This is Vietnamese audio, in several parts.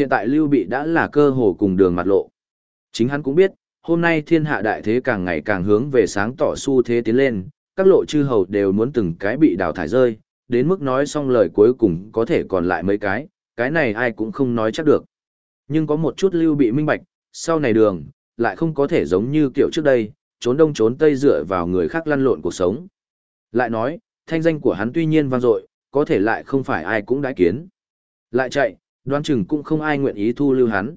Hiện tại Lưu Bị đã là cơ hồ cùng đường mặt lộ. Chính hắn cũng biết, hôm nay thiên hạ đại thế càng ngày càng hướng về sáng tỏ xu thế tiến lên, các lộ chư hầu đều muốn từng cái bị đào thải rơi, đến mức nói xong lời cuối cùng có thể còn lại mấy cái, cái này ai cũng không nói chắc được. Nhưng có một chút lưu bị minh bạch, sau này đường, lại không có thể giống như kiểu trước đây, trốn đông trốn tây dựa vào người khác lăn lộn cuộc sống. Lại nói, thanh danh của hắn tuy nhiên vang dội, có thể lại không phải ai cũng đã kiến. Lại chạy, đoán chừng cũng không ai nguyện ý thu lưu hắn.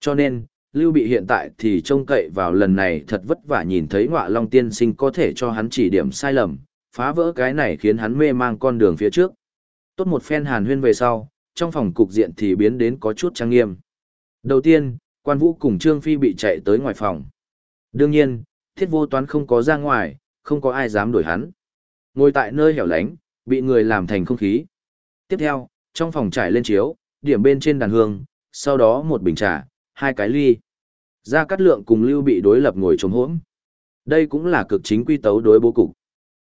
Cho nên, Lưu Bị hiện tại thì trông cậy vào lần này thật vất vả nhìn thấy ngọa long tiên sinh có thể cho hắn chỉ điểm sai lầm, phá vỡ cái này khiến hắn mê mang con đường phía trước. Tốt một phen hàn huyên về sau, trong phòng cục diện thì biến đến có chút trang nghiêm. Đầu tiên, quan vũ cùng Trương Phi bị chạy tới ngoài phòng. Đương nhiên, thiết vô toán không có ra ngoài, không có ai dám đuổi hắn. Ngồi tại nơi hẻo lánh, bị người làm thành không khí. Tiếp theo, trong phòng trải lên chiếu, điểm bên trên đàn hương, sau đó một bình trà, hai cái ly. Gia Cát Lượng cùng Lưu Bị đối lập ngồi trống hỗn. Đây cũng là cực chính quy tấu đối bố cục.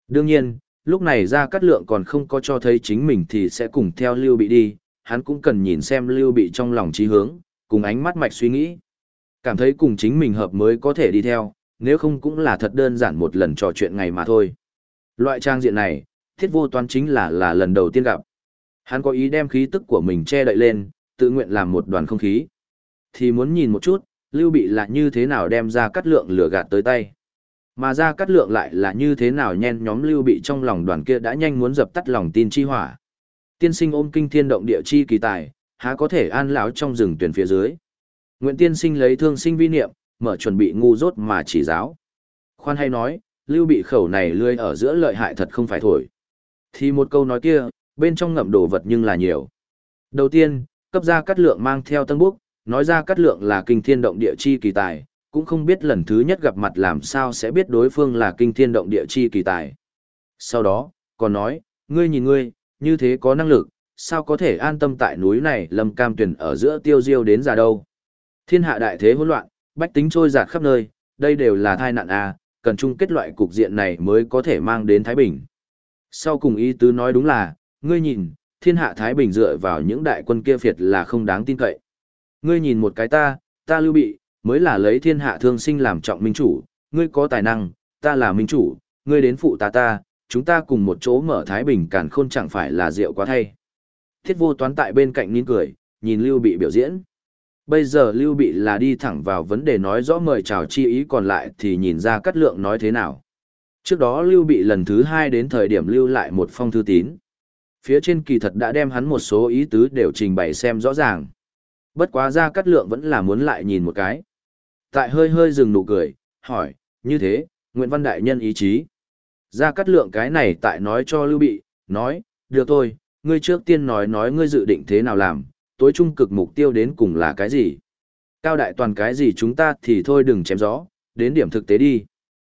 Đương nhiên, lúc này Gia Cát Lượng còn không có cho thấy chính mình thì sẽ cùng theo Lưu Bị đi, hắn cũng cần nhìn xem Lưu Bị trong lòng trí hướng, cùng ánh mắt mạch suy nghĩ. Cảm thấy cùng chính mình hợp mới có thể đi theo, nếu không cũng là thật đơn giản một lần trò chuyện ngày mà thôi. Loại trang diện này, thiết vô toán chính là là lần đầu tiên gặp. Hắn có ý đem khí tức của mình che đậy lên, tự nguyện làm một đoàn không khí. Thì muốn nhìn một chút, Lưu Bị là như thế nào đem ra cắt lượng lửa gạt tới tay. Mà ra cắt lượng lại là như thế nào nhen nhóm Lưu Bị trong lòng đoàn kia đã nhanh muốn dập tắt lòng tin chi hỏa. Tiên sinh ôm kinh thiên động địa chi kỳ tài, há có thể an lão trong rừng tuyển phía dưới. Nguyện tiên sinh lấy thương sinh vi niệm, mở chuẩn bị ngu dốt mà chỉ giáo. Khoan hay nói, Lưu Bị khẩu này lươi ở giữa lợi hại thật không phải thổi. Thì một câu nói kia, bên trong ngậm đồ vật nhưng là nhiều. Đầu tiên, cấp ra cắt lượng mang theo tân búc, nói ra cắt lượng là kinh thiên động địa chi kỳ tài, cũng không biết lần thứ nhất gặp mặt làm sao sẽ biết đối phương là kinh thiên động địa chi kỳ tài. Sau đó, còn nói, ngươi nhìn ngươi, như thế có năng lực, sao có thể an tâm tại núi này lâm cam tuyển ở giữa tiêu diêu đến già đâu. Thiên hạ đại thế hỗn loạn, bách tính trôi giạt khắp nơi, đây đều là thai nạn a, cần chung kết loại cục diện này mới có thể mang đến Thái Bình. Sau cùng ý tứ nói đúng là, ngươi nhìn, thiên hạ Thái Bình dựa vào những đại quân kia phiệt là không đáng tin cậy. Ngươi nhìn một cái ta, ta lưu bị, mới là lấy thiên hạ thương sinh làm trọng minh chủ, ngươi có tài năng, ta là minh chủ, ngươi đến phụ ta ta, chúng ta cùng một chỗ mở Thái Bình càn khôn chẳng phải là rượu quá thay. Thiết vô toán tại bên cạnh nín cười, nhìn Lưu Bị biểu diễn. Bây giờ Lưu Bị là đi thẳng vào vấn đề nói rõ mời chào chi ý còn lại thì nhìn ra cắt lượng nói thế nào. Trước đó Lưu Bị lần thứ hai đến thời điểm lưu lại một phong thư tín. Phía trên kỳ thật đã đem hắn một số ý tứ đều trình bày xem rõ ràng. Bất quá ra cắt lượng vẫn là muốn lại nhìn một cái. Tại hơi hơi dừng nụ cười, hỏi, như thế, Nguyễn Văn Đại Nhân ý chí. Ra cắt lượng cái này tại nói cho Lưu Bị, nói, được thôi, ngươi trước tiên nói nói ngươi dự định thế nào làm, tối trung cực mục tiêu đến cùng là cái gì. Cao đại toàn cái gì chúng ta thì thôi đừng chém gió, đến điểm thực tế đi.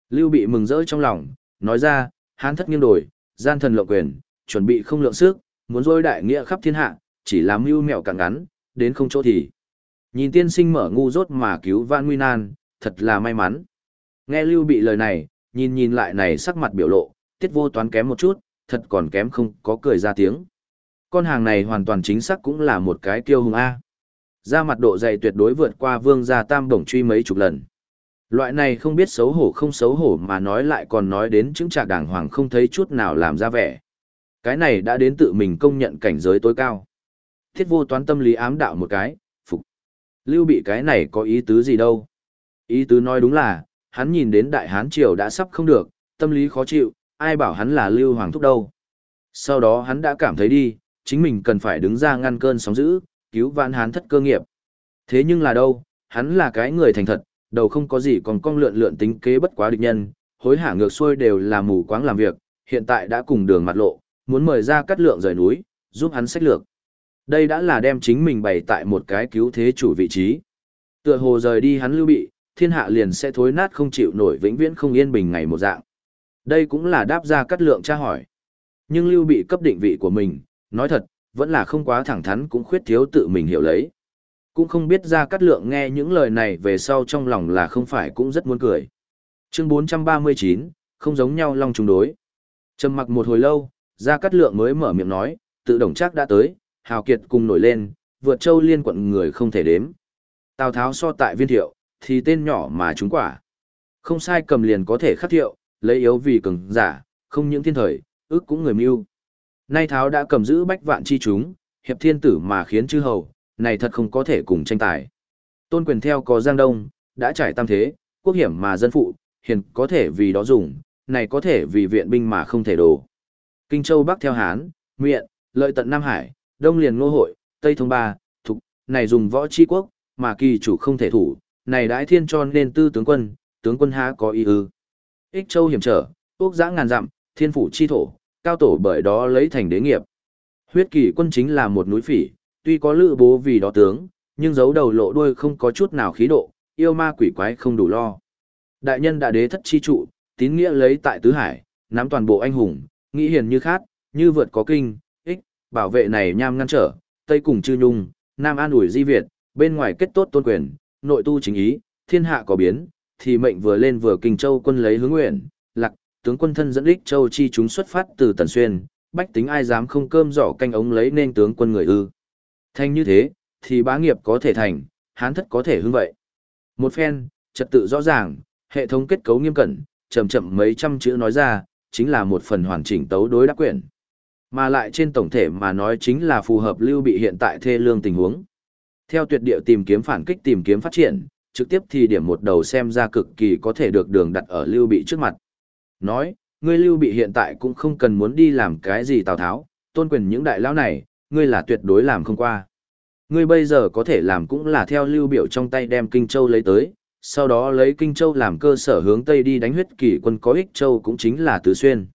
Lưu Bị mừng rỡ trong lòng, nói ra, hán thất nghiêng đổi, gian thần lộ quyền, chuẩn bị không lượng sức, muốn dối đại nghĩa khắp thiên hạ, chỉ làm mưu mẹo càng ngắn, đến không chỗ thì. Nhìn tiên sinh mở ngu rốt mà cứu van nguy nan, thật là may mắn. Nghe Lưu Bị lời này, nhìn nhìn lại này sắc mặt biểu lộ, tiết vô toán kém một chút, thật còn kém không có cười ra tiếng. Con hàng này hoàn toàn chính xác cũng là một cái kiêu hùng A. Ra mặt độ dày tuyệt đối vượt qua vương gia tam đồng truy mấy chục lần. Loại này không biết xấu hổ không xấu hổ mà nói lại còn nói đến chứng trạc đàng hoàng không thấy chút nào làm ra vẻ. Cái này đã đến tự mình công nhận cảnh giới tối cao. Thiết vô toán tâm lý ám đạo một cái, phục. Lưu bị cái này có ý tứ gì đâu. Ý tứ nói đúng là, hắn nhìn đến đại hán triều đã sắp không được, tâm lý khó chịu, ai bảo hắn là lưu hoàng thúc đâu. Sau đó hắn đã cảm thấy đi, chính mình cần phải đứng ra ngăn cơn sóng dữ, cứu vãn hán thất cơ nghiệp. Thế nhưng là đâu, hắn là cái người thành thật, đầu không có gì còn cong lượn lượn tính kế bất quá địch nhân, hối hả ngược xuôi đều là mù quáng làm việc, hiện tại đã cùng đường mặt lộ, muốn mời ra cắt lượng rời núi, giúp hắn sách lược. Đây đã là đem chính mình bày tại một cái cứu thế chủ vị trí. Tựa hồ rời đi hắn lưu bị, thiên hạ liền sẽ thối nát không chịu nổi vĩnh viễn không yên bình ngày một dạng. Đây cũng là đáp ra cắt lượng tra hỏi. Nhưng lưu bị cấp định vị của mình, nói thật, vẫn là không quá thẳng thắn cũng khuyết thiếu tự mình hiểu lấy. Cũng không biết ra cắt lượng nghe những lời này về sau trong lòng là không phải cũng rất muốn cười. Chương 439, không giống nhau long trùng đối. Trầm mặc một hồi lâu, gia cát lượng mới mở miệng nói, tự đồng chắc đã tới, hào kiệt cùng nổi lên, vượt châu liên quận người không thể đếm. Tào Tháo so tại viên thiệu, thì tên nhỏ mà trúng quả. Không sai cầm liền có thể khắc thiệu, lấy yếu vì cường giả, không những thiên thời, ước cũng người mưu. Nay Tháo đã cầm giữ bách vạn chi chúng, hiệp thiên tử mà khiến chư hầu, này thật không có thể cùng tranh tài. Tôn quyền theo có Giang Đông, đã trải tam thế, quốc hiểm mà dân phụ, hiền có thể vì đó dùng, này có thể vì viện binh mà không thể đổ. Kinh Châu Bắc theo Hán, Miện, lợi tận Nam Hải, Đông liền Ngô Hội, Tây Thông Ba, Thục, này dùng võ chi quốc, mà kỳ chủ không thể thủ, này đãi thiên cho nên tư tướng quân, tướng quân há có ý ư. Ích Châu hiểm trở, quốc giã ngàn dặm, thiên phủ chi thổ, cao tổ bởi đó lấy thành đế nghiệp. Huyết kỳ quân chính là một núi phỉ, tuy có lự bố vì đó tướng, nhưng giấu đầu lộ đuôi không có chút nào khí độ, yêu ma quỷ quái không đủ lo. Đại nhân đã đế thất chi trụ, tín nghĩa lấy tại tứ hải, nắm toàn bộ anh hùng, nghĩ hiền như khát, như vượt có kinh, ích, bảo vệ này nham ngăn trở, tây cùng chư nhung, nam an ủi di việt, bên ngoài kết tốt tôn quyền, nội tu chính ý, thiên hạ có biến, thì mệnh vừa lên vừa kinh châu quân lấy hướng nguyện, lạc, tướng quân thân dẫn đích châu chi chúng xuất phát từ tần xuyên, bách tính ai dám không cơm giỏ canh ống lấy nên tướng quân người ư. Thanh như thế, thì bá nghiệp có thể thành, hán thất có thể hưng vậy. Một phen, trật tự rõ ràng, hệ thống kết cấu nghiêm cẩn, chậm chậm mấy trăm chữ nói ra, chính là một phần hoàn chỉnh tấu đối đắc quyển. Mà lại trên tổng thể mà nói chính là phù hợp lưu bị hiện tại thê lương tình huống. Theo tuyệt địa tìm kiếm phản kích tìm kiếm phát triển, trực tiếp thì điểm một đầu xem ra cực kỳ có thể được đường đặt ở lưu bị trước mặt. Nói, ngươi lưu bị hiện tại cũng không cần muốn đi làm cái gì tào tháo, tôn quyền những đại lão này, ngươi là tuyệt đối làm không qua. Ngươi bây giờ có thể làm cũng là theo lưu biểu trong tay đem Kinh Châu lấy tới, sau đó lấy Kinh Châu làm cơ sở hướng Tây đi đánh huyết kỷ quân có ích Châu cũng chính là Tứ Xuyên.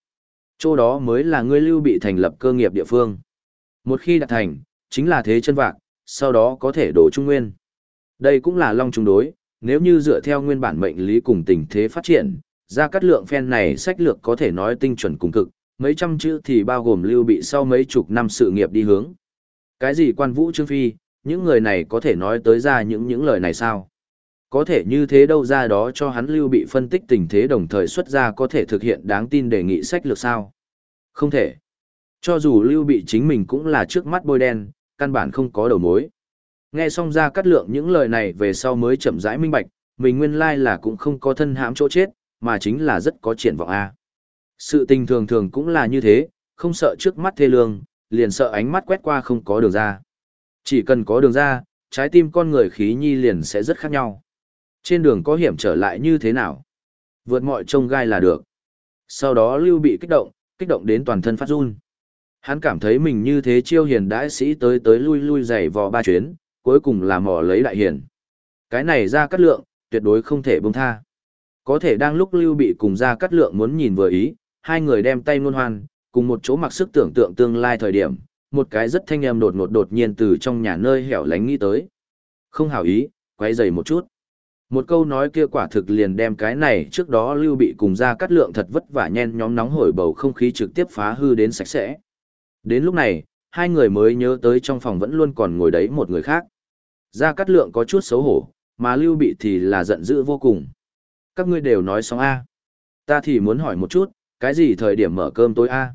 Châu đó mới là ngươi lưu bị thành lập cơ nghiệp địa phương. Một khi đạt thành, chính là thế chân vạc, sau đó có thể đổ trung nguyên. Đây cũng là long trung đối, nếu như dựa theo nguyên bản mệnh lý cùng tình thế phát triển, ra cắt lượng phen này sách lược có thể nói tinh chuẩn cùng cực, mấy trăm chữ thì bao gồm lưu bị sau mấy chục năm sự nghiệp đi hướng. Cái gì quan vũ trương phi, những người này có thể nói tới ra những những lời này sao? Có thể như thế đâu ra đó cho hắn lưu bị phân tích tình thế đồng thời xuất ra có thể thực hiện đáng tin đề nghị sách lược sao? Không thể. Cho dù lưu bị chính mình cũng là trước mắt bôi đen, căn bản không có đầu mối. Nghe xong ra cắt lượng những lời này về sau mới chậm rãi minh bạch, mình nguyên lai là cũng không có thân hãm chỗ chết, mà chính là rất có triển vọng a. Sự tình thường thường cũng là như thế, không sợ trước mắt thê lương, liền sợ ánh mắt quét qua không có đường ra. Chỉ cần có đường ra, trái tim con người khí nhi liền sẽ rất khác nhau. Trên đường có hiểm trở lại như thế nào? Vượt mọi trông gai là được. Sau đó Lưu bị kích động, kích động đến toàn thân phát run. Hắn cảm thấy mình như thế chiêu hiền đãi sĩ tới tới lui lui dày vò ba chuyến, cuối cùng là mò lấy đại hiền. Cái này ra cắt lượng, tuyệt đối không thể buông tha. Có thể đang lúc Lưu Bị cùng ra cắt lượng muốn nhìn vừa ý, hai người đem tay ngôn hoan, cùng một chỗ mặc sức tưởng tượng tương lai thời điểm, một cái rất thanh em đột ngột đột nhiên từ trong nhà nơi hẻo lánh nghĩ tới. Không hảo ý, quay dày một chút. Một câu nói kia quả thực liền đem cái này trước đó Lưu Bị cùng ra cắt lượng thật vất vả nhen nhóm nóng hổi bầu không khí trực tiếp phá hư đến sạch sẽ. Đến lúc này, hai người mới nhớ tới trong phòng vẫn luôn còn ngồi đấy một người khác. Gia Cát Lượng có chút xấu hổ, mà Lưu Bị thì là giận dữ vô cùng. Các ngươi đều nói xong A. Ta thì muốn hỏi một chút, cái gì thời điểm mở cơm tối A?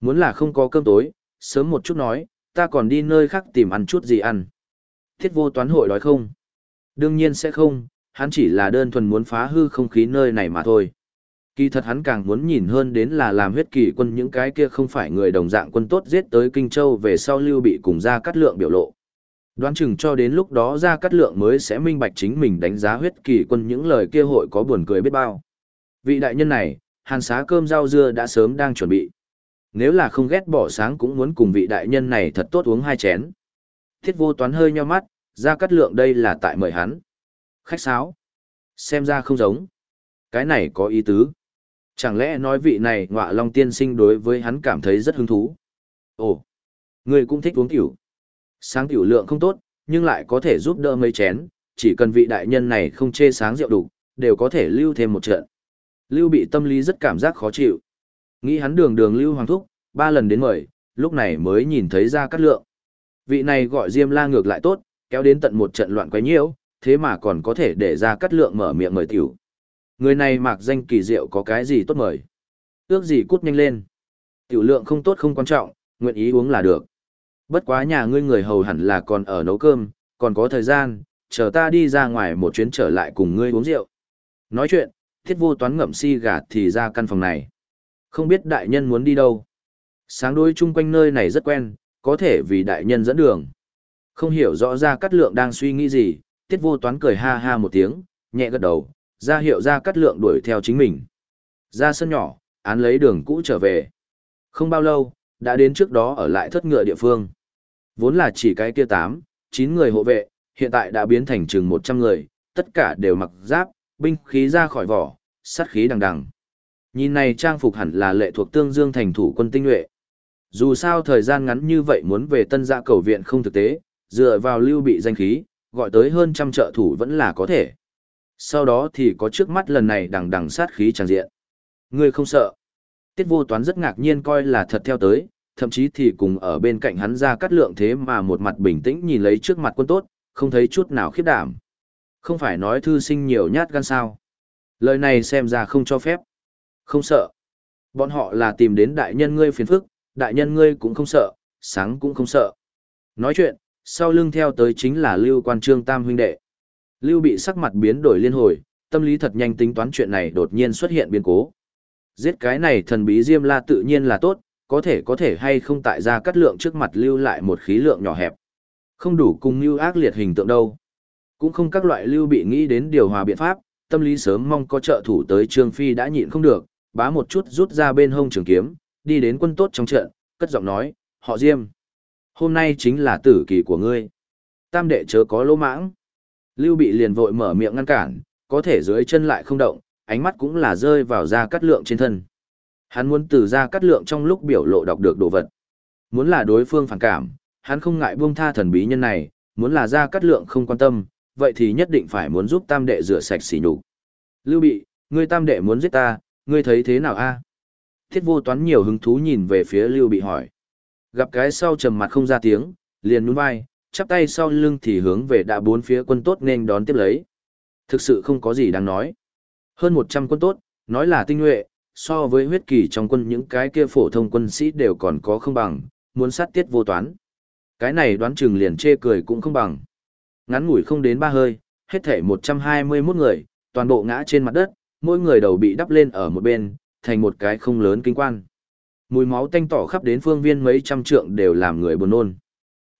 Muốn là không có cơm tối, sớm một chút nói, ta còn đi nơi khác tìm ăn chút gì ăn. Thiết vô toán hội đói không? Đương nhiên sẽ không, hắn chỉ là đơn thuần muốn phá hư không khí nơi này mà thôi. Kỳ thật hắn càng muốn nhìn hơn đến là làm huyết kỳ quân những cái kia không phải người đồng dạng quân tốt giết tới Kinh Châu về sau lưu bị cùng ra cắt lượng biểu lộ. Đoán chừng cho đến lúc đó ra cắt lượng mới sẽ minh bạch chính mình đánh giá huyết kỳ quân những lời kia hội có buồn cười biết bao. Vị đại nhân này, hàn xá cơm rau dưa đã sớm đang chuẩn bị. Nếu là không ghét bỏ sáng cũng muốn cùng vị đại nhân này thật tốt uống hai chén. Thiết vô toán hơi nho mắt, ra cắt lượng đây là tại mời hắn. Khách sáo. Xem ra không giống. Cái này có ý tứ. Chẳng lẽ nói vị này ngọa long tiên sinh đối với hắn cảm thấy rất hứng thú? Ồ, người cũng thích uống tiểu. Sáng tiểu lượng không tốt, nhưng lại có thể giúp đỡ mấy chén, chỉ cần vị đại nhân này không chê sáng rượu đủ, đều có thể lưu thêm một trận. Lưu bị tâm lý rất cảm giác khó chịu. Nghĩ hắn đường đường lưu hoàng thúc, ba lần đến mời, lúc này mới nhìn thấy ra cát lượng. Vị này gọi Diêm La ngược lại tốt, kéo đến tận một trận loạn quấy nhiễu, thế mà còn có thể để ra cắt lượng mở miệng mời tiểu. Người này mạc danh kỳ diệu có cái gì tốt mời. Ước gì cút nhanh lên. Tiểu lượng không tốt không quan trọng, nguyện ý uống là được. Bất quá nhà ngươi người hầu hẳn là còn ở nấu cơm, còn có thời gian, chờ ta đi ra ngoài một chuyến trở lại cùng ngươi uống rượu. Nói chuyện, thiết vô toán ngậm si gà thì ra căn phòng này. Không biết đại nhân muốn đi đâu. Sáng đôi chung quanh nơi này rất quen, có thể vì đại nhân dẫn đường. Không hiểu rõ ra cắt lượng đang suy nghĩ gì, tiết vô toán cười ha ha một tiếng, nhẹ gật đầu, ra hiệu ra cắt lượng đuổi theo chính mình. Ra sân nhỏ, án lấy đường cũ trở về. Không bao lâu, đã đến trước đó ở lại thất ngựa địa phương. Vốn là chỉ cái kia tám, chín người hộ vệ, hiện tại đã biến thành chừng một trăm người, tất cả đều mặc giáp, binh khí ra khỏi vỏ, sắt khí đằng đằng. Nhìn này trang phục hẳn là lệ thuộc tương dương thành thủ quân tinh nhuệ. Dù sao thời gian ngắn như vậy muốn về tân gia cầu viện không thực tế, dựa vào lưu bị danh khí, gọi tới hơn trăm trợ thủ vẫn là có thể. Sau đó thì có trước mắt lần này đằng đằng sát khí tràn diện. Ngươi không sợ. Tiết vô toán rất ngạc nhiên coi là thật theo tới, thậm chí thì cùng ở bên cạnh hắn ra cắt lượng thế mà một mặt bình tĩnh nhìn lấy trước mặt quân tốt, không thấy chút nào khiếp đảm. Không phải nói thư sinh nhiều nhát gan sao. Lời này xem ra không cho phép. Không sợ. Bọn họ là tìm đến đại nhân ngươi phiền phức, đại nhân ngươi cũng không sợ, sáng cũng không sợ. Nói chuyện, sau lưng theo tới chính là Lưu Quan Trương Tam huynh đệ. Lưu bị sắc mặt biến đổi liên hồi, tâm lý thật nhanh tính toán chuyện này đột nhiên xuất hiện biến cố. Giết cái này thần bí Diêm La tự nhiên là tốt, có thể có thể hay không tại ra cắt lượng trước mặt lưu lại một khí lượng nhỏ hẹp. Không đủ cùng lưu ác liệt hình tượng đâu. Cũng không các loại lưu bị nghĩ đến điều hòa biện pháp, tâm lý sớm mong có trợ thủ tới Trương Phi đã nhịn không được, bá một chút rút ra bên hông trường kiếm, đi đến quân tốt trong trận, cất giọng nói, họ Diêm. Hôm nay chính là tử kỳ của ngươi. Tam đệ chớ có lỗ mãng. Lưu bị liền vội mở miệng ngăn cản, có thể dưới chân lại không động, ánh mắt cũng là rơi vào da cắt lượng trên thân. Hắn muốn từ ra cắt lượng trong lúc biểu lộ đọc được đồ vật. Muốn là đối phương phản cảm, hắn không ngại buông tha thần bí nhân này, muốn là ra cắt lượng không quan tâm, vậy thì nhất định phải muốn giúp tam đệ rửa sạch xỉ nhục. Lưu bị, ngươi tam đệ muốn giết ta, ngươi thấy thế nào a? Thiết vô toán nhiều hứng thú nhìn về phía Lưu bị hỏi. Gặp cái sau trầm mặt không ra tiếng, liền nhún vai, chắp tay sau lưng thì hướng về đã bốn phía quân tốt nên đón tiếp lấy. Thực sự không có gì đáng nói. Hơn 100 quân tốt, nói là tinh nhuệ, so với huyết kỳ trong quân những cái kia phổ thông quân sĩ đều còn có không bằng, muốn sát tiết vô toán. Cái này đoán chừng liền chê cười cũng không bằng. Ngắn ngủi không đến ba hơi, hết thể 121 người, toàn bộ ngã trên mặt đất, mỗi người đầu bị đắp lên ở một bên, thành một cái không lớn kinh quan. Mùi máu tanh tỏ khắp đến phương viên mấy trăm trượng đều làm người buồn nôn.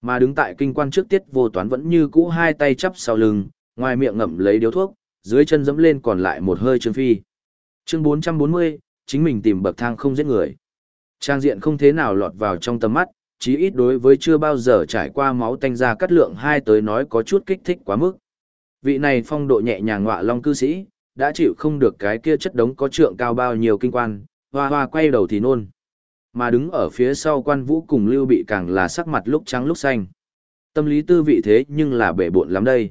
Mà đứng tại kinh quan trước tiết vô toán vẫn như cũ hai tay chắp sau lưng, ngoài miệng ngậm lấy điếu thuốc, dưới chân dẫm lên còn lại một hơi trương phi. Chương 440, chính mình tìm bậc thang không giết người. Trang diện không thế nào lọt vào trong tầm mắt, chí ít đối với chưa bao giờ trải qua máu tanh ra cắt lượng hai tới nói có chút kích thích quá mức. Vị này phong độ nhẹ nhàng ngọa long cư sĩ, đã chịu không được cái kia chất đống có trượng cao bao nhiêu kinh quan, hoa hoa quay đầu thì nôn. Mà đứng ở phía sau quan vũ cùng lưu bị càng là sắc mặt lúc trắng lúc xanh. Tâm lý tư vị thế nhưng là bể bộn lắm đây.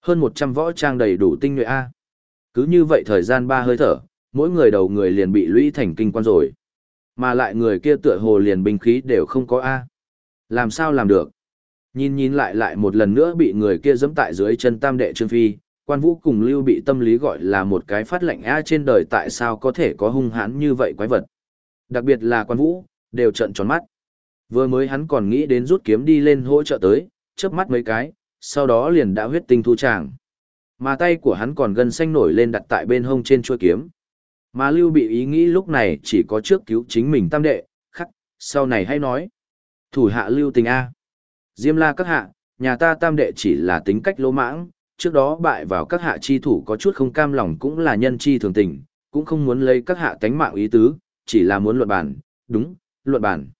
Hơn 100 võ trang đầy đủ tinh nhuệ A. Cứ như vậy thời gian ba hơi thở, mỗi người đầu người liền bị lũy thành kinh quan rồi. Mà lại người kia tựa hồ liền binh khí đều không có A. Làm sao làm được? Nhìn nhìn lại lại một lần nữa bị người kia giẫm tại dưới chân tam đệ trương phi, quan vũ cùng lưu bị tâm lý gọi là một cái phát lệnh A trên đời tại sao có thể có hung hãn như vậy quái vật. Đặc biệt là quan vũ, đều trợn tròn mắt. Vừa mới hắn còn nghĩ đến rút kiếm đi lên hỗ trợ tới, chớp mắt mấy cái, sau đó liền đã huyết tinh thu tràng. Mà tay của hắn còn gân xanh nổi lên đặt tại bên hông trên chuôi kiếm. Mà Lưu bị ý nghĩ lúc này chỉ có trước cứu chính mình tam đệ, khắc, sau này hay nói. Thủ hạ Lưu tình A. Diêm la các hạ, nhà ta tam đệ chỉ là tính cách lỗ mãng, trước đó bại vào các hạ chi thủ có chút không cam lòng cũng là nhân chi thường tình, cũng không muốn lấy các hạ tánh mạng ý tứ, chỉ là muốn luận bản, đúng, luận bản.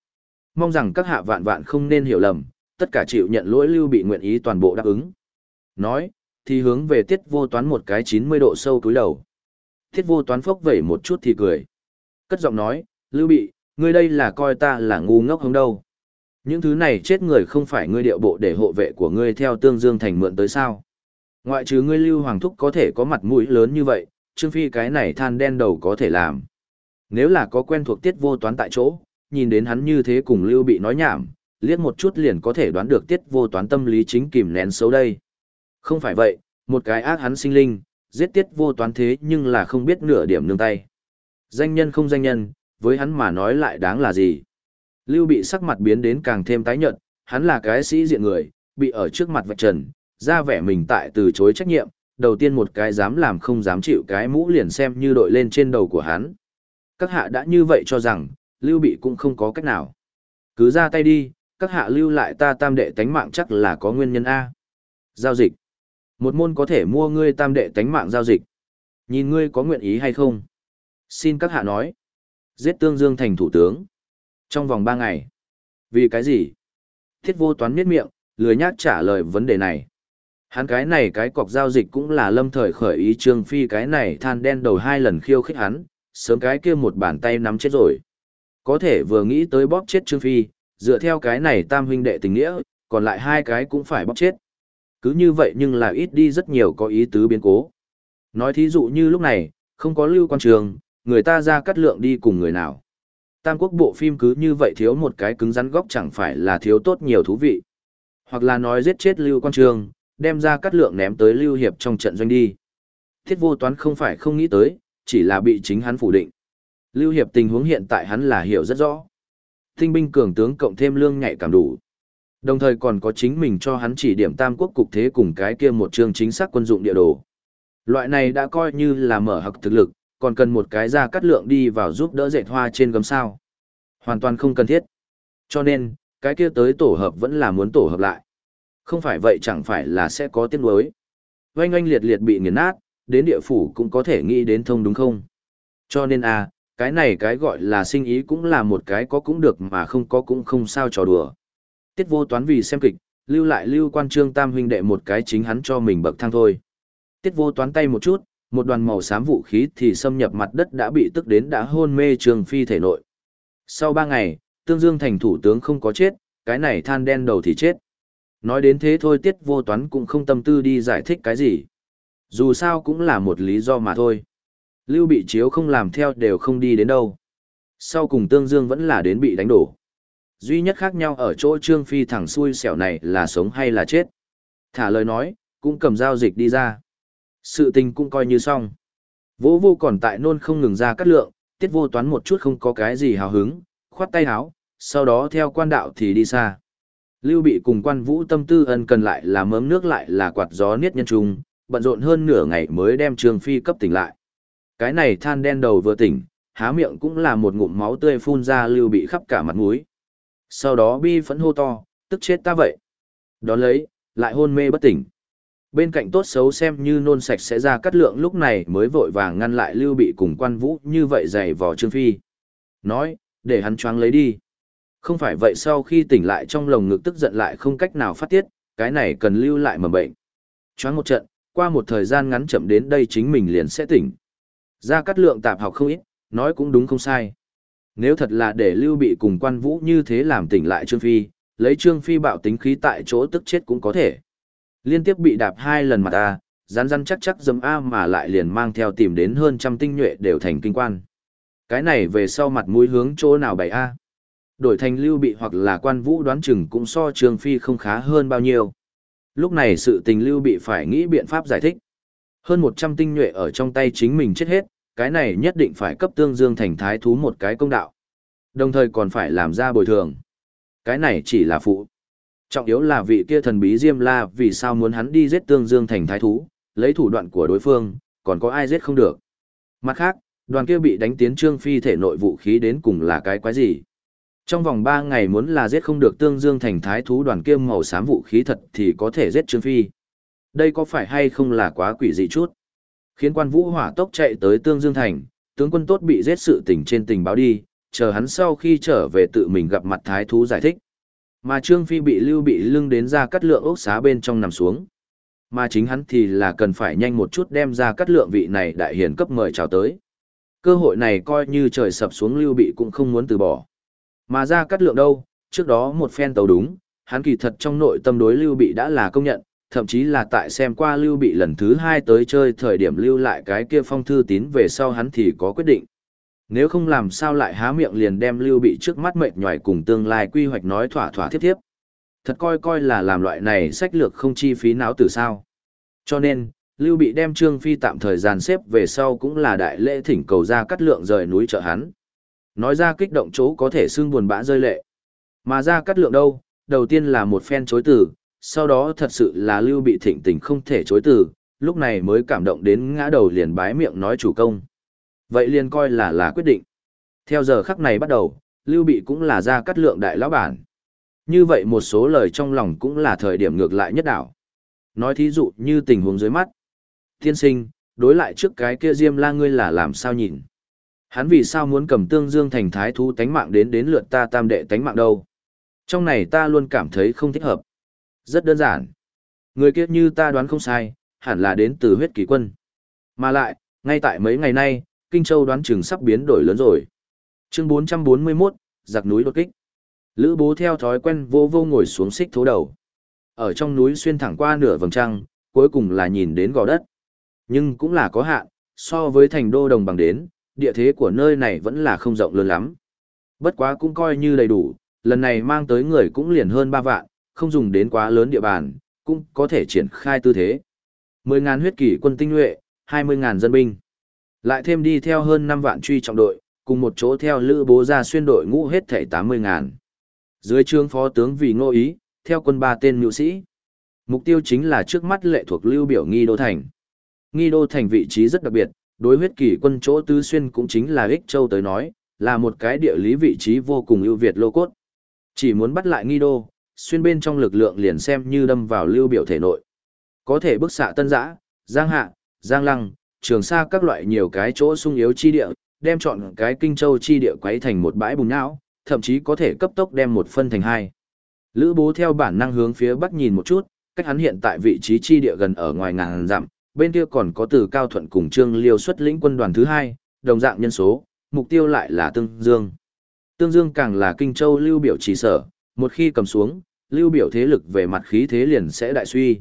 Mong rằng các hạ vạn vạn không nên hiểu lầm, tất cả chịu nhận lỗi lưu bị nguyện ý toàn bộ đáp ứng. Nói, thì hướng về tiết vô toán một cái 90 độ sâu túi đầu. Tiết vô toán phốc vẩy một chút thì cười. Cất giọng nói, lưu bị, ngươi đây là coi ta là ngu ngốc không đâu. Những thứ này chết người không phải ngươi điệu bộ để hộ vệ của ngươi theo tương dương thành mượn tới sao. Ngoại trừ ngươi lưu hoàng thúc có thể có mặt mũi lớn như vậy, trương phi cái này than đen đầu có thể làm. Nếu là có quen thuộc tiết vô toán tại chỗ, nhìn đến hắn như thế cùng lưu bị nói nhảm, liếc một chút liền có thể đoán được tiết vô toán tâm lý chính kìm nén xấu đây. Không phải vậy, một cái ác hắn sinh linh, giết tiết vô toán thế nhưng là không biết nửa điểm nương tay. Danh nhân không danh nhân, với hắn mà nói lại đáng là gì. Lưu bị sắc mặt biến đến càng thêm tái nhợt, hắn là cái sĩ diện người, bị ở trước mặt vạch trần, ra vẻ mình tại từ chối trách nhiệm, đầu tiên một cái dám làm không dám chịu cái mũ liền xem như đội lên trên đầu của hắn. Các hạ đã như vậy cho rằng, Lưu Bị cũng không có cách nào. Cứ ra tay đi, các hạ lưu lại ta tam đệ tánh mạng chắc là có nguyên nhân A. Giao dịch. Một môn có thể mua ngươi tam đệ tánh mạng giao dịch. Nhìn ngươi có nguyện ý hay không? Xin các hạ nói. Giết tương dương thành thủ tướng. Trong vòng ba ngày. Vì cái gì? Thiết vô toán miết miệng, lười nhác trả lời vấn đề này. Hắn cái này cái cọc giao dịch cũng là lâm thời khởi ý Trương Phi cái này than đen đầu hai lần khiêu khích hắn, sớm cái kia một bàn tay nắm chết rồi. Có thể vừa nghĩ tới bóp chết Trương Phi, dựa theo cái này tam huynh đệ tình nghĩa, còn lại hai cái cũng phải bóp chết. Cứ như vậy nhưng là ít đi rất nhiều có ý tứ biến cố. Nói thí dụ như lúc này, không có lưu quan trường, người ta ra cắt lượng đi cùng người nào. Tam quốc bộ phim cứ như vậy thiếu một cái cứng rắn góc chẳng phải là thiếu tốt nhiều thú vị. Hoặc là nói giết chết lưu quan trường, đem ra cắt lượng ném tới lưu hiệp trong trận doanh đi. Thiết vô toán không phải không nghĩ tới, chỉ là bị chính hắn phủ định. Lưu hiệp tình huống hiện tại hắn là hiểu rất rõ. Tinh binh cường tướng cộng thêm lương nhạy cảm đủ. Đồng thời còn có chính mình cho hắn chỉ điểm tam quốc cục thế cùng cái kia một chương chính xác quân dụng địa đồ. Loại này đã coi như là mở học thực lực, còn cần một cái ra cắt lượng đi vào giúp đỡ dệt hoa trên gấm sao. Hoàn toàn không cần thiết. Cho nên, cái kia tới tổ hợp vẫn là muốn tổ hợp lại. Không phải vậy chẳng phải là sẽ có tiếc nuối. Oanh oanh liệt liệt bị nghiền nát, đến địa phủ cũng có thể nghĩ đến thông đúng không? Cho nên a à, cái này cái gọi là sinh ý cũng là một cái có cũng được mà không có cũng không sao trò đùa. Tiết vô toán vì xem kịch, lưu lại lưu quan trương tam huynh đệ một cái chính hắn cho mình bậc thang thôi. Tiết vô toán tay một chút, một đoàn màu xám vũ khí thì xâm nhập mặt đất đã bị tức đến đã hôn mê trường phi thể nội. Sau ba ngày, tương dương thành thủ tướng không có chết, cái này than đen đầu thì chết. Nói đến thế thôi tiết vô toán cũng không tâm tư đi giải thích cái gì. Dù sao cũng là một lý do mà thôi. Lưu bị chiếu không làm theo đều không đi đến đâu. Sau cùng tương dương vẫn là đến bị đánh đổ. Duy nhất khác nhau ở chỗ trương phi thẳng xui xẻo này là sống hay là chết. Thả lời nói, cũng cầm giao dịch đi ra. Sự tình cũng coi như xong. Vô vô còn tại nôn không ngừng ra cắt lượng, tiết vô toán một chút không có cái gì hào hứng, khoát tay háo, sau đó theo quan đạo thì đi xa. Lưu bị cùng quan vũ tâm tư ân cần lại là mớm nước lại là quạt gió niết nhân trung, bận rộn hơn nửa ngày mới đem Trương Phi cấp tỉnh lại. Cái này than đen đầu vừa tỉnh, há miệng cũng là một ngụm máu tươi phun ra lưu bị khắp cả mặt mũi. Sau đó bi phẫn hô to, tức chết ta vậy. Đón lấy, lại hôn mê bất tỉnh. Bên cạnh tốt xấu xem như nôn sạch sẽ ra cắt lượng lúc này mới vội vàng ngăn lại lưu bị cùng quan vũ như vậy dày vò Trương Phi. Nói, để hắn choáng lấy đi. Không phải vậy sau khi tỉnh lại trong lồng ngực tức giận lại không cách nào phát tiết, cái này cần lưu lại mầm bệnh. Choáng một trận, qua một thời gian ngắn chậm đến đây chính mình liền sẽ tỉnh. Ra cát lượng tạp học không ít, nói cũng đúng không sai. Nếu thật là để lưu bị cùng quan vũ như thế làm tỉnh lại Trương Phi, lấy Trương Phi bạo tính khí tại chỗ tức chết cũng có thể. Liên tiếp bị đạp hai lần mặt A, rắn rắn chắc chắc dầm A mà lại liền mang theo tìm đến hơn trăm tinh nhuệ đều thành kinh quan. Cái này về sau mặt mũi hướng chỗ nào bày A. Đổi thành lưu bị hoặc là quan vũ đoán chừng cũng so Trương Phi không khá hơn bao nhiêu. Lúc này sự tình lưu bị phải nghĩ biện pháp giải thích. Hơn 100 tinh nhuệ ở trong tay chính mình chết hết, cái này nhất định phải cấp tương dương thành thái thú một cái công đạo. Đồng thời còn phải làm ra bồi thường. Cái này chỉ là phụ. Trọng yếu là vị kia thần bí Diêm La vì sao muốn hắn đi giết tương dương thành thái thú, lấy thủ đoạn của đối phương, còn có ai giết không được. Mặt khác, đoàn kia bị đánh tiến trương phi thể nội vũ khí đến cùng là cái quái gì. Trong vòng 3 ngày muốn là giết không được tương dương thành thái thú đoàn kiêm màu xám vũ khí thật thì có thể giết trương phi. Đây có phải hay không là quá quỷ dị chút? Khiến quan vũ hỏa tốc chạy tới tương dương thành, tướng quân tốt bị giết sự tình trên tình báo đi, chờ hắn sau khi trở về tự mình gặp mặt thái thú giải thích. Mà Trương Phi bị lưu bị lưng đến ra cắt lượng ốc xá bên trong nằm xuống. Mà chính hắn thì là cần phải nhanh một chút đem ra cắt lượng vị này đại hiển cấp mời chào tới. Cơ hội này coi như trời sập xuống lưu bị cũng không muốn từ bỏ. Mà ra cắt lượng đâu, trước đó một phen tàu đúng, hắn kỳ thật trong nội tâm đối lưu bị đã là công nhận, thậm chí là tại xem qua lưu bị lần thứ hai tới chơi thời điểm lưu lại cái kia phong thư tín về sau hắn thì có quyết định. Nếu không làm sao lại há miệng liền đem lưu bị trước mắt mệt nhòi cùng tương lai quy hoạch nói thỏa thỏa thiết thiếp. Thật coi coi là làm loại này sách lược không chi phí não từ sao. Cho nên, lưu bị đem trương phi tạm thời gian xếp về sau cũng là đại lễ thỉnh cầu ra cắt lượng rời núi trợ hắn. Nói ra kích động chỗ có thể xương buồn bã rơi lệ. Mà ra cắt lượng đâu, đầu tiên là một phen chối từ, sau đó thật sự là Lưu Bị thịnh tình không thể chối từ, lúc này mới cảm động đến ngã đầu liền bái miệng nói chủ công. Vậy liền coi là là quyết định. Theo giờ khắc này bắt đầu, Lưu Bị cũng là ra cắt lượng đại lão bản. Như vậy một số lời trong lòng cũng là thời điểm ngược lại nhất đảo. Nói thí dụ như tình huống dưới mắt. Tiên sinh, đối lại trước cái kia Diêm La ngươi là làm sao nhìn? Hắn vì sao muốn cầm tương dương thành thái thú tánh mạng đến đến lượt ta tam đệ tánh mạng đâu? Trong này ta luôn cảm thấy không thích hợp. Rất đơn giản. Người kia như ta đoán không sai, hẳn là đến từ huyết kỳ quân. Mà lại, ngay tại mấy ngày nay, Kinh Châu đoán chừng sắp biến đổi lớn rồi. Chương 441, giặc núi đột kích. Lữ bố theo thói quen vô vô ngồi xuống xích thố đầu. Ở trong núi xuyên thẳng qua nửa vầng trăng, cuối cùng là nhìn đến gò đất. Nhưng cũng là có hạn, so với thành đô đồng bằng đến, địa thế của nơi này vẫn là không rộng lớn lắm. Bất quá cũng coi như đầy đủ, lần này mang tới người cũng liền hơn 3 vạn, không dùng đến quá lớn địa bàn, cũng có thể triển khai tư thế. 10.000 huyết kỷ quân tinh nhuệ, 20.000 dân binh. Lại thêm đi theo hơn 5 vạn truy trọng đội, cùng một chỗ theo lữ bố ra xuyên đội ngũ hết thảy 80.000. Dưới trương phó tướng vì ngô ý, theo quân ba tên nữ sĩ. Mục tiêu chính là trước mắt lệ thuộc lưu biểu nghi đô thành. Nghi đô thành vị trí rất đặc biệt, đối huyết kỷ quân chỗ tứ xuyên cũng chính là ích châu tới nói, là một cái địa lý vị trí vô cùng ưu việt lô cốt. Chỉ muốn bắt lại nghi đô, xuyên bên trong lực lượng liền xem như đâm vào lưu biểu thể nội. Có thể bức xạ tân giã, giang hạ, giang lăng, trường sa các loại nhiều cái chỗ sung yếu chi địa, đem chọn cái kinh châu chi địa quấy thành một bãi bùn não, thậm chí có thể cấp tốc đem một phân thành hai. Lữ bố theo bản năng hướng phía bắc nhìn một chút, cách hắn hiện tại vị trí chi địa gần ở ngoài ngàn dặm, bên kia còn có từ cao thuận cùng trương liêu xuất lĩnh quân đoàn thứ hai, đồng dạng nhân số, mục tiêu lại là Tương Dương. Tương Dương càng là kinh châu lưu biểu chỉ sở, một khi cầm xuống, lưu biểu thế lực về mặt khí thế liền sẽ đại suy.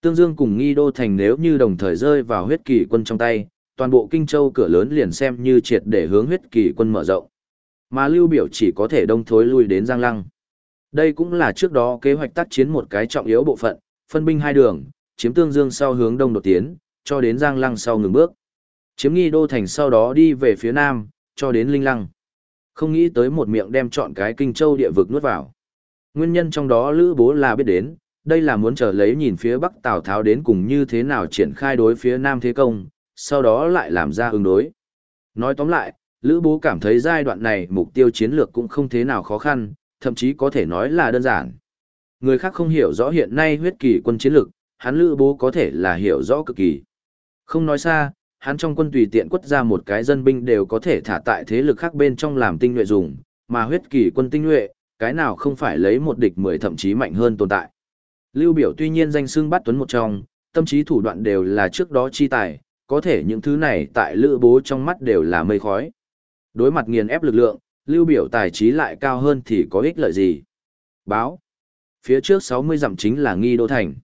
Tương Dương cùng nghi đô thành nếu như đồng thời rơi vào huyết kỳ quân trong tay, toàn bộ kinh châu cửa lớn liền xem như triệt để hướng huyết kỳ quân mở rộng. Mà lưu biểu chỉ có thể đông thối lui đến Giang Lăng. Đây cũng là trước đó kế hoạch tác chiến một cái trọng yếu bộ phận, phân binh hai đường, chiếm Tương Dương sau hướng đông đột tiến, cho đến Giang Lăng sau ngừng bước. Chiếm nghi đô thành sau đó đi về phía nam, cho đến Linh Lăng. Không nghĩ tới một miệng đem chọn cái kinh châu địa vực nuốt vào. Nguyên nhân trong đó Lữ Bố là biết đến, đây là muốn chờ lấy nhìn phía Bắc Tào Tháo đến cùng như thế nào triển khai đối phía Nam Thế Công, sau đó lại làm ra ứng đối. Nói tóm lại, Lữ Bố cảm thấy giai đoạn này mục tiêu chiến lược cũng không thế nào khó khăn, thậm chí có thể nói là đơn giản. Người khác không hiểu rõ hiện nay huyết kỳ quân chiến lược, hắn Lữ Bố có thể là hiểu rõ cực kỳ. Không nói xa, hắn trong quân tùy tiện quất ra một cái dân binh đều có thể thả tại thế lực khác bên trong làm tinh nhuệ dùng, mà huyết kỳ quân tinh nhuệ, cái nào không phải lấy một địch mười thậm chí mạnh hơn tồn tại. Lưu biểu tuy nhiên danh xưng bắt tuấn một trong, tâm trí thủ đoạn đều là trước đó chi tài, có thể những thứ này tại lữ bố trong mắt đều là mây khói. Đối mặt nghiền ép lực lượng, lưu biểu tài trí lại cao hơn thì có ích lợi gì? Báo. Phía trước 60 dặm chính là nghi đô thành.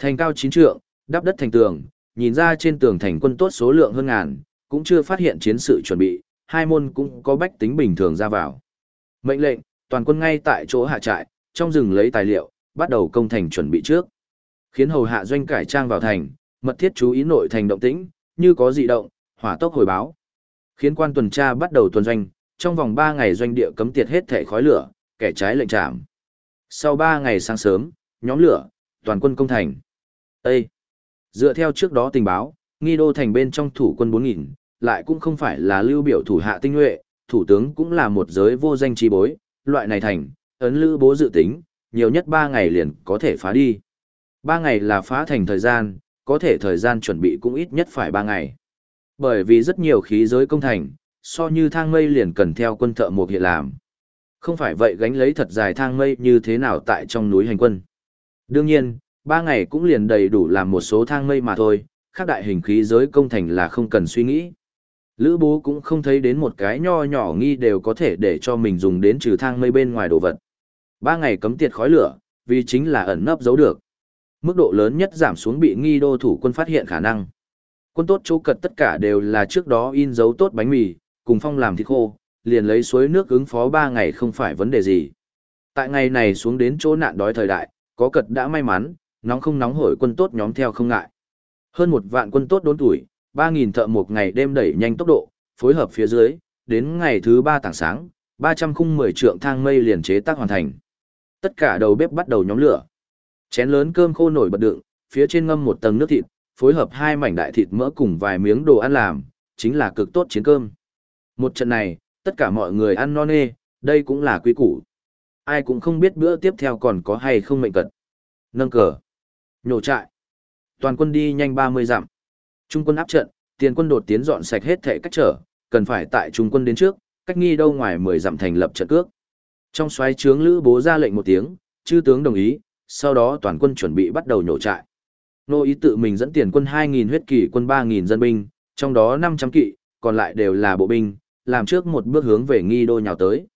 Thành cao chín trượng, đắp đất thành tường, nhìn ra trên tường thành quân tốt số lượng hơn ngàn, cũng chưa phát hiện chiến sự chuẩn bị, hai môn cũng có bách tính bình thường ra vào. Mệnh lệnh, toàn quân ngay tại chỗ hạ trại, trong rừng lấy tài liệu, bắt đầu công thành chuẩn bị trước. Khiến hầu hạ doanh cải trang vào thành, mật thiết chú ý nội thành động tĩnh, như có dị động, hỏa tốc hồi báo. Khiến quan tuần tra bắt đầu tuần doanh, trong vòng 3 ngày doanh địa cấm tiệt hết thể khói lửa, kẻ trái lệnh trảm. Sau 3 ngày sáng sớm, nhóm lửa, toàn quân công thành. Ê! Dựa theo trước đó tình báo, nghi đô thành bên trong thủ quân 4.000, lại cũng không phải là lưu biểu thủ hạ tinh nhuệ, thủ tướng cũng là một giới vô danh trí bối, loại này thành, ấn lữ bố dự tính, nhiều nhất 3 ngày liền có thể phá đi. 3 ngày là phá thành thời gian, có thể thời gian chuẩn bị cũng ít nhất phải 3 ngày. Bởi vì rất nhiều khí giới công thành, so như thang mây liền cần theo quân thợ một hiện làm. Không phải vậy gánh lấy thật dài thang mây như thế nào tại trong núi hành quân. Đương nhiên, Ba ngày cũng liền đầy đủ làm một số thang mây mà thôi, khác đại hình khí giới công thành là không cần suy nghĩ. Lữ bố cũng không thấy đến một cái nho nhỏ nghi đều có thể để cho mình dùng đến trừ thang mây bên ngoài đồ vật. Ba ngày cấm tiệt khói lửa, vì chính là ẩn nấp giấu được. Mức độ lớn nhất giảm xuống bị nghi đô thủ quân phát hiện khả năng. Quân tốt chỗ cật tất cả đều là trước đó in dấu tốt bánh mì, cùng phong làm thịt khô, liền lấy suối nước ứng phó ba ngày không phải vấn đề gì. Tại ngày này xuống đến chỗ nạn đói thời đại, có cật đã may mắn, nóng không nóng hổi quân tốt nhóm theo không ngại. Hơn một vạn quân tốt đốn tuổi, 3.000 thợ một ngày đêm đẩy nhanh tốc độ, phối hợp phía dưới, đến ngày thứ ba tảng sáng, 300 khung 10 trượng thang mây liền chế tác hoàn thành. Tất cả đầu bếp bắt đầu nhóm lửa. Chén lớn cơm khô nổi bật đựng, phía trên ngâm một tầng nước thịt, phối hợp hai mảnh đại thịt mỡ cùng vài miếng đồ ăn làm, chính là cực tốt chiến cơm. Một trận này, tất cả mọi người ăn no nê, đây cũng là quý củ. Ai cũng không biết bữa tiếp theo còn có hay không mệnh cận. Nâng cờ. Nhổ trại. Toàn quân đi nhanh 30 dặm. Trung quân áp trận, tiền quân đột tiến dọn sạch hết thể cách trở, cần phải tại trung quân đến trước, cách nghi đâu ngoài 10 dặm thành lập trận cước. Trong xoáy trướng lữ bố ra lệnh một tiếng, chư tướng đồng ý, sau đó toàn quân chuẩn bị bắt đầu nhổ trại. Nô ý tự mình dẫn tiền quân 2.000 huyết kỷ quân 3.000 dân binh, trong đó 500 kỵ, còn lại đều là bộ binh, làm trước một bước hướng về nghi đô nhào tới.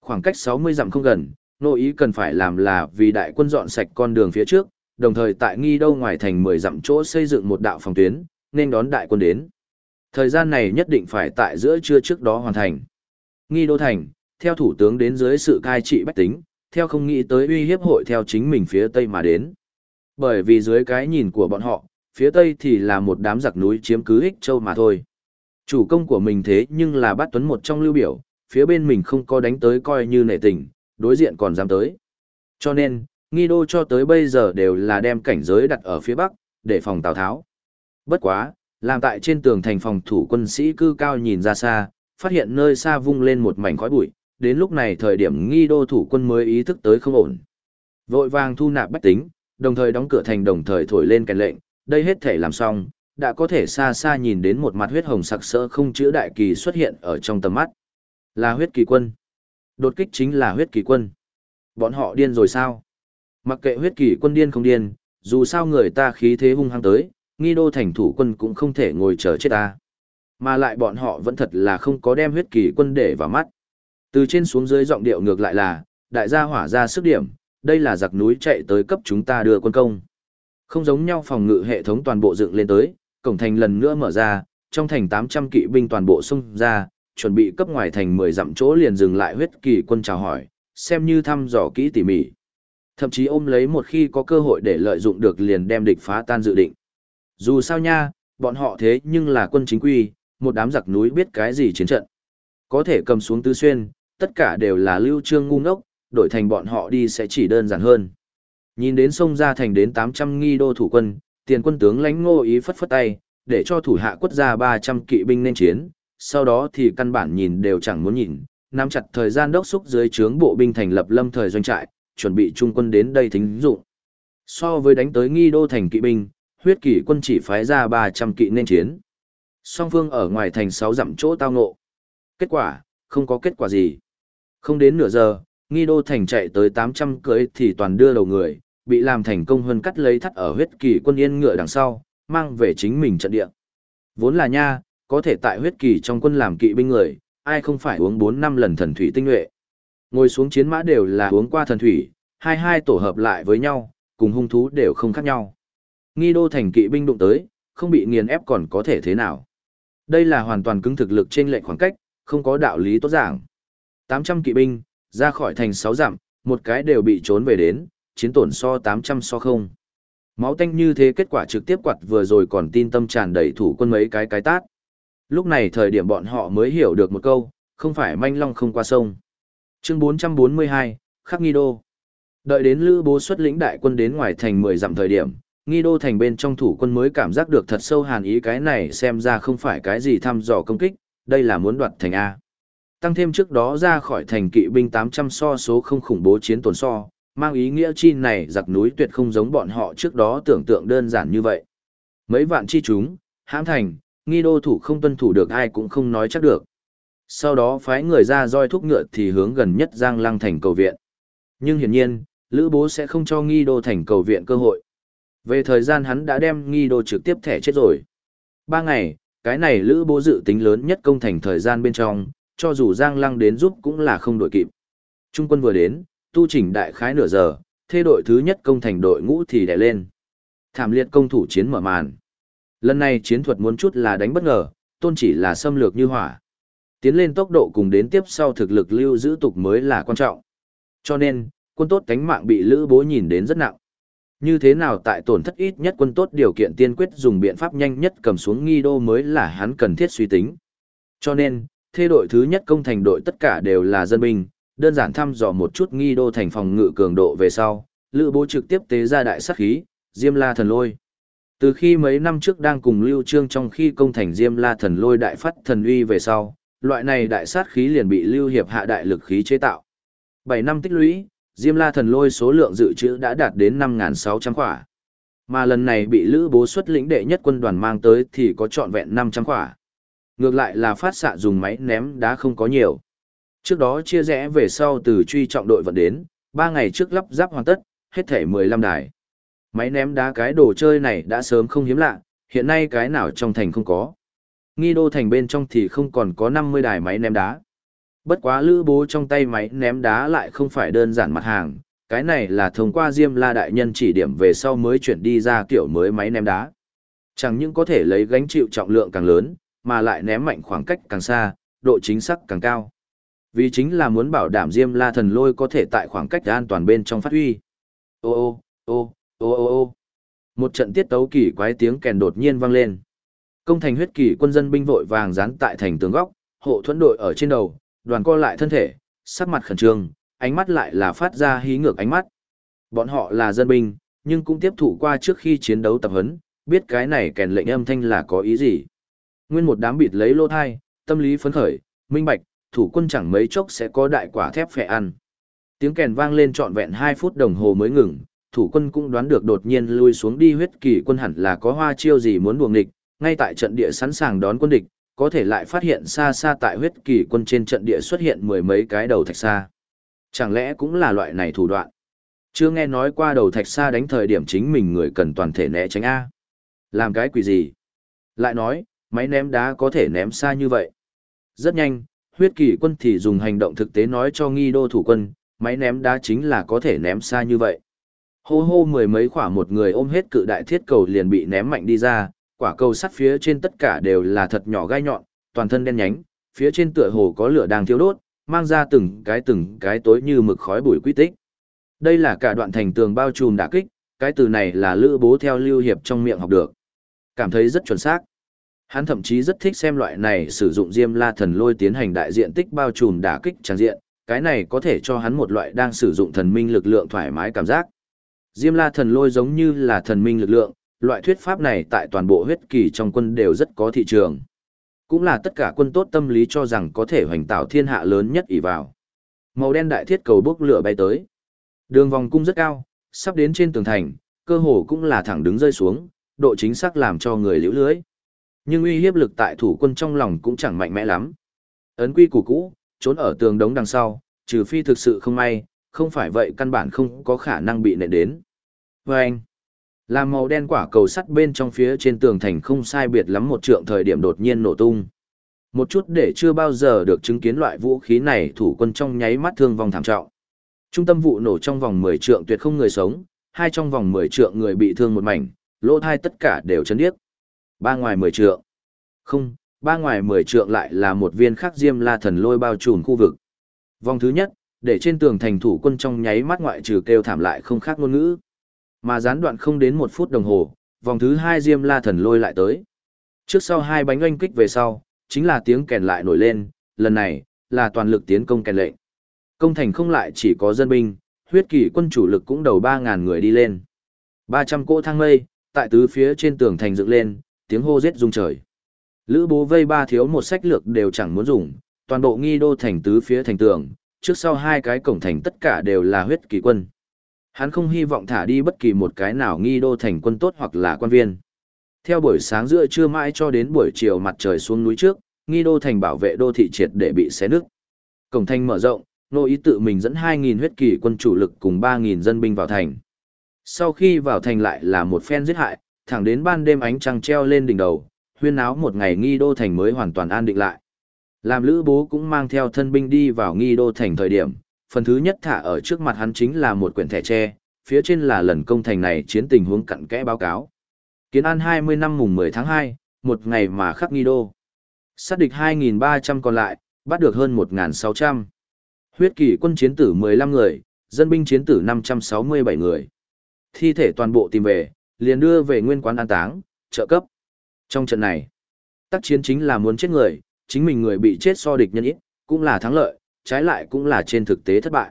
Khoảng cách 60 dặm không gần, nô ý cần phải làm là vì đại quân dọn sạch con đường phía trước, đồng thời tại nghi đô ngoài thành 10 dặm chỗ xây dựng một đạo phòng tuyến, nên đón đại quân đến. Thời gian này nhất định phải tại giữa trưa trước đó hoàn thành. Nghi đô thành, theo thủ tướng đến dưới sự cai trị bách tính, theo không nghĩ tới uy hiếp hội theo chính mình phía tây mà đến. Bởi vì dưới cái nhìn của bọn họ, phía tây thì là một đám giặc núi chiếm cứ ích châu mà thôi. Chủ công của mình thế nhưng là bắt tuấn một trong lưu biểu, phía bên mình không có đánh tới coi như nể tình, đối diện còn dám tới. Cho nên, nghi đô cho tới bây giờ đều là đem cảnh giới đặt ở phía bắc, để phòng Tào Tháo. Bất quá, làm tại trên tường thành phòng thủ quân sĩ cư cao nhìn ra xa, phát hiện nơi xa vung lên một mảnh khói bụi, đến lúc này thời điểm nghi đô thủ quân mới ý thức tới không ổn. Vội vàng thu nạp bách tính, đồng thời đóng cửa thành đồng thời thổi lên kèn lệnh, đây hết thể làm xong, đã có thể xa xa nhìn đến một mặt huyết hồng sặc sỡ không chữa đại kỳ xuất hiện ở trong tầm mắt. Là huyết kỳ quân. Đột kích chính là huyết kỳ quân. Bọn họ điên rồi sao? Mặc kệ huyết kỳ quân điên không điên, dù sao người ta khí thế hung hăng tới, nghi đô thành thủ quân cũng không thể ngồi chờ chết ta. Mà lại bọn họ vẫn thật là không có đem huyết kỳ quân để vào mắt. Từ trên xuống dưới giọng điệu ngược lại là, đại gia hỏa ra sức điểm, đây là giặc núi chạy tới cấp chúng ta đưa quân công. Không giống nhau phòng ngự hệ thống toàn bộ dựng lên tới, cổng thành lần nữa mở ra, trong thành 800 kỵ binh toàn bộ xung ra, chuẩn bị cấp ngoài thành 10 dặm chỗ liền dừng lại huyết kỳ quân chào hỏi, xem như thăm dò kỹ tỉ mỉ. Thậm chí ôm lấy một khi có cơ hội để lợi dụng được liền đem địch phá tan dự định. Dù sao nha, bọn họ thế nhưng là quân chính quy, một đám giặc núi biết cái gì chiến trận. Có thể cầm xuống tư xuyên, tất cả đều là lưu trương ngu ngốc, đổi thành bọn họ đi sẽ chỉ đơn giản hơn. Nhìn đến sông ra thành đến 800 nghi đô thủ quân, tiền quân tướng lãnh ngô ý phất phất tay, để cho thủ hạ quất ra 300 kỵ binh nên chiến, sau đó thì căn bản nhìn đều chẳng muốn nhìn, nắm chặt thời gian đốc xúc dưới trướng bộ binh thành lập lâm thời doanh trại, chuẩn bị trung quân đến đây thính dụng. So với đánh tới nghi đô thành kỵ binh, huyết kỷ quân chỉ phái ra 300 kỵ nên chiến. Song phương ở ngoài thành 6 dặm chỗ tao ngộ. Kết quả, không có kết quả gì. Không đến nửa giờ, nghi đô thành chạy tới 800 cưới thì toàn đưa đầu người, bị làm thành công hơn cắt lấy thắt ở huyết kỳ quân yên ngựa đằng sau, mang về chính mình trận địa. Vốn là nha, có thể tại huyết kỳ trong quân làm kỵ binh người, ai không phải uống 4 năm lần thần thủy tinh nhuệ. Ngồi xuống chiến mã đều là uống qua thần thủy, hai hai tổ hợp lại với nhau, cùng hung thú đều không khác nhau. Nghi đô thành kỵ binh đụng tới, không bị nghiền ép còn có thể thế nào. Đây là hoàn toàn cứng thực lực trên lệnh khoảng cách, không có đạo lý tốt giảng. 800 kỵ binh, ra khỏi thành 6 dặm, một cái đều bị trốn về đến, chiến tổn so 800 so không. Máu tanh như thế kết quả trực tiếp quạt vừa rồi còn tin tâm tràn đầy thủ quân mấy cái cái tát. Lúc này thời điểm bọn họ mới hiểu được một câu, không phải manh long không qua sông. Chương 442, Khắc Nghi Đô. Đợi đến Lữ Bố xuất lĩnh đại quân đến ngoài thành 10 dặm thời điểm, Nghi Đô thành bên trong thủ quân mới cảm giác được thật sâu hàn ý cái này xem ra không phải cái gì thăm dò công kích, đây là muốn đoạt thành A. Tăng thêm trước đó ra khỏi thành kỵ binh 800 so số không khủng bố chiến tổn so, mang ý nghĩa chi này giặc núi tuyệt không giống bọn họ trước đó tưởng tượng đơn giản như vậy. Mấy vạn chi chúng, hãm thành, nghi đô thủ không tuân thủ được ai cũng không nói chắc được. Sau đó phái người ra roi thúc ngựa thì hướng gần nhất Giang Lăng thành cầu viện. Nhưng hiển nhiên, Lữ Bố sẽ không cho nghi đô thành cầu viện cơ hội. Về thời gian hắn đã đem nghi đô trực tiếp thẻ chết rồi. Ba ngày, cái này Lữ Bố dự tính lớn nhất công thành thời gian bên trong, cho dù Giang Lăng đến giúp cũng là không đội kịp. Trung quân vừa đến, tu chỉnh đại khái nửa giờ, thê đội thứ nhất công thành đội ngũ thì đè lên. Thảm liệt công thủ chiến mở màn. Lần này chiến thuật muốn chút là đánh bất ngờ, tôn chỉ là xâm lược như hỏa. Tiến lên tốc độ cùng đến tiếp sau thực lực lưu giữ tục mới là quan trọng. Cho nên, quân tốt cánh mạng bị Lữ Bố nhìn đến rất nặng. Như thế nào tại tổn thất ít nhất quân tốt điều kiện tiên quyết dùng biện pháp nhanh nhất cầm xuống nghi đô mới là hắn cần thiết suy tính. Cho nên, thê đội thứ nhất công thành đội tất cả đều là dân binh, đơn giản thăm dò một chút nghi đô thành phòng ngự cường độ về sau, lữ bố trực tiếp tế ra đại sát khí, Diêm La thần lôi. Từ khi mấy năm trước đang cùng Lưu Trương trong khi công thành Diêm La thần lôi đại phát thần uy về sau, loại này đại sát khí liền bị Lưu Hiệp hạ đại lực khí chế tạo. 7 năm tích lũy, Diêm La thần lôi số lượng dự trữ đã đạt đến 5600 quả. Mà lần này bị Lữ Bố xuất lĩnh đệ nhất quân đoàn mang tới thì có trọn vẹn 500 quả. Ngược lại là phát xạ dùng máy ném đá không có nhiều. Trước đó chia rẽ về sau từ truy trọng đội vận đến, 3 ngày trước lắp ráp hoàn tất, hết thể 15 đài. Máy ném đá cái đồ chơi này đã sớm không hiếm lạ, hiện nay cái nào trong thành không có. Nghi đô thành bên trong thì không còn có 50 đài máy ném đá. Bất quá lữ bố trong tay máy ném đá lại không phải đơn giản mặt hàng, cái này là thông qua Diêm La Đại Nhân chỉ điểm về sau mới chuyển đi ra kiểu mới máy ném đá. Chẳng những có thể lấy gánh chịu trọng lượng càng lớn, mà lại ném mạnh khoảng cách càng xa, độ chính xác càng cao. Vì chính là muốn bảo đảm Diêm La Thần Lôi có thể tại khoảng cách an toàn bên trong phát huy. Ô ô, ô, ô ô ô. Một trận tiết tấu kỳ quái tiếng kèn đột nhiên vang lên. Công thành huyết kỳ quân dân binh vội vàng dán tại thành tường góc, hộ thuẫn đội ở trên đầu, đoàn co lại thân thể, sắc mặt khẩn trương, ánh mắt lại là phát ra hí ngược ánh mắt. Bọn họ là dân binh, nhưng cũng tiếp thụ qua trước khi chiến đấu tập huấn, biết cái này kèn lệnh âm thanh là có ý gì. Nguyên một đám bịt lấy lô thai, tâm lý phấn khởi, minh bạch, thủ quân chẳng mấy chốc sẽ có đại quả thép phệ ăn. Tiếng kèn vang lên trọn vẹn 2 phút đồng hồ mới ngừng, thủ quân cũng đoán được đột nhiên lui xuống đi huyết kỳ quân hẳn là có hoa chiêu gì muốn buồng địch, ngay tại trận địa sẵn sàng đón quân địch, có thể lại phát hiện xa xa tại huyết kỳ quân trên trận địa xuất hiện mười mấy cái đầu thạch xa. Chẳng lẽ cũng là loại này thủ đoạn? Chưa nghe nói qua đầu thạch xa đánh thời điểm chính mình người cần toàn thể né tránh A. Làm cái quỷ gì? Lại nói, máy ném đá có thể ném xa như vậy. Rất nhanh, huyết kỳ quân thì dùng hành động thực tế nói cho nghi đô thủ quân, máy ném đá chính là có thể ném xa như vậy. Hô hô mười mấy quả một người ôm hết cự đại thiết cầu liền bị ném mạnh đi ra, quả cầu sắt phía trên tất cả đều là thật nhỏ gai nhọn, toàn thân đen nhánh, phía trên tựa hồ có lửa đang thiêu đốt, mang ra từng cái từng cái tối như mực khói bụi quy tích. Đây là cả đoạn thành tường bao trùm đả kích, cái từ này là lữ bố theo lưu hiệp trong miệng học được. Cảm thấy rất chuẩn xác. Hắn thậm chí rất thích xem loại này sử dụng diêm la thần lôi tiến hành đại diện tích bao trùm đả kích tràn diện, cái này có thể cho hắn một loại đang sử dụng thần minh lực lượng thoải mái cảm giác. Diêm la thần lôi giống như là thần minh lực lượng, loại thuyết pháp này tại toàn bộ huyết kỳ trong quân đều rất có thị trường. Cũng là tất cả quân tốt tâm lý cho rằng có thể hoành tạo thiên hạ lớn nhất ỷ vào. Màu đen đại thiết cầu bốc lửa bay tới. Đường vòng cung rất cao, sắp đến trên tường thành, cơ hồ cũng là thẳng đứng rơi xuống, độ chính xác làm cho người liễu lưới. Nhưng uy hiếp lực tại thủ quân trong lòng cũng chẳng mạnh mẽ lắm. Ấn quy củ cũ, trốn ở tường đống đằng sau, trừ phi thực sự không may, không phải vậy căn bản không có khả năng bị nệ đến. Vâng! anh, làm màu đen quả cầu sắt bên trong phía trên tường thành không sai biệt lắm một trượng thời điểm đột nhiên nổ tung. Một chút để chưa bao giờ được chứng kiến loại vũ khí này thủ quân trong nháy mắt thương vong thảm trọng. Trung tâm vụ nổ trong vòng 10 trượng tuyệt không người sống, hai trong vòng 10 trượng người bị thương một mảnh, lỗ thai tất cả đều chấn điếc. Ba ngoài 10 trượng. Không, ba ngoài 10 trượng lại là một viên khắc diêm la thần lôi bao trùm khu vực. Vòng thứ nhất, để trên tường thành thủ quân trong nháy mắt ngoại trừ kêu thảm lại không khác ngôn ngữ. Mà gián đoạn không đến một phút đồng hồ, vòng thứ hai diêm la thần lôi lại tới. Trước sau hai bánh oanh kích về sau, chính là tiếng kèn lại nổi lên, lần này, là toàn lực tiến công kèn lệnh. Công thành không lại chỉ có dân binh, huyết kỷ quân chủ lực cũng đầu 3.000 người đi lên. 300 cỗ thang mây, tại tứ phía trên tường thành dựng lên, tiếng hô giết rung trời. Lữ bố vây ba thiếu một sách lược đều chẳng muốn dùng, toàn bộ nghi đô thành tứ phía thành tường, trước sau hai cái cổng thành tất cả đều là huyết kỳ quân. Hắn không hy vọng thả đi bất kỳ một cái nào nghi đô thành quân tốt hoặc là quan viên. Theo buổi sáng giữa trưa mãi cho đến buổi chiều mặt trời xuống núi trước, nghi đô thành bảo vệ đô thị triệt để bị xé nứt. Cổng thành mở rộng, nô ý tự mình dẫn 2.000 huyết kỳ quân chủ lực cùng 3.000 dân binh vào thành. Sau khi vào thành lại là một phen giết hại, thẳng đến ban đêm ánh trăng treo lên đỉnh đầu, huyên áo một ngày nghi đô thành mới hoàn toàn an định lại. Làm lữ bố cũng mang theo thân binh đi vào nghi đô thành thời điểm, phần thứ nhất thả ở trước mặt hắn chính là một quyển thẻ tre, phía trên là lần công thành này chiến tình huống cặn kẽ báo cáo. Kiến an 20 năm mùng 10 tháng 2, một ngày mà khắc nghi đô. Sát địch 2.300 còn lại, bắt được hơn 1.600. Huyết kỷ quân chiến tử 15 người, dân binh chiến tử 567 người. Thi thể toàn bộ tìm về, liền đưa về nguyên quán an táng, trợ cấp. Trong trận này, tác chiến chính là muốn chết người, chính mình người bị chết so địch nhân ít, cũng là thắng lợi, trái lại cũng là trên thực tế thất bại.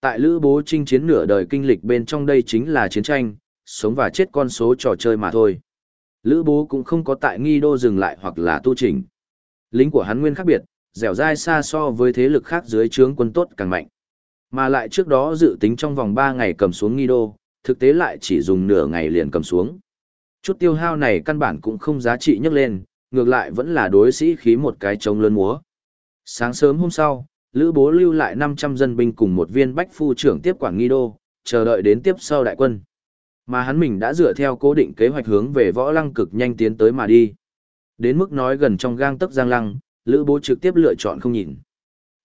Tại Lữ Bố chinh chiến nửa đời kinh lịch bên trong đây chính là chiến tranh, sống và chết con số trò chơi mà thôi. Lữ Bố cũng không có tại nghi đô dừng lại hoặc là tu chỉnh. Lính của hắn nguyên khác biệt, dẻo dai xa so với thế lực khác dưới trướng quân tốt càng mạnh. Mà lại trước đó dự tính trong vòng 3 ngày cầm xuống nghi đô, thực tế lại chỉ dùng nửa ngày liền cầm xuống. Chút tiêu hao này căn bản cũng không giá trị nhắc lên, ngược lại vẫn là đối sĩ khí một cái trống lớn múa. Sáng sớm hôm sau, Lữ Bố lưu lại 500 dân binh cùng một viên bách phu trưởng tiếp quản nghi đô, chờ đợi đến tiếp sau đại quân. Mà hắn mình đã dựa theo cố định kế hoạch hướng về võ lăng cực nhanh tiến tới mà đi. Đến mức nói gần trong gang tấc giang lăng, Lữ Bố trực tiếp lựa chọn không nhìn.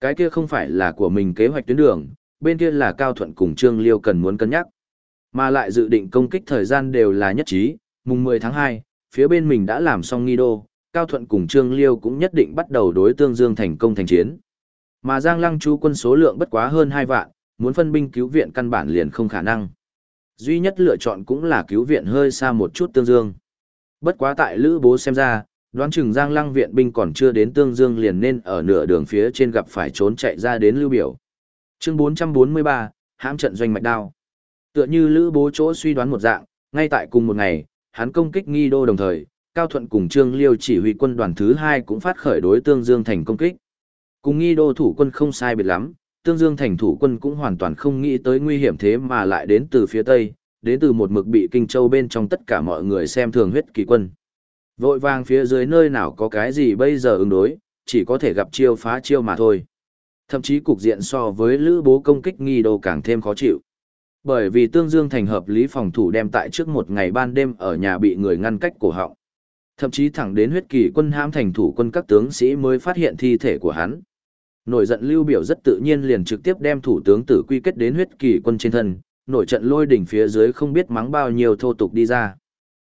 Cái kia không phải là của mình kế hoạch tuyến đường, bên kia là Cao Thuận cùng Trương Liêu cần muốn cân nhắc. Mà lại dự định công kích thời gian đều là nhất trí, mùng 10 tháng 2, phía bên mình đã làm xong nghi đô, Cao Thuận cùng Trương Liêu cũng nhất định bắt đầu đối tương dương thành công thành chiến. Mà Giang Lăng chú quân số lượng bất quá hơn 2 vạn, muốn phân binh cứu viện căn bản liền không khả năng. Duy nhất lựa chọn cũng là cứu viện hơi xa một chút tương dương. Bất quá tại Lữ Bố xem ra, đoán chừng Giang Lăng viện binh còn chưa đến tương dương liền nên ở nửa đường phía trên gặp phải trốn chạy ra đến Lưu Biểu. Chương 443, hãm trận doanh mạch đao. Tựa như Lữ Bố chỗ suy đoán một dạng, ngay tại cùng một ngày, hắn công kích nghi đô đồng thời, Cao Thuận cùng Trương Liêu chỉ huy quân đoàn thứ hai cũng phát khởi đối Tương Dương thành công kích. Cùng nghi đô thủ quân không sai biệt lắm, Tương Dương thành thủ quân cũng hoàn toàn không nghĩ tới nguy hiểm thế mà lại đến từ phía Tây, đến từ một mực bị Kinh Châu bên trong tất cả mọi người xem thường huyết kỳ quân. Vội vàng phía dưới nơi nào có cái gì bây giờ ứng đối, chỉ có thể gặp chiêu phá chiêu mà thôi. Thậm chí cục diện so với lữ bố công kích nghi đô càng thêm khó chịu. Bởi vì Tương Dương thành hợp lý phòng thủ đem tại trước một ngày ban đêm ở nhà bị người ngăn cách cổ họng. Thậm chí thẳng đến huyết kỳ quân hãm thành thủ quân các tướng sĩ mới phát hiện thi thể của hắn. Nổi giận lưu biểu rất tự nhiên liền trực tiếp đem thủ tướng tử quy kết đến huyết kỳ quân trên thân, nổi trận lôi đỉnh phía dưới không biết mắng bao nhiêu thô tục đi ra.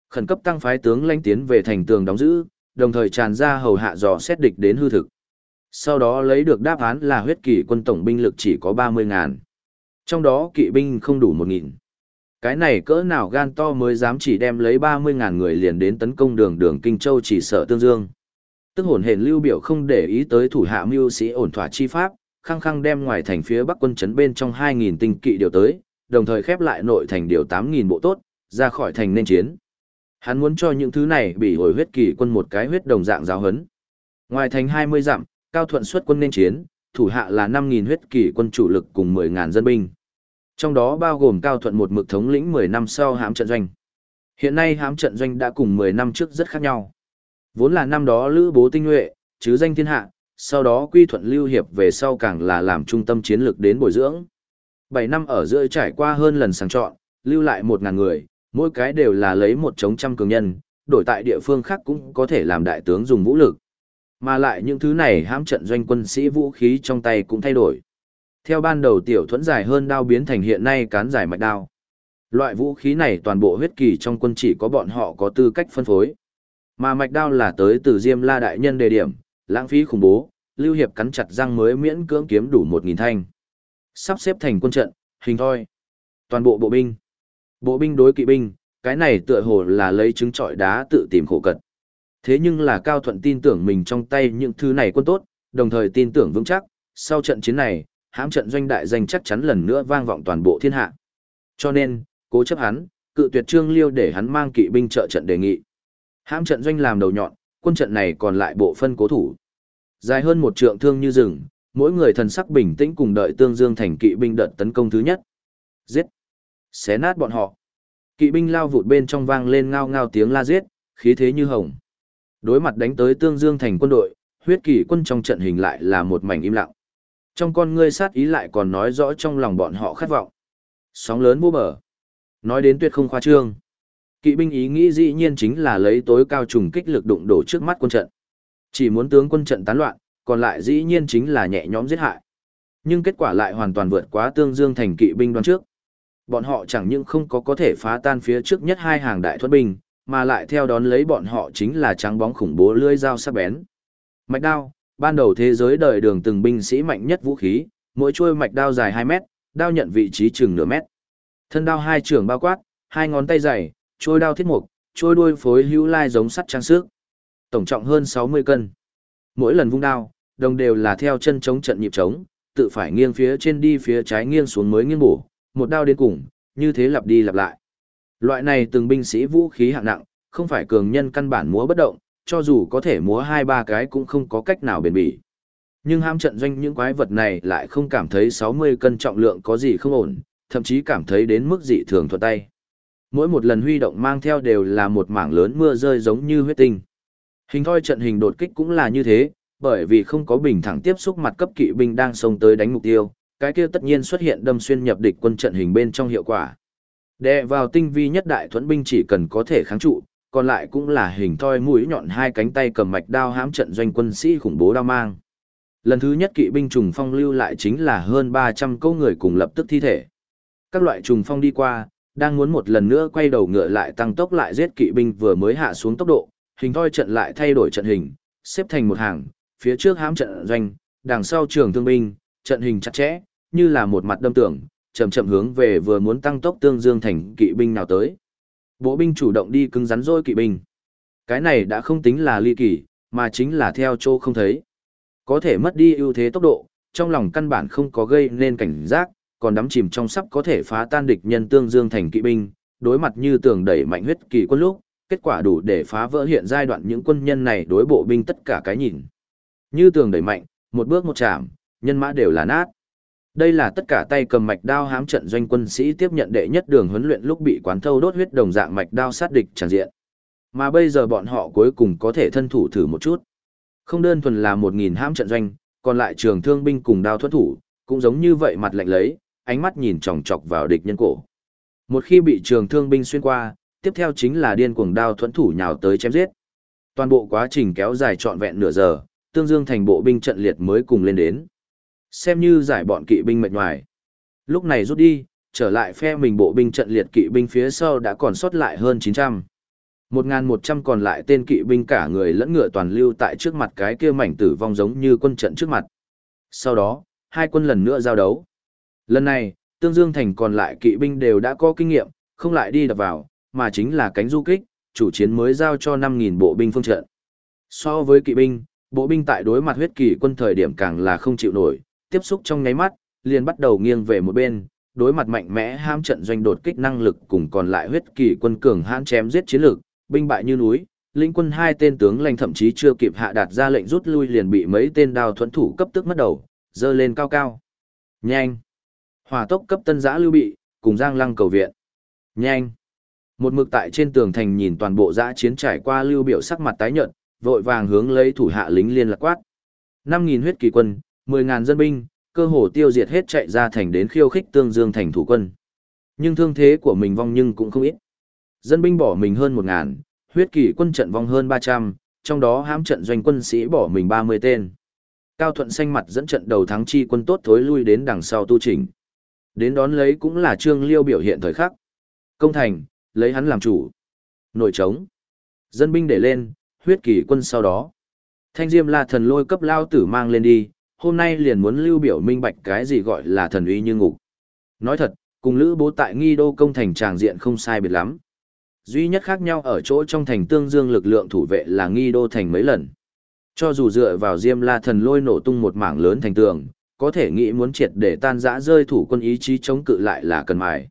Khẩn cấp tăng phái tướng lãnh tiến về thành tường đóng giữ, đồng thời tràn ra hầu hạ dò xét địch đến hư thực. Sau đó lấy được đáp án là huyết kỳ quân tổng binh lực chỉ có 30 ngàn. Trong đó kỵ binh không đủ 1 nghìn. Cái này cỡ nào gan to mới dám chỉ đem lấy 30 ngàn người liền đến tấn công đường đường Kinh Châu chỉ sợ tương dương. Tức hồn hển lưu biểu không để ý tới thủ hạ mưu sĩ ổn thỏa chi pháp, khăng khăng đem ngoài thành phía bắc quân chấn bên trong 2.000 tinh kỵ điều tới, đồng thời khép lại nội thành điều 8.000 bộ tốt, ra khỏi thành nên chiến. Hắn muốn cho những thứ này bị hồi huyết kỳ quân một cái huyết đồng dạng giáo hấn. Ngoài thành 20 dặm, Cao Thuận xuất quân nên chiến, thủ hạ là 5.000 huyết kỳ quân chủ lực cùng 10.000 dân binh. Trong đó bao gồm Cao Thuận một mực thống lĩnh 10 năm sau hãm trận doanh. Hiện nay hãm trận doanh đã cùng 10 năm trước rất khác nhau. Vốn là năm đó lữ bố tinh nhuệ, chứ danh thiên hạ, sau đó quy thuận lưu hiệp về sau càng là làm trung tâm chiến lược đến bồi dưỡng. 7 năm ở giữa trải qua hơn lần sàng chọn, lưu lại 1.000 người, mỗi cái đều là lấy một chống trăm cường nhân, đổi tại địa phương khác cũng có thể làm đại tướng dùng vũ lực. Mà lại những thứ này hãm trận doanh quân sĩ vũ khí trong tay cũng thay đổi. Theo ban đầu tiểu thuẫn dài hơn đao biến thành hiện nay cán dài mạch đao. Loại vũ khí này toàn bộ huyết kỳ trong quân chỉ có bọn họ có tư cách phân phối. Mà mạch đao là tới từ Diêm La đại nhân đề điểm, lãng phí khủng bố, Lưu Hiệp cắn chặt răng mới miễn cưỡng kiếm đủ 1000 thanh. Sắp xếp thành quân trận, hình thoi. Toàn bộ bộ binh. Bộ binh đối kỵ binh, cái này tựa hồ là lấy trứng trọi đá tự tìm khổ cật. Thế nhưng là Cao Thuận tin tưởng mình trong tay những thứ này quân tốt, đồng thời tin tưởng vững chắc, sau trận chiến này, hãm trận doanh đại danh chắc chắn lần nữa vang vọng toàn bộ thiên hạ. Cho nên, cố chấp hắn, cự tuyệt trương liêu để hắn mang kỵ binh trợ trận đề nghị. Hãm trận doanh làm đầu nhọn, quân trận này còn lại bộ phân cố thủ. Dài hơn một trượng thương như rừng, mỗi người thần sắc bình tĩnh cùng đợi tương dương thành kỵ binh đợt tấn công thứ nhất. Giết! Xé nát bọn họ. Kỵ binh lao vụt bên trong vang lên ngao ngao tiếng la giết, khí thế như hồng. Đối mặt đánh tới tương dương thành quân đội, huyết kỵ quân trong trận hình lại là một mảnh im lặng. Trong con ngươi sát ý lại còn nói rõ trong lòng bọn họ khát vọng. Sóng lớn vô bờ. Nói đến tuyệt không khoa trương. Kỵ binh ý nghĩ dĩ nhiên chính là lấy tối cao trùng kích lực đụng đổ trước mắt quân trận. Chỉ muốn tướng quân trận tán loạn, còn lại dĩ nhiên chính là nhẹ nhõm giết hại. Nhưng kết quả lại hoàn toàn vượt quá tương dương thành kỵ binh đoán trước. Bọn họ chẳng những không có có thể phá tan phía trước nhất hai hàng đại thuẫn binh, mà lại theo đón lấy bọn họ chính là trắng bóng khủng bố lưỡi dao sắc bén. Mạch đao, ban đầu thế giới đời đường từng binh sĩ mạnh nhất vũ khí, mỗi chuôi mạch đao dài 2 mét, đao nhận vị trí chừng nửa mét. Thân đao hai trường bao quát, hai ngón tay dày, trôi đao thiết mục, trôi đuôi phối hữu lai giống sắt trang sức. Tổng trọng hơn 60 cân. Mỗi lần vung đao, đồng đều là theo chân chống trận nhịp chống, tự phải nghiêng phía trên đi phía trái nghiêng xuống mới nghiêng bổ, một đao đến cùng, như thế lặp đi lặp lại. Loại này từng binh sĩ vũ khí hạng nặng, không phải cường nhân căn bản múa bất động, cho dù có thể múa hai ba cái cũng không có cách nào bền bỉ. Nhưng ham trận doanh những quái vật này lại không cảm thấy 60 cân trọng lượng có gì không ổn, thậm chí cảm thấy đến mức dị thường thuận tay. Mỗi một lần huy động mang theo đều là một mảng lớn mưa rơi giống như huyết tinh. Hình thoi trận hình đột kích cũng là như thế, bởi vì không có bình thẳng tiếp xúc mặt cấp kỵ binh đang xông tới đánh mục tiêu, cái kia tất nhiên xuất hiện đâm xuyên nhập địch quân trận hình bên trong hiệu quả. Đè vào tinh vi nhất đại thuẫn binh chỉ cần có thể kháng trụ, còn lại cũng là hình thoi mũi nhọn hai cánh tay cầm mạch đao hãm trận doanh quân sĩ khủng bố đao mang. Lần thứ nhất kỵ binh trùng phong lưu lại chính là hơn 300 câu người cùng lập tức thi thể. Các loại trùng phong đi qua, đang muốn một lần nữa quay đầu ngựa lại tăng tốc lại giết kỵ binh vừa mới hạ xuống tốc độ, hình thoi trận lại thay đổi trận hình, xếp thành một hàng, phía trước hãm trận doanh, đằng sau trường thương binh, trận hình chặt chẽ, như là một mặt đâm tưởng, chậm chậm hướng về vừa muốn tăng tốc tương dương thành kỵ binh nào tới. Bộ binh chủ động đi cứng rắn rôi kỵ binh. Cái này đã không tính là ly kỳ, mà chính là theo chỗ không thấy. Có thể mất đi ưu thế tốc độ, trong lòng căn bản không có gây nên cảnh giác, còn đắm chìm trong sắp có thể phá tan địch nhân tương dương thành kỵ binh, đối mặt như tường đẩy mạnh huyết kỳ quân lúc, kết quả đủ để phá vỡ hiện giai đoạn những quân nhân này đối bộ binh tất cả cái nhìn. Như tường đẩy mạnh, một bước một chạm, nhân mã đều là nát. Đây là tất cả tay cầm mạch đao hám trận doanh quân sĩ tiếp nhận đệ nhất đường huấn luyện lúc bị quán thâu đốt huyết đồng dạng mạch đao sát địch tràn diện. Mà bây giờ bọn họ cuối cùng có thể thân thủ thử một chút. Không đơn thuần là một nghìn hám trận doanh, còn lại trường thương binh cùng đao thuẫn thủ, cũng giống như vậy mặt lạnh lấy, ánh mắt nhìn chòng chọc vào địch nhân cổ. Một khi bị trường thương binh xuyên qua, tiếp theo chính là điên cuồng đao thuẫn thủ nhào tới chém giết. Toàn bộ quá trình kéo dài trọn vẹn nửa giờ, tương dương thành bộ binh trận liệt mới cùng lên đến. Xem như giải bọn kỵ binh mệt ngoài. Lúc này rút đi, trở lại phe mình bộ binh trận liệt kỵ binh phía sau đã còn sót lại hơn 900. 1.100 còn lại tên kỵ binh cả người lẫn ngựa toàn lưu tại trước mặt cái kia mảnh tử vong giống như quân trận trước mặt. Sau đó, hai quân lần nữa giao đấu. Lần này, Tương Dương Thành còn lại kỵ binh đều đã có kinh nghiệm, không lại đi đập vào, mà chính là cánh du kích, chủ chiến mới giao cho 5.000 bộ binh phương trận. So với kỵ binh, bộ binh tại đối mặt huyết kỳ quân thời điểm càng là không chịu nổi, tiếp xúc trong nháy mắt, liền bắt đầu nghiêng về một bên, đối mặt mạnh mẽ ham trận doanh đột kích năng lực cùng còn lại huyết kỳ quân cường hãn chém giết chiến lược, binh bại như núi, lĩnh quân hai tên tướng lãnh thậm chí chưa kịp hạ đạt ra lệnh rút lui liền bị mấy tên đao thuẫn thủ cấp tức mất đầu, dơ lên cao cao. Nhanh! Hỏa tốc cấp tân giã lưu bị, cùng Giang Lăng cầu viện. Nhanh! Một mực tại trên tường thành nhìn toàn bộ giã chiến trải qua lưu biểu sắc mặt tái nhợt, vội vàng hướng lấy thủ hạ lính liên lạc quát. 5.000 huyết kỳ quân, 10.000 dân binh, cơ hồ tiêu diệt hết chạy ra thành đến khiêu khích tương dương thành thủ quân. Nhưng thương thế của mình vong nhưng cũng không ít. Dân binh bỏ mình hơn 1.000, huyết kỳ quân trận vong hơn 300, trong đó hãm trận doanh quân sĩ bỏ mình 30 tên. Cao Thuận xanh mặt dẫn trận đầu thắng chi quân tốt thối lui đến đằng sau tu trình. Đến đón lấy cũng là Trương Liêu biểu hiện thời khắc. Công thành, lấy hắn làm chủ. Nội trống. Dân binh để lên, huyết kỳ quân sau đó. Thanh Diêm La thần lôi cấp lao tử mang lên đi, hôm nay liền muốn lưu biểu minh bạch cái gì gọi là thần uy như ngục. Nói thật, cùng lữ bố tại nghi đô công thành tràng diện không sai biệt lắm. Duy nhất khác nhau ở chỗ trong thành tương dương lực lượng thủ vệ là nghi đô thành mấy lần. Cho dù dựa vào Diêm La thần lôi nổ tung một mảng lớn thành tường, có thể nghĩ muốn triệt để tan rã rơi thủ quân ý chí chống cự lại là cần mài.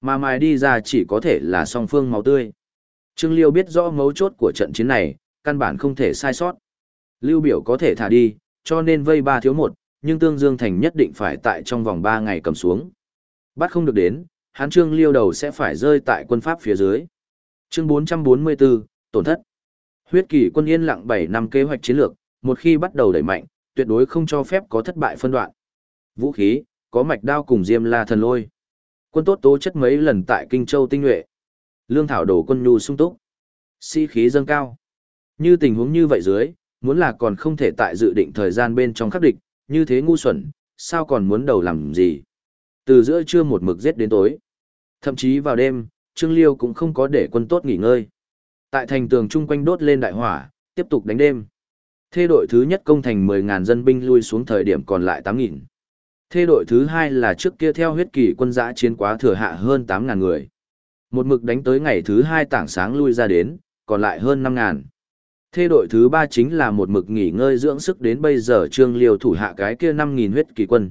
Mà mài đi ra chỉ có thể là song phương máu tươi. Trương Liêu biết rõ mấu chốt của trận chiến này, căn bản không thể sai sót. Lưu biểu có thể thả đi, cho nên vây ba thiếu một, nhưng Tương Dương Thành nhất định phải tại trong vòng 3 ngày cầm xuống. Bắt không được đến, hán Trương Liêu đầu sẽ phải rơi tại quân Pháp phía dưới. Chương 444, tổn thất. Huyết kỳ quân yên lặng 7 năm kế hoạch chiến lược, một khi bắt đầu đẩy mạnh, tuyệt đối không cho phép có thất bại phân đoạn. Vũ khí, có mạch đao cùng diêm la thần lôi. Quân tốt tố chất mấy lần tại Kinh Châu tinh nhuệ. Lương thảo đổ quân nhu sung túc. Sĩ khí dâng cao. Như tình huống như vậy dưới, muốn là còn không thể tại dự định thời gian bên trong khắc địch, như thế ngu xuẩn, sao còn muốn đầu làm gì. Từ giữa trưa một mực giết đến tối. Thậm chí vào đêm, Trương Liêu cũng không có để quân tốt nghỉ ngơi. Tại thành tường chung quanh đốt lên đại hỏa, tiếp tục đánh đêm. Thê đội thứ nhất công thành 10.000 dân binh lui xuống thời điểm còn lại 8.000. Thê đội thứ hai là trước kia theo huyết kỳ quân giã chiến quá thừa hạ hơn 8.000 người. Một mực đánh tới ngày thứ hai tảng sáng lui ra đến, còn lại hơn 5.000. Thế đội thứ ba chính là một mực nghỉ ngơi dưỡng sức đến bây giờ Trương Liêu thủ hạ cái kia 5.000 huyết kỳ quân.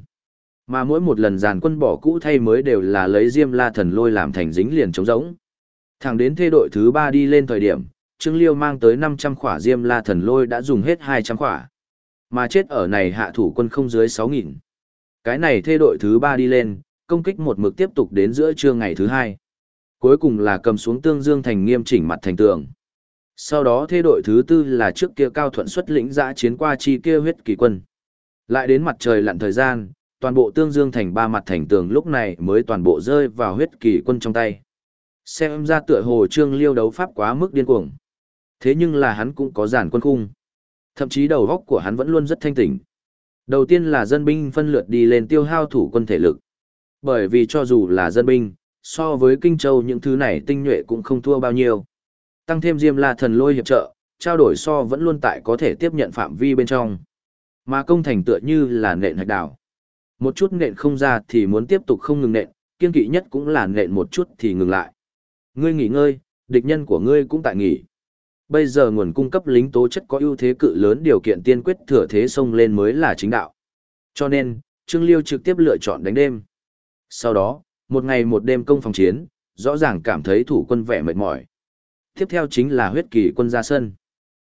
Mà mỗi một lần dàn quân bỏ cũ thay mới đều là lấy Diêm La Thần Lôi làm thành dính liền chống giống. Thẳng đến thế đội thứ ba đi lên thời điểm, Trương Liêu mang tới 500 khỏa Diêm La Thần Lôi đã dùng hết 200 khỏa. Mà chết ở này hạ thủ quân không dưới 6.000. Cái này thế đội thứ ba đi lên, công kích một mực tiếp tục đến giữa trưa ngày thứ hai. Cuối cùng là cầm xuống tương dương thành nghiêm chỉnh mặt thành tường. Sau đó thế đội thứ tư là trước kia cao thuận xuất lĩnh dã chiến qua chi kia huyết kỳ quân. Lại đến mặt trời lặn thời gian, toàn bộ tương dương thành ba mặt thành tường lúc này mới toàn bộ rơi vào huyết kỳ quân trong tay. Xem ra tựa hồ trương liêu đấu pháp quá mức điên cuồng. Thế nhưng là hắn cũng có giản quân khung. Thậm chí đầu góc của hắn vẫn luôn rất thanh tỉnh. Đầu tiên là dân binh phân lượt đi lên tiêu hao thủ quân thể lực. Bởi vì cho dù là dân binh, so với Kinh Châu những thứ này tinh nhuệ cũng không thua bao nhiêu. Tăng thêm Diêm La thần lôi hiệp trợ, trao đổi so vẫn luôn tại có thể tiếp nhận phạm vi bên trong. Mà công thành tựa như là nện hạch đảo. Một chút nện không ra thì muốn tiếp tục không ngừng nện, kiên kỵ nhất cũng là nện một chút thì ngừng lại. Ngươi nghỉ ngơi, địch nhân của ngươi cũng tại nghỉ. Bây giờ nguồn cung cấp lính tố chất có ưu thế cự lớn điều kiện tiên quyết thừa thế xông lên mới là chính đạo. Cho nên, Trương Liêu trực tiếp lựa chọn đánh đêm. Sau đó, một ngày một đêm công phòng chiến, rõ ràng cảm thấy thủ quân vẻ mệt mỏi. Tiếp theo chính là huyết kỳ quân ra sân.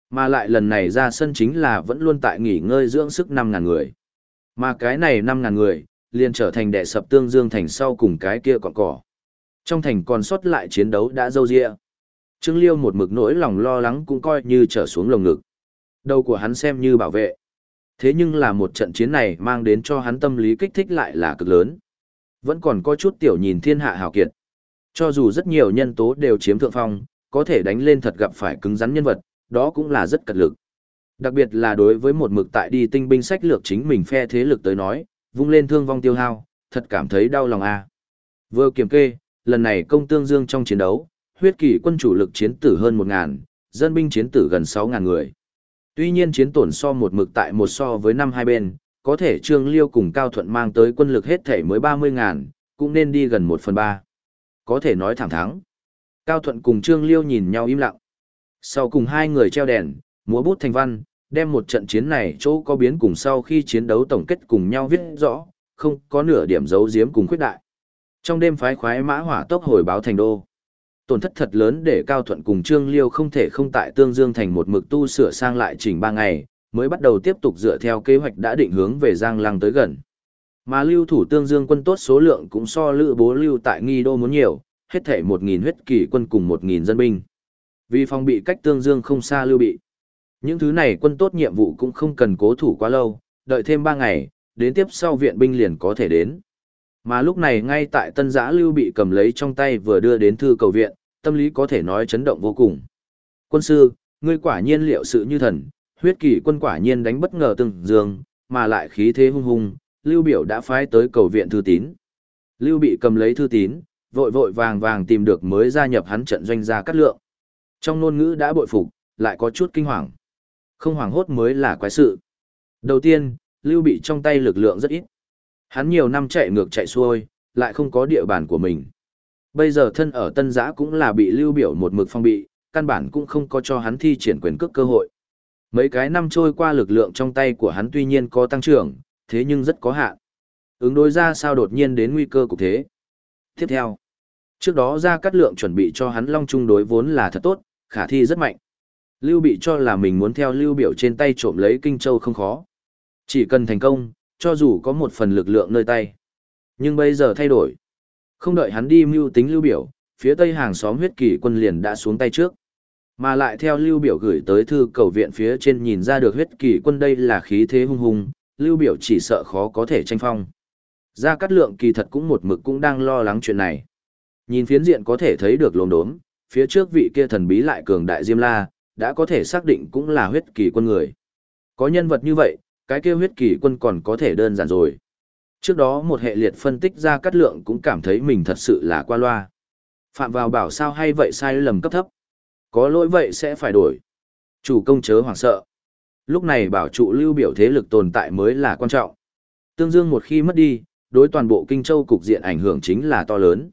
Mà lại lần này ra sân chính là vẫn luôn tại nghỉ ngơi dưỡng sức 5.000 người. Mà cái này 5.000 người, liền trở thành đệ sập tương dương thành sau cùng cái kia còn cỏ. Trong thành còn sót lại chiến đấu đã dâu dịa. Trương Liêu một mực nỗi lòng lo lắng cũng coi như trở xuống lồng ngực. Đầu của hắn xem như bảo vệ. Thế nhưng là một trận chiến này mang đến cho hắn tâm lý kích thích lại là cực lớn. Vẫn còn có chút tiểu nhìn thiên hạ hào kiệt. Cho dù rất nhiều nhân tố đều chiếm thượng phong, có thể đánh lên thật gặp phải cứng rắn nhân vật, đó cũng là rất cật lực. Đặc biệt là đối với một mực tại đi tinh binh sách lược chính mình phe thế lực tới nói, vung lên thương vong tiêu hao, thật cảm thấy đau lòng a. Vừa kiểm kê, lần này công tương dương trong chiến đấu, huyết kỳ quân chủ lực chiến tử hơn 1.000, dân binh chiến tử gần 6.000 người. Tuy nhiên chiến tổn so một mực tại một so với năm hai bên, có thể Trương Liêu cùng Cao Thuận mang tới quân lực hết thể mới 30.000, cũng nên đi gần 1 phần 3. Có thể nói thẳng thắng. Cao Thuận cùng Trương Liêu nhìn nhau im lặng. Sau cùng hai người treo đèn, múa bút thành văn, đem một trận chiến này chỗ có biến cùng sau khi chiến đấu tổng kết cùng nhau viết rõ, không có nửa điểm giấu giếm cùng khuyết đại. Trong đêm phái khoái mã hỏa tốc hồi báo thành đô. Tổn thất thật lớn để Cao Thuận cùng Trương Liêu không thể không tại Tương Dương thành một mực tu sửa sang lại chỉnh ba ngày, mới bắt đầu tiếp tục dựa theo kế hoạch đã định hướng về Giang Lăng tới gần. Mà lưu thủ Tương Dương quân tốt số lượng cũng so lữ bố lưu tại Nghi Đô muốn nhiều, hết thể 1.000 huyết kỳ quân cùng 1.000 dân binh. Vì phòng bị cách Tương Dương không xa lưu bị. Những thứ này quân tốt nhiệm vụ cũng không cần cố thủ quá lâu, đợi thêm 3 ngày, đến tiếp sau viện binh liền có thể đến. Mà lúc này ngay tại tân giã lưu bị cầm lấy trong tay vừa đưa đến thư cầu viện, tâm lý có thể nói chấn động vô cùng. Quân sư, ngươi quả nhiên liệu sự như thần, huyết kỳ quân quả nhiên đánh bất ngờ từng dương, mà lại khí thế hung hung, lưu biểu đã phái tới cầu viện thư tín. Lưu bị cầm lấy thư tín, vội vội vàng vàng tìm được mới gia nhập hắn trận doanh gia cắt lượng. Trong ngôn ngữ đã bội phục, lại có chút kinh hoàng. Không hoảng hốt mới là quái sự. Đầu tiên, Lưu Bị trong tay lực lượng rất ít. Hắn nhiều năm chạy ngược chạy xuôi, lại không có địa bàn của mình. Bây giờ thân ở Tân Giã cũng là bị Lưu Biểu một mực phong bị, căn bản cũng không có cho hắn thi triển quyền cước cơ hội. Mấy cái năm trôi qua lực lượng trong tay của hắn tuy nhiên có tăng trưởng, thế nhưng rất có hạn. Ứng đối ra sao đột nhiên đến nguy cơ cục thế. Tiếp theo, trước đó ra cắt lượng chuẩn bị cho hắn long trung đối vốn là thật tốt, khả thi rất mạnh. Lưu bị cho là mình muốn theo lưu biểu trên tay trộm lấy kinh châu không khó. Chỉ cần thành công, cho dù có một phần lực lượng nơi tay. Nhưng bây giờ thay đổi. Không đợi hắn đi mưu tính lưu biểu, phía tây hàng xóm huyết kỳ quân liền đã xuống tay trước. Mà lại theo lưu biểu gửi tới thư cầu viện phía trên nhìn ra được huyết kỳ quân đây là khí thế hung hùng, lưu biểu chỉ sợ khó có thể tranh phong. Gia Cát Lượng kỳ thật cũng một mực cũng đang lo lắng chuyện này. Nhìn phiến diện có thể thấy được lồn đốm, phía trước vị kia thần bí lại cường đại Diêm La, đã có thể xác định cũng là huyết kỳ quân người. Có nhân vật như vậy, cái kia huyết kỳ quân còn có thể đơn giản rồi. Trước đó một hệ liệt phân tích ra cắt lượng cũng cảm thấy mình thật sự là qua loa. Phạm vào bảo sao hay vậy sai lầm cấp thấp. Có lỗi vậy sẽ phải đổi. Chủ công chớ hoảng sợ. Lúc này bảo trụ lưu biểu thế lực tồn tại mới là quan trọng. Tương Dương một khi mất đi, đối toàn bộ Kinh Châu cục diện ảnh hưởng chính là to lớn.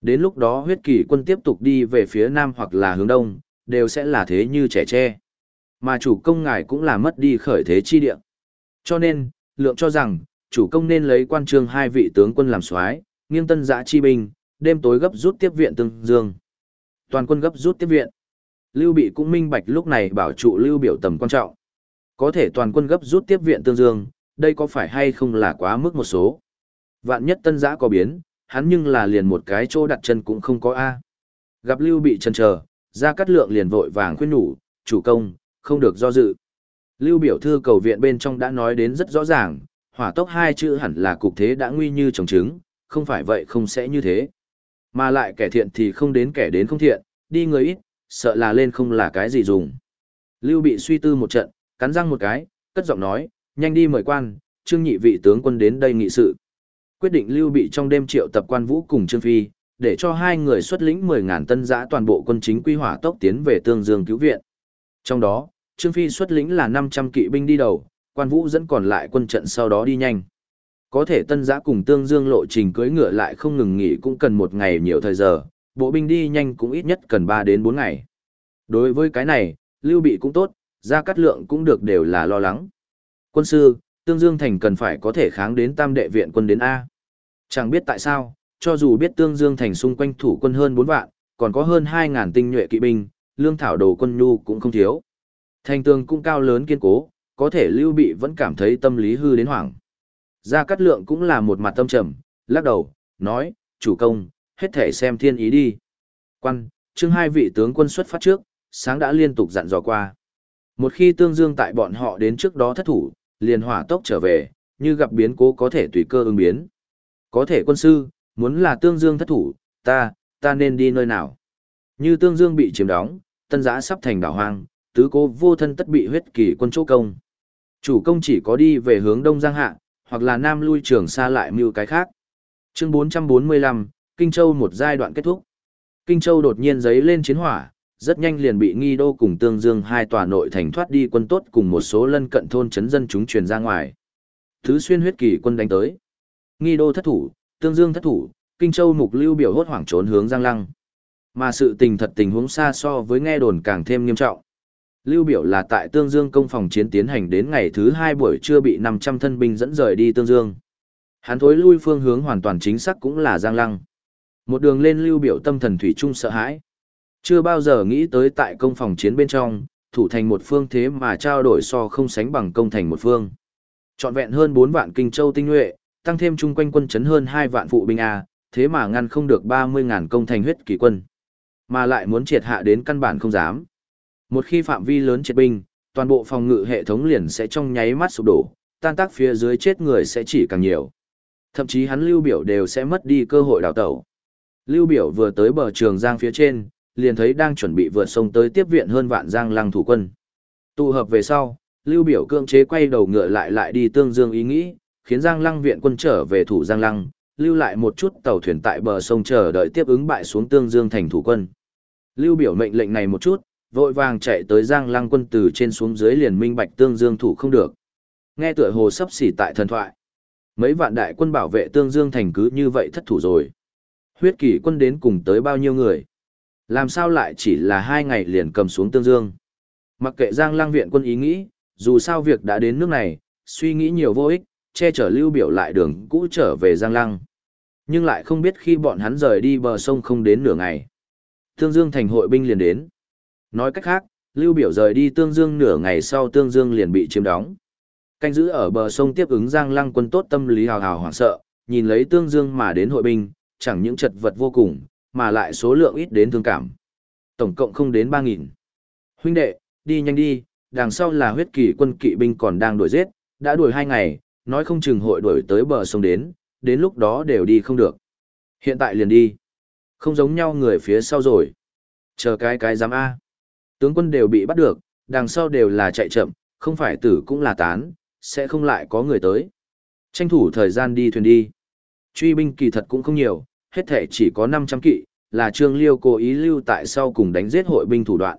Đến lúc đó huyết kỳ quân tiếp tục đi về phía nam hoặc là hướng đông, đều sẽ là thế như trẻ tre. Mà chủ công ngài cũng là mất đi khởi thế chi địa. Cho nên, lượng cho rằng, chủ công nên lấy quan trương hai vị tướng quân làm soái, nghiêng tân giã chi binh, đêm tối gấp rút tiếp viện tương dương. Toàn quân gấp rút tiếp viện. Lưu Bị cũng minh bạch lúc này bảo trụ Lưu Biểu tầm quan trọng. Có thể toàn quân gấp rút tiếp viện tương dương, đây có phải hay không là quá mức một số. Vạn nhất tân giã có biến, hắn nhưng là liền một cái chỗ đặt chân cũng không có A. Gặp Lưu Bị chần chờ, ra cắt lượng liền vội vàng khuyên nhủ, chủ công, không được do dự. Lưu biểu thư cầu viện bên trong đã nói đến rất rõ ràng, hỏa tốc hai chữ hẳn là cục thế đã nguy như trồng trứng, không phải vậy không sẽ như thế. Mà lại kẻ thiện thì không đến kẻ đến không thiện, đi người ít, sợ là lên không là cái gì dùng. Lưu bị suy tư một trận, cắn răng một cái, cất giọng nói, nhanh đi mời quan, trương nhị vị tướng quân đến đây nghị sự. Quyết định lưu bị trong đêm triệu tập quan vũ cùng trương phi, để cho hai người xuất lĩnh 10.000 tân giã toàn bộ quân chính quy hỏa tốc tiến về tương dương cứu viện. Trong đó, Trương Phi xuất lĩnh là 500 kỵ binh đi đầu, quan vũ dẫn còn lại quân trận sau đó đi nhanh. Có thể tân giã cùng tương dương lộ trình cưỡi ngựa lại không ngừng nghỉ cũng cần một ngày nhiều thời giờ, bộ binh đi nhanh cũng ít nhất cần 3 đến 4 ngày. Đối với cái này, lưu bị cũng tốt, ra cắt lượng cũng được đều là lo lắng. Quân sư, tương dương thành cần phải có thể kháng đến tam đệ viện quân đến A. Chẳng biết tại sao, cho dù biết tương dương thành xung quanh thủ quân hơn 4 vạn, còn có hơn 2.000 tinh nhuệ kỵ binh, lương thảo đồ quân nhu cũng không thiếu. Thành tường cũng cao lớn kiên cố, có thể lưu bị vẫn cảm thấy tâm lý hư đến hoảng. Gia Cát Lượng cũng là một mặt tâm trầm, lắc đầu, nói, chủ công, hết thể xem thiên ý đi. Quan, chương hai vị tướng quân xuất phát trước, sáng đã liên tục dặn dò qua. Một khi tương dương tại bọn họ đến trước đó thất thủ, liền hỏa tốc trở về, như gặp biến cố có thể tùy cơ ứng biến. Có thể quân sư, muốn là tương dương thất thủ, ta, ta nên đi nơi nào? Như tương dương bị chiếm đóng, tân giã sắp thành đảo hoang, tứ cố vô thân tất bị huyết kỳ quân chỗ công. Chủ công chỉ có đi về hướng đông giang hạ, hoặc là nam lui trường xa lại mưu cái khác. Chương 445, Kinh Châu một giai đoạn kết thúc. Kinh Châu đột nhiên giấy lên chiến hỏa, rất nhanh liền bị nghi đô cùng tương dương hai tòa nội thành thoát đi quân tốt cùng một số lân cận thôn chấn dân chúng truyền ra ngoài. Thứ xuyên huyết kỳ quân đánh tới. Nghi đô thất thủ, tương dương thất thủ, Kinh Châu mục lưu biểu hốt hoảng trốn hướng Giang Lăng. Mà sự tình thật tình huống xa so với nghe đồn càng thêm nghiêm trọng. Lưu biểu là tại Tương Dương công phòng chiến tiến hành đến ngày thứ hai buổi trưa bị 500 thân binh dẫn rời đi Tương Dương. Hắn thối lui phương hướng hoàn toàn chính xác cũng là Giang Lăng. Một đường lên lưu biểu tâm thần thủy chung sợ hãi. Chưa bao giờ nghĩ tới tại công phòng chiến bên trong, thủ thành một phương thế mà trao đổi so không sánh bằng công thành một phương. Chọn vẹn hơn 4 vạn kinh châu tinh nhuệ, tăng thêm chung quanh quân chấn hơn 2 vạn phụ binh A, thế mà ngăn không được 30.000 công thành huyết kỳ quân. Mà lại muốn triệt hạ đến căn bản không dám. Một khi phạm vi lớn triệt binh, toàn bộ phòng ngự hệ thống liền sẽ trong nháy mắt sụp đổ, tan tác phía dưới chết người sẽ chỉ càng nhiều. Thậm chí hắn lưu biểu đều sẽ mất đi cơ hội đào tẩu. Lưu biểu vừa tới bờ trường giang phía trên, liền thấy đang chuẩn bị vượt sông tới tiếp viện hơn vạn giang lăng thủ quân. Tụ hợp về sau, lưu biểu cưỡng chế quay đầu ngựa lại lại đi tương dương ý nghĩ, khiến giang lăng viện quân trở về thủ giang lăng, lưu lại một chút tàu thuyền tại bờ sông chờ đợi tiếp ứng bại xuống tương dương thành thủ quân. Lưu biểu mệnh lệnh này một chút, vội vàng chạy tới Giang Lăng quân từ trên xuống dưới liền minh bạch tương dương thủ không được. Nghe tựa hồ sắp xỉ tại thần thoại. Mấy vạn đại quân bảo vệ tương dương thành cứ như vậy thất thủ rồi. Huyết kỷ quân đến cùng tới bao nhiêu người? Làm sao lại chỉ là hai ngày liền cầm xuống tương dương? Mặc kệ Giang Lăng viện quân ý nghĩ, dù sao việc đã đến nước này, suy nghĩ nhiều vô ích, che chở lưu biểu lại đường cũ trở về Giang Lăng. Nhưng lại không biết khi bọn hắn rời đi bờ sông không đến nửa ngày. Tương Dương thành hội binh liền đến. Nói cách khác, Lưu Biểu rời đi Tương Dương nửa ngày sau Tương Dương liền bị chiếm đóng. Canh giữ ở bờ sông tiếp ứng Giang Lăng quân tốt tâm lý hào hào hoảng sợ, nhìn lấy Tương Dương mà đến hội binh, chẳng những chật vật vô cùng, mà lại số lượng ít đến thương cảm. Tổng cộng không đến 3.000. Huynh đệ, đi nhanh đi, đằng sau là huyết kỳ quân kỵ binh còn đang đuổi giết, đã đuổi hai ngày, nói không chừng hội đuổi tới bờ sông đến, đến lúc đó đều đi không được. Hiện tại liền đi. Không giống nhau người phía sau rồi. Chờ cái cái dám A. Tướng quân đều bị bắt được, đằng sau đều là chạy chậm, không phải tử cũng là tán, sẽ không lại có người tới. Tranh thủ thời gian đi thuyền đi. Truy binh kỳ thật cũng không nhiều, hết thể chỉ có 500 kỵ, là Trương Liêu cố ý lưu tại sau cùng đánh giết hội binh thủ đoạn.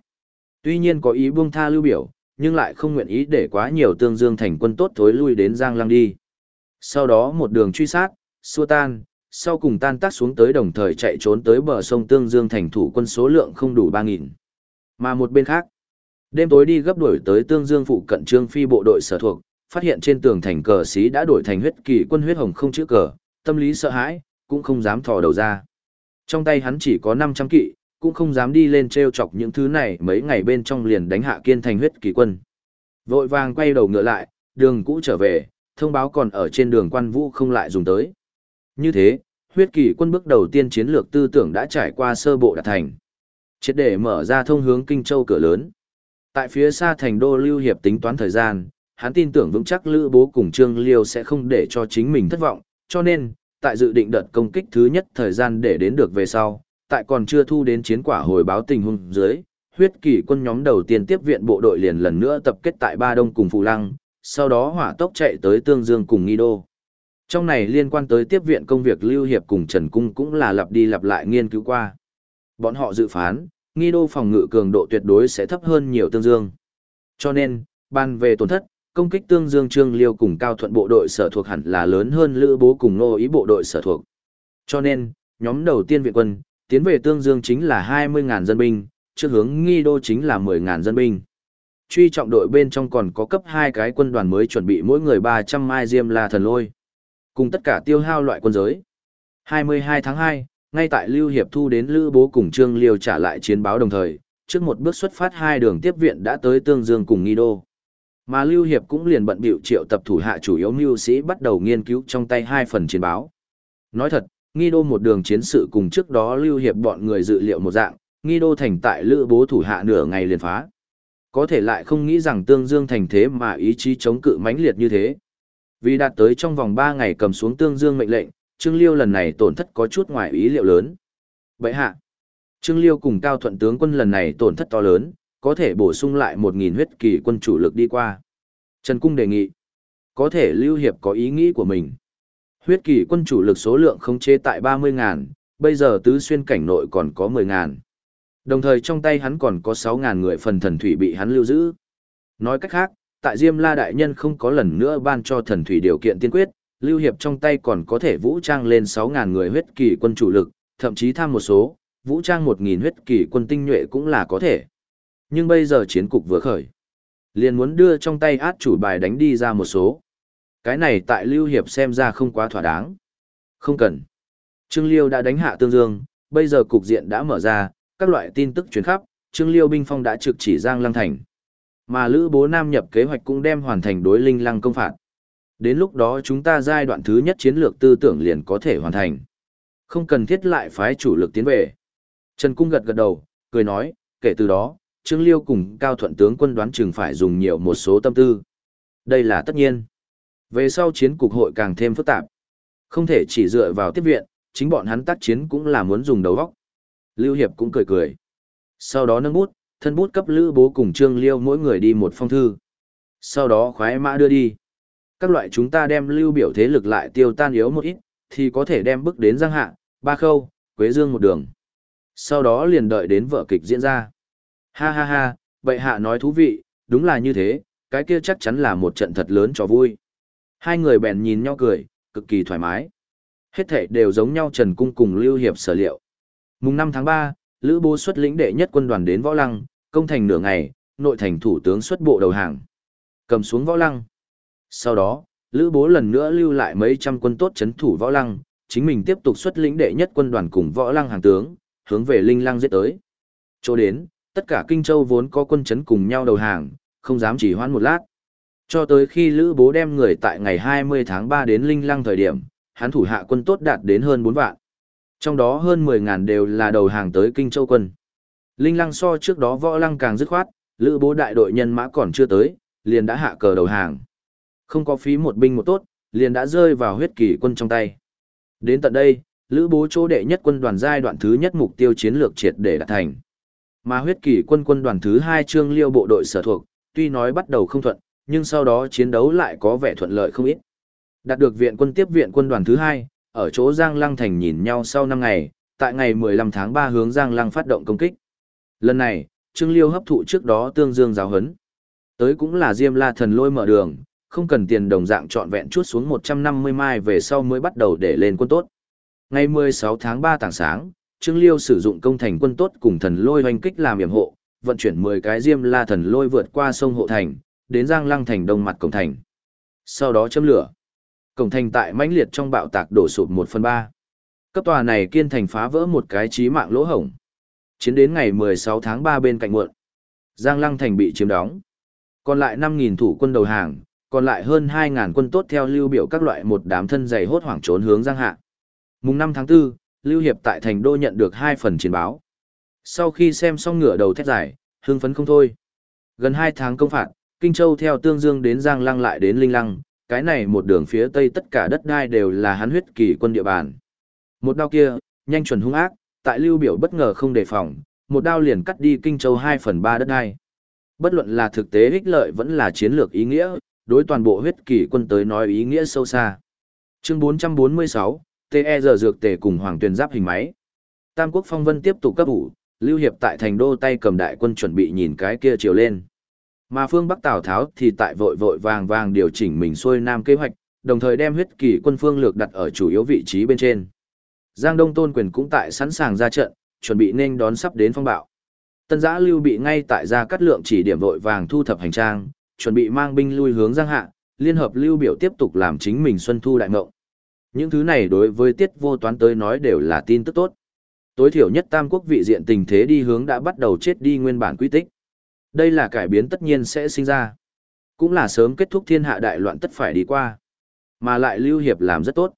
Tuy nhiên có ý buông tha lưu biểu, nhưng lại không nguyện ý để quá nhiều tương dương thành quân tốt thối lui đến Giang Lăng đi. Sau đó một đường truy sát, xua tan, sau cùng tan tác xuống tới đồng thời chạy trốn tới bờ sông Tương Dương thành thủ quân số lượng không đủ 3.000. Mà một bên khác, Đêm tối đi gấp đuổi tới Tương Dương phụ cận Trương Phi bộ đội sở thuộc, phát hiện trên tường thành cờ xí đã đổi thành huyết kỳ quân huyết hồng không chữ cờ, tâm lý sợ hãi, cũng không dám thò đầu ra. Trong tay hắn chỉ có 500 kỵ, cũng không dám đi lên treo chọc những thứ này mấy ngày bên trong liền đánh hạ kiên thành huyết kỳ quân. Vội vàng quay đầu ngựa lại, đường cũ trở về, thông báo còn ở trên đường quan vũ không lại dùng tới. Như thế, huyết kỳ quân bước đầu tiên chiến lược tư tưởng đã trải qua sơ bộ đạt thành. Triệt để mở ra thông hướng Kinh Châu cửa lớn. Tại phía xa thành đô lưu hiệp tính toán thời gian, hắn tin tưởng vững chắc Lữ Bố cùng Trương Liêu sẽ không để cho chính mình thất vọng, cho nên, tại dự định đợt công kích thứ nhất thời gian để đến được về sau, tại còn chưa thu đến chiến quả hồi báo tình huống dưới, huyết kỷ quân nhóm đầu tiên tiếp viện bộ đội liền lần nữa tập kết tại Ba Đông cùng Phù Lăng, sau đó hỏa tốc chạy tới Tương Dương cùng Nghi Đô. Trong này liên quan tới tiếp viện công việc Lưu Hiệp cùng Trần Cung cũng là lặp đi lặp lại nghiên cứu qua. Bọn họ dự phán, Nghi Đô phòng ngự cường độ tuyệt đối sẽ thấp hơn nhiều Tương Dương. Cho nên, ban về tổn thất, công kích Tương Dương Trương Liêu cùng Cao Thuận bộ đội sở thuộc hẳn là lớn hơn Lữ Bố cùng Nô Ý bộ đội sở thuộc. Cho nên, nhóm đầu tiên viện quân, tiến về Tương Dương chính là 20.000 dân binh, trước hướng nghi đô chính là 10.000 dân binh. Truy trọng đội bên trong còn có cấp 2 cái quân đoàn mới chuẩn bị mỗi người 300 mai diêm la thần lôi. Cùng tất cả tiêu hao loại quân giới. 22 tháng 2, ngay tại Lưu Hiệp Thu đến Lữ Bố cùng Trương Liêu trả lại chiến báo đồng thời, trước một bước xuất phát hai đường tiếp viện đã tới Tương Dương cùng Nghi Đô. Mà Lưu Hiệp cũng liền bận bịu triệu tập thủ hạ chủ yếu mưu sĩ bắt đầu nghiên cứu trong tay hai phần chiến báo. Nói thật, Nghi Đô một đường chiến sự cùng trước đó Lưu Hiệp bọn người dự liệu một dạng, Nghi Đô thành tại Lữ Bố thủ hạ nửa ngày liền phá. Có thể lại không nghĩ rằng Tương Dương thành thế mà ý chí chống cự mãnh liệt như thế. Vì đạt tới trong vòng 3 ngày cầm xuống Tương Dương mệnh lệnh, Trương Liêu lần này tổn thất có chút ngoài ý liệu lớn. Vậy hạ, Trương Liêu cùng Cao Thuận tướng quân lần này tổn thất to lớn, có thể bổ sung lại 1.000 huyết kỳ quân chủ lực đi qua. Trần Cung đề nghị, có thể Lưu Hiệp có ý nghĩ của mình. Huyết kỳ quân chủ lực số lượng không chế tại 30.000, bây giờ tứ xuyên cảnh nội còn có 10.000. Đồng thời trong tay hắn còn có 6.000 người phần thần thủy bị hắn lưu giữ. Nói cách khác, tại Diêm La Đại Nhân không có lần nữa ban cho thần thủy điều kiện tiên quyết, Lưu Hiệp trong tay còn có thể vũ trang lên 6.000 người huyết kỳ quân chủ lực, thậm chí tham một số, vũ trang 1.000 huyết kỳ quân tinh nhuệ cũng là có thể. Nhưng bây giờ chiến cục vừa khởi. Liền muốn đưa trong tay át chủ bài đánh đi ra một số. Cái này tại Lưu Hiệp xem ra không quá thỏa đáng. Không cần. Trương Liêu đã đánh hạ Tương Dương, bây giờ cục diện đã mở ra, các loại tin tức truyền khắp, Trương Liêu binh phong đã trực chỉ Giang Lăng Thành. Mà Lữ Bố Nam nhập kế hoạch cũng đem hoàn thành đối Linh Lăng công phạt. Đến lúc đó chúng ta giai đoạn thứ nhất chiến lược tư tưởng liền có thể hoàn thành. Không cần thiết lại phái chủ lực tiến về. Trần Cung gật gật đầu, cười nói, kể từ đó, Trương Liêu cùng Cao Thuận tướng quân đoán chừng phải dùng nhiều một số tâm tư. Đây là tất nhiên. Về sau chiến cục hội càng thêm phức tạp. Không thể chỉ dựa vào tiếp viện, chính bọn hắn tác chiến cũng là muốn dùng đầu óc. Lưu Hiệp cũng cười cười. Sau đó nâng bút, thân bút cấp Lữ Bố cùng Trương Liêu mỗi người đi một phong thư. Sau đó khoái mã đưa đi. Các loại chúng ta đem lưu biểu thế lực lại tiêu tan yếu một ít, thì có thể đem bước đến Giang Hạ, Ba Khâu, Quế Dương một đường. Sau đó liền đợi đến vở kịch diễn ra. Ha ha ha, bệ hạ nói thú vị, đúng là như thế, cái kia chắc chắn là một trận thật lớn cho vui. Hai người bèn nhìn nhau cười, cực kỳ thoải mái. Hết thể đều giống nhau Trần Cung cùng Lưu Hiệp sở liệu. Mùng 5 tháng 3, Lữ Bố xuất lĩnh đệ nhất quân đoàn đến Võ Lăng, công thành nửa ngày, nội thành thủ tướng xuất bộ đầu hàng. Cầm xuống Võ Lăng. Sau đó, Lữ Bố lần nữa lưu lại mấy trăm quân tốt chấn thủ Võ Lăng, chính mình tiếp tục xuất lĩnh đệ nhất quân đoàn cùng Võ Lăng hàng tướng, hướng về Linh Lăng giết tới. Chỗ đến, tất cả Kinh Châu vốn có quân chấn cùng nhau đầu hàng, không dám chỉ hoãn một lát. Cho tới khi Lữ Bố đem người tại ngày 20 tháng 3 đến Linh Lăng thời điểm, hắn thủ hạ quân tốt đạt đến hơn 4 vạn. Trong đó hơn 10.000 đều là đầu hàng tới Kinh Châu quân. Linh Lăng so trước đó võ lăng càng dứt khoát, Lữ Bố đại đội nhân mã còn chưa tới, liền đã hạ cờ đầu hàng. Không có phí một binh một tốt, liền đã rơi vào huyết kỳ quân trong tay. Đến tận đây, Lữ Bố chỗ đệ nhất quân đoàn giai đoạn thứ nhất mục tiêu chiến lược triệt để đạt thành. Mà huyết kỳ quân quân đoàn thứ hai trương liêu bộ đội sở thuộc, tuy nói bắt đầu không thuận, nhưng sau đó chiến đấu lại có vẻ thuận lợi không ít. Đạt được viện quân tiếp viện quân đoàn thứ hai, ở chỗ Giang Lăng Thành nhìn nhau sau 5 ngày, tại ngày 15 tháng 3 hướng Giang Lăng phát động công kích. Lần này, Trương Liêu hấp thụ trước đó tương dương giáo hấn. Tới cũng là Diêm La thần lôi mở đường, không cần tiền đồng dạng trọn vẹn chút xuống 150 mai về sau mới bắt đầu để lên quân tốt. Ngày 16 tháng 3 tảng sáng, Trương Liêu sử dụng công thành quân tốt cùng thần lôi hoành kích làm yểm hộ, vận chuyển 10 cái diêm la thần lôi vượt qua sông Hộ Thành, đến Giang Lăng Thành đông mặt cổng thành. Sau đó châm lửa. Cổng thành tại mãnh liệt trong bạo tạc đổ sụp 1 phần 3. Cấp tòa này kiên thành phá vỡ một cái chí mạng lỗ hổng. Chiến đến ngày 16 tháng 3 bên cạnh muộn. Giang Lăng Thành bị chiếm đóng. Còn lại 5.000 thủ quân đầu hàng, còn lại hơn 2.000 quân tốt theo lưu biểu các loại một đám thân dày hốt hoảng trốn hướng Giang Hạ. Mùng 5 tháng 4, Lưu Hiệp tại thành đô nhận được hai phần chiến báo. Sau khi xem xong ngửa đầu thét giải, hưng phấn không thôi. Gần 2 tháng công phạt, Kinh Châu theo Tương Dương đến Giang Lăng lại đến Linh Lăng, cái này một đường phía tây tất cả đất đai đều là hắn huyết kỳ quân địa bàn. Một đao kia, nhanh chuẩn hung ác, tại Lưu Biểu bất ngờ không đề phòng, một đao liền cắt đi Kinh Châu 2 phần 3 đất đai. Bất luận là thực tế ích lợi vẫn là chiến lược ý nghĩa, đối toàn bộ huyết kỳ quân tới nói ý nghĩa sâu xa. Chương 446, TE giờ dược tề cùng Hoàng tuyên giáp hình máy. Tam quốc phong vân tiếp tục cấp ủ, Lưu Hiệp tại thành đô tay cầm đại quân chuẩn bị nhìn cái kia chiều lên. Mà phương Bắc Tào Tháo thì tại vội vội vàng vàng điều chỉnh mình xuôi nam kế hoạch, đồng thời đem huyết kỳ quân phương lược đặt ở chủ yếu vị trí bên trên. Giang Đông Tôn Quyền cũng tại sẵn sàng ra trận, chuẩn bị nên đón sắp đến phong bạo. Tân giã Lưu bị ngay tại gia cắt lượng chỉ điểm vội vàng thu thập hành trang, chuẩn bị mang binh lui hướng Giang Hạ, liên hợp Lưu biểu tiếp tục làm chính mình xuân thu đại ngộng. Những thứ này đối với tiết vô toán tới nói đều là tin tức tốt. Tối thiểu nhất tam quốc vị diện tình thế đi hướng đã bắt đầu chết đi nguyên bản quy tích. Đây là cải biến tất nhiên sẽ sinh ra. Cũng là sớm kết thúc thiên hạ đại loạn tất phải đi qua. Mà lại Lưu Hiệp làm rất tốt.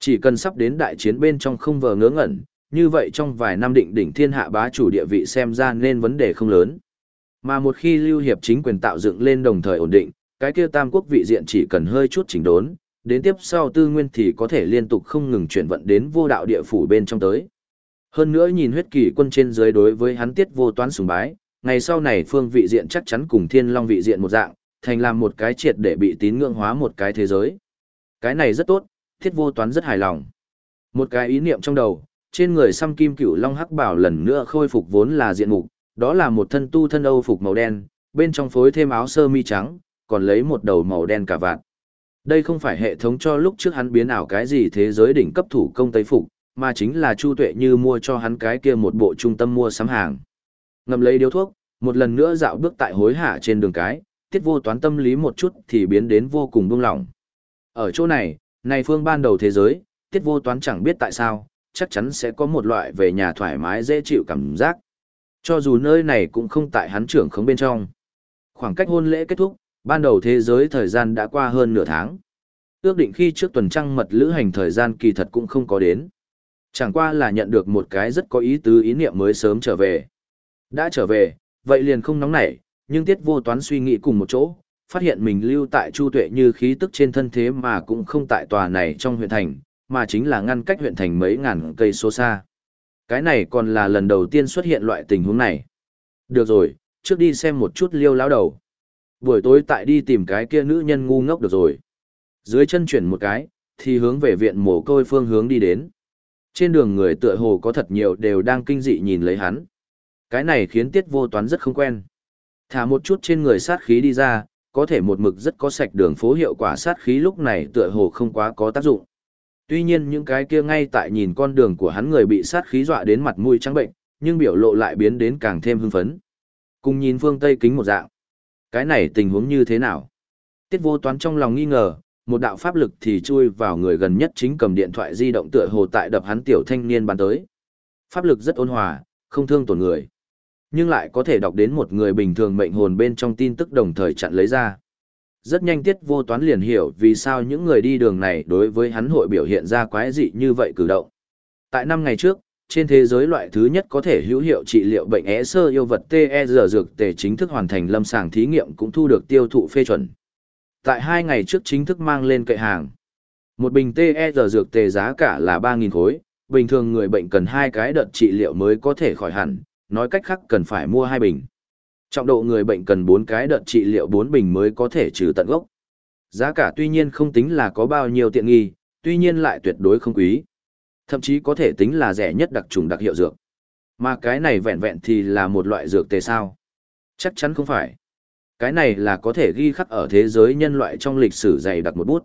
Chỉ cần sắp đến đại chiến bên trong không vờ ngớ ngẩn, như vậy trong vài năm định đỉnh thiên hạ bá chủ địa vị xem ra nên vấn đề không lớn. Mà một khi Lưu Hiệp chính quyền tạo dựng lên đồng thời ổn định, cái kia tam quốc vị diện chỉ cần hơi chút chỉnh đốn, đến tiếp sau tư nguyên thì có thể liên tục không ngừng chuyển vận đến vô đạo địa phủ bên trong tới. Hơn nữa nhìn huyết kỳ quân trên dưới đối với hắn tiết vô toán sùng bái, ngày sau này phương vị diện chắc chắn cùng thiên long vị diện một dạng, thành làm một cái triệt để bị tín ngưỡng hóa một cái thế giới. Cái này rất tốt, thiết vô toán rất hài lòng. Một cái ý niệm trong đầu, trên người xăm kim cửu long hắc bảo lần nữa khôi phục vốn là diện mục, đó là một thân tu thân âu phục màu đen, bên trong phối thêm áo sơ mi trắng, còn lấy một đầu màu đen cả vạt. Đây không phải hệ thống cho lúc trước hắn biến ảo cái gì thế giới đỉnh cấp thủ công tây phục, mà chính là Chu Tuệ Như mua cho hắn cái kia một bộ trung tâm mua sắm hàng. Ngầm lấy điếu thuốc, một lần nữa dạo bước tại hối hạ trên đường cái, tiết vô toán tâm lý một chút thì biến đến vô cùng buông lỏng. Ở chỗ này, này phương ban đầu thế giới, tiết vô toán chẳng biết tại sao, chắc chắn sẽ có một loại về nhà thoải mái dễ chịu cảm giác. Cho dù nơi này cũng không tại hắn trưởng khống bên trong. Khoảng cách hôn lễ kết thúc, ban đầu thế giới thời gian đã qua hơn nửa tháng. Ước định khi trước tuần trăng mật lữ hành thời gian kỳ thật cũng không có đến. Chẳng qua là nhận được một cái rất có ý tứ ý niệm mới sớm trở về. Đã trở về, vậy liền không nóng nảy, nhưng tiết vô toán suy nghĩ cùng một chỗ, phát hiện mình lưu tại Chu Tuệ như khí tức trên thân thế mà cũng không tại tòa này trong huyện thành, mà chính là ngăn cách huyện thành mấy ngàn cây số xa. Cái này còn là lần đầu tiên xuất hiện loại tình huống này. Được rồi, trước đi xem một chút liêu lão đầu. Buổi tối tại đi tìm cái kia nữ nhân ngu ngốc được rồi. Dưới chân chuyển một cái, thì hướng về viện mồ côi phương hướng đi đến. Trên đường người tựa hồ có thật nhiều đều đang kinh dị nhìn lấy hắn. Cái này khiến tiết vô toán rất không quen. Thả một chút trên người sát khí đi ra, có thể một mực rất có sạch đường phố hiệu quả sát khí lúc này tựa hồ không quá có tác dụng. Tuy nhiên những cái kia ngay tại nhìn con đường của hắn người bị sát khí dọa đến mặt mũi trắng bệnh, nhưng biểu lộ lại biến đến càng thêm hưng phấn. Cùng nhìn phương Tây kính một dạng. Cái này tình huống như thế nào? Tiết vô toán trong lòng nghi ngờ, một đạo pháp lực thì chui vào người gần nhất chính cầm điện thoại di động tựa hồ tại đập hắn tiểu thanh niên bắn tới. Pháp lực rất ôn hòa, không thương tổn người. Nhưng lại có thể đọc đến một người bình thường mệnh hồn bên trong tin tức đồng thời chặn lấy ra. Rất nhanh tiết vô toán liền hiểu vì sao những người đi đường này đối với hắn hội biểu hiện ra quái dị như vậy cử động. Tại năm ngày trước, trên thế giới loại thứ nhất có thể hữu hiệu trị liệu bệnh é sơ yêu vật TER dược tề chính thức hoàn thành lâm sàng thí nghiệm cũng thu được tiêu thụ phê chuẩn. Tại hai ngày trước chính thức mang lên kệ hàng. Một bình TER dược tề giá cả là 3.000 khối, bình thường người bệnh cần hai cái đợt trị liệu mới có thể khỏi hẳn, nói cách khác cần phải mua hai bình. Trọng độ người bệnh cần 4 cái đợt trị liệu 4 bình mới có thể trừ tận gốc. Giá cả tuy nhiên không tính là có bao nhiêu tiện nghi, tuy nhiên lại tuyệt đối không quý. Thậm chí có thể tính là rẻ nhất đặc trùng đặc hiệu dược. Mà cái này vẹn vẹn thì là một loại dược tề sao? Chắc chắn không phải. Cái này là có thể ghi khắc ở thế giới nhân loại trong lịch sử dày đặc một bút.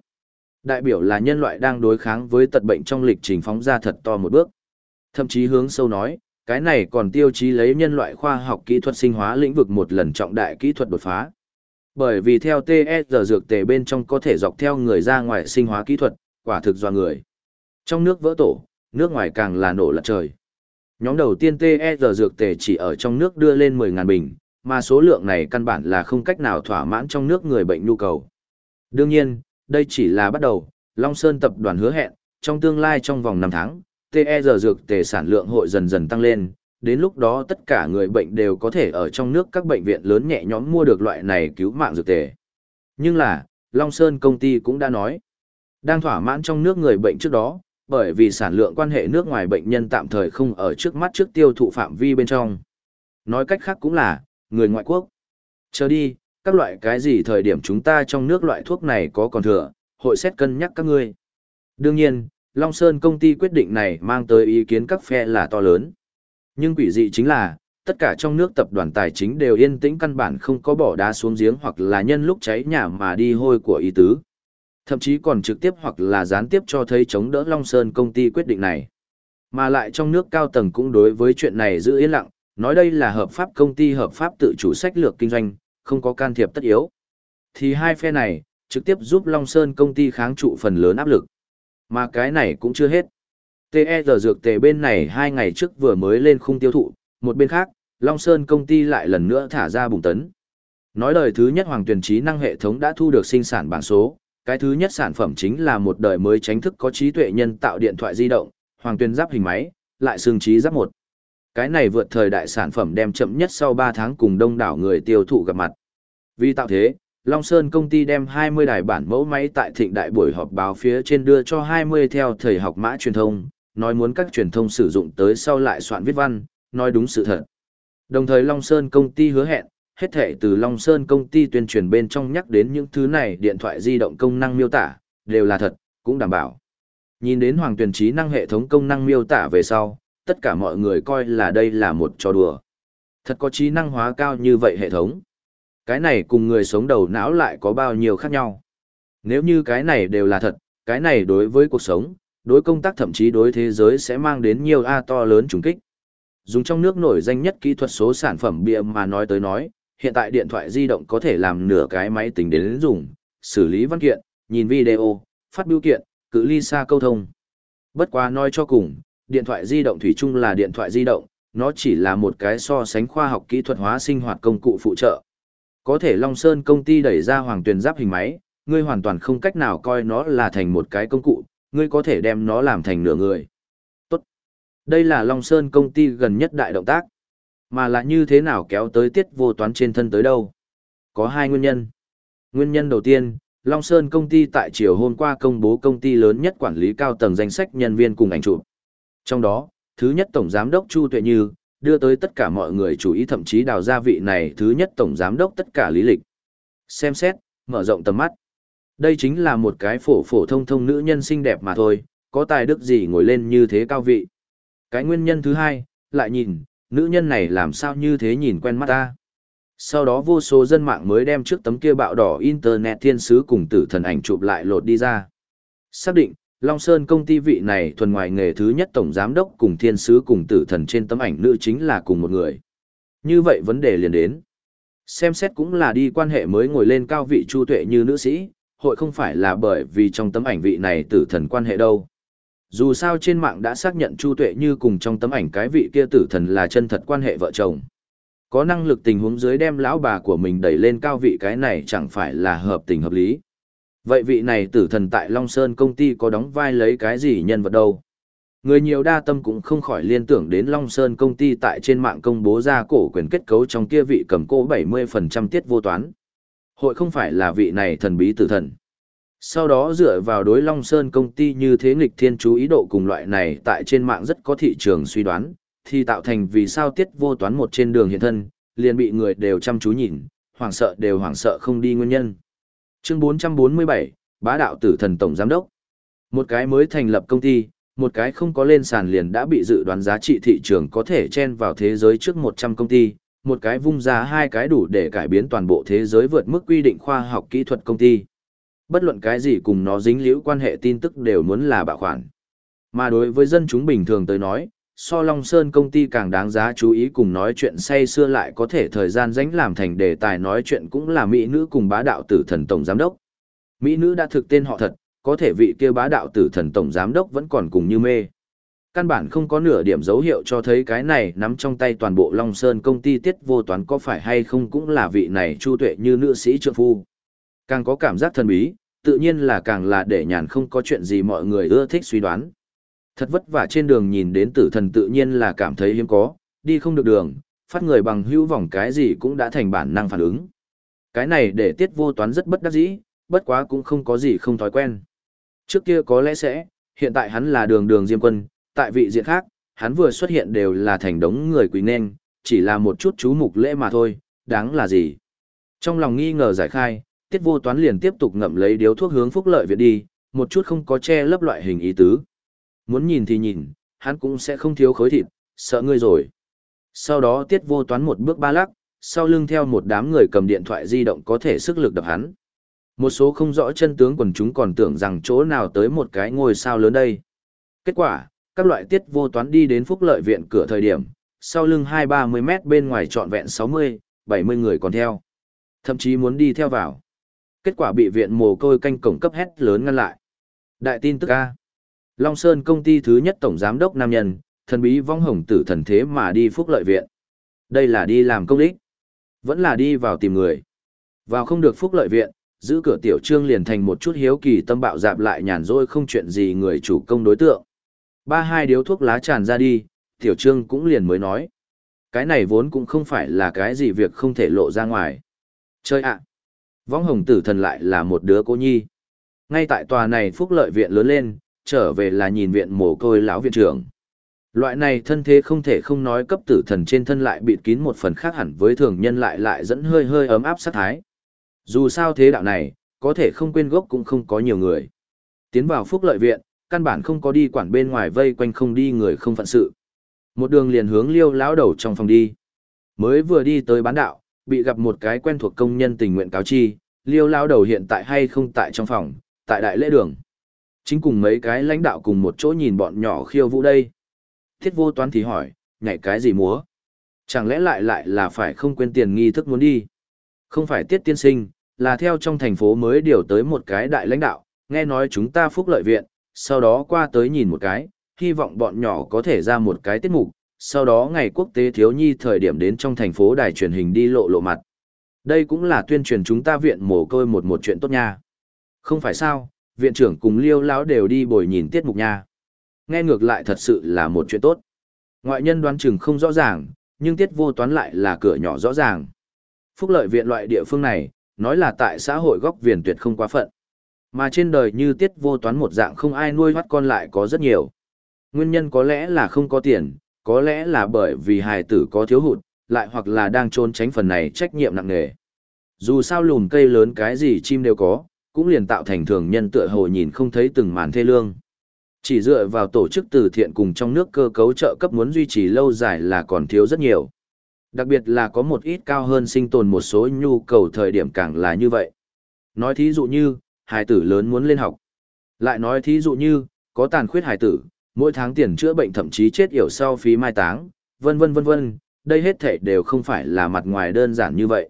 Đại biểu là nhân loại đang đối kháng với tật bệnh trong lịch trình phóng ra thật to một bước. Thậm chí hướng sâu nói, cái này còn tiêu chí lấy nhân loại khoa học kỹ thuật sinh hóa lĩnh vực một lần trọng đại kỹ thuật đột phá. Bởi vì theo TSR dược tề bên trong có thể dọc theo người ra ngoài sinh hóa kỹ thuật, quả thực do người. Trong nước vỡ tổ, nước ngoài càng là nổ lật trời. Nhóm đầu tiên TSR dược tề chỉ ở trong nước đưa lên 10.000 bình, mà số lượng này căn bản là không cách nào thỏa mãn trong nước người bệnh nhu cầu. Đương nhiên, đây chỉ là bắt đầu, Long Sơn tập đoàn hứa hẹn, trong tương lai trong vòng 5 tháng, TSG dược tề sản lượng hội dần dần tăng lên, đến lúc đó tất cả người bệnh đều có thể ở trong nước các bệnh viện lớn nhẹ nhõm mua được loại này cứu mạng dược tề. Nhưng là, Long Sơn công ty cũng đã nói, đang thỏa mãn trong nước người bệnh trước đó, bởi vì sản lượng quan hệ nước ngoài bệnh nhân tạm thời không ở trước mắt trước tiêu thụ phạm vi bên trong. Nói cách khác cũng là, người ngoại quốc. Chờ đi, các loại cái gì thời điểm chúng ta trong nước loại thuốc này có còn thừa, hội xét cân nhắc các ngươi. Đương nhiên, Long Sơn công ty quyết định này mang tới ý kiến các phe là to lớn. Nhưng quỷ dị chính là, tất cả trong nước tập đoàn tài chính đều yên tĩnh căn bản không có bỏ đá xuống giếng hoặc là nhân lúc cháy nhà mà đi hôi của ý tứ. Thậm chí còn trực tiếp hoặc là gián tiếp cho thấy chống đỡ Long Sơn công ty quyết định này. Mà lại trong nước cao tầng cũng đối với chuyện này giữ yên lặng, nói đây là hợp pháp công ty hợp pháp tự chủ sách lược kinh doanh, không có can thiệp tất yếu. Thì hai phe này, trực tiếp giúp Long Sơn công ty kháng trụ phần lớn áp lực. Mà cái này cũng chưa hết. TE dược tề bên này hai ngày trước vừa mới lên khung tiêu thụ, một bên khác, Long Sơn công ty lại lần nữa thả ra bùng tấn. Nói lời thứ nhất Hoàng Tuyền trí năng hệ thống đã thu được sinh sản bảng số, cái thứ nhất sản phẩm chính là một đời mới tránh thức có trí tuệ nhân tạo điện thoại di động, Hoàng Tuyền giáp hình máy, lại xương trí giáp một. Cái này vượt thời đại sản phẩm đem chậm nhất sau 3 tháng cùng đông đảo người tiêu thụ gặp mặt. Vì tạo thế, Long Sơn công ty đem 20 đài bản mẫu máy tại thịnh đại buổi họp báo phía trên đưa cho 20 theo thời học mã truyền thông, nói muốn các truyền thông sử dụng tới sau lại soạn viết văn, nói đúng sự thật. Đồng thời Long Sơn công ty hứa hẹn, hết thể từ Long Sơn công ty tuyên truyền bên trong nhắc đến những thứ này điện thoại di động công năng miêu tả, đều là thật, cũng đảm bảo. Nhìn đến Hoàng Tuyền trí năng hệ thống công năng miêu tả về sau, tất cả mọi người coi là đây là một trò đùa. Thật có trí năng hóa cao như vậy hệ thống. Cái này cùng người sống đầu não lại có bao nhiêu khác nhau. Nếu như cái này đều là thật, cái này đối với cuộc sống, đối công tác thậm chí đối thế giới sẽ mang đến nhiều A to lớn trùng kích. Dùng trong nước nổi danh nhất kỹ thuật số sản phẩm bịa mà nói tới nói, hiện tại điện thoại di động có thể làm nửa cái máy tính đến dùng, xử lý văn kiện, nhìn video, phát biểu kiện, cự ly xa câu thông. Bất quá nói cho cùng, điện thoại di động thủy chung là điện thoại di động, nó chỉ là một cái so sánh khoa học kỹ thuật hóa sinh hoạt công cụ phụ trợ. Có thể Long Sơn công ty đẩy ra hoàng tuyển giáp hình máy, ngươi hoàn toàn không cách nào coi nó là thành một cái công cụ, ngươi có thể đem nó làm thành nửa người. Tốt. Đây là Long Sơn công ty gần nhất đại động tác. Mà là như thế nào kéo tới tiết vô toán trên thân tới đâu? Có hai nguyên nhân. Nguyên nhân đầu tiên, Long Sơn công ty tại chiều hôm qua công bố công ty lớn nhất quản lý cao tầng danh sách nhân viên cùng ảnh chụp. Trong đó, thứ nhất tổng giám đốc Chu Tuệ Như, đưa tới tất cả mọi người chú ý thậm chí đào ra vị này thứ nhất tổng giám đốc tất cả lý lịch. Xem xét, mở rộng tầm mắt. Đây chính là một cái phổ phổ thông thông nữ nhân xinh đẹp mà thôi, có tài đức gì ngồi lên như thế cao vị. Cái nguyên nhân thứ hai, lại nhìn, nữ nhân này làm sao như thế nhìn quen mắt ta. Sau đó vô số dân mạng mới đem trước tấm kia bạo đỏ internet thiên sứ cùng tử thần ảnh chụp lại lột đi ra. Xác định, Long Sơn công ty vị này thuần ngoài nghề thứ nhất tổng giám đốc cùng thiên sứ cùng tử thần trên tấm ảnh nữ chính là cùng một người. Như vậy vấn đề liền đến. Xem xét cũng là đi quan hệ mới ngồi lên cao vị chu tuệ như nữ sĩ, hội không phải là bởi vì trong tấm ảnh vị này tử thần quan hệ đâu. Dù sao trên mạng đã xác nhận Chu Tuệ Như cùng trong tấm ảnh cái vị kia tử thần là chân thật quan hệ vợ chồng. Có năng lực tình huống dưới đem lão bà của mình đẩy lên cao vị cái này chẳng phải là hợp tình hợp lý. Vậy vị này tử thần tại Long Sơn công ty có đóng vai lấy cái gì nhân vật đâu? Người nhiều đa tâm cũng không khỏi liên tưởng đến Long Sơn công ty tại trên mạng công bố ra cổ quyền kết cấu trong kia vị cầm cố 70% tiết vô toán. Hội không phải là vị này thần bí tử thần. Sau đó dựa vào đối Long Sơn công ty như thế nghịch thiên chú ý độ cùng loại này tại trên mạng rất có thị trường suy đoán, thì tạo thành vì sao tiết vô toán một trên đường hiện thân, liền bị người đều chăm chú nhìn, hoảng sợ đều hoảng sợ không đi nguyên nhân. Chương 447, Bá đạo tử thần tổng giám đốc. Một cái mới thành lập công ty, một cái không có lên sàn liền đã bị dự đoán giá trị thị trường có thể chen vào thế giới trước 100 công ty, một cái vung ra hai cái đủ để cải biến toàn bộ thế giới vượt mức quy định khoa học kỹ thuật công ty. Bất luận cái gì cùng nó dính liễu quan hệ tin tức đều muốn là bảo khoản. Mà đối với dân chúng bình thường tới nói, so Long Sơn công ty càng đáng giá chú ý cùng nói chuyện say xưa lại có thể thời gian dánh làm thành đề tài nói chuyện cũng là mỹ nữ cùng bá đạo tử thần tổng giám đốc. Mỹ nữ đã thực tên họ thật, có thể vị kia bá đạo tử thần tổng giám đốc vẫn còn cùng như mê. Căn bản không có nửa điểm dấu hiệu cho thấy cái này nắm trong tay toàn bộ Long Sơn công ty tiết vô toán có phải hay không cũng là vị này chu tuệ như nữ sĩ trượng phu. Càng có cảm giác thần bí, tự nhiên là càng là để nhàn không có chuyện gì mọi người ưa thích suy đoán. Thật vất vả trên đường nhìn đến tử thần tự nhiên là cảm thấy hiếm có, đi không được đường, phát người bằng hữu vòng cái gì cũng đã thành bản năng phản ứng. Cái này để tiết vô toán rất bất đắc dĩ, bất quá cũng không có gì không thói quen. Trước kia có lẽ sẽ, hiện tại hắn là đường đường diêm quân, tại vị diện khác, hắn vừa xuất hiện đều là thành đống người quỳ nên, chỉ là một chút chú mục lễ mà thôi, đáng là gì. Trong lòng nghi ngờ giải khai, tiết vô toán liền tiếp tục ngậm lấy điếu thuốc hướng phúc lợi viện đi, một chút không có che lấp loại hình ý tứ. Muốn nhìn thì nhìn, hắn cũng sẽ không thiếu khối thịt, sợ ngươi rồi. Sau đó tiết vô toán một bước ba lắc, sau lưng theo một đám người cầm điện thoại di động có thể sức lực đập hắn. Một số không rõ chân tướng quần chúng còn tưởng rằng chỗ nào tới một cái ngôi sao lớn đây. Kết quả, các loại tiết vô toán đi đến phúc lợi viện cửa thời điểm, sau lưng hai ba mươi mét bên ngoài trọn vẹn sáu mươi, bảy mươi người còn theo. Thậm chí muốn đi theo vào. Kết quả bị viện mồ côi canh cổng cấp hét lớn ngăn lại. Đại tin tức A. Long Sơn công ty thứ nhất tổng giám đốc nam nhân, thần bí vong hồng tử thần thế mà đi phúc lợi viện. Đây là đi làm công đích. Vẫn là đi vào tìm người. Vào không được phúc lợi viện, giữ cửa tiểu trương liền thành một chút hiếu kỳ tâm bạo dạp lại nhàn rỗi không chuyện gì người chủ công đối tượng. Ba hai điếu thuốc lá tràn ra đi, tiểu trương cũng liền mới nói. Cái này vốn cũng không phải là cái gì việc không thể lộ ra ngoài. Chơi ạ! Võng hồng tử thần lại là một đứa cô nhi. Ngay tại tòa này phúc lợi viện lớn lên, trở về là nhìn viện mồ côi lão viện trưởng. Loại này thân thế không thể không nói cấp tử thần trên thân lại bịt kín một phần khác hẳn với thường nhân lại lại dẫn hơi hơi ấm áp sát thái. Dù sao thế đạo này, có thể không quên gốc cũng không có nhiều người. Tiến vào phúc lợi viện, căn bản không có đi quản bên ngoài vây quanh không đi người không phận sự. Một đường liền hướng liêu lão đầu trong phòng đi. Mới vừa đi tới bán đạo, bị gặp một cái quen thuộc công nhân tình nguyện cáo chi, liêu lão đầu hiện tại hay không tại trong phòng, tại đại lễ đường. Chính cùng mấy cái lãnh đạo cùng một chỗ nhìn bọn nhỏ khiêu vũ đây. Thiết vô toán thì hỏi, nhảy cái gì múa? Chẳng lẽ lại lại là phải không quên tiền nghi thức muốn đi? Không phải tiết tiên sinh, là theo trong thành phố mới điều tới một cái đại lãnh đạo, nghe nói chúng ta phúc lợi viện, sau đó qua tới nhìn một cái, hy vọng bọn nhỏ có thể ra một cái tiết mục, sau đó ngày quốc tế thiếu nhi thời điểm đến trong thành phố đài truyền hình đi lộ lộ mặt. Đây cũng là tuyên truyền chúng ta viện mồ côi một một chuyện tốt nha. Không phải sao, viện trưởng cùng liêu lão đều đi bồi nhìn tiết mục nha. Nghe ngược lại thật sự là một chuyện tốt. Ngoại nhân đoán chừng không rõ ràng, nhưng tiết vô toán lại là cửa nhỏ rõ ràng. Phúc lợi viện loại địa phương này, nói là tại xã hội góc viền tuyệt không quá phận. Mà trên đời như tiết vô toán một dạng không ai nuôi hoắt con lại có rất nhiều. Nguyên nhân có lẽ là không có tiền, có lẽ là bởi vì hài tử có thiếu hụt, lại hoặc là đang trốn tránh phần này trách nhiệm nặng nề. Dù sao lùn cây lớn cái gì chim đều có, cũng liền tạo thành thường nhân tựa hồ nhìn không thấy từng màn thê lương. Chỉ dựa vào tổ chức từ thiện cùng trong nước cơ cấu trợ cấp muốn duy trì lâu dài là còn thiếu rất nhiều. Đặc biệt là có một ít cao hơn sinh tồn một số nhu cầu thời điểm càng là như vậy. Nói thí dụ như, hài tử lớn muốn lên học. Lại nói thí dụ như, có tàn khuyết hài tử, mỗi tháng tiền chữa bệnh thậm chí chết yểu sau phí mai táng, vân vân vân vân, đây hết thể đều không phải là mặt ngoài đơn giản như vậy.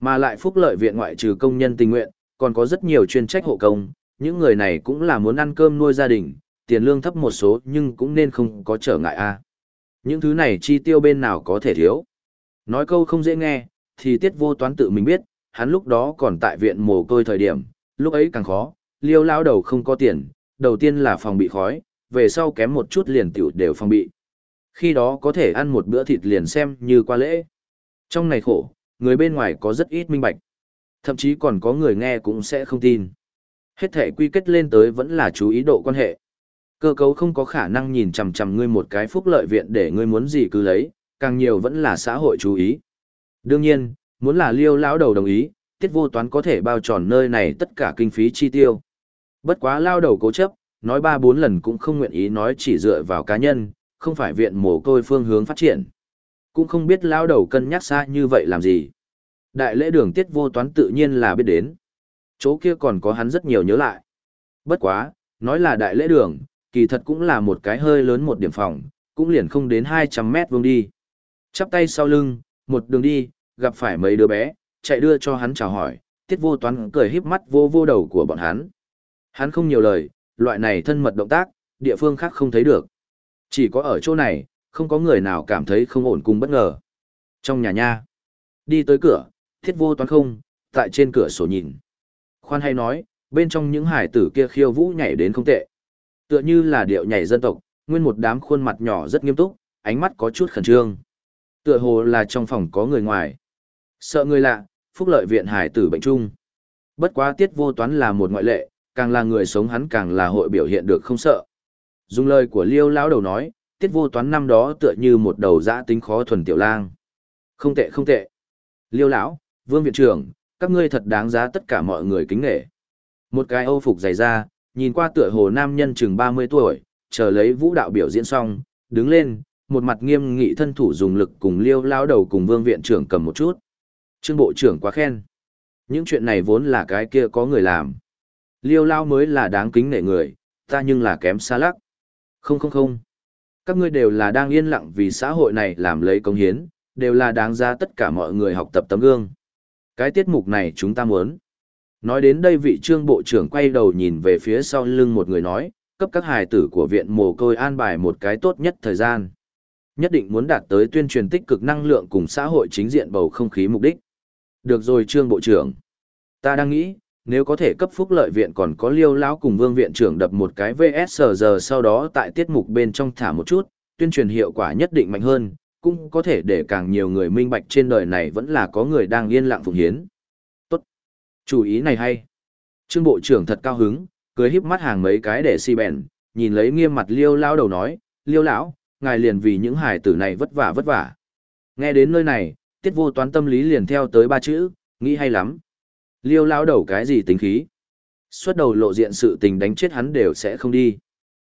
Mà lại phúc lợi viện ngoại trừ công nhân tình nguyện, còn có rất nhiều chuyên trách hộ công, những người này cũng là muốn ăn cơm nuôi gia đình, tiền lương thấp một số nhưng cũng nên không có trở ngại a. Những thứ này chi tiêu bên nào có thể thiếu. Nói câu không dễ nghe, thì tiết vô toán tự mình biết, hắn lúc đó còn tại viện mồ côi thời điểm, lúc ấy càng khó, liêu lao đầu không có tiền, đầu tiên là phòng bị khói, về sau kém một chút liền tiểu đều phòng bị. Khi đó có thể ăn một bữa thịt liền xem như qua lễ. Trong này khổ, người bên ngoài có rất ít minh bạch. Thậm chí còn có người nghe cũng sẽ không tin. Hết thể quy kết lên tới vẫn là chú ý độ quan hệ. Cơ cấu không có khả năng nhìn chằm chằm ngươi một cái phúc lợi viện để ngươi muốn gì cứ lấy, càng nhiều vẫn là xã hội chú ý. Đương nhiên, muốn là liêu lão đầu đồng ý, tiết vô toán có thể bao tròn nơi này tất cả kinh phí chi tiêu. Bất quá lao đầu cố chấp, nói ba bốn lần cũng không nguyện ý nói chỉ dựa vào cá nhân, không phải viện mồ côi phương hướng phát triển. Cũng không biết lao đầu cân nhắc xa như vậy làm gì. Đại lễ đường tiết vô toán tự nhiên là biết đến. Chỗ kia còn có hắn rất nhiều nhớ lại. Bất quá, nói là đại lễ đường, kỳ thật cũng là một cái hơi lớn một điểm phòng, cũng liền không đến 200 mét vuông đi. Chắp tay sau lưng, một đường đi, gặp phải mấy đứa bé, chạy đưa cho hắn chào hỏi, tiết vô toán cười híp mắt vô vô đầu của bọn hắn. Hắn không nhiều lời, loại này thân mật động tác, địa phương khác không thấy được. Chỉ có ở chỗ này, không có người nào cảm thấy không ổn cùng bất ngờ. Trong nhà nha, đi tới cửa, thiết vô toán không, tại trên cửa sổ nhìn. Khoan hay nói, bên trong những hải tử kia khiêu vũ nhảy đến không tệ. Tựa như là điệu nhảy dân tộc, nguyên một đám khuôn mặt nhỏ rất nghiêm túc, ánh mắt có chút khẩn trương. Tựa hồ là trong phòng có người ngoài. Sợ người lạ, phúc lợi viện hải tử bệnh chung. Bất quá tiết vô toán là một ngoại lệ, càng là người sống hắn càng là hội biểu hiện được không sợ. Dùng lời của liêu lão đầu nói, tiết vô toán năm đó tựa như một đầu dã tính khó thuần tiểu lang. Không tệ không tệ. Liêu lão, vương viện trưởng, các ngươi thật đáng giá tất cả mọi người kính nghệ. Một cái âu phục dày da, nhìn qua tựa hồ nam nhân chừng 30 tuổi, chờ lấy vũ đạo biểu diễn xong, đứng lên, một mặt nghiêm nghị thân thủ dùng lực cùng liêu lao đầu cùng vương viện trưởng cầm một chút. Trương bộ trưởng quá khen. Những chuyện này vốn là cái kia có người làm. Liêu lao mới là đáng kính nể người, ta nhưng là kém xa lắc. Không không không. Các ngươi đều là đang yên lặng vì xã hội này làm lấy công hiến, đều là đáng ra tất cả mọi người học tập tấm gương. Cái tiết mục này chúng ta muốn. Nói đến đây vị trương bộ trưởng quay đầu nhìn về phía sau lưng một người nói, cấp các hài tử của viện mồ côi an bài một cái tốt nhất thời gian. Nhất định muốn đạt tới tuyên truyền tích cực năng lượng cùng xã hội chính diện bầu không khí mục đích. Được rồi trương bộ trưởng. Ta đang nghĩ, nếu có thể cấp phúc lợi viện còn có liêu lão cùng vương viện trưởng đập một cái VS giờ sau đó tại tiết mục bên trong thả một chút, tuyên truyền hiệu quả nhất định mạnh hơn, cũng có thể để càng nhiều người minh bạch trên đời này vẫn là có người đang yên lặng phụng hiến. Tốt. Chủ ý này hay. Trương Bộ trưởng thật cao hứng, cười híp mắt hàng mấy cái để si bèn, nhìn lấy nghiêm mặt liêu lao đầu nói, liêu lão, ngài liền vì những hải tử này vất vả vất vả. Nghe đến nơi này, tiết vô toán tâm lý liền theo tới ba chữ, nghĩ hay lắm. Liêu lao đầu cái gì tính khí? Xuất đầu lộ diện sự tình đánh chết hắn đều sẽ không đi.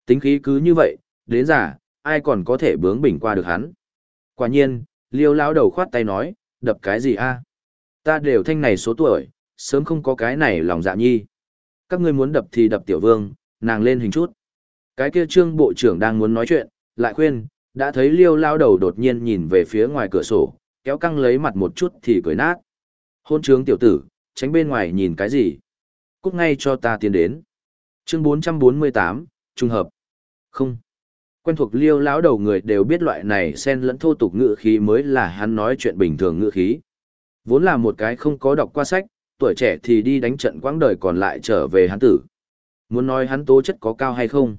Tính khí cứ như vậy, đến giả, ai còn có thể bướng bỉnh qua được hắn. Quả nhiên, liêu lão đầu khoát tay nói, đập cái gì a? Ta đều thanh này số tuổi, sớm không có cái này lòng dạ nhi. Các ngươi muốn đập thì đập tiểu vương, nàng lên hình chút. Cái kia trương bộ trưởng đang muốn nói chuyện, lại khuyên, đã thấy liêu lao đầu đột nhiên nhìn về phía ngoài cửa sổ, kéo căng lấy mặt một chút thì cười nát. Hôn trướng tiểu tử, tránh bên ngoài nhìn cái gì? Cút ngay cho ta tiến đến. Chương 448, trùng hợp. Không. Quen thuộc liêu lão đầu người đều biết loại này xen lẫn thô tục ngữ khí mới là hắn nói chuyện bình thường ngữ khí. Vốn là một cái không có đọc qua sách, tuổi trẻ thì đi đánh trận quãng đời còn lại trở về hắn tử. Muốn nói hắn tố chất có cao hay không?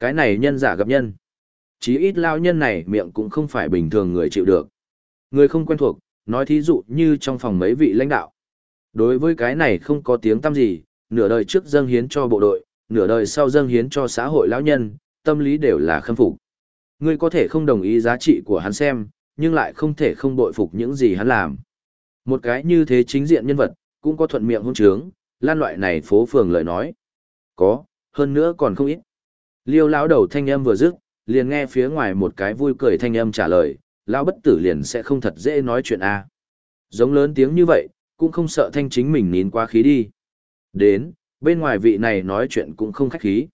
Cái này nhân giả gặp nhân. Chí ít lao nhân này miệng cũng không phải bình thường người chịu được. Người không quen thuộc, nói thí dụ như trong phòng mấy vị lãnh đạo. Đối với cái này không có tiếng tăm gì, nửa đời trước dâng hiến cho bộ đội, nửa đời sau dâng hiến cho xã hội lão nhân, tâm lý đều là khâm phục. Ngươi có thể không đồng ý giá trị của hắn xem, nhưng lại không thể không bội phục những gì hắn làm. Một cái như thế chính diện nhân vật, cũng có thuận miệng hôn trướng, lan loại này phố phường lời nói. Có, hơn nữa còn không ít. Liêu lão đầu thanh âm vừa dứt, liền nghe phía ngoài một cái vui cười thanh âm trả lời, lão bất tử liền sẽ không thật dễ nói chuyện a. Giống lớn tiếng như vậy, cũng không sợ thanh chính mình nín quá khí đi. Đến, bên ngoài vị này nói chuyện cũng không khách khí.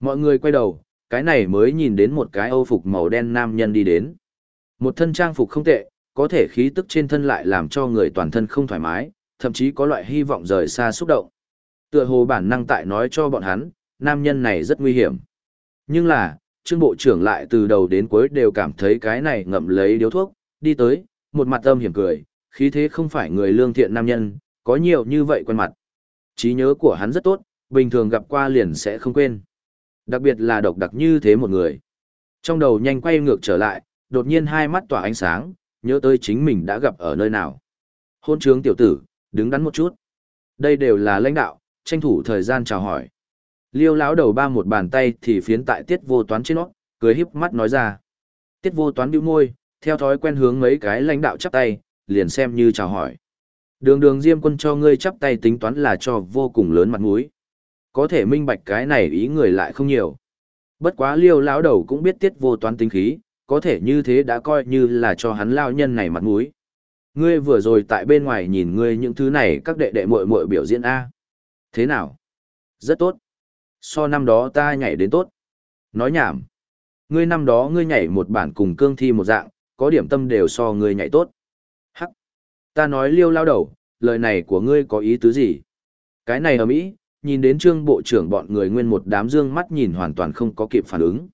Mọi người quay đầu, cái này mới nhìn đến một cái âu phục màu đen nam nhân đi đến. Một thân trang phục không tệ, có thể khí tức trên thân lại làm cho người toàn thân không thoải mái, thậm chí có loại hy vọng rời xa xúc động. Tựa hồ bản năng tại nói cho bọn hắn, nam nhân này rất nguy hiểm. Nhưng là, trương bộ trưởng lại từ đầu đến cuối đều cảm thấy cái này ngậm lấy điếu thuốc, đi tới, một mặt âm hiểm cười, khí thế không phải người lương thiện nam nhân, có nhiều như vậy quen mặt. trí nhớ của hắn rất tốt, bình thường gặp qua liền sẽ không quên. Đặc biệt là độc đặc như thế một người. Trong đầu nhanh quay ngược trở lại, đột nhiên hai mắt tỏa ánh sáng, nhớ tới chính mình đã gặp ở nơi nào. Hôn trướng tiểu tử, đứng đắn một chút. Đây đều là lãnh đạo, tranh thủ thời gian chào hỏi. Liêu lão đầu ba một bàn tay thì phiến tại tiết vô toán trên nó, cười híp mắt nói ra. Tiết vô toán bĩu môi, theo thói quen hướng mấy cái lãnh đạo chắp tay, liền xem như chào hỏi. Đường đường diêm quân cho ngươi chắp tay tính toán là cho vô cùng lớn mặt mũi. Có thể minh bạch cái này ý người lại không nhiều. Bất quá liêu lão đầu cũng biết tiết vô toán tính khí, có thể như thế đã coi như là cho hắn lao nhân này mặt mũi. Ngươi vừa rồi tại bên ngoài nhìn ngươi những thứ này các đệ đệ muội muội biểu diễn A. Thế nào? Rất tốt. So năm đó ta nhảy đến tốt. Nói nhảm. Ngươi năm đó ngươi nhảy một bản cùng cương thi một dạng, có điểm tâm đều so ngươi nhảy tốt. Hắc. Ta nói liêu lao đầu, lời này của ngươi có ý tứ gì? Cái này ở Mỹ, nhìn đến trương bộ trưởng bọn người nguyên một đám dương mắt nhìn hoàn toàn không có kịp phản ứng.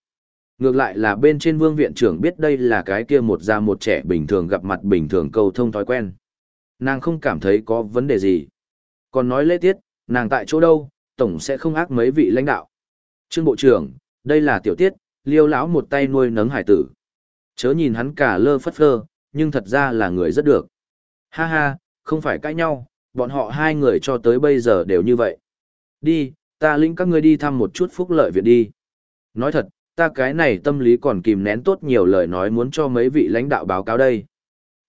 Ngược lại là bên trên vương viện trưởng biết đây là cái kia một già một trẻ bình thường gặp mặt bình thường câu thông thói quen. Nàng không cảm thấy có vấn đề gì. Còn nói lễ tiết, nàng tại chỗ đâu, tổng sẽ không ác mấy vị lãnh đạo. Trương Bộ trưởng, đây là tiểu tiết, liêu lão một tay nuôi nấng hải tử. Chớ nhìn hắn cả lơ phất phơ, nhưng thật ra là người rất được. Ha ha, không phải cãi nhau, bọn họ hai người cho tới bây giờ đều như vậy. Đi, ta lĩnh các ngươi đi thăm một chút phúc lợi viện đi. Nói thật, ta cái này tâm lý còn kìm nén tốt nhiều lời nói muốn cho mấy vị lãnh đạo báo cáo đây.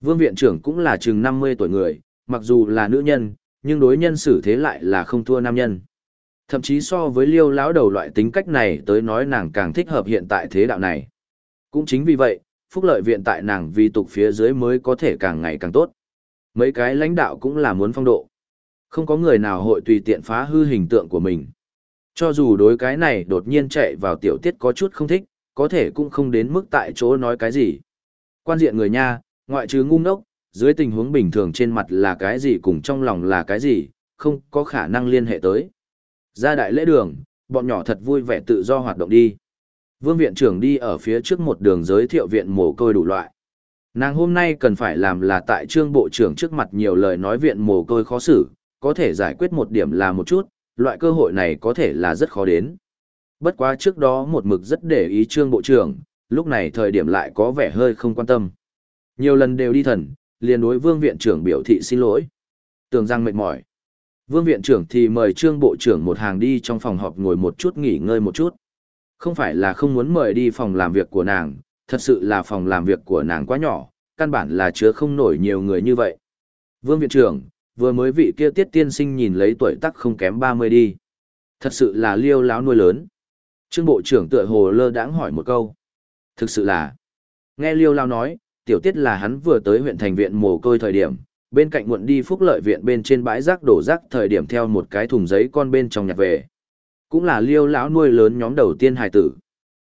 Vương viện trưởng cũng là chừng 50 tuổi người, mặc dù là nữ nhân, nhưng đối nhân xử thế lại là không thua nam nhân. Thậm chí so với liêu lão đầu loại tính cách này tới nói nàng càng thích hợp hiện tại thế đạo này. Cũng chính vì vậy, phúc lợi viện tại nàng vì tục phía dưới mới có thể càng ngày càng tốt. Mấy cái lãnh đạo cũng là muốn phong độ. Không có người nào hội tùy tiện phá hư hình tượng của mình. Cho dù đối cái này đột nhiên chạy vào tiểu tiết có chút không thích, có thể cũng không đến mức tại chỗ nói cái gì. Quan diện người nha, ngoại trừ ngu ngốc, dưới tình huống bình thường trên mặt là cái gì cùng trong lòng là cái gì, không có khả năng liên hệ tới. Ra đại lễ đường, bọn nhỏ thật vui vẻ tự do hoạt động đi. Vương viện trưởng đi ở phía trước một đường giới thiệu viện mồ côi đủ loại. Nàng hôm nay cần phải làm là tại trương bộ trưởng trước mặt nhiều lời nói viện mồ côi khó xử, có thể giải quyết một điểm là một chút, loại cơ hội này có thể là rất khó đến. Bất quá trước đó một mực rất để ý trương bộ trưởng, lúc này thời điểm lại có vẻ hơi không quan tâm. Nhiều lần đều đi thần, liền đối vương viện trưởng biểu thị xin lỗi. Tưởng rằng mệt mỏi. Vương viện trưởng thì mời trương bộ trưởng một hàng đi trong phòng họp ngồi một chút nghỉ ngơi một chút. Không phải là không muốn mời đi phòng làm việc của nàng, thật sự là phòng làm việc của nàng quá nhỏ, căn bản là chứa không nổi nhiều người như vậy. Vương viện trưởng, vừa mới vị kia tiết tiên sinh nhìn lấy tuổi tác không kém 30 đi. Thật sự là liêu láo nuôi lớn. Trương bộ trưởng tựa hồ lơ đãng hỏi một câu. Thực sự là, nghe liêu lao nói, tiểu tiết là hắn vừa tới huyện thành viện mồ côi thời điểm, bên cạnh muộn đi phúc lợi viện bên trên bãi rác đổ rác thời điểm theo một cái thùng giấy con bên trong nhặt về. Cũng là liêu lão nuôi lớn nhóm đầu tiên hài tử.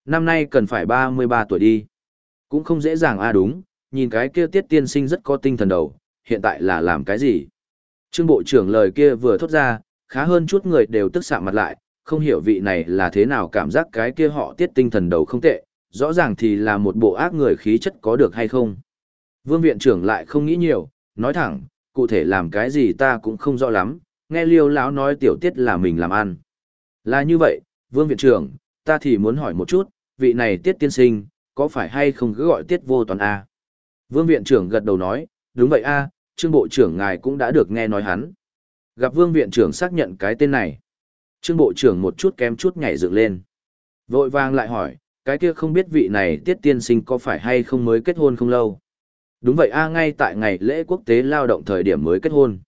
Năm nay cần phải 33 tuổi đi. Cũng không dễ dàng a à đúng, nhìn cái kia tiết tiên sinh rất có tinh thần đầu, hiện tại là làm cái gì? Trương bộ trưởng lời kia vừa thốt ra, khá hơn chút người đều tức sạm mặt lại, không hiểu vị này là thế nào cảm giác cái kia họ tiết tinh thần đầu không tệ, rõ ràng thì là một bộ ác người khí chất có được hay không. Vương viện trưởng lại không nghĩ nhiều, nói thẳng, cụ thể làm cái gì ta cũng không rõ lắm, nghe liêu lão nói tiểu tiết là mình làm ăn. Là như vậy, vương viện trưởng, ta thì muốn hỏi một chút, vị này tiết tiên sinh, có phải hay không cứ gọi tiết vô toàn A? Vương viện trưởng gật đầu nói, đúng vậy A, trương bộ trưởng ngài cũng đã được nghe nói hắn. Gặp vương viện trưởng xác nhận cái tên này. Trương bộ trưởng một chút kém chút nhảy dựng lên. Vội vàng lại hỏi, cái kia không biết vị này tiết tiên sinh có phải hay không mới kết hôn không lâu. Đúng vậy a ngay tại ngày lễ quốc tế lao động thời điểm mới kết hôn.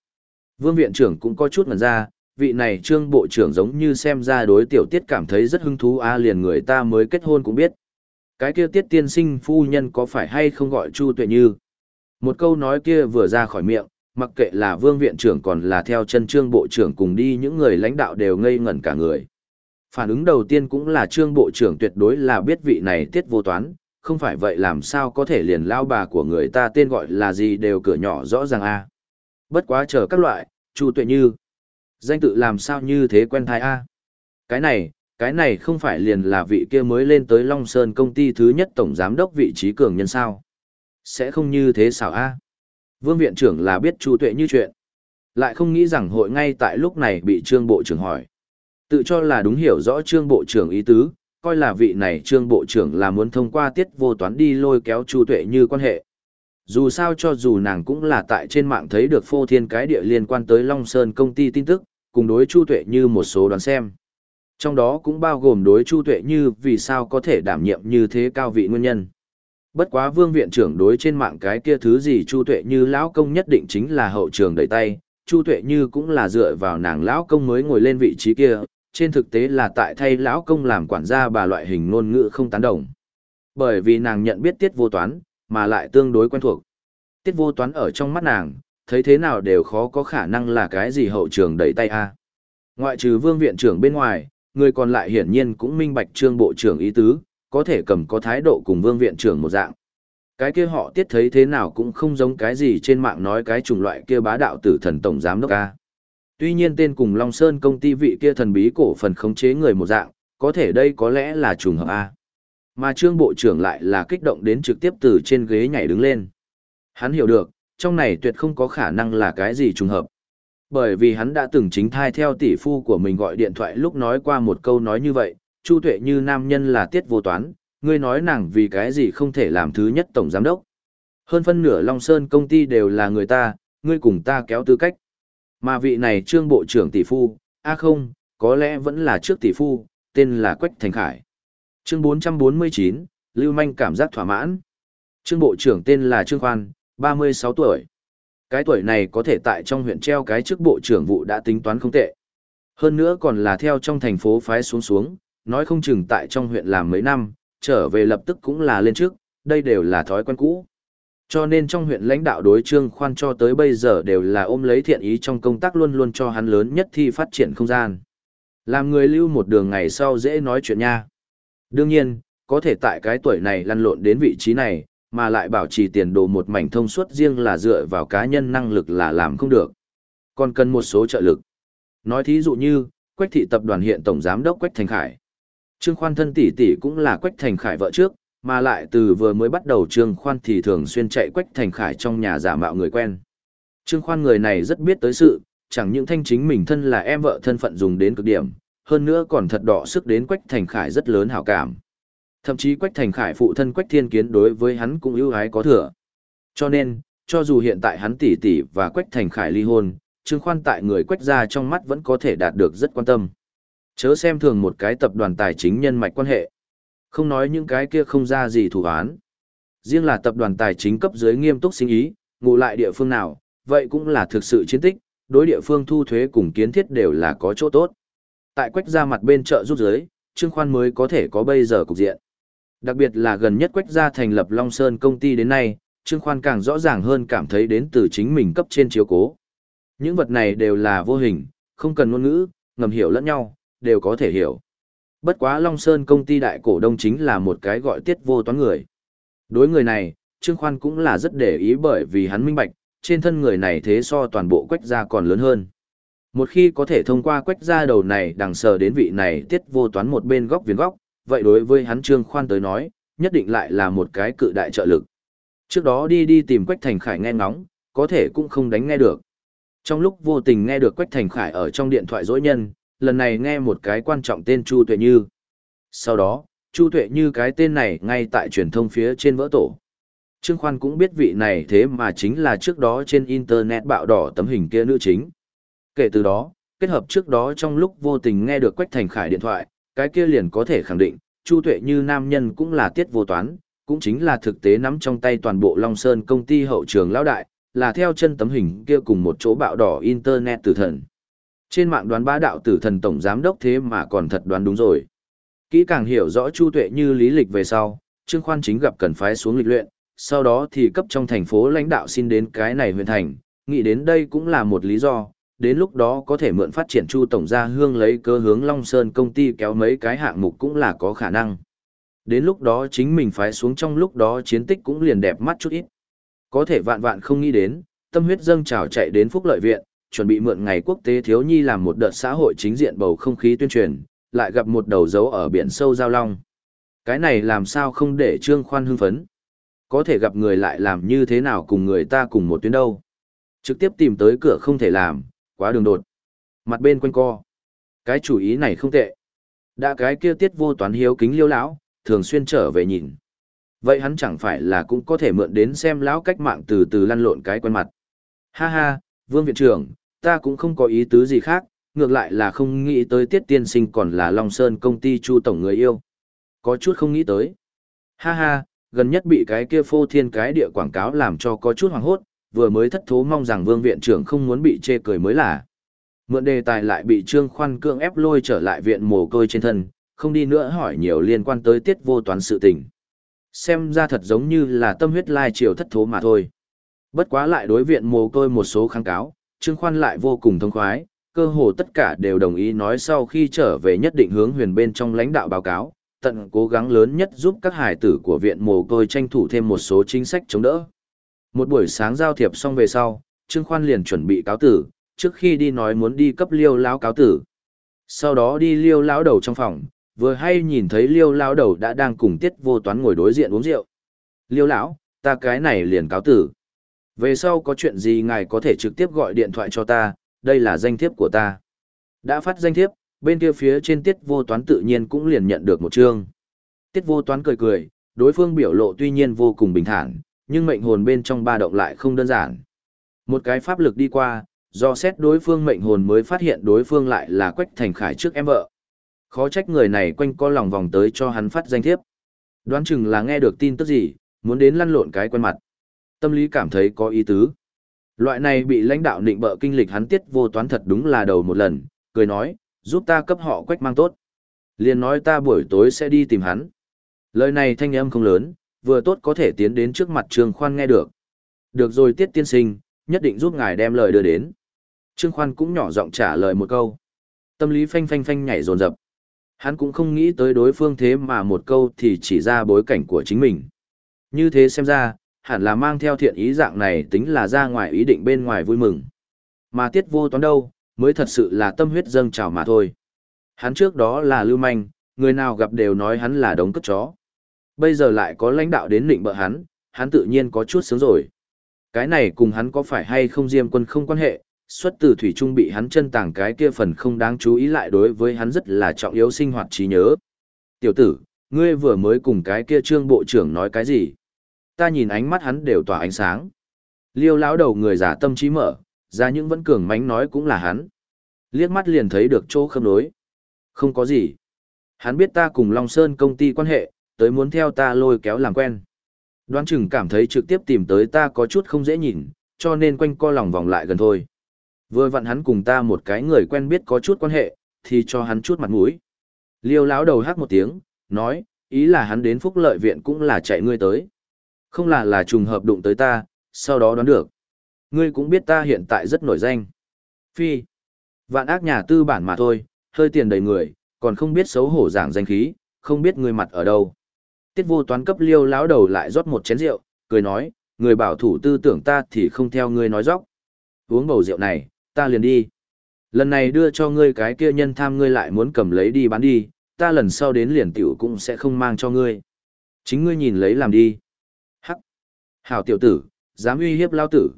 Vương viện trưởng cũng có chút ngần ra, vị này trương bộ trưởng giống như xem ra đối tiểu tiết cảm thấy rất hứng thú a liền người ta mới kết hôn cũng biết. Cái kia tiết tiên sinh phu nhân có phải hay không gọi Chu Tuệ Như? Một câu nói kia vừa ra khỏi miệng, mặc kệ là vương viện trưởng còn là theo chân trương bộ trưởng cùng đi những người lãnh đạo đều ngây ngẩn cả người. Phản ứng đầu tiên cũng là trương bộ trưởng tuyệt đối là biết vị này tiết vô toán, không phải vậy làm sao có thể liền lao bà của người ta tên gọi là gì đều cửa nhỏ rõ ràng a Bất quá chờ các loại, Chu Tuệ Như. Danh tự làm sao như thế quen thai a Cái này, cái này không phải liền là vị kia mới lên tới Long Sơn công ty thứ nhất tổng giám đốc vị trí cường nhân sao. Sẽ không như thế sao a Vương viện trưởng là biết Chu Tuệ Như chuyện. Lại không nghĩ rằng hội ngay tại lúc này bị trương bộ trưởng hỏi. Tự cho là đúng hiểu rõ trương bộ trưởng ý tứ, coi là vị này trương bộ trưởng là muốn thông qua tiết vô toán đi lôi kéo Chu Tuệ như quan hệ. Dù sao cho dù nàng cũng là tại trên mạng thấy được phô thiên cái địa liên quan tới Long Sơn công ty tin tức, cùng đối Chu Tuệ như một số đoán xem. Trong đó cũng bao gồm đối Chu Tuệ như vì sao có thể đảm nhiệm như thế cao vị nguyên nhân. Bất quá vương viện trưởng đối trên mạng cái kia thứ gì Chu Tuệ như lão công nhất định chính là hậu trường đẩy tay, Chu Tuệ như cũng là dựa vào nàng lão công mới ngồi lên vị trí kia, trên thực tế là tại thay lão công làm quản gia bà loại hình ngôn ngữ không tán đồng. Bởi vì nàng nhận biết tiết vô toán, mà lại tương đối quen thuộc. Tiết vô toán ở trong mắt nàng, thấy thế nào đều khó có khả năng là cái gì hậu trường đẩy tay a. Ngoại trừ vương viện trưởng bên ngoài, người còn lại hiển nhiên cũng minh bạch trương bộ trưởng ý tứ, có thể cầm có thái độ cùng vương viện trưởng một dạng. Cái kia họ tiết thấy thế nào cũng không giống cái gì trên mạng nói cái chủng loại kia bá đạo tử thần tổng giám đốc ca. Tuy nhiên tên cùng Long Sơn công ty vị kia thần bí cổ phần khống chế người một dạng, có thể đây có lẽ là trùng hợp A. Mà trương bộ trưởng lại là kích động đến trực tiếp từ trên ghế nhảy đứng lên. Hắn hiểu được, trong này tuyệt không có khả năng là cái gì trùng hợp. Bởi vì hắn đã từng chính thai theo tỷ phu của mình gọi điện thoại lúc nói qua một câu nói như vậy, Chu Tuệ như nam nhân là tiết vô toán, ngươi nói nàng vì cái gì không thể làm thứ nhất tổng giám đốc. Hơn phân nửa Long Sơn công ty đều là người ta, ngươi cùng ta kéo tư cách. Mà vị này trương bộ trưởng tỷ phu, a không, có lẽ vẫn là trước tỷ phu, tên là Quách Thành Khải. Chương 449, Lưu Manh cảm giác thỏa mãn. Trương bộ trưởng tên là Trương Khoan, 36 tuổi. Cái tuổi này có thể tại trong huyện treo cái chức bộ trưởng vụ đã tính toán không tệ. Hơn nữa còn là theo trong thành phố phái xuống xuống, nói không chừng tại trong huyện làm mấy năm, trở về lập tức cũng là lên trước, đây đều là thói quen cũ. Cho nên trong huyện lãnh đạo đối trương khoan cho tới bây giờ đều là ôm lấy thiện ý trong công tác luôn luôn cho hắn lớn nhất thi phát triển không gian. Làm người lưu một đường ngày sau dễ nói chuyện nha. Đương nhiên, có thể tại cái tuổi này lăn lộn đến vị trí này, mà lại bảo trì tiền đồ một mảnh thông suốt riêng là dựa vào cá nhân năng lực là làm không được. Còn cần một số trợ lực. Nói thí dụ như, Quách thị tập đoàn hiện tổng giám đốc Quách Thành Khải. Trương Khoan thân tỷ tỷ cũng là Quách Thành Khải vợ trước, mà lại từ vừa mới bắt đầu Trương Khoan thì thường xuyên chạy Quách Thành Khải trong nhà giả mạo người quen. Trương Khoan người này rất biết tới sự, chẳng những thanh chính mình thân là em vợ thân phận dùng đến cực điểm, hơn nữa còn thật đỏ sức đến Quách Thành Khải rất lớn hảo cảm. Thậm chí Quách Thành Khải phụ thân Quách Thiên Kiến đối với hắn cũng ưu ái có thừa. Cho nên, cho dù hiện tại hắn tỷ tỷ và Quách Thành Khải ly hôn, Trương Khoan tại người Quách gia trong mắt vẫn có thể đạt được rất quan tâm. Chớ xem thường một cái tập đoàn tài chính nhân mạch quan hệ. Không nói những cái kia không ra gì thủ án. Riêng là tập đoàn tài chính cấp dưới nghiêm túc sinh ý, ngụ lại địa phương nào, vậy cũng là thực sự chiến tích, đối địa phương thu thuế cùng kiến thiết đều là có chỗ tốt. Tại quách gia mặt bên chợ rút giới, Trương Khoan mới có thể có bây giờ cục diện. Đặc biệt là gần nhất quách gia thành lập Long Sơn công ty đến nay, Trương Khoan càng rõ ràng hơn cảm thấy đến từ chính mình cấp trên chiếu cố. Những vật này đều là vô hình, không cần ngôn ngữ, ngầm hiểu lẫn nhau, đều có thể hiểu. Bất quá Long Sơn công ty đại cổ đông chính là một cái gọi tiết vô toán người. Đối người này, Trương Khoan cũng là rất để ý bởi vì hắn minh bạch, trên thân người này thế so toàn bộ quách gia còn lớn hơn. Một khi có thể thông qua quách gia đầu này đằng sờ đến vị này tiết vô toán một bên góc viền góc, vậy đối với hắn Trương Khoan tới nói, nhất định lại là một cái cự đại trợ lực. Trước đó đi đi tìm Quách Thành Khải nghe ngóng, có thể cũng không đánh nghe được. Trong lúc vô tình nghe được Quách Thành Khải ở trong điện thoại dối nhân, lần này nghe một cái quan trọng tên Chu Tuệ Như. Sau đó, Chu Tuệ Như cái tên này ngay tại truyền thông phía trên vỡ tổ. Trương Khoan cũng biết vị này thế mà chính là trước đó trên Internet bạo đỏ tấm hình kia nữ chính. Kể từ đó, kết hợp trước đó trong lúc vô tình nghe được Quách Thành Khải điện thoại, cái kia liền có thể khẳng định, Chu Tuệ Như nam nhân cũng là tiết vô toán, cũng chính là thực tế nắm trong tay toàn bộ Long Sơn công ty hậu trường lão đại, là theo chân tấm hình kia cùng một chỗ bạo đỏ Internet tử thần. Trên mạng đoán bá đạo tử thần tổng giám đốc thế mà còn thật đoán đúng rồi. Kỹ càng hiểu rõ Chu Tuệ như lý lịch về sau, Trương Khoan chính gặp cần phái xuống lịch luyện, sau đó thì cấp trong thành phố lãnh đạo xin đến cái này huyện thành, nghĩ đến đây cũng là một lý do, đến lúc đó có thể mượn phát triển Chu tổng gia hương lấy cơ hướng Long Sơn công ty kéo mấy cái hạng mục cũng là có khả năng. Đến lúc đó chính mình phái xuống trong lúc đó chiến tích cũng liền đẹp mắt chút ít. Có thể vạn vạn không nghĩ đến, tâm huyết dâng trào chạy đến Phúc Lợi Viện, chuẩn bị mượn ngày quốc tế thiếu nhi làm một đợt xã hội chính diện bầu không khí tuyên truyền, lại gặp một đầu dấu ở biển sâu giao long. Cái này làm sao không để Trương Khoan hưng phấn? Có thể gặp người lại làm như thế nào cùng người ta cùng một tuyến đâu? Trực tiếp tìm tới cửa không thể làm, quá đường đột. Mặt bên quanh co. Cái chủ ý này không tệ. Đã cái kia tiết vô toán hiếu kính liêu lão, thường xuyên trở về nhìn. Vậy hắn chẳng phải là cũng có thể mượn đến xem lão cách mạng từ từ lăn lộn cái quen mặt. Ha ha, Vương Viện trưởng, ta cũng không có ý tứ gì khác, ngược lại là không nghĩ tới Tiết Tiên Sinh còn là Long Sơn công ty Chu Tổng người yêu. Có chút không nghĩ tới. Ha ha, gần nhất bị cái kia phô thiên cái địa quảng cáo làm cho có chút hoàng hốt, vừa mới thất thố mong rằng Vương Viện trưởng không muốn bị chê cười mới là. Mượn đề tài lại bị Trương Khoan cưỡng ép lôi trở lại viện mồ côi trên thân, không đi nữa hỏi nhiều liên quan tới tiết vô toán sự tình. Xem ra thật giống như là tâm huyết lai triều thất thố mà thôi. Bất quá lại đối viện mồ côi một số kháng cáo, Trương Khoan lại vô cùng thông khoái, cơ hồ tất cả đều đồng ý nói sau khi trở về nhất định hướng huyền bên trong lãnh đạo báo cáo, tận cố gắng lớn nhất giúp các hải tử của viện mồ côi tranh thủ thêm một số chính sách chống đỡ. Một buổi sáng giao thiệp xong về sau, Trương Khoan liền chuẩn bị cáo tử, trước khi đi nói muốn đi cấp liêu lão cáo tử. Sau đó đi liêu lão đầu trong phòng, vừa hay nhìn thấy liêu lão đầu đã đang cùng tiết vô toán ngồi đối diện uống rượu. Liêu lão, ta cái này liền cáo tử. Về sau có chuyện gì ngài có thể trực tiếp gọi điện thoại cho ta, đây là danh thiếp của ta. Đã phát danh thiếp, bên kia phía trên tiết vô toán tự nhiên cũng liền nhận được một chương. Tiết vô toán cười cười, đối phương biểu lộ tuy nhiên vô cùng bình thản, nhưng mệnh hồn bên trong ba động lại không đơn giản. Một cái pháp lực đi qua, do xét đối phương mệnh hồn mới phát hiện đối phương lại là Quách Thành Khải trước em vợ. Khó trách người này quanh co lòng vòng tới cho hắn phát danh thiếp. Đoán chừng là nghe được tin tức gì, muốn đến lăn lộn cái quen mặt. Tâm lý cảm thấy có ý tứ. Loại này bị lãnh đạo định bợ kinh lịch hắn tiết vô toán thật đúng là đầu một lần, cười nói, giúp ta cấp họ quách mang tốt. Liền nói ta buổi tối sẽ đi tìm hắn. Lời này thanh âm không lớn, vừa tốt có thể tiến đến trước mặt Trương Khoan nghe được. Được rồi tiết tiên sinh, nhất định giúp ngài đem lời đưa đến. Trương Khoan cũng nhỏ giọng trả lời một câu. Tâm lý phanh phanh phanh nhảy dồn dập. Hắn cũng không nghĩ tới đối phương thế mà một câu thì chỉ ra bối cảnh của chính mình. Như thế xem ra, hẳn là mang theo thiện ý dạng này tính là ra ngoài ý định bên ngoài vui mừng. Mà tiết vô toán đâu, mới thật sự là tâm huyết dâng trào mà thôi. Hắn trước đó là lưu manh, người nào gặp đều nói hắn là đống cất chó. Bây giờ lại có lãnh đạo đến định bợ hắn, hắn tự nhiên có chút sướng rồi. Cái này cùng hắn có phải hay không diêm quân không quan hệ, xuất từ thủy trung bị hắn chân tàng cái kia phần không đáng chú ý lại đối với hắn rất là trọng yếu sinh hoạt trí nhớ. Tiểu tử, ngươi vừa mới cùng cái kia trương bộ trưởng nói cái gì? Ta nhìn ánh mắt hắn đều tỏa ánh sáng. Liêu lão đầu người giả tâm trí mở, ra những vẫn cường mánh nói cũng là hắn. Liếc mắt liền thấy được chỗ khâm đối. Không có gì. Hắn biết ta cùng Long Sơn công ty quan hệ, tới muốn theo ta lôi kéo làm quen. Đoán chừng cảm thấy trực tiếp tìm tới ta có chút không dễ nhìn, cho nên quanh co lòng vòng lại gần thôi. Vừa vặn hắn cùng ta một cái người quen biết có chút quan hệ, thì cho hắn chút mặt mũi. Liêu lão đầu hát một tiếng, nói, ý là hắn đến phúc lợi viện cũng là chạy ngươi tới. Không là là trùng hợp đụng tới ta, sau đó đoán được. Ngươi cũng biết ta hiện tại rất nổi danh. Phi. Vạn ác nhà tư bản mà thôi, hơi tiền đầy người, còn không biết xấu hổ giảng danh khí, không biết người mặt ở đâu. Tiết vô toán cấp liêu lão đầu lại rót một chén rượu, cười nói, người bảo thủ tư tưởng ta thì không theo ngươi nói dóc. Uống bầu rượu này, ta liền đi. Lần này đưa cho ngươi cái kia nhân tham ngươi lại muốn cầm lấy đi bán đi, ta lần sau đến liền tiểu cũng sẽ không mang cho ngươi. Chính ngươi nhìn lấy làm đi. Hảo tiểu tử, dám uy hiếp lao tử.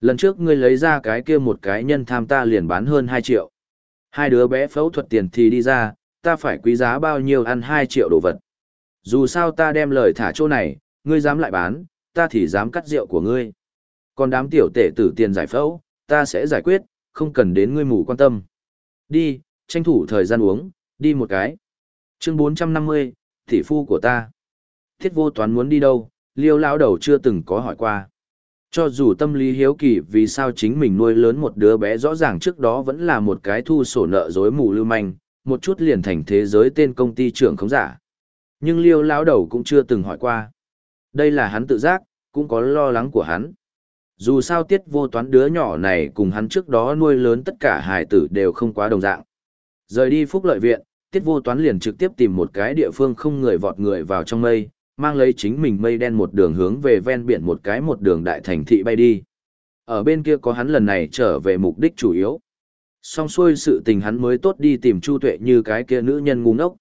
Lần trước ngươi lấy ra cái kia một cái nhân tham ta liền bán hơn 2 triệu. Hai đứa bé phẫu thuật tiền thì đi ra, ta phải quý giá bao nhiêu ăn 2 triệu đồ vật. Dù sao ta đem lời thả chỗ này, ngươi dám lại bán, ta thì dám cắt rượu của ngươi. Còn đám tiểu tể tử tiền giải phẫu, ta sẽ giải quyết, không cần đến ngươi mù quan tâm. Đi, tranh thủ thời gian uống, đi một cái. Chương 450, thị phu của ta. Thiết vô toán muốn đi đâu, liêu lão đầu chưa từng có hỏi qua. Cho dù tâm lý hiếu kỳ vì sao chính mình nuôi lớn một đứa bé rõ ràng trước đó vẫn là một cái thu sổ nợ dối mù lưu manh, một chút liền thành thế giới tên công ty trưởng không giả. Nhưng liêu lão đầu cũng chưa từng hỏi qua. Đây là hắn tự giác, cũng có lo lắng của hắn. Dù sao tiết vô toán đứa nhỏ này cùng hắn trước đó nuôi lớn tất cả hài tử đều không quá đồng dạng. Rời đi phúc lợi viện, tiết vô toán liền trực tiếp tìm một cái địa phương không người vọt người vào trong mây, mang lấy chính mình mây đen một đường hướng về ven biển một cái một đường đại thành thị bay đi. Ở bên kia có hắn lần này trở về mục đích chủ yếu. Xong xuôi sự tình hắn mới tốt đi tìm Chu Tuệ như cái kia nữ nhân ngu ngốc.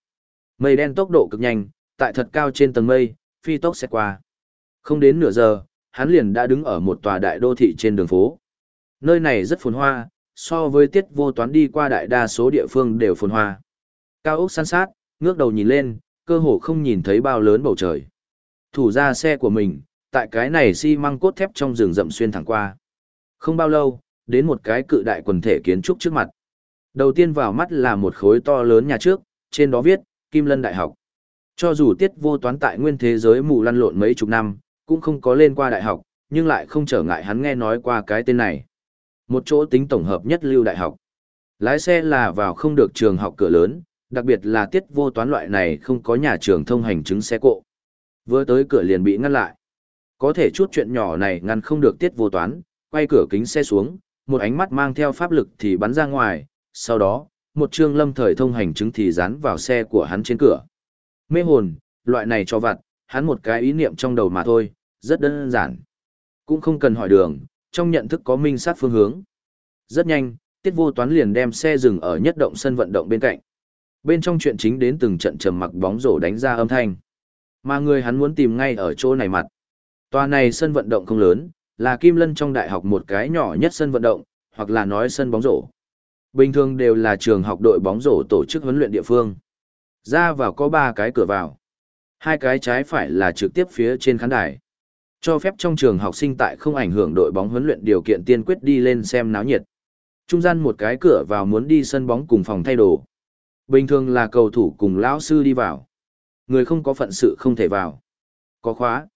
Mây đen tốc độ cực nhanh, tại thật cao trên tầng mây, phi tốc sẽ qua. Không đến nửa giờ, hắn liền đã đứng ở một tòa đại đô thị trên đường phố. Nơi này rất phồn hoa, so với tiết vô toán đi qua đại đa số địa phương đều phồn hoa. Cao ốc san sát, ngước đầu nhìn lên, cơ hồ không nhìn thấy bao lớn bầu trời. Thủ ra xe của mình, tại cái này xi măng cốt thép trong rừng rậm xuyên thẳng qua. Không bao lâu, đến một cái cự đại quần thể kiến trúc trước mặt. Đầu tiên vào mắt là một khối to lớn nhà trước, trên đó viết, Kim Lân Đại học. Cho dù tiết vô toán tại nguyên thế giới mù lăn lộn mấy chục năm, cũng không có lên qua đại học, nhưng lại không trở ngại hắn nghe nói qua cái tên này. Một chỗ tính tổng hợp nhất lưu đại học. Lái xe là vào không được trường học cửa lớn, Đặc biệt là tiết vô toán loại này không có nhà trường thông hành chứng xe cộ. Vừa tới cửa liền bị ngăn lại. Có thể chút chuyện nhỏ này ngăn không được tiết vô toán, quay cửa kính xe xuống, một ánh mắt mang theo pháp lực thì bắn ra ngoài, sau đó, một trương lâm thời thông hành chứng thì dán vào xe của hắn trên cửa. Mê hồn, loại này cho vặt, hắn một cái ý niệm trong đầu mà thôi, rất đơn giản. Cũng không cần hỏi đường, trong nhận thức có minh sát phương hướng. Rất nhanh, Tiết Vô Toán liền đem xe dừng ở nhất động sân vận động bên cạnh. Bên trong chuyện chính đến từng trận trầm mặc bóng rổ đánh ra âm thanh. Mà người hắn muốn tìm ngay ở chỗ này mặt. Tòa này sân vận động không lớn, là Kim Lân trong đại học một cái nhỏ nhất sân vận động, hoặc là nói sân bóng rổ. Bình thường đều là trường học đội bóng rổ tổ chức huấn luyện địa phương. Ra vào có 3 cái cửa vào. Hai cái trái phải là trực tiếp phía trên khán đài. Cho phép trong trường học sinh tại không ảnh hưởng đội bóng huấn luyện điều kiện tiên quyết đi lên xem náo nhiệt. Trung gian một cái cửa vào muốn đi sân bóng cùng phòng thay đồ. Bình thường là cầu thủ cùng lão sư đi vào. Người không có phận sự không thể vào. Có khóa.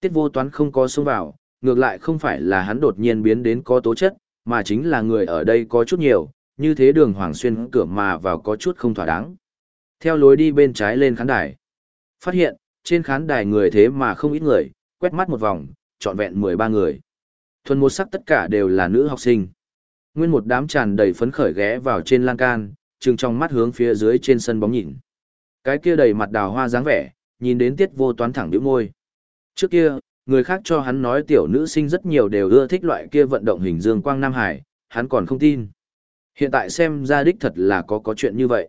Tiết vô toán không có xông vào, ngược lại không phải là hắn đột nhiên biến đến có tố chất, mà chính là người ở đây có chút nhiều, như thế đường Hoàng Xuyên cửa mà vào có chút không thỏa đáng. Theo lối đi bên trái lên khán đài. Phát hiện, trên khán đài người thế mà không ít người, quét mắt một vòng, trọn vẹn 13 người. Thuần một sắc tất cả đều là nữ học sinh. Nguyên một đám tràn đầy phấn khởi ghé vào trên lan can, trừng trong mắt hướng phía dưới trên sân bóng nhìn. Cái kia đầy mặt đào hoa dáng vẻ, nhìn đến tiết vô toán thẳng điệu môi. Trước kia, người khác cho hắn nói tiểu nữ sinh rất nhiều đều ưa thích loại kia vận động hình dương quang Nam Hải, hắn còn không tin. Hiện tại xem ra đích thật là có có chuyện như vậy.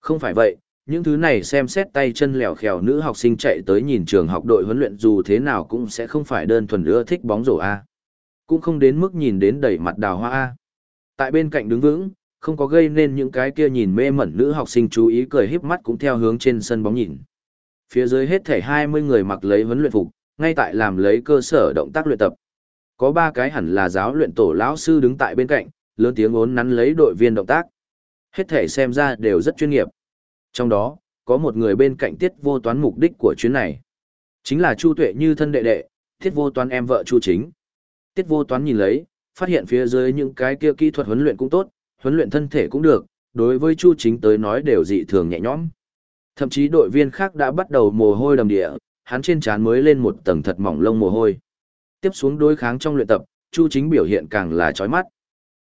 Không phải vậy, những thứ này xem xét tay chân lèo khèo nữ học sinh chạy tới nhìn trường học đội huấn luyện dù thế nào cũng sẽ không phải đơn thuần ưa thích bóng rổ A. Cũng không đến mức nhìn đến đầy mặt đào hoa A. Tại bên cạnh đứng vững, không có gây nên những cái kia nhìn mê mẩn nữ học sinh chú ý cười híp mắt cũng theo hướng trên sân bóng nhìn. Phía dưới hết thể 20 người mặc lấy huấn luyện phục, ngay tại làm lấy cơ sở động tác luyện tập. Có ba cái hẳn là giáo luyện tổ lão sư đứng tại bên cạnh, lớn tiếng ốn nắn lấy đội viên động tác. Hết thể xem ra đều rất chuyên nghiệp. Trong đó, có một người bên cạnh tiết vô toán mục đích của chuyến này. Chính là Chu Tuệ như thân đệ đệ, tiết vô toán em vợ Chu Chính. Tiết vô toán nhìn lấy, phát hiện phía dưới những cái kia kỹ thuật huấn luyện cũng tốt, huấn luyện thân thể cũng được, đối với Chu Chính tới nói đều dị thường nhẹ nhõm. Thậm chí đội viên khác đã bắt đầu mồ hôi đầm địa, hắn trên trán mới lên một tầng thật mỏng lông mồ hôi. Tiếp xuống đối kháng trong luyện tập, Chu Chính biểu hiện càng là chói mắt.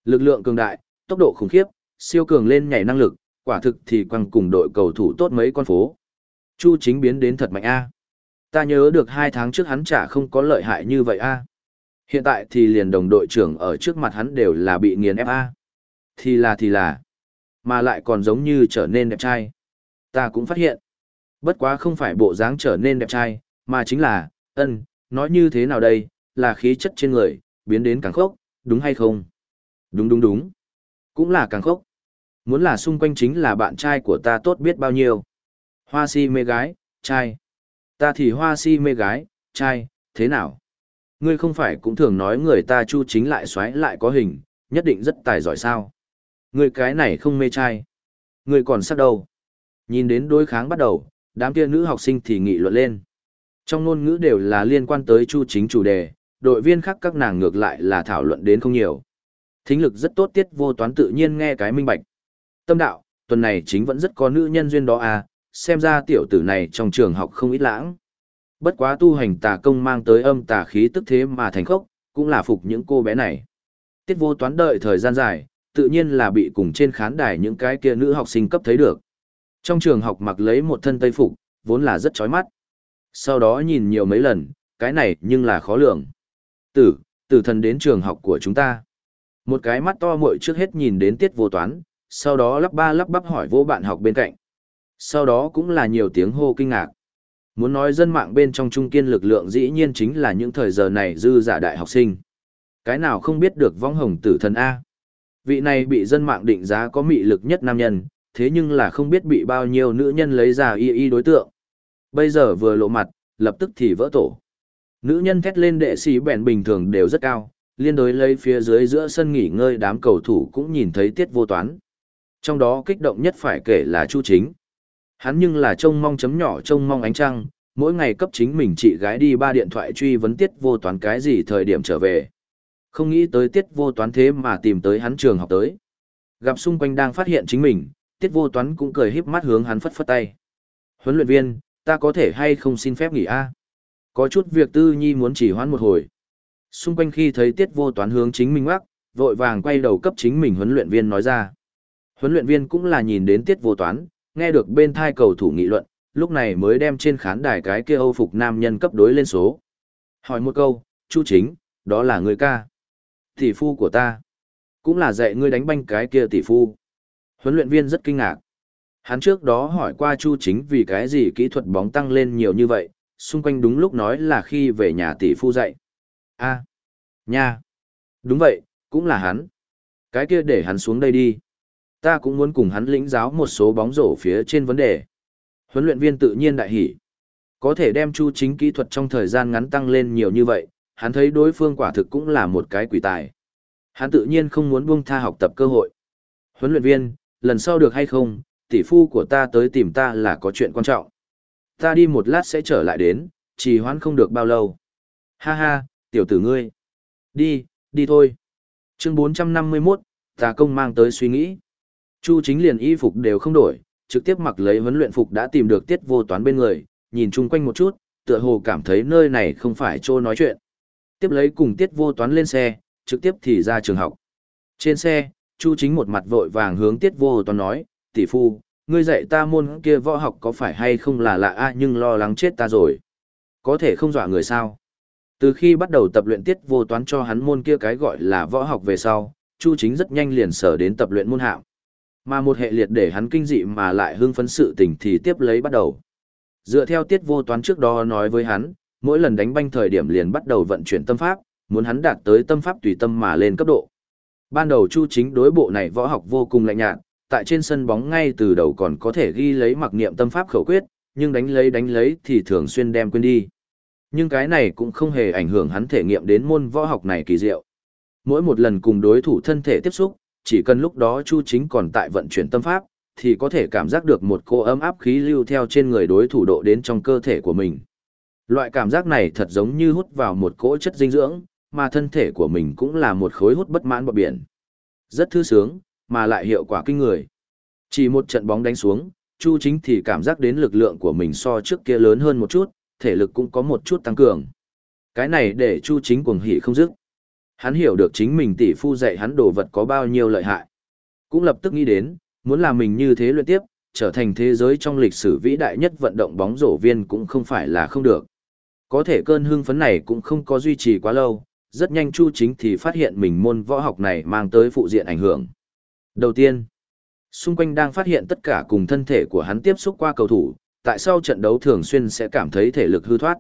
Lực lượng cường đại, tốc độ khủng khiếp, siêu cường lên nhảy năng lực, quả thực thì quăng cùng đội cầu thủ tốt mấy con phố. Chu Chính biến đến thật mạnh a. Ta nhớ được hai tháng trước hắn chả không có lợi hại như vậy a. Hiện tại thì liền đồng đội trưởng ở trước mặt hắn đều là bị nghiền ép a. Thì là thì là. Mà lại còn giống như trở nên đẹp trai. Ta cũng phát hiện. Bất quá không phải bộ dáng trở nên đẹp trai, mà chính là, ân, nói như thế nào đây, là khí chất trên người, biến đến càng khốc, đúng hay không? Đúng đúng đúng. Cũng là càng khốc. Muốn là xung quanh chính là bạn trai của ta tốt biết bao nhiêu. Hoa si mê gái, trai. Ta thì hoa si mê gái, trai, thế nào? Ngươi không phải cũng thường nói người ta chu chính lại xoáy lại có hình, nhất định rất tài giỏi sao? Người cái này không mê trai. người còn sắc đâu? Nhìn đến đối kháng bắt đầu, đám kia nữ học sinh thì nghị luận lên. Trong ngôn ngữ đều là liên quan tới chu chính chủ đề, đội viên khác các nàng ngược lại là thảo luận đến không nhiều. Thính lực rất tốt tiết vô toán tự nhiên nghe cái minh bạch. Tâm đạo, tuần này chính vẫn rất có nữ nhân duyên đó à, xem ra tiểu tử này trong trường học không ít lãng. Bất quá tu hành tà công mang tới âm tà khí tức thế mà thành khốc, cũng là phục những cô bé này. Tiết vô toán đợi thời gian dài, tự nhiên là bị cùng trên khán đài những cái kia nữ học sinh cấp thấy được. Trong trường học mặc lấy một thân tây phục, vốn là rất chói mắt. Sau đó nhìn nhiều mấy lần, cái này nhưng là khó lường. Tử, tử thần đến trường học của chúng ta. Một cái mắt to muội trước hết nhìn đến tiết vô toán, sau đó lắp ba lắp bắp hỏi vô bạn học bên cạnh. Sau đó cũng là nhiều tiếng hô kinh ngạc. Muốn nói dân mạng bên trong trung kiên lực lượng dĩ nhiên chính là những thời giờ này dư giả đại học sinh. Cái nào không biết được vong hồng tử thần A. Vị này bị dân mạng định giá có mị lực nhất nam nhân, thế nhưng là không biết bị bao nhiêu nữ nhân lấy ra y y đối tượng. Bây giờ vừa lộ mặt, lập tức thì vỡ tổ. Nữ nhân thét lên đệ sĩ bèn bình thường đều rất cao, liên đối lấy phía dưới giữa sân nghỉ ngơi đám cầu thủ cũng nhìn thấy tiết vô toán. Trong đó kích động nhất phải kể là Chu Chính. Hắn nhưng là trông mong chấm nhỏ trông mong ánh trăng, mỗi ngày cấp chính mình chị gái đi ba điện thoại truy vấn tiết vô toán cái gì thời điểm trở về. Không nghĩ tới tiết vô toán thế mà tìm tới hắn trường học tới. Gặp xung quanh đang phát hiện chính mình, tiết vô toán cũng cười híp mắt hướng hắn phất phất tay. Huấn luyện viên, ta có thể hay không xin phép nghỉ a? Có chút việc tư nhi muốn chỉ hoãn một hồi. Xung quanh khi thấy tiết vô toán hướng chính mình mắc, vội vàng quay đầu cấp chính mình huấn luyện viên nói ra. Huấn luyện viên cũng là nhìn đến tiết vô toán, nghe được bên thai cầu thủ nghị luận, lúc này mới đem trên khán đài cái kia Âu phục nam nhân cấp đối lên số. Hỏi một câu, Chu Chính, đó là người ca. Tỷ phu của ta. Cũng là dạy ngươi đánh banh cái kia tỷ phu. Huấn luyện viên rất kinh ngạc. Hắn trước đó hỏi qua Chu Chính vì cái gì kỹ thuật bóng tăng lên nhiều như vậy, xung quanh đúng lúc nói là khi về nhà tỷ phu dạy. a nha. Đúng vậy, cũng là hắn. Cái kia để hắn xuống đây đi. Ta cũng muốn cùng hắn lĩnh giáo một số bóng rổ phía trên vấn đề. Huấn luyện viên tự nhiên đại hỉ. Có thể đem Chu Chính kỹ thuật trong thời gian ngắn tăng lên nhiều như vậy, hắn thấy đối phương quả thực cũng là một cái quỷ tài. Hắn tự nhiên không muốn buông tha học tập cơ hội. Huấn luyện viên, lần sau được hay không, tỷ phu của ta tới tìm ta là có chuyện quan trọng. Ta đi một lát sẽ trở lại đến, chỉ hoãn không được bao lâu. Ha ha, tiểu tử ngươi. Đi, đi thôi. Chương 451, ta công mang tới suy nghĩ. Chu chính liền y phục đều không đổi, trực tiếp mặc lấy huấn luyện phục đã tìm được tiết vô toán bên người, nhìn chung quanh một chút, tựa hồ cảm thấy nơi này không phải chỗ nói chuyện. Tiếp lấy cùng tiết vô toán lên xe, trực tiếp thì ra trường học. Trên xe, Chu chính một mặt vội vàng hướng tiết vô toán nói, tỷ phu, ngươi dạy ta môn kia võ học có phải hay không là lạ a nhưng lo lắng chết ta rồi. Có thể không dọa người sao. Từ khi bắt đầu tập luyện tiết vô toán cho hắn môn kia cái gọi là võ học về sau, Chu chính rất nhanh liền sở đến tập luyện môn hạng. Mà một hệ liệt để hắn kinh dị mà lại hưng phấn sự tình thì tiếp lấy bắt đầu. Dựa theo tiết vô toán trước đó nói với hắn, mỗi lần đánh banh thời điểm liền bắt đầu vận chuyển tâm pháp, muốn hắn đạt tới tâm pháp tùy tâm mà lên cấp độ. Ban đầu Chu Chính đối bộ này võ học vô cùng lạnh nhạt, tại trên sân bóng ngay từ đầu còn có thể ghi lấy mặc niệm tâm pháp khẩu quyết, nhưng đánh lấy đánh lấy thì thường xuyên đem quên đi. Nhưng cái này cũng không hề ảnh hưởng hắn thể nghiệm đến môn võ học này kỳ diệu. Mỗi một lần cùng đối thủ thân thể tiếp xúc, chỉ cần lúc đó Chu Chính còn tại vận chuyển tâm pháp, thì có thể cảm giác được một cô ấm áp khí lưu theo trên người đối thủ độ đến trong cơ thể của mình. Loại cảm giác này thật giống như hút vào một cỗ chất dinh dưỡng, mà thân thể của mình cũng là một khối hút bất mãn bọt biển. Rất thư sướng, mà lại hiệu quả kinh người. Chỉ một trận bóng đánh xuống, Chu Chính thì cảm giác đến lực lượng của mình so trước kia lớn hơn một chút, thể lực cũng có một chút tăng cường. Cái này để Chu Chính cuồng hỉ không dứt. Hắn hiểu được chính mình tỷ phu dạy hắn đồ vật có bao nhiêu lợi hại. Cũng lập tức nghĩ đến, muốn làm mình như thế luyện tiếp, trở thành thế giới trong lịch sử vĩ đại nhất vận động bóng rổ viên cũng không phải là không được. Có thể cơn hưng phấn này cũng không có duy trì quá lâu, rất nhanh Chu Chính thì phát hiện mình môn võ học này mang tới phụ diện ảnh hưởng. Đầu tiên, xung quanh đang phát hiện tất cả cùng thân thể của hắn tiếp xúc qua cầu thủ, tại sao trận đấu thường xuyên sẽ cảm thấy thể lực hư thoát,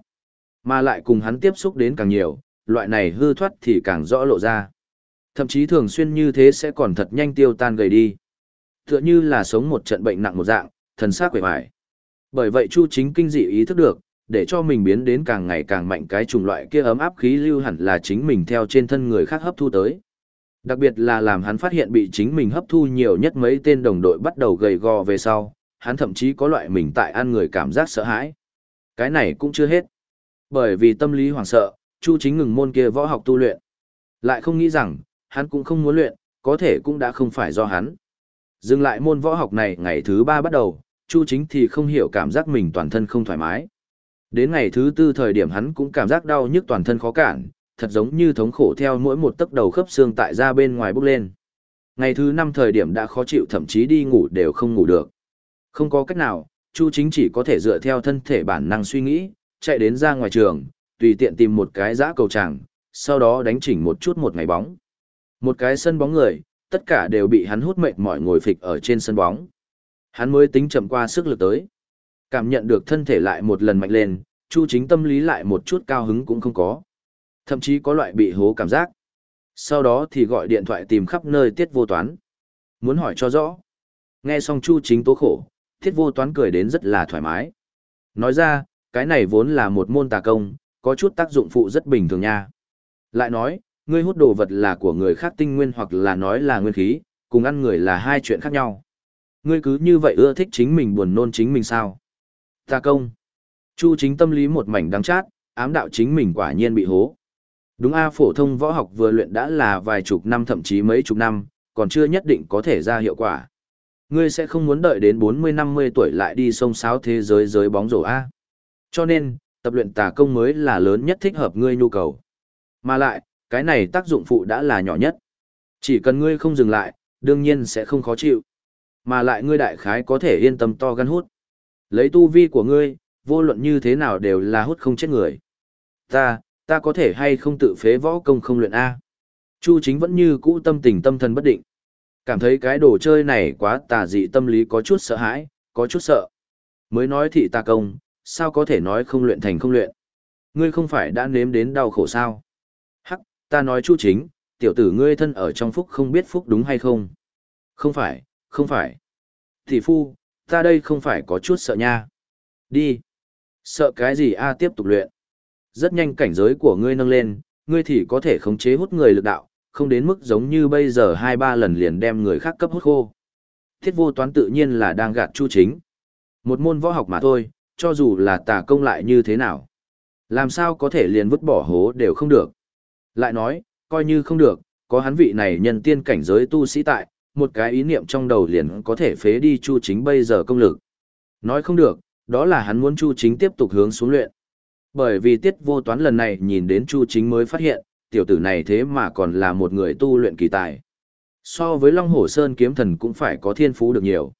mà lại cùng hắn tiếp xúc đến càng nhiều, loại này hư thoát thì càng rõ lộ ra. Thậm chí thường xuyên như thế sẽ còn thật nhanh tiêu tan gầy đi. Tựa như là sống một trận bệnh nặng một dạng, thần xác quệ hoài. Bởi vậy Chu Chính kinh dị ý thức được, để cho mình biến đến càng ngày càng mạnh cái chủng loại kia ấm áp khí lưu hẳn là chính mình theo trên thân người khác hấp thu tới. Đặc biệt là làm hắn phát hiện bị chính mình hấp thu nhiều nhất mấy tên đồng đội bắt đầu gầy gò về sau, hắn thậm chí có loại mình tại ăn người cảm giác sợ hãi. Cái này cũng chưa hết. Bởi vì tâm lý hoảng sợ, Chu Chính ngừng môn kia võ học tu luyện. Lại không nghĩ rằng, hắn cũng không muốn luyện, có thể cũng đã không phải do hắn. Dừng lại môn võ học này ngày thứ ba bắt đầu, Chu Chính thì không hiểu cảm giác mình toàn thân không thoải mái. Đến ngày thứ tư thời điểm hắn cũng cảm giác đau nhức toàn thân khó cản, thật giống như thống khổ theo mỗi một tấc đầu khớp xương tại ra bên ngoài bốc lên. Ngày thứ năm thời điểm đã khó chịu thậm chí đi ngủ đều không ngủ được. Không có cách nào, Chu Chính chỉ có thể dựa theo thân thể bản năng suy nghĩ, chạy đến ra ngoài trường, tùy tiện tìm một cái giã cầu tràng, sau đó đánh chỉnh một chút một ngày bóng. Một cái sân bóng người, tất cả đều bị hắn hút mệt mỏi ngồi phịch ở trên sân bóng. Hắn mới tính chậm qua sức lực tới. Cảm nhận được thân thể lại một lần mạnh lên, Chu Chính tâm lý lại một chút cao hứng cũng không có. Thậm chí có loại bị hố cảm giác. Sau đó thì gọi điện thoại tìm khắp nơi tiết vô toán. Muốn hỏi cho rõ. Nghe xong Chu Chính tố khổ, tiết vô toán cười đến rất là thoải mái. Nói ra, cái này vốn là một môn tà công, có chút tác dụng phụ rất bình thường nha. Lại nói, ngươi hút đồ vật là của người khác tinh nguyên hoặc là nói là nguyên khí, cùng ăn người là hai chuyện khác nhau. Ngươi cứ như vậy ưa thích chính mình buồn nôn chính mình sao? Ta công. Chu chính tâm lý một mảnh đắng chát, ám đạo chính mình quả nhiên bị hố. Đúng a phổ thông võ học vừa luyện đã là vài chục năm thậm chí mấy chục năm, còn chưa nhất định có thể ra hiệu quả. Ngươi sẽ không muốn đợi đến 40-50 tuổi lại đi sông sáo thế giới giới bóng rổ A. Cho nên, tập luyện tà công mới là lớn nhất thích hợp ngươi nhu cầu. Mà lại, cái này tác dụng phụ đã là nhỏ nhất. Chỉ cần ngươi không dừng lại, đương nhiên sẽ không khó chịu. Mà lại ngươi đại khái có thể yên tâm to gan hút. Lấy tu vi của ngươi, vô luận như thế nào đều là hút không chết người. Ta, ta có thể hay không tự phế võ công không luyện A. Chu chính vẫn như cũ tâm tình tâm thần bất định. Cảm thấy cái đồ chơi này quá tà dị tâm lý có chút sợ hãi, có chút sợ. Mới nói thị ta công, sao có thể nói không luyện thành không luyện. Ngươi không phải đã nếm đến đau khổ sao. Hắc, ta nói chu chính, tiểu tử ngươi thân ở trong phúc không biết phúc đúng hay không. Không phải, không phải. Thị phu, ta đây không phải có chút sợ nha. Đi. Sợ cái gì a tiếp tục luyện. Rất nhanh cảnh giới của ngươi nâng lên, ngươi thì có thể khống chế hút người lực đạo, không đến mức giống như bây giờ hai ba lần liền đem người khác cấp hút khô. Thiết vô toán tự nhiên là đang gạt chu chính. Một môn võ học mà thôi, cho dù là tà công lại như thế nào. Làm sao có thể liền vứt bỏ hố đều không được. Lại nói, coi như không được, có hắn vị này nhân tiên cảnh giới tu sĩ tại, một cái ý niệm trong đầu liền có thể phế đi chu chính bây giờ công lực. Nói không được, đó là hắn muốn chu chính tiếp tục hướng xuống luyện. Bởi vì tiết vô toán lần này nhìn đến chu chính mới phát hiện, tiểu tử này thế mà còn là một người tu luyện kỳ tài. So với Long Hổ Sơn kiếm thần cũng phải có thiên phú được nhiều.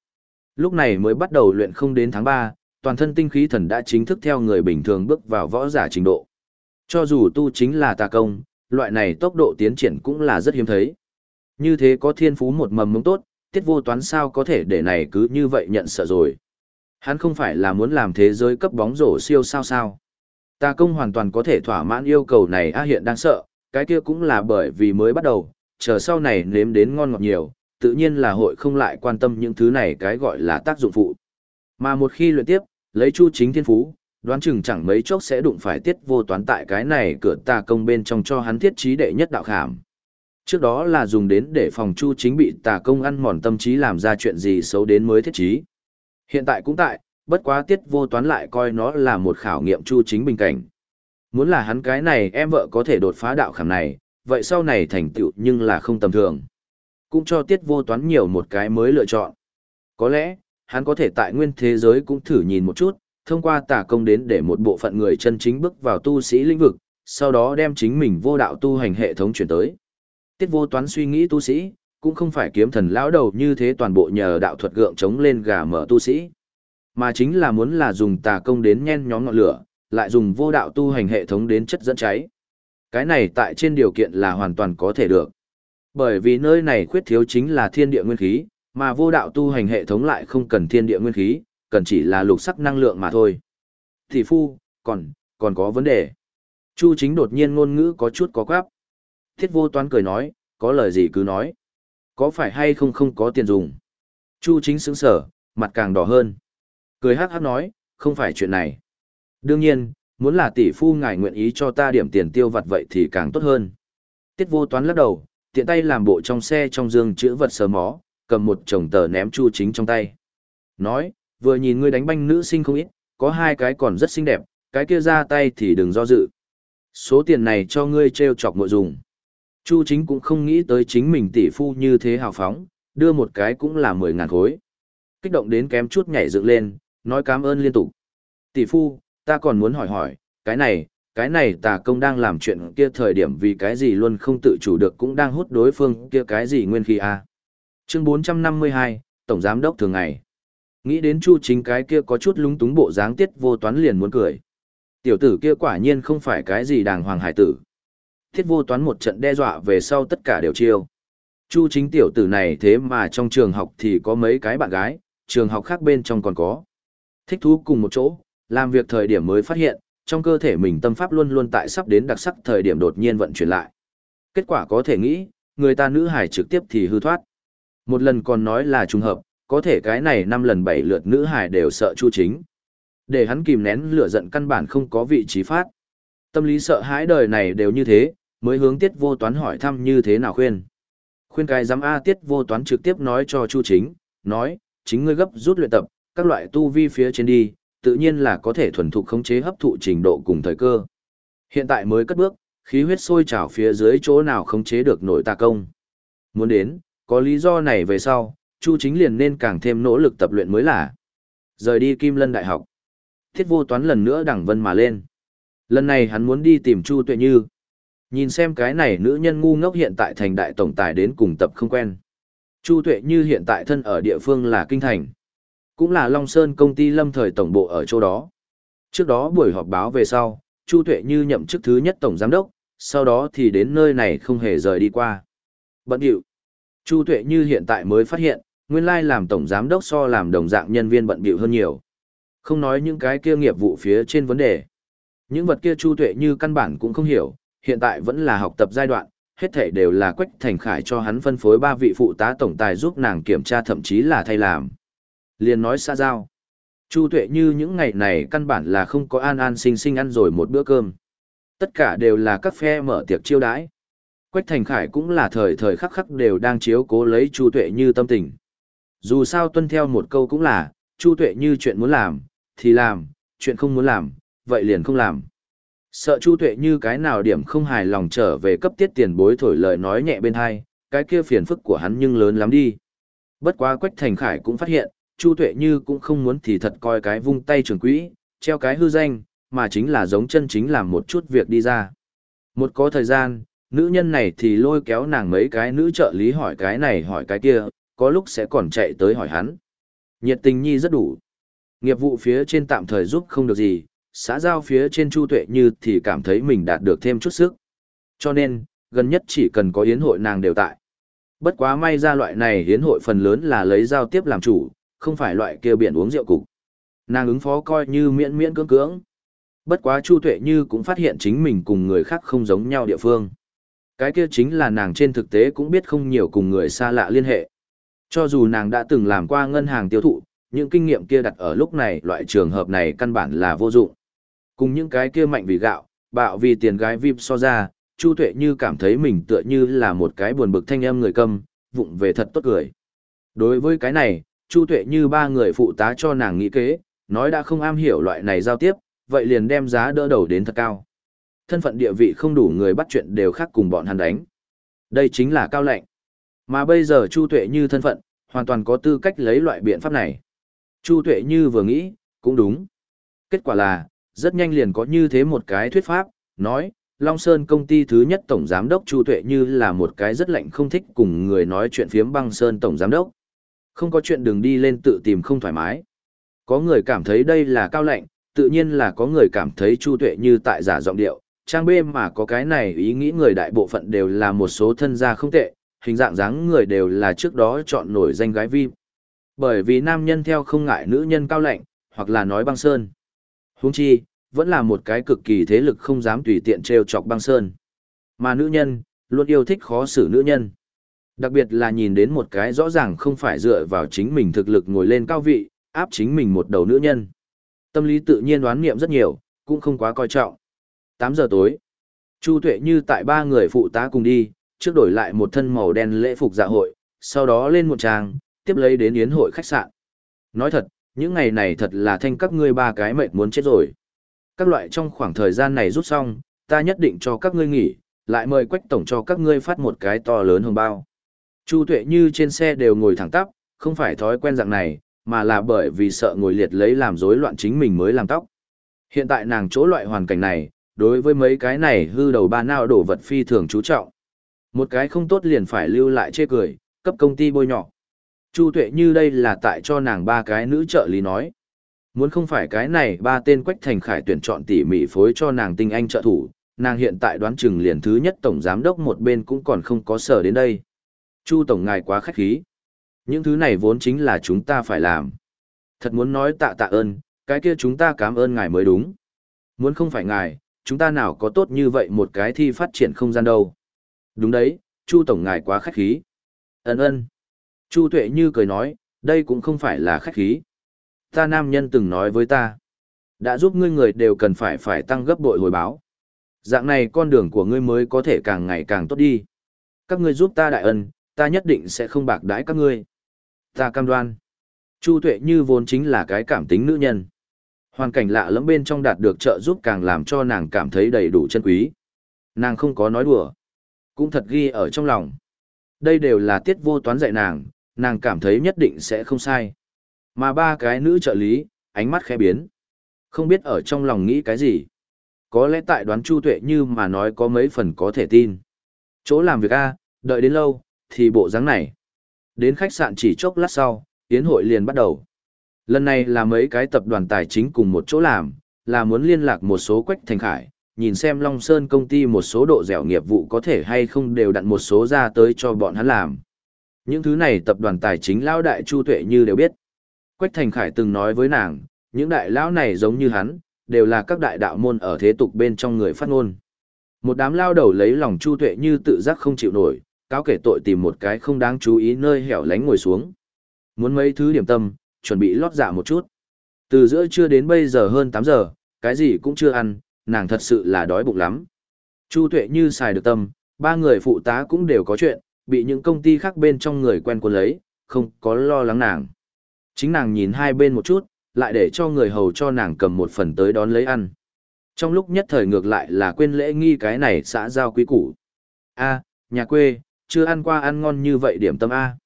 Lúc này mới bắt đầu luyện không đến tháng 3, toàn thân tinh khí thần đã chính thức theo người bình thường bước vào võ giả trình độ. Cho dù tu chính là tà công, loại này tốc độ tiến triển cũng là rất hiếm thấy. Như thế có thiên phú một mầm mống tốt, tiết vô toán sao có thể để này cứ như vậy nhận sợ rồi. Hắn không phải là muốn làm thế giới cấp bóng rổ siêu sao sao. Tà công hoàn toàn có thể thỏa mãn yêu cầu này a hiện đang sợ, cái kia cũng là bởi vì mới bắt đầu, chờ sau này nếm đến ngon ngọt nhiều, tự nhiên là hội không lại quan tâm những thứ này cái gọi là tác dụng phụ. Mà một khi luyện tiếp, lấy chu chính thiên phú, đoán chừng chẳng mấy chốc sẽ đụng phải tiết vô toán tại cái này cửa tà công bên trong cho hắn thiết trí đệ nhất đạo khảm. Trước đó là dùng đến để phòng chu chính bị tà công ăn mòn tâm trí làm ra chuyện gì xấu đến mới thiết trí. Hiện tại cũng tại, bất quá tiết vô toán lại coi nó là một khảo nghiệm chu chính bình cảnh. Muốn là hắn cái này em vợ có thể đột phá đạo khảm này, vậy sau này thành tựu nhưng là không tầm thường. Cũng cho tiết vô toán nhiều một cái mới lựa chọn. Có lẽ, hắn có thể tại nguyên thế giới cũng thử nhìn một chút, thông qua tả công đến để một bộ phận người chân chính bước vào tu sĩ lĩnh vực, sau đó đem chính mình vô đạo tu hành hệ thống chuyển tới. Tiết vô toán suy nghĩ tu sĩ, cũng không phải kiếm thần lão đầu như thế toàn bộ nhờ đạo thuật gượng chống lên gà mở tu sĩ, mà chính là muốn là dùng tà công đến nhen nhóm ngọn lửa, lại dùng vô đạo tu hành hệ thống đến chất dẫn cháy. Cái này tại trên điều kiện là hoàn toàn có thể được. Bởi vì nơi này khuyết thiếu chính là thiên địa nguyên khí, mà vô đạo tu hành hệ thống lại không cần thiên địa nguyên khí, cần chỉ là lục sắc năng lượng mà thôi. Thì phu, còn, còn có vấn đề. Chu chính đột nhiên ngôn ngữ có chút có quáp. Thiết vô toán cười nói, có lời gì cứ nói. Có phải hay không không có tiền dùng. Chu chính sững sở, mặt càng đỏ hơn. Cười hát hát nói, không phải chuyện này. Đương nhiên, muốn là tỷ phu ngài nguyện ý cho ta điểm tiền tiêu vặt vậy thì càng tốt hơn. Tiết vô toán lắc đầu, tiện tay làm bộ trong xe trong dương chữ vật sờ mó, cầm một chồng tờ ném chu chính trong tay. Nói, vừa nhìn ngươi đánh banh nữ sinh không ít, có hai cái còn rất xinh đẹp, cái kia ra tay thì đừng do dự. Số tiền này cho ngươi treo chọc nội dùng. Chu chính cũng không nghĩ tới chính mình tỷ phu như thế hào phóng, đưa một cái cũng là mười ngàn khối. Kích động đến kém chút nhảy dựng lên, nói cảm ơn liên tục. Tỷ phu, ta còn muốn hỏi hỏi, cái này, cái này tà công đang làm chuyện kia thời điểm vì cái gì luôn không tự chủ được cũng đang hút đối phương kia cái gì nguyên khí a à? Chương 452, Tổng Giám đốc thường ngày. Nghĩ đến chu chính cái kia có chút lúng túng bộ dáng tiết vô toán liền muốn cười. Tiểu tử kia quả nhiên không phải cái gì đàng hoàng hải tử. Thiết vô toán một trận đe dọa về sau tất cả đều chiêu. Chu chính tiểu tử này thế mà trong trường học thì có mấy cái bạn gái, trường học khác bên trong còn có. Thích thú cùng một chỗ, làm việc thời điểm mới phát hiện, trong cơ thể mình tâm pháp luôn luôn tại sắp đến đặc sắc thời điểm đột nhiên vận chuyển lại. Kết quả có thể nghĩ, người ta nữ hải trực tiếp thì hư thoát. Một lần còn nói là trùng hợp, có thể cái này năm lần bảy lượt nữ hải đều sợ chu chính. Để hắn kìm nén lửa giận căn bản không có vị trí phát. Tâm lý sợ hãi đời này đều như thế, mới hướng tiết vô toán hỏi thăm như thế nào khuyên. Khuyên cái giám A tiết vô toán trực tiếp nói cho chu chính, nói, chính ngươi gấp rút luyện tập, các loại tu vi phía trên đi, tự nhiên là có thể thuần thục khống chế hấp thụ trình độ cùng thời cơ. Hiện tại mới cất bước, khí huyết sôi trào phía dưới chỗ nào khống chế được nội ta công. Muốn đến, có lý do này về sau, Chu Chính liền nên càng thêm nỗ lực tập luyện mới là. Rời đi Kim Lân Đại học. Thiết vô toán lần nữa đẳng vân mà lên. Lần này hắn muốn đi tìm Chu Tuệ Như. Nhìn xem cái này nữ nhân ngu ngốc hiện tại thành đại tổng tài đến cùng tập không quen. Chu Tuệ Như hiện tại thân ở địa phương là Kinh Thành. Cũng là Long Sơn công ty lâm thời tổng bộ ở chỗ đó. Trước đó buổi họp báo về sau, Chu Tuệ Như nhậm chức thứ nhất tổng giám đốc, sau đó thì đến nơi này không hề rời đi qua. Bận điệu. Chu Tuệ Như hiện tại mới phát hiện, nguyên lai làm tổng giám đốc so làm đồng dạng nhân viên bận bịu hơn nhiều. Không nói những cái kia nghiệp vụ phía trên vấn đề. Những vật kia Chu Tuệ Như căn bản cũng không hiểu, hiện tại vẫn là học tập giai đoạn, hết thảy đều là Quách Thành Khải cho hắn phân phối ba vị phụ tá tổng tài giúp nàng kiểm tra thậm chí là thay làm. Liền nói xa giao. Chu Tuệ Như những ngày này căn bản là không có an an sinh sinh ăn rồi một bữa cơm. Tất cả đều là các phe mở tiệc chiêu đãi. Quách Thành Khải cũng là thời thời khắc khắc đều đang chiếu cố lấy Chu Tuệ Như tâm tình. Dù sao tuân theo một câu cũng là, Chu Tuệ Như chuyện muốn làm, thì làm, chuyện không muốn làm, vậy liền không làm. Sợ Chu Tuệ Như cái nào điểm không hài lòng trở về cấp tiết tiền bối thổi lời nói nhẹ bên hai, cái kia phiền phức của hắn nhưng lớn lắm đi. Bất quá Quách Thành Khải cũng phát hiện, Chu Tuệ Như cũng không muốn thì thật coi cái vung tay trường quỹ, treo cái hư danh, mà chính là giống chân chính làm một chút việc đi ra. Một có thời gian, nữ nhân này thì lôi kéo nàng mấy cái nữ trợ lý hỏi cái này hỏi cái kia, có lúc sẽ còn chạy tới hỏi hắn. Nhiệt tình nhi rất đủ. Nghiệp vụ phía trên tạm thời giúp không được gì, xã giao phía trên Chu Tuệ Như thì cảm thấy mình đạt được thêm chút sức. Cho nên, gần nhất chỉ cần có yến hội nàng đều tại. Bất quá may ra loại này yến hội phần lớn là lấy giao tiếp làm chủ, không phải loại kia biển uống rượu cục. Nàng ứng phó coi như miễn miễn cưỡng cưỡng. Bất quá Chu Tuệ Như cũng phát hiện chính mình cùng người khác không giống nhau địa phương. Cái kia chính là nàng trên thực tế cũng biết không nhiều cùng người xa lạ liên hệ. Cho dù nàng đã từng làm qua ngân hàng tiêu thụ, những kinh nghiệm kia đặt ở lúc này loại trường hợp này căn bản là vô dụng. Cùng những cái kia mạnh vì gạo, bạo vì tiền gái vip so ra, Chu Tuệ Như cảm thấy mình tựa như là một cái buồn bực thanh em người câm, vụng về thật tốt cười. Đối với cái này, Chu Tuệ Như ba người phụ tá cho nàng nghĩ kế, nói đã không am hiểu loại này giao tiếp, vậy liền đem giá đỡ đầu đến thật cao. Thân phận địa vị không đủ người bắt chuyện đều khác cùng bọn hắn đánh. Đây chính là cao lệnh. Mà bây giờ Chu Tuệ Như thân phận, hoàn toàn có tư cách lấy loại biện pháp này. Chu Tuệ Như vừa nghĩ, cũng đúng. Kết quả là, rất nhanh liền có như thế một cái thuyết pháp, nói, Long Sơn công ty thứ nhất tổng giám đốc Chu Tuệ Như là một cái rất lạnh không thích cùng người nói chuyện phiếm băng Sơn tổng giám đốc. Không có chuyện đừng đi lên tự tìm không thoải mái. Có người cảm thấy đây là cao lạnh, tự nhiên là có người cảm thấy Chu Tuệ Như tại giả giọng điệu. Trang bê mà có cái này ý nghĩ người đại bộ phận đều là một số thân gia không tệ, hình dạng dáng người đều là trước đó chọn nổi danh gái vi. Bởi vì nam nhân theo không ngại nữ nhân cao lạnh, hoặc là nói băng sơn. Huống chi, vẫn là một cái cực kỳ thế lực không dám tùy tiện trêu chọc băng sơn. Mà nữ nhân, luôn yêu thích khó xử nữ nhân. Đặc biệt là nhìn đến một cái rõ ràng không phải dựa vào chính mình thực lực ngồi lên cao vị, áp chính mình một đầu nữ nhân. Tâm lý tự nhiên đoán nghiệm rất nhiều, cũng không quá coi trọng. 8 giờ tối, Chu Tuệ như tại ba người phụ tá cùng đi, trước đổi lại một thân màu đen lễ phục dạ hội, sau đó lên một trang, tiếp lấy đến yến hội khách sạn. Nói thật, những ngày này thật là thanh các ngươi ba cái mệt muốn chết rồi. Các loại trong khoảng thời gian này rút xong, ta nhất định cho các ngươi nghỉ, lại mời quách tổng cho các ngươi phát một cái to lớn hồng bao. Chu tuệ như trên xe đều ngồi thẳng tắp, không phải thói quen dạng này, mà là bởi vì sợ ngồi liệt lấy làm rối loạn chính mình mới làm tóc. Hiện tại nàng chỗ loại hoàn cảnh này, đối với mấy cái này hư đầu ba nao đổ vật phi thường chú trọng. Một cái không tốt liền phải lưu lại chê cười, cấp công ty bôi nhọ. Chu tuệ như đây là tại cho nàng ba cái nữ trợ lý nói. Muốn không phải cái này ba tên quách thành khải tuyển chọn tỉ mỉ phối cho nàng tinh anh trợ thủ, nàng hiện tại đoán chừng liền thứ nhất tổng giám đốc một bên cũng còn không có sở đến đây. Chu tổng ngài quá khách khí. Những thứ này vốn chính là chúng ta phải làm. Thật muốn nói tạ tạ ơn, cái kia chúng ta cảm ơn ngài mới đúng. Muốn không phải ngài, chúng ta nào có tốt như vậy một cái thi phát triển không gian đâu. Đúng đấy, Chu tổng ngài quá khách khí. Ơn ơn. Chu Tuệ Như cười nói, đây cũng không phải là khách khí. Ta nam nhân từng nói với ta, đã giúp ngươi người đều cần phải phải tăng gấp bội hồi báo. Dạng này con đường của ngươi mới có thể càng ngày càng tốt đi. Các ngươi giúp ta đại ân, ta nhất định sẽ không bạc đãi các ngươi. Ta cam đoan. Chu Tuệ Như vốn chính là cái cảm tính nữ nhân. Hoàn cảnh lạ lẫm bên trong đạt được trợ giúp càng làm cho nàng cảm thấy đầy đủ chân quý. Nàng không có nói đùa, cũng thật ghi ở trong lòng. Đây đều là tiết vô toán dạy nàng, nàng cảm thấy nhất định sẽ không sai. Mà ba cái nữ trợ lý, ánh mắt khẽ biến. Không biết ở trong lòng nghĩ cái gì. Có lẽ tại đoán Chu Tuệ Như mà nói có mấy phần có thể tin. Chỗ làm việc A, đợi đến lâu, thì bộ dáng này. Đến khách sạn chỉ chốc lát sau, yến hội liền bắt đầu. Lần này là mấy cái tập đoàn tài chính cùng một chỗ làm, là muốn liên lạc một số quách thành khải, nhìn xem Long Sơn công ty một số độ dẻo nghiệp vụ có thể hay không đều đặt một số ra tới cho bọn hắn làm. Những thứ này tập đoàn tài chính lão đại Chu Tuệ như đều biết. Quách Thành Khải từng nói với nàng, những đại lão này giống như hắn, đều là các đại đạo môn ở thế tục bên trong người phát ngôn. Một đám lao đầu lấy lòng Chu Tuệ như tự giác không chịu nổi, cáo kể tội tìm một cái không đáng chú ý nơi hẻo lánh ngồi xuống. Muốn mấy thứ điểm tâm, chuẩn bị lót dạ một chút. Từ giữa trưa đến bây giờ hơn 8 giờ, cái gì cũng chưa ăn, nàng thật sự là đói bụng lắm. Chu Tuệ như xài được tâm, ba người phụ tá cũng đều có chuyện, bị những công ty khác bên trong người quen quân lấy, không có lo lắng nàng. Chính nàng nhìn hai bên một chút, lại để cho người hầu cho nàng cầm một phần tới đón lấy ăn. Trong lúc nhất thời ngược lại là quên lễ nghi cái này xã giao quý củ. A, nhà quê, chưa ăn qua ăn ngon như vậy điểm tâm A.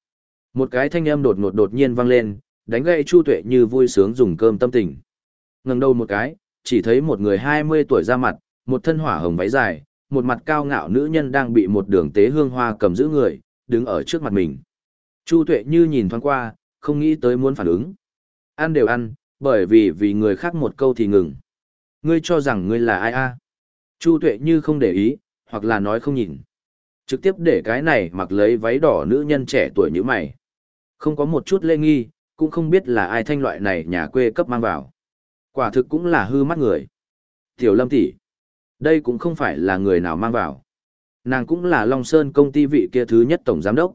Một cái thanh âm đột ngột đột nhiên vang lên, đánh gậy Chu Tuệ như vui sướng dùng cơm tâm tình. Ngẩng đầu một cái, chỉ thấy một người 20 tuổi ra mặt, một thân hỏa hồng váy dài, một mặt cao ngạo nữ nhân đang bị một đường tế hương hoa cầm giữ người, đứng ở trước mặt mình. Chu Tuệ như nhìn thoáng qua, không nghĩ tới muốn phản ứng. Ăn đều ăn, bởi vì vì người khác một câu thì ngừng. Ngươi cho rằng ngươi là ai a? Chu Tuệ như không để ý, hoặc là nói không nhìn. Trực tiếp để cái này mặc lấy váy đỏ nữ nhân trẻ tuổi như mày. Không có một chút lê nghi, cũng không biết là ai thanh loại này nhà quê cấp mang vào. Quả thực cũng là hư mắt người. Tiểu lâm tỷ, đây cũng không phải là người nào mang vào. Nàng cũng là Long Sơn công ty vị kia thứ nhất tổng giám đốc.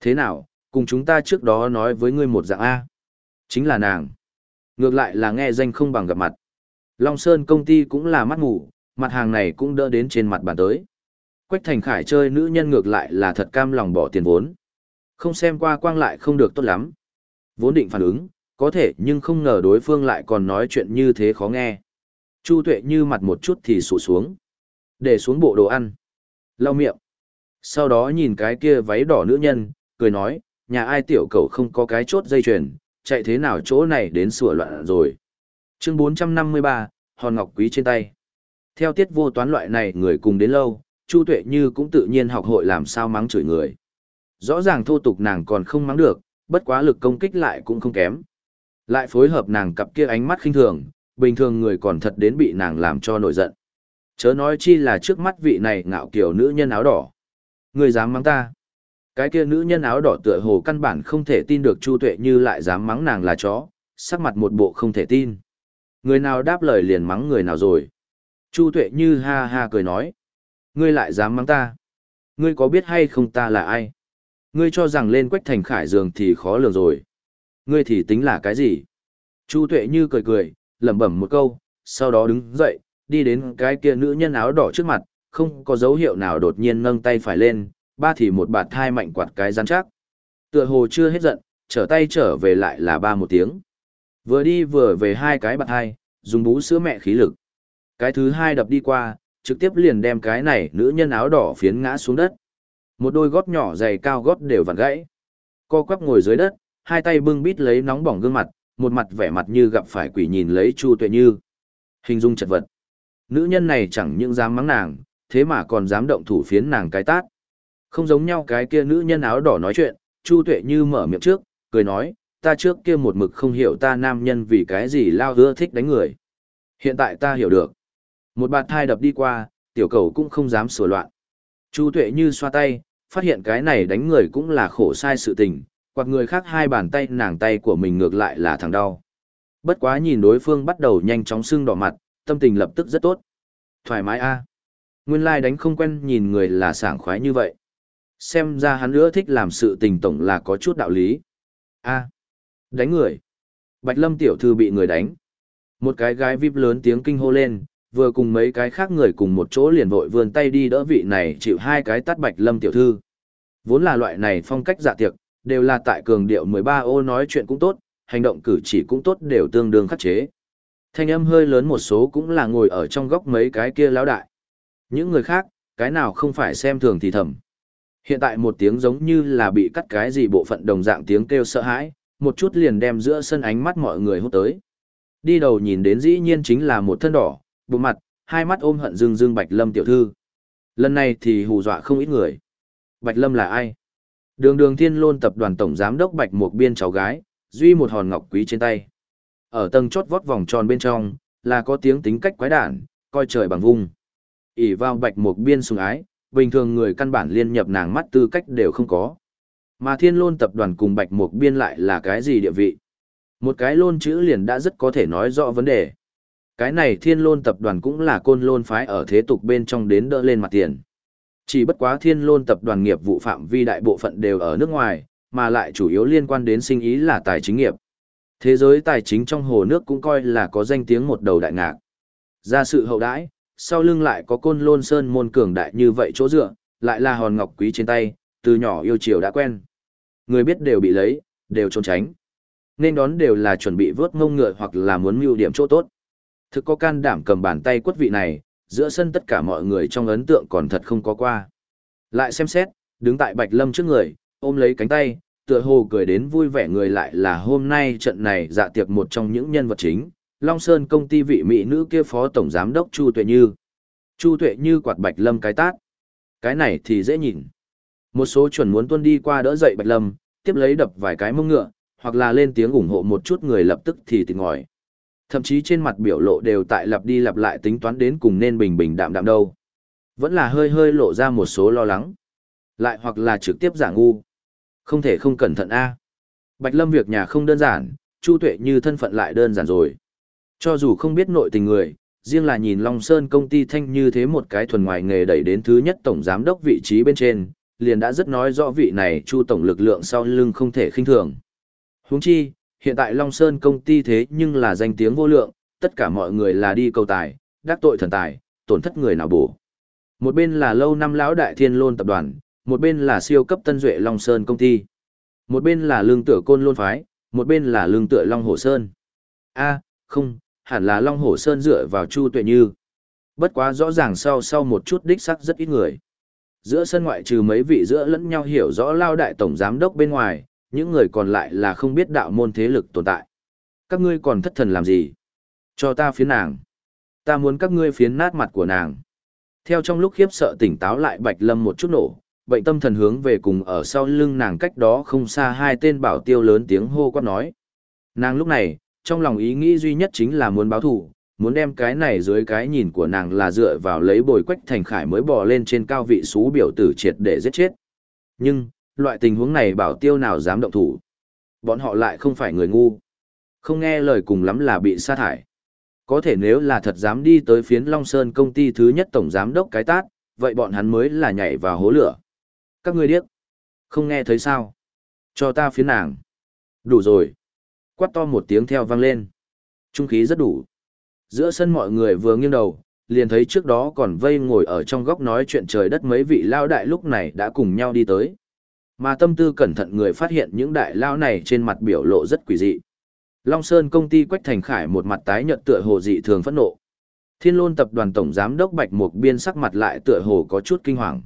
Thế nào, cùng chúng ta trước đó nói với ngươi một dạng A. Chính là nàng. Ngược lại là nghe danh không bằng gặp mặt. Long Sơn công ty cũng là mắt ngủ, mặt hàng này cũng đỡ đến trên mặt bàn tới. Quách Thành Khải chơi nữ nhân ngược lại là thật cam lòng bỏ tiền vốn. Không xem qua quang lại không được tốt lắm. Vốn định phản ứng, có thể nhưng không ngờ đối phương lại còn nói chuyện như thế khó nghe. Chu tuệ như mặt một chút thì sụ xuống. Để xuống bộ đồ ăn. Lau miệng. Sau đó nhìn cái kia váy đỏ nữ nhân, cười nói, nhà ai tiểu cầu không có cái chốt dây chuyền, chạy thế nào chỗ này đến sửa loạn rồi. Chương 453, Hòn Ngọc Quý trên tay. Theo tiết vô toán loại này người cùng đến lâu, Chu Tuệ Như cũng tự nhiên học hội làm sao mắng chửi người. Rõ ràng thô tục nàng còn không mắng được, bất quá lực công kích lại cũng không kém. Lại phối hợp nàng cặp kia ánh mắt khinh thường, bình thường người còn thật đến bị nàng làm cho nổi giận. Chớ nói chi là trước mắt vị này ngạo kiểu nữ nhân áo đỏ. Người dám mắng ta. Cái kia nữ nhân áo đỏ tựa hồ căn bản không thể tin được Chu Tuệ Như lại dám mắng nàng là chó, sắc mặt một bộ không thể tin. Người nào đáp lời liền mắng người nào rồi. Chu Tuệ Như ha ha cười nói. Ngươi lại dám mắng ta. Ngươi có biết hay không ta là ai? Ngươi cho rằng lên quách thành khải giường thì khó lường rồi. Ngươi thì tính là cái gì? Chu Tuệ Như cười cười, lẩm bẩm một câu, sau đó đứng dậy, đi đến cái kia nữ nhân áo đỏ trước mặt, không có dấu hiệu nào đột nhiên nâng tay phải lên, ba thì một bạt thai mạnh quạt cái rắn chắc. Tựa hồ chưa hết giận, trở tay trở về lại là ba một tiếng. Vừa đi vừa về hai cái bạt hai, dùng bú sữa mẹ khí lực. Cái thứ hai đập đi qua, trực tiếp liền đem cái này nữ nhân áo đỏ phiến ngã xuống đất. Một đôi gót nhỏ dày cao gót đều vặn gãy. Co quắp ngồi dưới đất, hai tay bưng bít lấy nóng bỏng gương mặt, một mặt vẻ mặt như gặp phải quỷ nhìn lấy Chu Tuệ Như. Hình dung chật vật. Nữ nhân này chẳng những dám mắng nàng, thế mà còn dám động thủ phiến nàng cái tát. Không giống nhau cái kia nữ nhân áo đỏ nói chuyện, Chu Tuệ Như mở miệng trước, cười nói, ta trước kia một mực không hiểu ta nam nhân vì cái gì lao hứa thích đánh người. Hiện tại ta hiểu được. Một bạt thai đập đi qua, tiểu cầu cũng không dám sửa loạn. Chu Tuệ Như xoa tay, phát hiện cái này đánh người cũng là khổ sai sự tình, quạt người khác hai bàn tay nàng tay của mình ngược lại là thằng đau. Bất quá nhìn đối phương bắt đầu nhanh chóng sưng đỏ mặt, tâm tình lập tức rất tốt. Thoải mái a. Nguyên lai like đánh không quen nhìn người là sảng khoái như vậy. Xem ra hắn nữa thích làm sự tình tổng là có chút đạo lý. A. Đánh người. Bạch Lâm tiểu thư bị người đánh. Một cái gái vip lớn tiếng kinh hô lên, vừa cùng mấy cái khác người cùng một chỗ liền vội vươn tay đi đỡ vị này chịu hai cái tát Bạch Lâm tiểu thư. Vốn là loại này phong cách dạ tiệc, đều là tại cường điệu 13 ô nói chuyện cũng tốt, hành động cử chỉ cũng tốt đều tương đương khắc chế. Thanh âm hơi lớn một số cũng là ngồi ở trong góc mấy cái kia lão đại. Những người khác, cái nào không phải xem thường thì thầm. Hiện tại một tiếng giống như là bị cắt cái gì bộ phận đồng dạng tiếng kêu sợ hãi, một chút liền đem giữa sân ánh mắt mọi người hút tới. Đi đầu nhìn đến dĩ nhiên chính là một thân đỏ, bộ mặt, hai mắt ôm hận dương dương Bạch Lâm tiểu thư. Lần này thì hù dọa không ít người. Bạch Lâm là ai? Đường đường thiên lôn tập đoàn tổng giám đốc Bạch Mục Biên cháu gái, duy một hòn ngọc quý trên tay. Ở tầng chót vót vòng tròn bên trong, là có tiếng tính cách quái đản, coi trời bằng vung. ỉ vào bạch mục biên sùng ái, bình thường người căn bản liên nhập nàng mắt tư cách đều không có. Mà thiên lôn tập đoàn cùng bạch mục biên lại là cái gì địa vị? Một cái lôn chữ liền đã rất có thể nói rõ vấn đề. Cái này thiên lôn tập đoàn cũng là côn lôn phái ở thế tục bên trong đến đỡ lên mặt tiền. Chỉ bất quá thiên lôn tập đoàn nghiệp vụ phạm vi đại bộ phận đều ở nước ngoài, mà lại chủ yếu liên quan đến sinh ý là tài chính nghiệp. Thế giới tài chính trong hồ nước cũng coi là có danh tiếng một đầu đại ngạc. Ra sự hậu đãi, sau lưng lại có côn lôn sơn môn cường đại như vậy chỗ dựa, lại là hòn ngọc quý trên tay, từ nhỏ yêu chiều đã quen. Người biết đều bị lấy, đều trốn tránh. Nên đón đều là chuẩn bị vớt ngông ngựa hoặc là muốn mưu điểm chỗ tốt. Thực có can đảm cầm bàn tay quất vị này, giữa sân tất cả mọi người trong ấn tượng còn thật không có qua. Lại xem xét, đứng tại Bạch Lâm trước người, ôm lấy cánh tay, tựa hồ cười đến vui vẻ người lại là hôm nay trận này dạ tiệc một trong những nhân vật chính, Long Sơn công ty vị mỹ nữ kia phó tổng giám đốc Chu Tuệ Như. Chu Tuệ Như quạt Bạch Lâm cái tát. Cái này thì dễ nhìn. Một số chuẩn muốn tuân đi qua đỡ dậy Bạch Lâm, tiếp lấy đập vài cái mông ngựa, hoặc là lên tiếng ủng hộ một chút người lập tức thì tỉnh ngòi. Thậm chí trên mặt biểu lộ đều tại lặp đi lặp lại tính toán đến cùng nên bình bình đạm đạm đâu. Vẫn là hơi hơi lộ ra một số lo lắng. Lại hoặc là trực tiếp giả ngu. Không thể không cẩn thận a. Bạch Lâm việc nhà không đơn giản, Chu Tuệ như thân phận lại đơn giản rồi. Cho dù không biết nội tình người, riêng là nhìn Long Sơn công ty thanh như thế một cái thuần ngoài nghề đẩy đến thứ nhất tổng giám đốc vị trí bên trên, liền đã rất nói rõ vị này Chu tổng lực lượng sau lưng không thể khinh thường. Huống chi, hiện tại Long Sơn công ty thế nhưng là danh tiếng vô lượng, tất cả mọi người là đi cầu tài, đắc tội thần tài, tổn thất người nào bổ. Một bên là lâu năm lão đại thiên lôn tập đoàn, một bên là siêu cấp tân duệ Long Sơn công ty. Một bên là lương tựa côn lôn phái, một bên là lương tựa Long Hồ Sơn. a không, hẳn là Long hổ Sơn dựa vào Chu Tuệ Như. Bất quá rõ ràng sau sau một chút đích sắc rất ít người. Giữa sân ngoại trừ mấy vị giữa lẫn nhau hiểu rõ lao đại tổng giám đốc bên ngoài, những người còn lại là không biết đạo môn thế lực tồn tại. Các ngươi còn thất thần làm gì? Cho ta phiến nàng. Ta muốn các ngươi phiến nát mặt của nàng. Theo trong lúc khiếp sợ tỉnh táo lại Bạch Lâm một chút nổ, bệnh tâm thần hướng về cùng ở sau lưng nàng cách đó không xa hai tên bảo tiêu lớn tiếng hô quát nói. Nàng lúc này, trong lòng ý nghĩ duy nhất chính là muốn báo thù, muốn đem cái này dưới cái nhìn của nàng là dựa vào lấy bồi quách thành khải mới bò lên trên cao vị xú biểu tử triệt để giết chết. Nhưng, loại tình huống này bảo tiêu nào dám động thủ. Bọn họ lại không phải người ngu. Không nghe lời cùng lắm là bị sa thải. Có thể nếu là thật dám đi tới phiến Long Sơn công ty thứ nhất tổng giám đốc cái tát, vậy bọn hắn mới là nhảy vào hố lửa. Các ngươi điếc. Không nghe thấy sao? Cho ta phiến nàng. Đủ rồi. Quát to một tiếng theo vang lên. Trung khí rất đủ. Giữa sân mọi người vừa nghiêng đầu, liền thấy trước đó còn vây ngồi ở trong góc nói chuyện trời đất mấy vị lao đại lúc này đã cùng nhau đi tới. Mà tâm tư cẩn thận người phát hiện những đại lao này trên mặt biểu lộ rất quỷ dị. Long Sơn công ty Quách Thành Khải một mặt tái nhợt tựa hồ dị thường phẫn nộ. Thiên Lôn tập đoàn tổng giám đốc Bạch Mục Biên sắc mặt lại tựa hồ có chút kinh hoàng.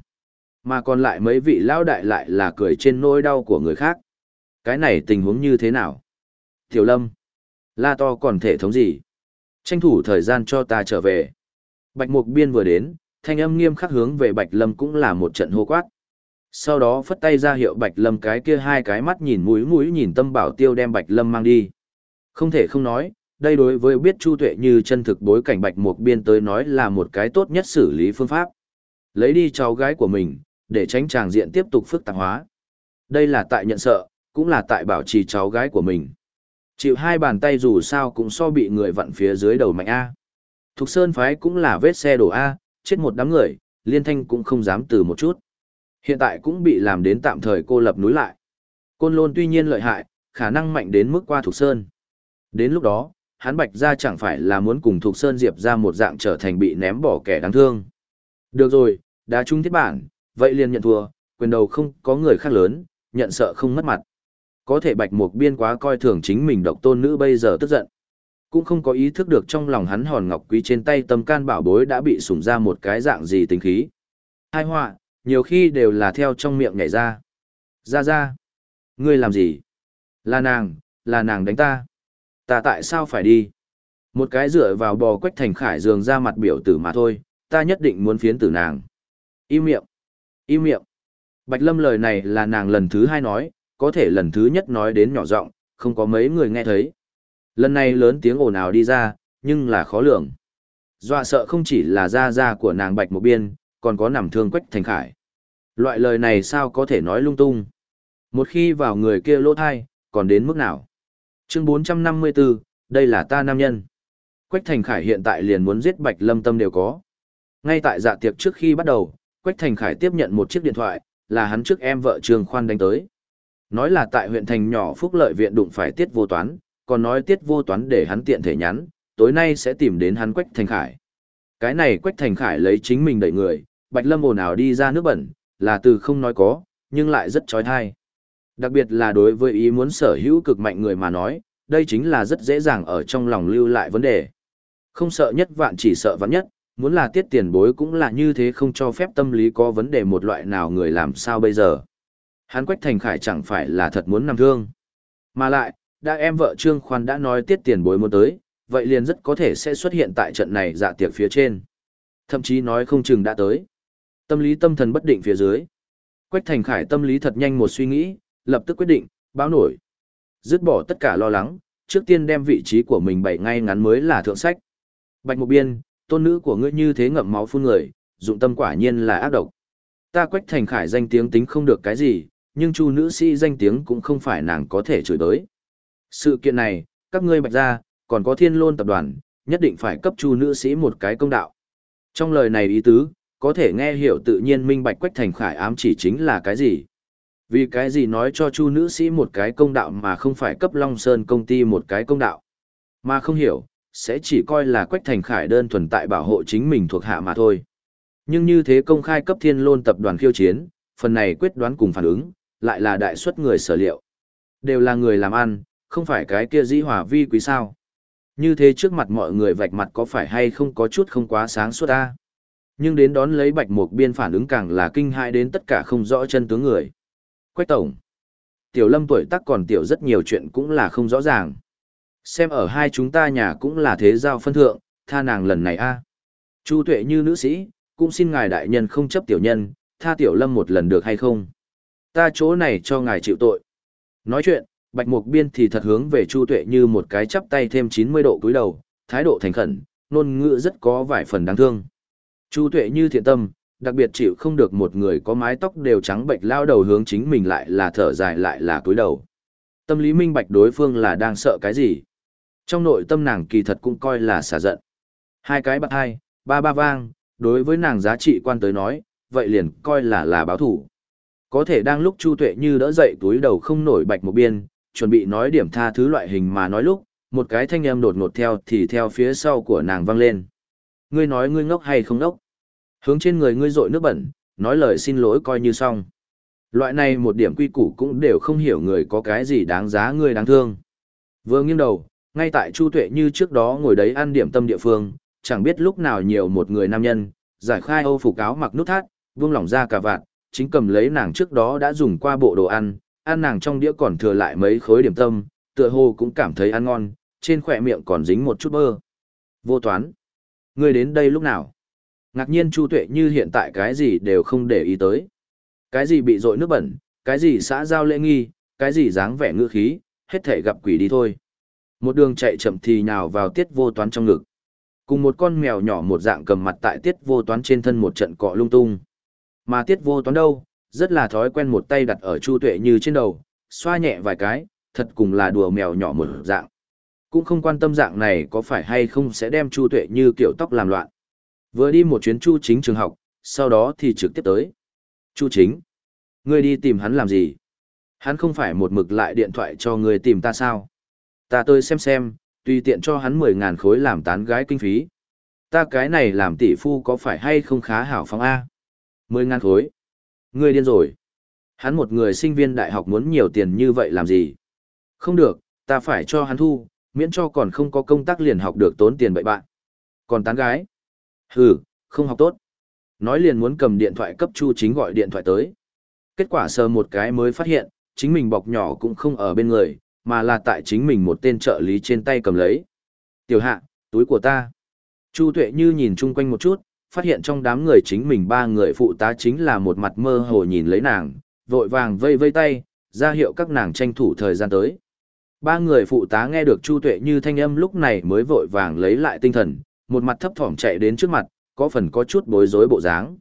Mà còn lại mấy vị lao đại lại là cười trên nỗi đau của người khác. Cái này tình huống như thế nào? Tiểu Lâm, la to còn thể thống gì? Tranh thủ thời gian cho ta trở về. Bạch Mục Biên vừa đến, thanh âm nghiêm khắc hướng về Bạch Lâm cũng là một trận hô quát. Sau đó phất tay ra hiệu Bạch Lâm cái kia hai cái mắt nhìn mũi mũi nhìn tâm bảo tiêu đem Bạch Lâm mang đi. Không thể không nói, đây đối với biết Chu Tuệ như chân thực bối cảnh Bạch Mục Biên tới nói là một cái tốt nhất xử lý phương pháp. Lấy đi cháu gái của mình, để tránh tràng diện tiếp tục phức tạp hóa. Đây là tại nhận sợ, cũng là tại bảo trì cháu gái của mình. Chịu hai bàn tay dù sao cũng so bị người vặn phía dưới đầu mạnh A. Thục Sơn Phái cũng là vết xe đổ A, chết một đám người, liên thanh cũng không dám từ một chút. Hiện tại cũng bị làm đến tạm thời cô lập núi lại. Côn lôn tuy nhiên lợi hại, khả năng mạnh đến mức qua Thục Sơn. Đến lúc đó, hắn bạch ra chẳng phải là muốn cùng Thục Sơn Diệp ra một dạng trở thành bị ném bỏ kẻ đáng thương. Được rồi, đã trung thiết bản, vậy liền nhận thua, quyền đầu không có người khác lớn, nhận sợ không mất mặt. Có thể bạch mục biên quá coi thường chính mình độc tôn nữ bây giờ tức giận. Cũng không có ý thức được trong lòng hắn hòn ngọc quý trên tay tâm can bảo bối đã bị sủng ra một cái dạng gì tính khí. Hai họa, nhiều khi đều là theo trong miệng nhảy ra. Ra ra. Ngươi làm gì? Là nàng, là nàng đánh ta. Ta tại sao phải đi? Một cái dựa vào bò quách thành khải giường ra mặt biểu tử mà thôi, ta nhất định muốn phiến tử nàng. Im miệng. Im miệng. Bạch Lâm lời này là nàng lần thứ hai nói, có thể lần thứ nhất nói đến nhỏ giọng, không có mấy người nghe thấy. Lần này lớn tiếng ồn ào đi ra, nhưng là khó lường. Dọa sợ không chỉ là da da của nàng Bạch Một Biên, còn có nằm thương Quách Thành Khải. Loại lời này sao có thể nói lung tung. Một khi vào người kia lỗ thai, còn đến mức nào? Chương 454, đây là ta nam nhân. Quách Thành Khải hiện tại liền muốn giết Bạch Lâm Tâm đều có. Ngay tại dạ tiệc trước khi bắt đầu, Quách Thành Khải tiếp nhận một chiếc điện thoại, là hắn trước em vợ Trương Khoan đánh tới. Nói là tại huyện thành nhỏ Phúc Lợi Viện đụng phải tiết vô toán, còn nói tiết vô toán để hắn tiện thể nhắn, tối nay sẽ tìm đến hắn Quách Thành Khải. Cái này Quách Thành Khải lấy chính mình đẩy người, Bạch Lâm ồn ào đi ra nước bẩn, là từ không nói có, nhưng lại rất trói thai. Đặc biệt là đối với ý muốn sở hữu cực mạnh người mà nói, đây chính là rất dễ dàng ở trong lòng lưu lại vấn đề. Không sợ nhất vạn chỉ sợ vạn nhất, muốn là tiết tiền bối cũng là như thế không cho phép tâm lý có vấn đề một loại nào người làm sao bây giờ. Hắn Quách Thành Khải chẳng phải là thật muốn nằm thương. Mà lại, đã em vợ Trương Khoan đã nói tiết tiền bối muốn tới, vậy liền rất có thể sẽ xuất hiện tại trận này dạ tiệc phía trên. Thậm chí nói không chừng đã tới. Tâm lý tâm thần bất định phía dưới. Quách Thành Khải tâm lý thật nhanh một suy nghĩ, lập tức quyết định, báo nổi. Dứt bỏ tất cả lo lắng, trước tiên đem vị trí của mình bày ngay ngắn mới là thượng sách. Bạch Mục Biên, tôn nữ của ngươi như thế ngậm máu phun người, dụng tâm quả nhiên là ác độc. Ta Quách Thành Khải danh tiếng tính không được cái gì, nhưng chu nữ sĩ danh tiếng cũng không phải nàng có thể chửi tới. Sự kiện này, các ngươi bạch ra, còn có thiên lôn tập đoàn, nhất định phải cấp chu nữ sĩ một cái công đạo. Trong lời này ý tứ, có thể nghe hiểu tự nhiên minh bạch quách thành khải ám chỉ chính là cái gì. Vì cái gì nói cho chu nữ sĩ một cái công đạo mà không phải cấp Long Sơn công ty một cái công đạo. Mà không hiểu, sẽ chỉ coi là quách thành khải đơn thuần tại bảo hộ chính mình thuộc hạ mà thôi. Nhưng như thế công khai cấp thiên lôn tập đoàn khiêu chiến, phần này quyết đoán cùng phản ứng, lại là đại suất người sở liệu. Đều là người làm ăn, không phải cái kia dĩ hòa vi quý sao. Như thế trước mặt mọi người vạch mặt có phải hay không có chút không quá sáng suốt ta. Nhưng đến đón lấy bạch mục biên phản ứng càng là kinh hại đến tất cả không rõ chân tướng người. Quách tổng. Tiểu lâm tuổi tác còn tiểu rất nhiều chuyện cũng là không rõ ràng. Xem ở hai chúng ta nhà cũng là thế giao phân thượng, tha nàng lần này a Chu tuệ như nữ sĩ, cũng xin ngài đại nhân không chấp tiểu nhân, tha tiểu lâm một lần được hay không? Ta chỗ này cho ngài chịu tội. Nói chuyện, Bạch Mục Biên thì thật hướng về Chu Tuệ như một cái chắp tay thêm 90 độ cúi đầu, thái độ thành khẩn, nôn ngữ rất có vài phần đáng thương. Chu Tuệ như thiện tâm, đặc biệt chịu không được một người có mái tóc đều trắng bệnh lao đầu hướng chính mình lại là thở dài lại là cúi đầu. Tâm lý minh bạch đối phương là đang sợ cái gì. Trong nội tâm nàng kỳ thật cũng coi là xả giận. Hai cái bạc hai, ba ba vang, đối với nàng giá trị quan tới nói, vậy liền coi là là báo thủ. Có thể đang lúc Chu Tuệ như đỡ dậy túi đầu không nổi bạch một biên, chuẩn bị nói điểm tha thứ loại hình mà nói lúc, một cái thanh âm đột ngột theo thì theo phía sau của nàng vang lên. Ngươi nói ngươi ngốc hay không ngốc? Hướng trên người ngươi rội nước bẩn, nói lời xin lỗi coi như xong. Loại này một điểm quy củ cũng đều không hiểu người có cái gì đáng giá ngươi đáng thương. Vừa nghiêng đầu, ngay tại Chu Tuệ như trước đó ngồi đấy ăn điểm tâm địa phương, chẳng biết lúc nào nhiều một người nam nhân, giải khai âu phục áo mặc nút thắt, vung lỏng ra cả vạn, chính cầm lấy nàng trước đó đã dùng qua bộ đồ ăn, ăn nàng trong đĩa còn thừa lại mấy khối điểm tâm, tựa hồ cũng cảm thấy ăn ngon, trên khỏe miệng còn dính một chút bơ. Vô toán. Ngươi đến đây lúc nào? Ngạc nhiên Chu Tuệ như hiện tại cái gì đều không để ý tới. Cái gì bị dội nước bẩn, cái gì xã giao lễ nghi, cái gì dáng vẻ ngữ khí, hết thể gặp quỷ đi thôi. Một đường chạy chậm thì nhào vào tiết vô toán trong ngực. Cùng một con mèo nhỏ một dạng cầm mặt tại tiết vô toán trên thân một trận cọ lung tung. Mà tiết vô toán đâu, rất là thói quen một tay đặt ở Chu Tuệ như trên đầu, xoa nhẹ vài cái, thật cùng là đùa mèo nhỏ một dạng. Cũng không quan tâm dạng này có phải hay không sẽ đem Chu Tuệ như kiểu tóc làm loạn. Vừa đi một chuyến Chu Chính trường học, sau đó thì trực tiếp tới. Chu Chính, ngươi đi tìm hắn làm gì? Hắn không phải một mực lại điện thoại cho ngươi tìm ta sao? Ta tới xem xem, tùy tiện cho hắn 10.000 khối làm tán gái kinh phí. Ta cái này làm tỷ phu có phải hay không khá hảo phóng A? Mười ngàn khối. Ngươi điên rồi. Hắn một người sinh viên đại học muốn nhiều tiền như vậy làm gì? Không được, ta phải cho hắn thu, miễn cho còn không có công tác liền học được tốn tiền bậy bạn. Còn tán gái? Hừ, không học tốt. Nói liền muốn cầm điện thoại cấp Chu Chính gọi điện thoại tới. Kết quả sờ một cái mới phát hiện, chính mình bọc nhỏ cũng không ở bên người, mà là tại chính mình một tên trợ lý trên tay cầm lấy. Tiểu hạ, túi của ta. Chu Tuệ như nhìn chung quanh một chút, phát hiện trong đám người chính mình ba người phụ tá chính là một mặt mơ hồ nhìn lấy nàng, vội vàng vây vây tay, ra hiệu các nàng tranh thủ thời gian tới. Ba người phụ tá nghe được Chu Tuệ Như thanh âm lúc này mới vội vàng lấy lại tinh thần, một mặt thấp thỏm chạy đến trước mặt, có phần có chút bối rối bộ dáng.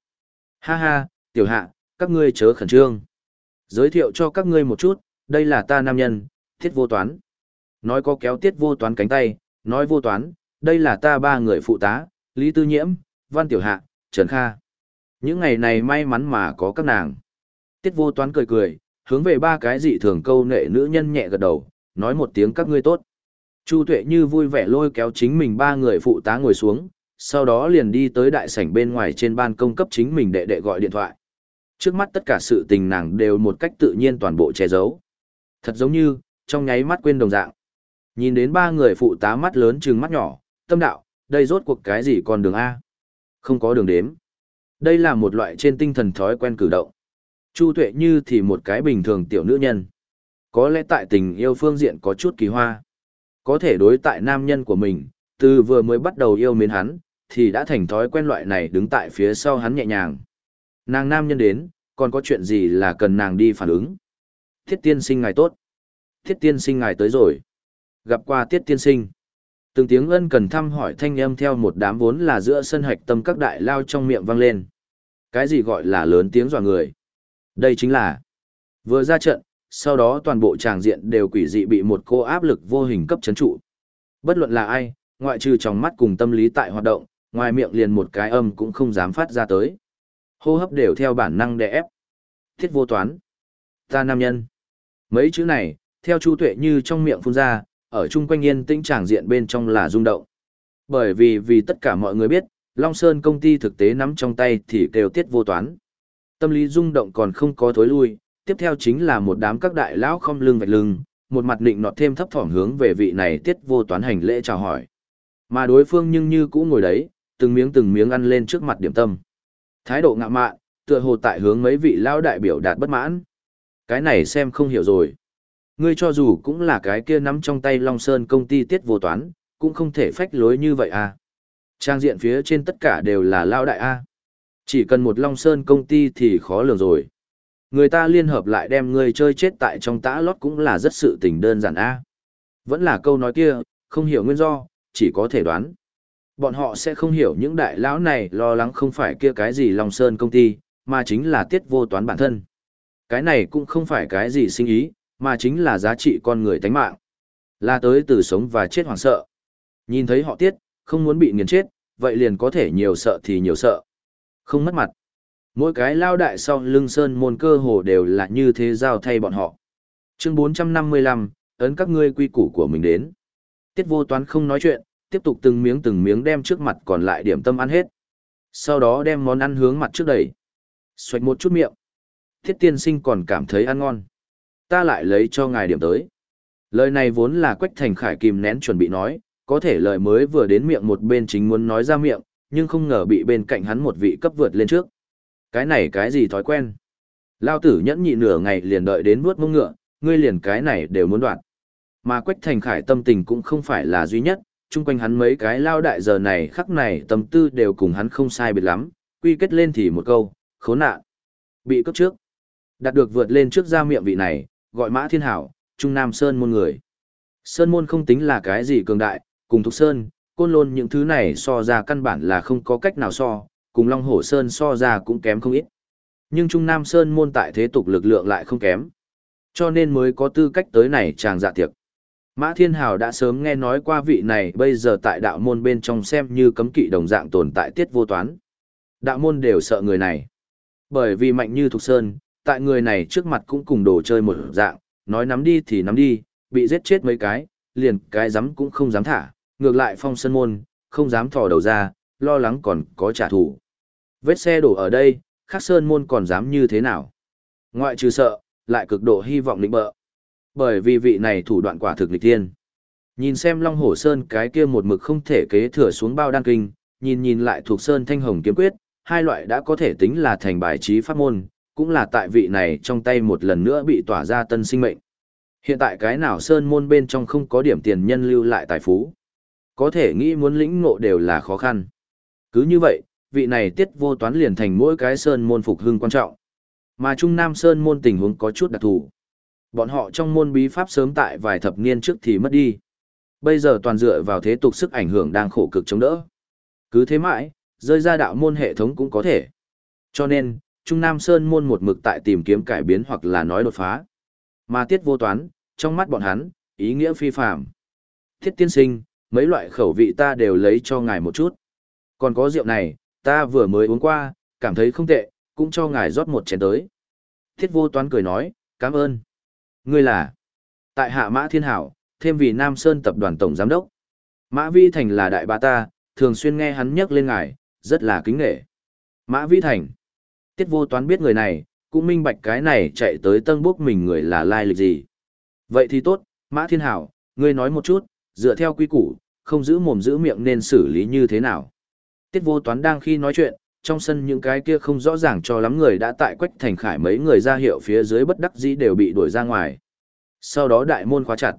Ha ha, tiểu hạ, các ngươi chớ khẩn trương. Giới thiệu cho các ngươi một chút, đây là ta nam nhân, Tiết Vô Toán. Nói có kéo Tiết Vô Toán cánh tay, nói vô toán, đây là ta ba người phụ tá, Lý Tư Nhiễm, Văn Tiểu Hạ, Trần Kha. Những ngày này may mắn mà có các nàng. Tiết Vô Toán cười cười, hướng về ba cái dị thường câu nệ nữ nhân nhẹ gật đầu, nói một tiếng các ngươi tốt. Chu Tuệ như vui vẻ lôi kéo chính mình ba người phụ tá ngồi xuống, sau đó liền đi tới đại sảnh bên ngoài trên ban công cấp chính mình đệ đệ gọi điện thoại. Trước mắt tất cả sự tình nàng đều một cách tự nhiên toàn bộ che giấu. Thật giống như, trong nháy mắt quên đồng dạng. Nhìn đến ba người phụ tá mắt lớn trừng mắt nhỏ, tâm đạo, đây rốt cuộc cái gì còn đường A? Không có đường đếm. Đây là một loại trên tinh thần thói quen cử động. Chu Tuệ Như thì một cái bình thường tiểu nữ nhân. Có lẽ tại tình yêu phương diện có chút kỳ hoa. Có thể đối tại nam nhân của mình, từ vừa mới bắt đầu yêu mến hắn, thì đã thành thói quen loại này đứng tại phía sau hắn nhẹ nhàng. Nàng nam nhân đến, còn có chuyện gì là cần nàng đi phản ứng. Thiết tiên sinh ngài tốt. Thiết tiên sinh ngài tới rồi. Gặp qua tiết tiên sinh. Từng tiếng ân cần thăm hỏi thanh âm theo một đám vốn là giữa sân hạch tâm các đại lao trong miệng vang lên. Cái gì gọi là lớn tiếng dọa người? Đây chính là vừa ra trận, sau đó toàn bộ tràng diện đều quỷ dị bị một cô áp lực vô hình cấp chấn trụ. Bất luận là ai, ngoại trừ trong mắt cùng tâm lý tại hoạt động, ngoài miệng liền một cái âm cũng không dám phát ra tới. Hô hấp đều theo bản năng đè ép. Thiết vô toán. Ta nam nhân. Mấy chữ này, theo Chu Tuệ như trong miệng phun ra, ở chung quanh yên tĩnh tràng diện bên trong là rung động. Bởi vì vì tất cả mọi người biết, Long Sơn công ty thực tế nắm trong tay thì kêu tiết vô toán. Tâm lý rung động còn không có thối lui, tiếp theo chính là một đám các đại lão không lưng vạch lưng, một mặt định nọt thêm thấp thỏm hướng về vị này tiết vô toán hành lễ chào hỏi. Mà đối phương nhưng như cũ ngồi đấy, từng miếng từng miếng ăn lên trước mặt điểm tâm. Thái độ ngạ mạn, tựa hồ tại hướng mấy vị lão đại biểu đạt bất mãn. Cái này xem không hiểu rồi. Ngươi cho dù cũng là cái kia nắm trong tay Long Sơn công ty tiết vô toán, cũng không thể phách lối như vậy à. Trang diện phía trên tất cả đều là lao đại A. Chỉ cần một Long Sơn công ty thì khó lường rồi. Người ta liên hợp lại đem ngươi chơi chết tại trong tã lót cũng là rất sự tình đơn giản A. Vẫn là câu nói kia, không hiểu nguyên do, chỉ có thể đoán. Bọn họ sẽ không hiểu những đại lão này lo lắng không phải kia cái gì Long Sơn công ty, mà chính là tiết vô toán bản thân. Cái này cũng không phải cái gì sinh ý, mà chính là giá trị con người tánh mạng. Là tới từ sống và chết hoảng sợ. Nhìn thấy họ tiết, không muốn bị nghiền chết, vậy liền có thể nhiều sợ thì nhiều sợ. Không mất mặt. Mỗi cái lao đại sau lưng sơn môn cơ hồ đều là như thế giao thay bọn họ. Chương 455, ấn các ngươi quy củ của mình đến. Tiết vô toán không nói chuyện, tiếp tục từng miếng từng miếng đem trước mặt còn lại điểm tâm ăn hết. Sau đó đem món ăn hướng mặt trước đẩy. Xoạch một chút miệng. Thiết tiên sinh còn cảm thấy ăn ngon ta lại lấy cho ngài điểm tới. Lời này vốn là Quách Thành Khải kìm nén chuẩn bị nói, có thể lời mới vừa đến miệng một bên chính muốn nói ra miệng, nhưng không ngờ bị bên cạnh hắn một vị cấp vượt lên trước. Cái này cái gì thói quen? Lao tử nhẫn nhị nửa ngày liền đợi đến vuốt mông ngựa, ngươi liền cái này đều muốn đoạn. Mà Quách Thành Khải tâm tình cũng không phải là duy nhất, chung quanh hắn mấy cái lao đại giờ này khắc này tâm tư đều cùng hắn không sai biệt lắm, quy kết lên thì một câu, khốn nạn. Bị cấp trước. Đạt được vượt lên trước ra miệng vị này, gọi Mã Thiên Hảo, Trung Nam Sơn môn người. Sơn môn không tính là cái gì cường đại, cùng Thục Sơn, Côn Lôn những thứ này so ra căn bản là không có cách nào so, cùng Long Hổ Sơn so ra cũng kém không ít. Nhưng Trung Nam Sơn môn tại thế tục lực lượng lại không kém. Cho nên mới có tư cách tới này chàng dạ tiệc. Mã Thiên Hào đã sớm nghe nói qua vị này bây giờ tại đạo môn bên trong xem như cấm kỵ đồng dạng tồn tại tiết vô toán. Đạo môn đều sợ người này. Bởi vì mạnh như Thục Sơn, tại người này trước mặt cũng cùng đồ chơi một dạng, nói nắm đi thì nắm đi, bị giết chết mấy cái, liền cái dám cũng không dám thả, ngược lại phong sân môn, không dám thò đầu ra, lo lắng còn có trả thù. Vết xe đổ ở đây, khắc sơn môn còn dám như thế nào? Ngoại trừ sợ, lại cực độ hy vọng lĩnh bợ. Bởi vì vị này thủ đoạn quả thực lịch tiên. Nhìn xem Long Hổ Sơn cái kia một mực không thể kế thừa xuống bao đan kinh, nhìn nhìn lại thuộc Sơn Thanh Hồng kiếm quyết, hai loại đã có thể tính là thành bài trí pháp môn, cũng là tại vị này trong tay một lần nữa bị tỏa ra tân sinh mệnh. Hiện tại cái nào sơn môn bên trong không có điểm tiền nhân lưu lại tài phú. Có thể nghĩ muốn lĩnh ngộ đều là khó khăn. Cứ như vậy, vị này tiết vô toán liền thành mỗi cái sơn môn phục hưng quan trọng. Mà Trung Nam Sơn môn tình huống có chút đặc thù. Bọn họ trong môn bí pháp sớm tại vài thập niên trước thì mất đi. Bây giờ toàn dựa vào thế tục sức ảnh hưởng đang khổ cực chống đỡ. Cứ thế mãi, rơi ra đạo môn hệ thống cũng có thể. Cho nên, Trung Nam Sơn môn một mực tại tìm kiếm cải biến hoặc là nói đột phá. Mà tiết vô toán, trong mắt bọn hắn, ý nghĩa phi phạm. Thiết tiên sinh, mấy loại khẩu vị ta đều lấy cho ngài một chút. Còn có rượu này, ta vừa mới uống qua, cảm thấy không tệ, cũng cho ngài rót một chén tới. Thiết vô toán cười nói, cảm ơn. Ngươi là, tại hạ Mã Thiên Hảo, thêm vì Nam Sơn tập đoàn tổng giám đốc. Mã Vi Thành là đại bá ta, thường xuyên nghe hắn nhắc lên ngài, rất là kính nghệ. Mã Vi Thành, tiết vô toán biết người này, cũng minh bạch cái này chạy tới tân bốc mình người là lai lịch gì. Vậy thì tốt, Mã Thiên Hảo, ngươi nói một chút, dựa theo quy củ, không giữ mồm giữ miệng nên xử lý như thế nào. Tiết vô toán đang khi nói chuyện, trong sân những cái kia không rõ ràng cho lắm người đã tại quách thành khải mấy người ra hiệu phía dưới bất đắc dĩ đều bị đuổi ra ngoài. Sau đó đại môn khóa chặt.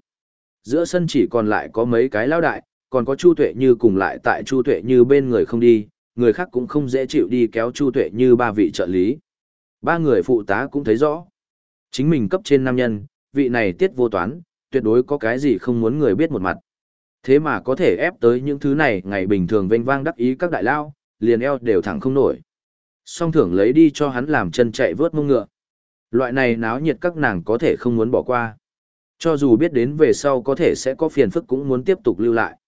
Giữa sân chỉ còn lại có mấy cái lao đại, còn có Chu Tuệ Như cùng lại tại Chu Tuệ Như bên người không đi, người khác cũng không dễ chịu đi kéo Chu Tuệ Như ba vị trợ lý. Ba người phụ tá cũng thấy rõ. Chính mình cấp trên nam nhân, vị này tiết vô toán, tuyệt đối có cái gì không muốn người biết một mặt. Thế mà có thể ép tới những thứ này ngày bình thường vênh vang đắc ý các đại lao, liền eo đều thẳng không nổi. Song thưởng lấy đi cho hắn làm chân chạy vớt mông ngựa. Loại này náo nhiệt các nàng có thể không muốn bỏ qua. Cho dù biết đến về sau có thể sẽ có phiền phức cũng muốn tiếp tục lưu lại.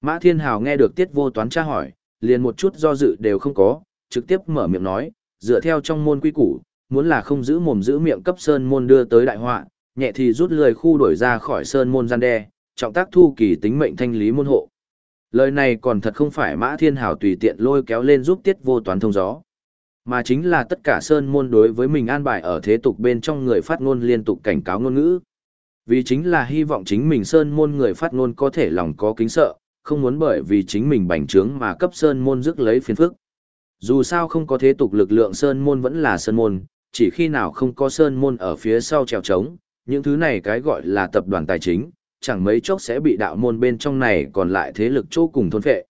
Mã Thiên Hào nghe được tiết vô toán tra hỏi, liền một chút do dự đều không có, trực tiếp mở miệng nói, dựa theo trong môn quy củ, muốn là không giữ mồm giữ miệng cấp sơn môn đưa tới đại họa, nhẹ thì rút lời khu đổi ra khỏi sơn môn gian đe, trọng tác thu kỳ tính mệnh thanh lý môn hộ. Lời này còn thật không phải Mã Thiên hảo tùy tiện lôi kéo lên giúp tiết vô toán thông gió. Mà chính là tất cả sơn môn đối với mình an bài ở thế tục bên trong người phát ngôn liên tục cảnh cáo ngôn ngữ. Vì chính là hy vọng chính mình sơn môn người phát ngôn có thể lòng có kính sợ, không muốn bởi vì chính mình bành trướng mà cấp sơn môn rước lấy phiền phức. Dù sao không có thế tục lực lượng sơn môn vẫn là sơn môn, chỉ khi nào không có sơn môn ở phía sau trèo trống, những thứ này cái gọi là tập đoàn tài chính, chẳng mấy chốc sẽ bị đạo môn bên trong này còn lại thế lực chỗ cùng thôn phệ.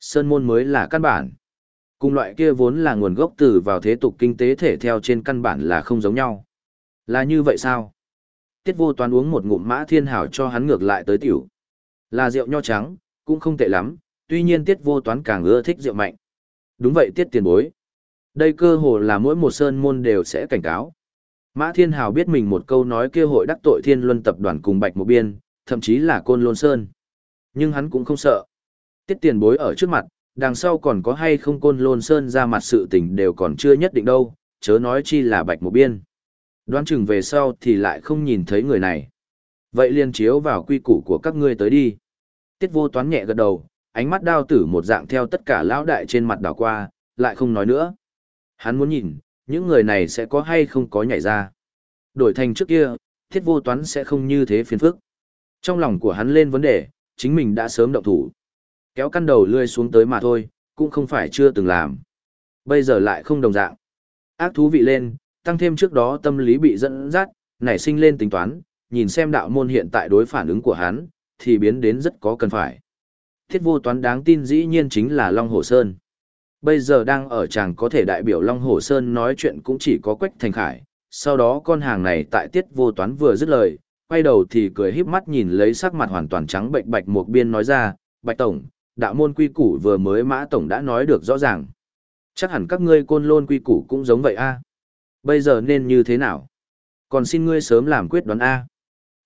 Sơn môn mới là căn bản. Cùng loại kia vốn là nguồn gốc từ vào thế tục kinh tế thể theo trên căn bản là không giống nhau. Là như vậy sao? Tiết vô toán uống một ngụm mã thiên hảo cho hắn ngược lại tới tiểu. Là rượu nho trắng, cũng không tệ lắm, tuy nhiên tiết vô toán càng ưa thích rượu mạnh. Đúng vậy tiết tiền bối. Đây cơ hồ là mỗi một sơn môn đều sẽ cảnh cáo. Mã Thiên Hào biết mình một câu nói kia hội đắc tội Thiên Luân tập đoàn cùng Bạch mộ Biên, thậm chí là Côn Lôn Sơn. Nhưng hắn cũng không sợ. Tiết tiền bối ở trước mặt, đằng sau còn có hay không Côn Lôn Sơn ra mặt sự tình đều còn chưa nhất định đâu, chớ nói chi là Bạch mộ Biên. Đoán chừng về sau thì lại không nhìn thấy người này. Vậy liền chiếu vào quy củ của các ngươi tới đi. Tiết vô toán nhẹ gật đầu, ánh mắt đao tử một dạng theo tất cả lão đại trên mặt đảo qua, lại không nói nữa. Hắn muốn nhìn, những người này sẽ có hay không có nhảy ra. Đổi thành trước kia, thiết vô toán sẽ không như thế phiền phức. Trong lòng của hắn lên vấn đề, chính mình đã sớm động thủ. Kéo căn đầu lươi xuống tới mà thôi, cũng không phải chưa từng làm. Bây giờ lại không đồng dạng. Ác thú vị lên, tăng thêm trước đó tâm lý bị dẫn dắt, nảy sinh lên tính toán, nhìn xem đạo môn hiện tại đối phản ứng của hắn, thì biến đến rất có cần phải. Thiết vô toán đáng tin dĩ nhiên chính là Long Hồ Sơn. Bây giờ đang ở chàng có thể đại biểu Long Hồ Sơn nói chuyện cũng chỉ có Quách Thành Khải, sau đó con hàng này tại tiết vô toán vừa dứt lời, quay đầu thì cười híp mắt nhìn lấy sắc mặt hoàn toàn trắng bệnh bạch một biên nói ra, bạch tổng, đạo môn quy củ vừa mới mã tổng đã nói được rõ ràng. Chắc hẳn các ngươi côn lôn quy củ cũng giống vậy a. Bây giờ nên như thế nào? Còn xin ngươi sớm làm quyết đoán a.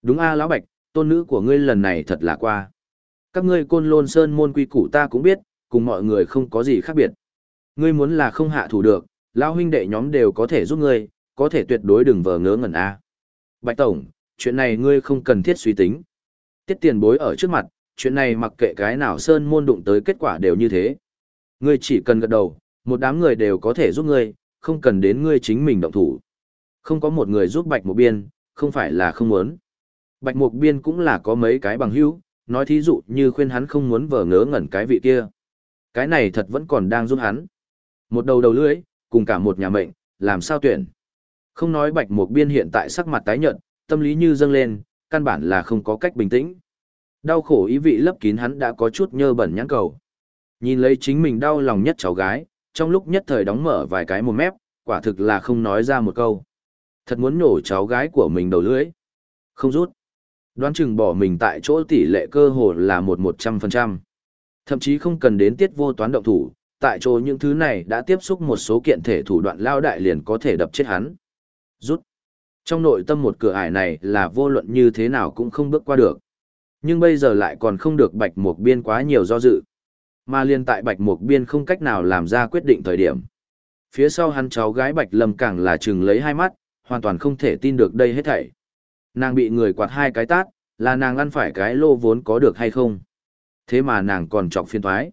Đúng a lão bạch, tôn nữ của ngươi lần này thật là qua. Các ngươi côn lôn sơn môn quy củ ta cũng biết, cùng mọi người không có gì khác biệt. Ngươi muốn là không hạ thủ được, lão huynh đệ nhóm đều có thể giúp ngươi, có thể tuyệt đối đừng vờ ngớ ngẩn a. Bạch tổng, chuyện này ngươi không cần thiết suy tính. Tiết tiền bối ở trước mặt, chuyện này mặc kệ cái nào sơn môn đụng tới kết quả đều như thế. Ngươi chỉ cần gật đầu, một đám người đều có thể giúp ngươi, không cần đến ngươi chính mình động thủ. Không có một người giúp Bạch một Biên, không phải là không muốn. Bạch Mục Biên cũng là có mấy cái bằng hữu, nói thí dụ như khuyên hắn không muốn vờ ngớ ngẩn cái vị kia. Cái này thật vẫn còn đang giúp hắn. Một đầu đầu lưỡi, cùng cả một nhà mệnh, làm sao tuyển. Không nói Bạch Mục Biên hiện tại sắc mặt tái nhợt, tâm lý như dâng lên, căn bản là không có cách bình tĩnh. Đau khổ ý vị lấp kín hắn đã có chút nhơ bẩn nhãn cầu. Nhìn lấy chính mình đau lòng nhất cháu gái, trong lúc nhất thời đóng mở vài cái một mép, quả thực là không nói ra một câu. Thật muốn nổ cháu gái của mình đầu lưỡi. Không rút. Đoán chừng bỏ mình tại chỗ tỷ lệ cơ hồ là một một trăm phần trăm. Thậm chí không cần đến tiết vô toán động thủ, tại chỗ những thứ này đã tiếp xúc một số kiện thể thủ đoạn lao đại liền có thể đập chết hắn. Rút. Trong nội tâm một cửa ải này là vô luận như thế nào cũng không bước qua được. Nhưng bây giờ lại còn không được bạch mục biên quá nhiều do dự. Mà liên tại bạch mục biên không cách nào làm ra quyết định thời điểm. Phía sau hắn cháu gái bạch lâm càng là chừng lấy hai mắt, hoàn toàn không thể tin được đây hết thảy. Nàng bị người quạt hai cái tát, là nàng ăn phải cái lô vốn có được hay không. Thế mà nàng còn chọc phiên thoái.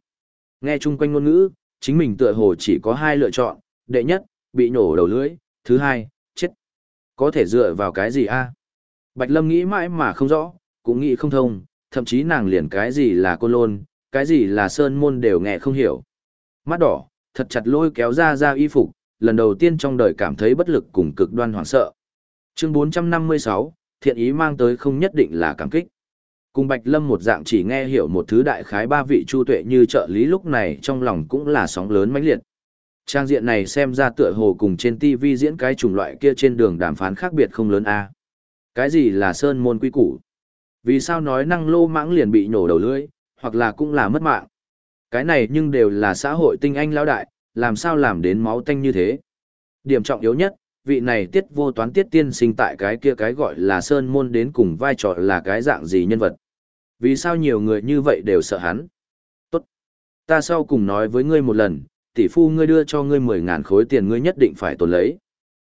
Nghe chung quanh ngôn ngữ, chính mình tựa hồ chỉ có hai lựa chọn, đệ nhất, bị nổ đầu lưỡi, thứ hai, chết. Có thể dựa vào cái gì a? Bạch Lâm nghĩ mãi mà không rõ, cũng nghĩ không thông, thậm chí nàng liền cái gì là côn lôn, cái gì là sơn môn đều nghe không hiểu. Mắt đỏ, thật chặt lôi kéo ra ra y phục, lần đầu tiên trong đời cảm thấy bất lực cùng cực đoan hoảng sợ. Chương 456, thiện ý mang tới không nhất định là cảm kích. Cùng Bạch Lâm một dạng chỉ nghe hiểu một thứ đại khái ba vị chu tuệ như trợ lý lúc này trong lòng cũng là sóng lớn mãnh liệt. Trang diện này xem ra tựa hồ cùng trên TV diễn cái chủng loại kia trên đường đàm phán khác biệt không lớn a. Cái gì là sơn môn quy củ? Vì sao nói năng lô mãng liền bị nổ đầu lưỡi, hoặc là cũng là mất mạng? Cái này nhưng đều là xã hội tinh anh lão đại, làm sao làm đến máu tanh như thế? Điểm trọng yếu nhất, vị này tiết vô toán tiết tiên sinh tại cái kia cái gọi là sơn môn đến cùng vai trò là cái dạng gì nhân vật. Vì sao nhiều người như vậy đều sợ hắn? Tốt. Ta sau cùng nói với ngươi một lần, tỷ phu ngươi đưa cho ngươi mười ngàn khối tiền ngươi nhất định phải tồn lấy.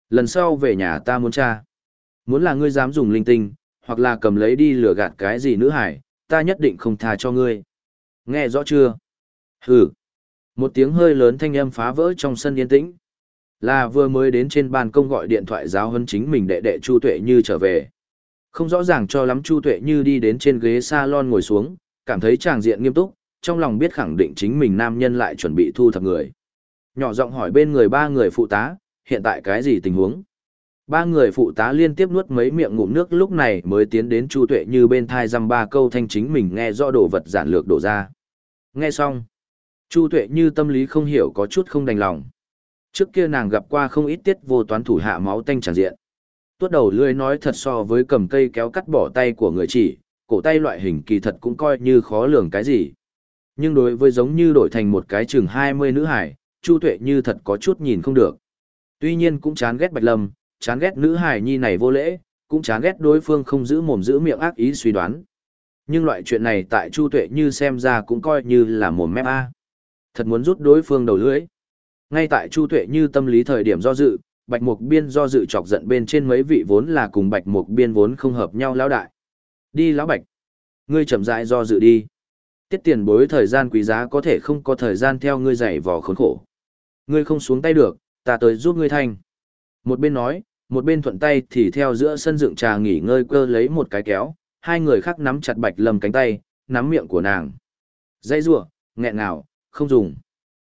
Lần sau về nhà ta muốn tra. Muốn là ngươi dám dùng linh tinh, hoặc là cầm lấy đi lừa gạt cái gì nữ hải, ta nhất định không tha cho ngươi. Nghe rõ chưa? Hừ. Một tiếng hơi lớn thanh âm phá vỡ trong sân yên tĩnh. Là vừa mới đến trên ban công gọi điện thoại giáo huấn chính mình đệ đệ Chu Tuệ Như trở về. Không rõ ràng cho lắm Chu Tuệ Như đi đến trên ghế salon ngồi xuống, cảm thấy tràng diện nghiêm túc, trong lòng biết khẳng định chính mình nam nhân lại chuẩn bị thu thập người. Nhỏ giọng hỏi bên người ba người phụ tá, hiện tại cái gì tình huống? Ba người phụ tá liên tiếp nuốt mấy miệng ngụm nước lúc này mới tiến đến Chu Tuệ Như bên thai răm ba câu thanh chính mình nghe rõ đồ vật giản lược đổ ra. Nghe xong, Chu Tuệ Như tâm lý không hiểu có chút không đành lòng. Trước kia nàng gặp qua không ít tiết vô toán thủ hạ máu tanh tràn diện. Tuốt đầu lưỡi nói thật so với cầm cây kéo cắt bỏ tay của người chỉ, cổ tay loại hình kỳ thật cũng coi như khó lường cái gì. Nhưng đối với giống như đổi thành một cái chừng 20 nữ hải, Chu Tuệ như thật có chút nhìn không được. Tuy nhiên cũng chán ghét Bạch Lâm, chán ghét nữ hải nhi này vô lễ, cũng chán ghét đối phương không giữ mồm giữ miệng ác ý suy đoán. Nhưng loại chuyện này tại Chu Tuệ như xem ra cũng coi như là mồm mép A. Thật muốn rút đối phương đầu lưỡi. Ngay tại Chu Tuệ như tâm lý thời điểm do dự, Bạch Mục Biên do dự chọc giận bên trên mấy vị vốn là cùng Bạch Mục Biên vốn không hợp nhau lão đại. Đi lão Bạch. Ngươi chậm rãi do dự đi. Tiết tiền bối thời gian quý giá có thể không có thời gian theo ngươi dạy vò khốn khổ. Ngươi không xuống tay được, ta tới giúp ngươi thành. Một bên nói, một bên thuận tay thì theo giữa sân dựng trà nghỉ ngơi cơ lấy một cái kéo, hai người khác nắm chặt Bạch Lâm cánh tay, nắm miệng của nàng. Dây rủa, nghẹn ngào, không dùng.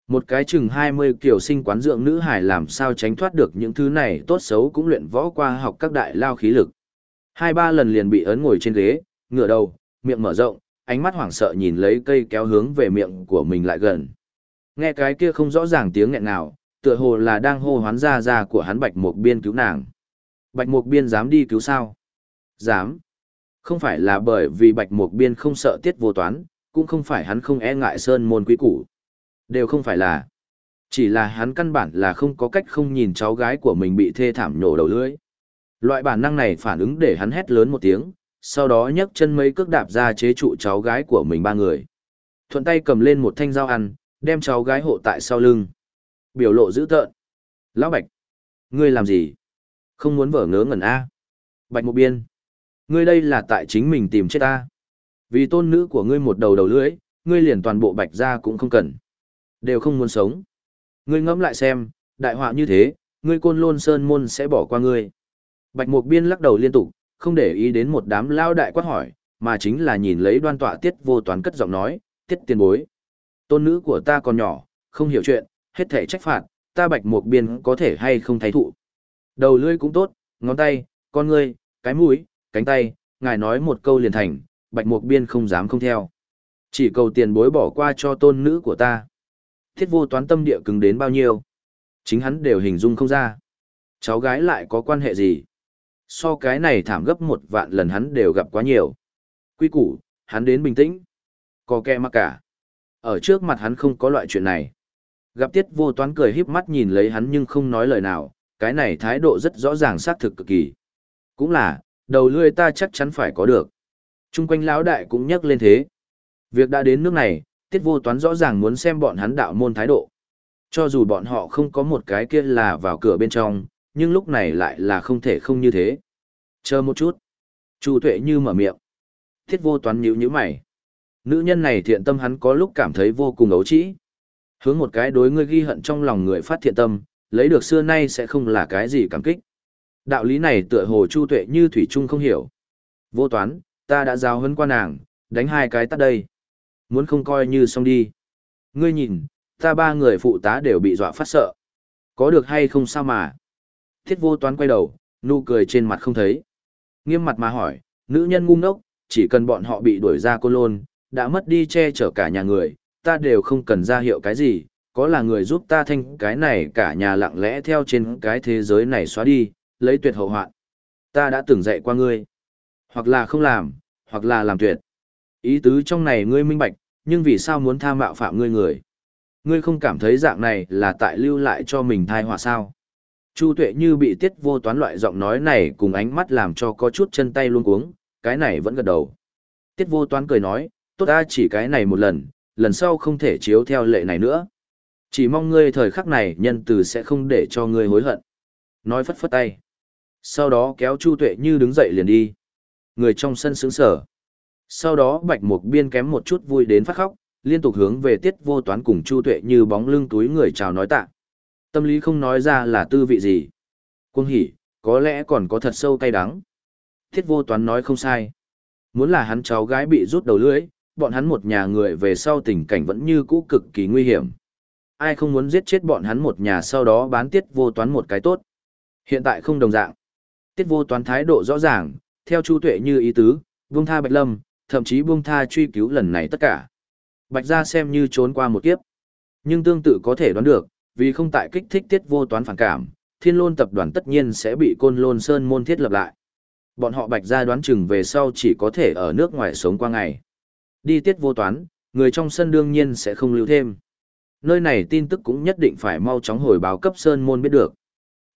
Một cái chừng 20 kiểu sinh quán dưỡng nữ hải làm sao tránh thoát được những thứ này tốt xấu cũng luyện võ qua học các đại lao khí lực. Hai ba lần liền bị ấn ngồi trên ghế, ngửa đầu, miệng mở rộng, ánh mắt hoảng sợ nhìn lấy cây kéo hướng về miệng của mình lại gần. Nghe cái kia không rõ ràng tiếng nghẹn nào, tựa hồ là đang hô hoán ra ra của hắn Bạch Mục Biên cứu nàng. Bạch Mục Biên dám đi cứu sao? Dám. Không phải là bởi vì Bạch Mục Biên không sợ tiết vô toán, cũng không phải hắn không e ngại sơn môn quý củ. Đều không phải là. Chỉ là hắn căn bản là không có cách không nhìn cháu gái của mình bị thê thảm nhổ đầu lưỡi. Loại bản năng này phản ứng để hắn hét lớn một tiếng, sau đó nhấc chân mấy cước đạp ra chế trụ cháu gái của mình ba người. Thuận tay cầm lên một thanh dao ăn, đem cháu gái hộ tại sau lưng. Biểu lộ dữ tợn. Lão Bạch, ngươi làm gì? Không muốn vở ngớ ngẩn A. Bạch Mục Biên, ngươi đây là tại chính mình tìm chết ta. Vì tôn nữ của ngươi một đầu đầu lưỡi, ngươi liền toàn bộ Bạch ra cũng không cần. Đều không muốn sống. Ngươi ngẫm lại xem, đại họa như thế, ngươi côn lôn sơn môn sẽ bỏ qua ngươi. Bạch Mục Biên lắc đầu liên tục, không để ý đến một đám lao đại quát hỏi, mà chính là nhìn lấy đoan tọa tiết vô toán cất giọng nói, tiết tiền bối. Tôn nữ của ta còn nhỏ, không hiểu chuyện, hết thể trách phạt, ta Bạch Mục Biên có thể hay không thấy thụ. Đầu lưỡi cũng tốt, ngón tay, con ngươi, cái mũi, cánh tay, ngài nói một câu liền thành, Bạch Mục Biên không dám không theo. Chỉ cầu tiền bối bỏ qua cho tôn nữ của ta thiết vô toán tâm địa cứng đến bao nhiêu. Chính hắn đều hình dung không ra. Cháu gái lại có quan hệ gì? So cái này thảm gấp một vạn lần hắn đều gặp quá nhiều. Quy củ, hắn đến bình tĩnh. Có kẹ mà cả. Ở trước mặt hắn không có loại chuyện này. Gặp tiết vô toán cười híp mắt nhìn lấy hắn nhưng không nói lời nào, cái này thái độ rất rõ ràng xác thực cực kỳ. Cũng là, đầu lươi ta chắc chắn phải có được. Trung quanh lão đại cũng nhắc lên thế. Việc đã đến nước này, tiết vô toán rõ ràng muốn xem bọn hắn đạo môn thái độ. Cho dù bọn họ không có một cái kia là vào cửa bên trong, nhưng lúc này lại là không thể không như thế. Chờ một chút. Chu tuệ như mở miệng. Tiết vô toán nhíu nhíu mày. Nữ nhân này thiện tâm hắn có lúc cảm thấy vô cùng ấu trĩ. Hướng một cái đối ngươi ghi hận trong lòng người phát thiện tâm, lấy được xưa nay sẽ không là cái gì cảm kích. Đạo lý này tựa hồ Chu Tuệ như thủy trung không hiểu. Vô toán, ta đã giao hấn qua nàng, đánh hai cái tắt đây. Muốn không coi như xong đi. Ngươi nhìn, ta ba người phụ tá đều bị dọa phát sợ. Có được hay không sao mà. Thiết vô toán quay đầu, nụ cười trên mặt không thấy. Nghiêm mặt mà hỏi, nữ nhân ngu ngốc, chỉ cần bọn họ bị đuổi ra cô lôn, đã mất đi che chở cả nhà người, ta đều không cần ra hiệu cái gì, có là người giúp ta thanh cái này cả nhà lặng lẽ theo trên cái thế giới này xóa đi, lấy tuyệt hậu hoạn. Ta đã từng dạy qua ngươi. Hoặc là không làm, hoặc là làm tuyệt. Ý tứ trong này ngươi minh bạch, nhưng vì sao muốn tha mạo phạm ngươi người? Ngươi không cảm thấy dạng này là tại lưu lại cho mình thai họa sao? Chu tuệ như bị tiết vô toán loại giọng nói này cùng ánh mắt làm cho có chút chân tay luôn cuống, cái này vẫn gật đầu. Tiết vô toán cười nói, tốt ta chỉ cái này một lần, lần sau không thể chiếu theo lệ này nữa. Chỉ mong ngươi thời khắc này nhân từ sẽ không để cho ngươi hối hận. Nói phất phất tay. Sau đó kéo Chu Tuệ Như đứng dậy liền đi. Người trong sân sướng sở. Sau đó Bạch Mục Biên kém một chút vui đến phát khóc, liên tục hướng về tiết vô toán cùng Chu Tuệ Như bóng lưng túi người chào nói tạ. Tâm lý không nói ra là tư vị gì. Quân hỉ, có lẽ còn có thật sâu cay đắng. Tiết vô toán nói không sai. Muốn là hắn cháu gái bị rút đầu lưỡi, bọn hắn một nhà người về sau tình cảnh vẫn như cũ cực kỳ nguy hiểm. Ai không muốn giết chết bọn hắn một nhà sau đó bán tiết vô toán một cái tốt. Hiện tại không đồng dạng. Tiết vô toán thái độ rõ ràng, theo Chu Tuệ như ý tứ, vương tha Bạch Lâm, thậm chí buông tha truy cứu lần này tất cả. Bạch gia xem như trốn qua một kiếp. Nhưng tương tự có thể đoán được, vì không tại kích thích tiết vô toán phản cảm, thiên lôn tập đoàn tất nhiên sẽ bị côn lôn sơn môn thiết lập lại. Bọn họ bạch gia đoán chừng về sau chỉ có thể ở nước ngoài sống qua ngày. Đi tiết vô toán, người trong sân đương nhiên sẽ không lưu thêm. Nơi này tin tức cũng nhất định phải mau chóng hồi báo cấp Sơn Môn biết được.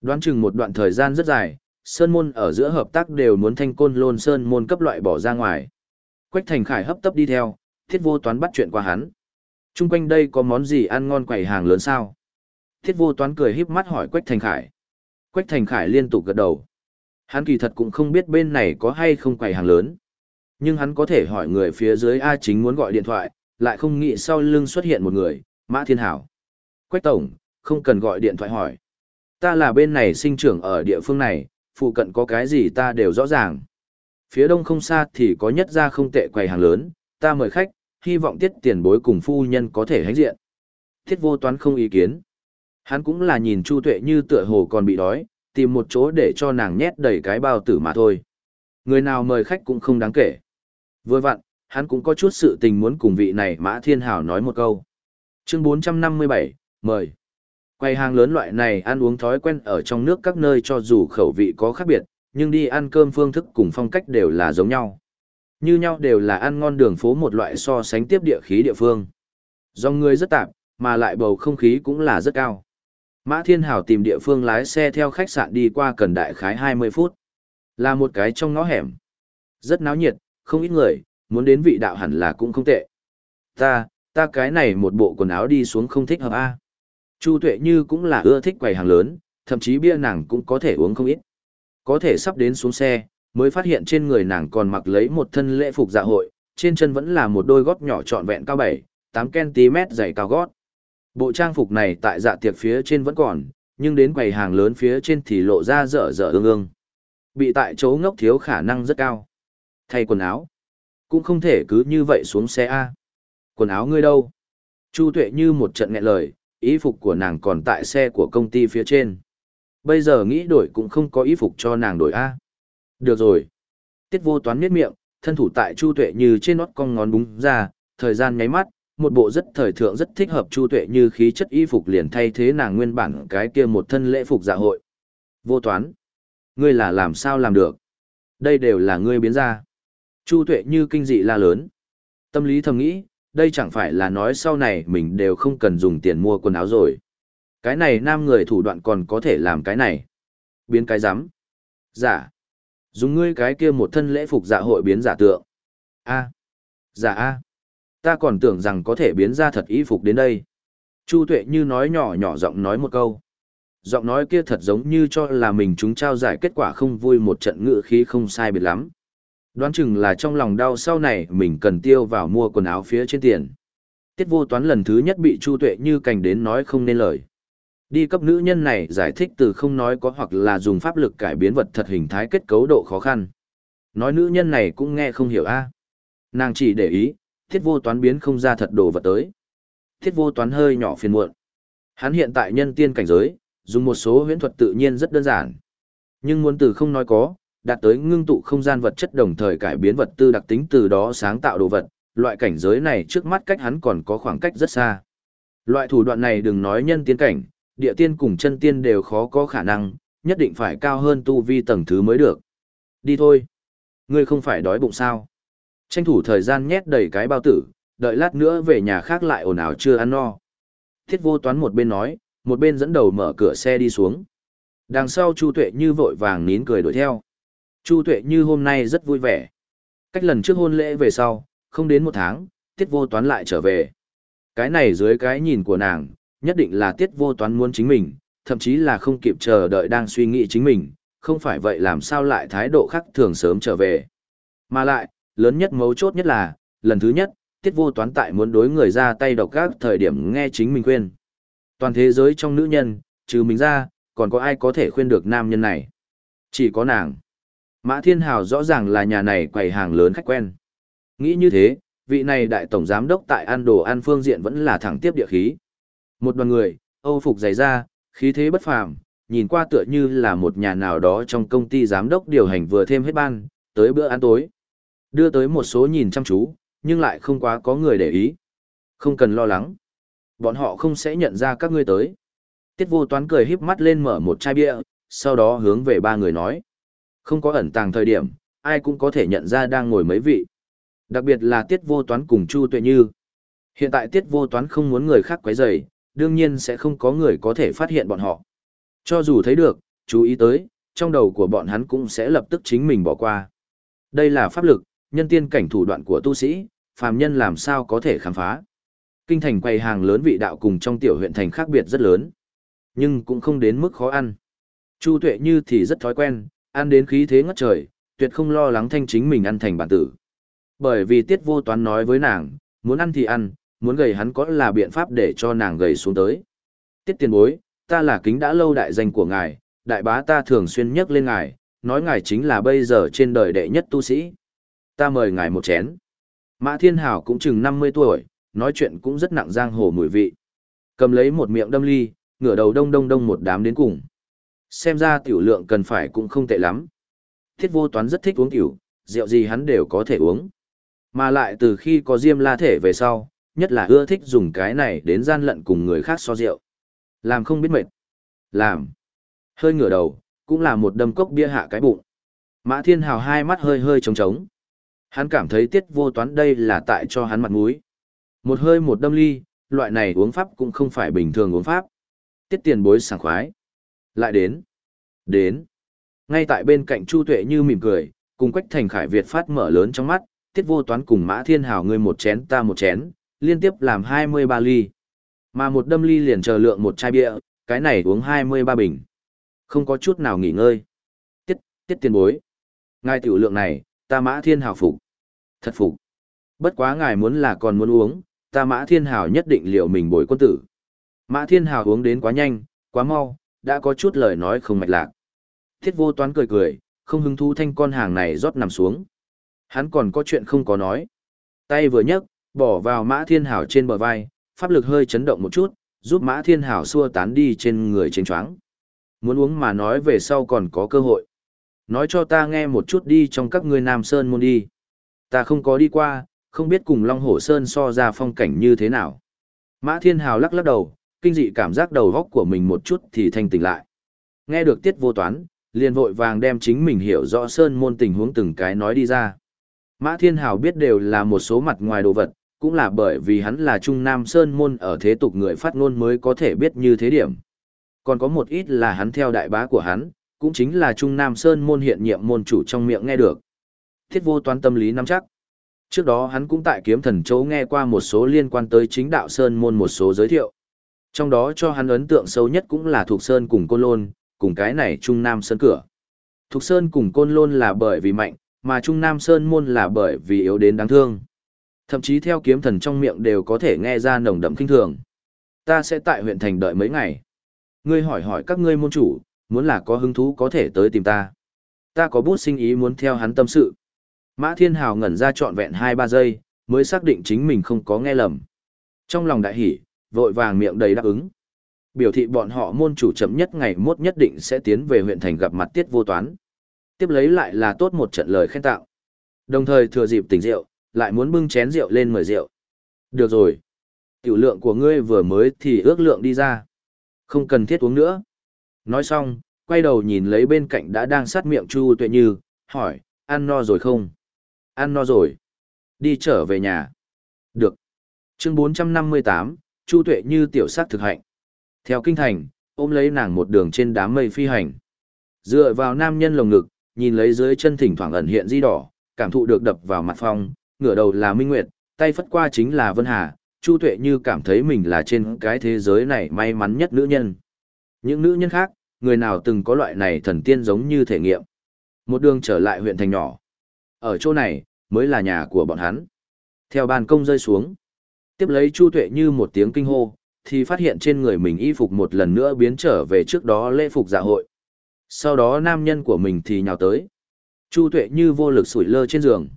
Đoán chừng một đoạn thời gian rất dài, Sơn Môn ở giữa hợp tác đều muốn thanh côn lôn Sơn Môn cấp loại bỏ ra ngoài. Quách Thành Khải hấp tấp đi theo, thiết vô toán bắt chuyện qua hắn. Trung quanh đây có món gì ăn ngon quầy hàng lớn sao? Thiết vô toán cười híp mắt hỏi Quách Thành Khải. Quách Thành Khải liên tục gật đầu. Hắn kỳ thật cũng không biết bên này có hay không quầy hàng lớn. Nhưng hắn có thể hỏi người phía dưới A chính muốn gọi điện thoại, lại không nghĩ sau lưng xuất hiện một người, Mã Thiên Hảo. Quách Tổng, không cần gọi điện thoại hỏi. Ta là bên này sinh trưởng ở địa phương này, phụ cận có cái gì ta đều rõ ràng. Phía đông không xa thì có nhất ra không tệ quầy hàng lớn, ta mời khách, hy vọng tiết tiền bối cùng phu nhân có thể hãnh diện. Thiết vô toán không ý kiến. Hắn cũng là nhìn Chu Tuệ như tựa hồ còn bị đói, tìm một chỗ để cho nàng nhét đầy cái bao tử mà thôi. Người nào mời khách cũng không đáng kể. Vừa vặn, hắn cũng có chút sự tình muốn cùng vị này Mã Thiên Hảo nói một câu. Chương 457, mời. Quầy hàng lớn loại này ăn uống thói quen ở trong nước các nơi cho dù khẩu vị có khác biệt, nhưng đi ăn cơm phương thức cùng phong cách đều là giống nhau. Như nhau đều là ăn ngon đường phố một loại so sánh tiếp địa khí địa phương. Do người rất tạp, mà lại bầu không khí cũng là rất cao. Mã Thiên Hảo tìm địa phương lái xe theo khách sạn đi qua cần đại khái 20 phút. Là một cái trong ngõ hẻm. Rất náo nhiệt, không ít người, muốn đến vị đạo hẳn là cũng không tệ. Ta, ta cái này một bộ quần áo đi xuống không thích hợp a. Chu Tuệ Như cũng là ưa thích quầy hàng lớn, thậm chí bia nàng cũng có thể uống không ít. Có thể sắp đến xuống xe, mới phát hiện trên người nàng còn mặc lấy một thân lễ phục dạ hội, trên chân vẫn là một đôi gót nhỏ trọn vẹn cao 7, 8 cm dày cao gót. Bộ trang phục này tại dạ tiệc phía trên vẫn còn, nhưng đến quầy hàng lớn phía trên thì lộ ra dở dở ương ương. Bị tại chỗ ngốc thiếu khả năng rất cao. Thay quần áo. Cũng không thể cứ như vậy xuống xe A. Quần áo ngươi đâu? Chu tuệ như một trận nghẹn lời, ý phục của nàng còn tại xe của công ty phía trên. Bây giờ nghĩ đổi cũng không có ý phục cho nàng đổi A. Được rồi. Tiết vô toán miết miệng, thân thủ tại Chu tuệ như trên nót cong ngón búng ra, thời gian nháy mắt, một bộ rất thời thượng rất thích hợp Chu tuệ như khí chất y phục liền thay thế nàng nguyên bản cái kia một thân lễ phục dạ hội. Vô toán. Ngươi là làm sao làm được? Đây đều là ngươi biến ra. Chu tuệ như kinh dị la lớn. Tâm lý thầm nghĩ, đây chẳng phải là nói sau này mình đều không cần dùng tiền mua quần áo rồi. Cái này nam người thủ đoạn còn có thể làm cái này. Biến cái rắm Giả. Dùng ngươi cái kia một thân lễ phục dạ hội biến giả tượng. A. Giả A. Ta còn tưởng rằng có thể biến ra thật y phục đến đây. Chu tuệ như nói nhỏ nhỏ giọng nói một câu. Giọng nói kia thật giống như cho là mình chúng trao giải kết quả không vui một trận ngự khí không sai biệt lắm. Đoán chừng là trong lòng đau sau này mình cần tiêu vào mua quần áo phía trên tiền. Tiết vô toán lần thứ nhất bị Chu Tuệ như cành đến nói không nên lời. Đi cấp nữ nhân này giải thích từ không nói có hoặc là dùng pháp lực cải biến vật thật hình thái kết cấu độ khó khăn. Nói nữ nhân này cũng nghe không hiểu a Nàng chỉ để ý, thiết vô toán biến không ra thật đồ vật tới. Thiết vô toán hơi nhỏ phiền muộn. Hắn hiện tại nhân tiên cảnh giới, dùng một số huyễn thuật tự nhiên rất đơn giản. Nhưng muốn từ không nói có, đạt tới ngưng tụ không gian vật chất đồng thời cải biến vật tư đặc tính từ đó sáng tạo đồ vật, loại cảnh giới này trước mắt cách hắn còn có khoảng cách rất xa. Loại thủ đoạn này đừng nói nhân tiên cảnh, địa tiên cùng chân tiên đều khó có khả năng, nhất định phải cao hơn tu vi tầng thứ mới được. Đi thôi. Ngươi không phải đói bụng sao? Tranh thủ thời gian nhét đầy cái bao tử, đợi lát nữa về nhà khác lại ồn ào chưa ăn no. Thiết vô toán một bên nói, một bên dẫn đầu mở cửa xe đi xuống. Đằng sau Chu Tuệ như vội vàng nín cười đuổi theo. Chu Tuệ như hôm nay rất vui vẻ. Cách lần trước hôn lễ về sau, không đến một tháng, tiết vô toán lại trở về. Cái này dưới cái nhìn của nàng, nhất định là tiết vô toán muốn chính mình, thậm chí là không kịp chờ đợi đang suy nghĩ chính mình, không phải vậy làm sao lại thái độ khác thường sớm trở về. Mà lại, lớn nhất mấu chốt nhất là, lần thứ nhất, tiết vô toán tại muốn đối người ra tay độc các thời điểm nghe chính mình khuyên. Toàn thế giới trong nữ nhân, trừ mình ra, còn có ai có thể khuyên được nam nhân này? Chỉ có nàng. Mã Thiên Hào rõ ràng là nhà này quầy hàng lớn khách quen. Nghĩ như thế, vị này đại tổng giám đốc tại ăn đồ ăn phương diện vẫn là thẳng tiếp địa khí. Một đoàn người, Âu phục dày ra, khí thế bất phàm, nhìn qua tựa như là một nhà nào đó trong công ty giám đốc điều hành vừa thêm hết ban, tới bữa ăn tối. Đưa tới một số nhìn chăm chú, nhưng lại không quá có người để ý. Không cần lo lắng. Bọn họ không sẽ nhận ra các ngươi tới. Tiết vô toán cười híp mắt lên mở một chai bia, sau đó hướng về ba người nói. Không có ẩn tàng thời điểm, ai cũng có thể nhận ra đang ngồi mấy vị. Đặc biệt là tiết vô toán cùng Chu Tuệ Như. Hiện tại tiết vô toán không muốn người khác quấy rầy, đương nhiên sẽ không có người có thể phát hiện bọn họ. Cho dù thấy được, chú ý tới, trong đầu của bọn hắn cũng sẽ lập tức chính mình bỏ qua. Đây là pháp lực, nhân tiên cảnh thủ đoạn của tu sĩ, phàm nhân làm sao có thể khám phá. Kinh thành quầy hàng lớn vị đạo cùng trong tiểu huyện thành khác biệt rất lớn, nhưng cũng không đến mức khó ăn. Chu Tuệ Như thì rất thói quen, ăn đến khí thế ngất trời, tuyệt không lo lắng thanh chính mình ăn thành bản tử. Bởi vì tiết vô toán nói với nàng, muốn ăn thì ăn, muốn gầy hắn có là biện pháp để cho nàng gầy xuống tới. Tiết tiền bối, ta là kính đã lâu đại danh của ngài, đại bá ta thường xuyên nhắc lên ngài, nói ngài chính là bây giờ trên đời đệ nhất tu sĩ. Ta mời ngài một chén. Mã Thiên Hảo cũng chừng 50 tuổi, nói chuyện cũng rất nặng giang hồ mùi vị. Cầm lấy một miệng đâm ly, ngửa đầu đông đông đông một đám đến cùng. Xem ra tiểu lượng cần phải cũng không tệ lắm. Thiết vô toán rất thích uống tiểu, rượu gì hắn đều có thể uống. Mà lại từ khi có diêm la thể về sau, nhất là ưa thích dùng cái này đến gian lận cùng người khác so rượu. Làm không biết mệt. Làm. Hơi ngửa đầu, cũng là một đâm cốc bia hạ cái bụng. Mã Thiên Hào hai mắt hơi hơi trống trống. Hắn cảm thấy tiết vô toán đây là tại cho hắn mặt mũi. Một hơi một đâm ly, loại này uống pháp cũng không phải bình thường uống pháp. Tiết tiền bối sảng khoái. Lại đến. Đến. Ngay tại bên cạnh Chu Tuệ như mỉm cười, cùng Quách Thành Khải Việt phát mở lớn trong mắt, tiết vô toán cùng Mã Thiên Hào ngươi một chén ta một chén, liên tiếp làm 23 ly. Mà một đâm ly liền chờ lượng một chai bia, cái này uống 23 bình. Không có chút nào nghỉ ngơi. Tiết, tiết tiền bối. Ngài tiểu lượng này, ta Mã Thiên Hào phục. Thật phục. Bất quá ngài muốn là còn muốn uống, ta Mã Thiên Hào nhất định liệu mình bồi quân tử. Mã Thiên Hào uống đến quá nhanh, quá mau, đã có chút lời nói không mạch lạc. Thiết vô toán cười cười, không hứng thú thanh con hàng này rót nằm xuống. Hắn còn có chuyện không có nói. Tay vừa nhấc, bỏ vào Mã Thiên Hảo trên bờ vai, pháp lực hơi chấn động một chút, giúp Mã Thiên Hảo xua tán đi trên người trên choáng. Muốn uống mà nói về sau còn có cơ hội. Nói cho ta nghe một chút đi trong các ngươi Nam Sơn môn đi. Ta không có đi qua, không biết cùng Long Hổ Sơn so ra phong cảnh như thế nào. Mã Thiên Hào lắc lắc đầu, kinh dị cảm giác đầu góc của mình một chút thì thanh tỉnh lại. Nghe được tiết vô toán, liền vội vàng đem chính mình hiểu rõ sơn môn tình huống từng cái nói đi ra. Mã Thiên Hào biết đều là một số mặt ngoài đồ vật, cũng là bởi vì hắn là Trung Nam Sơn môn ở thế tục người phát ngôn mới có thể biết như thế điểm. Còn có một ít là hắn theo đại bá của hắn, cũng chính là Trung Nam Sơn môn hiện nhiệm môn chủ trong miệng nghe được. Thiết vô toán tâm lý nắm chắc. Trước đó hắn cũng tại kiếm thần châu nghe qua một số liên quan tới chính đạo Sơn môn một số giới thiệu. Trong đó cho hắn ấn tượng sâu nhất cũng là Thục Sơn cùng Côn Lôn, cùng cái này Trung Nam Sơn cửa. Thục Sơn cùng Côn Lôn là bởi vì mạnh, mà Trung Nam Sơn môn là bởi vì yếu đến đáng thương. Thậm chí theo kiếm thần trong miệng đều có thể nghe ra nồng đậm kinh thường. Ta sẽ tại huyện thành đợi mấy ngày. Ngươi hỏi hỏi các ngươi môn chủ, muốn là có hứng thú có thể tới tìm ta. Ta có bút sinh ý muốn theo hắn tâm sự. Mã Thiên Hào ngẩn ra trọn vẹn 2-3 giây, mới xác định chính mình không có nghe lầm. Trong lòng đại hỉ, vội vàng miệng đầy đáp ứng. Biểu thị bọn họ môn chủ chậm nhất ngày mốt nhất định sẽ tiến về huyện thành gặp mặt tiết vô toán. Tiếp lấy lại là tốt một trận lời khen tạo. Đồng thời thừa dịp tỉnh rượu, lại muốn bưng chén rượu lên mời rượu. Được rồi. Tiểu lượng của ngươi vừa mới thì ước lượng đi ra. Không cần thiết uống nữa. Nói xong, quay đầu nhìn lấy bên cạnh đã đang sát miệng Chu Tuệ Như, hỏi, ăn no rồi không? Ăn no rồi. Đi trở về nhà. Được. Chương 458, Chu Tuệ Như tiểu sắc thực hạnh. Theo kinh thành, ôm lấy nàng một đường trên đám mây phi hành. Dựa vào nam nhân lồng ngực, nhìn lấy dưới chân thỉnh thoảng ẩn hiện di đỏ, cảm thụ được đập vào mặt phong, ngửa đầu là Minh Nguyệt, tay phất qua chính là Vân Hà, Chu Tuệ như cảm thấy mình là trên cái thế giới này may mắn nhất nữ nhân. Những nữ nhân khác, người nào từng có loại này thần tiên giống như thể nghiệm. Một đường trở lại huyện thành nhỏ. Ở chỗ này, mới là nhà của bọn hắn. Theo ban công rơi xuống. Tiếp lấy Chu Tuệ như một tiếng kinh hô, thì phát hiện trên người mình y phục một lần nữa biến trở về trước đó lễ phục dạ hội. Sau đó nam nhân của mình thì nhào tới. Chu Tuệ như vô lực sủi lơ trên giường.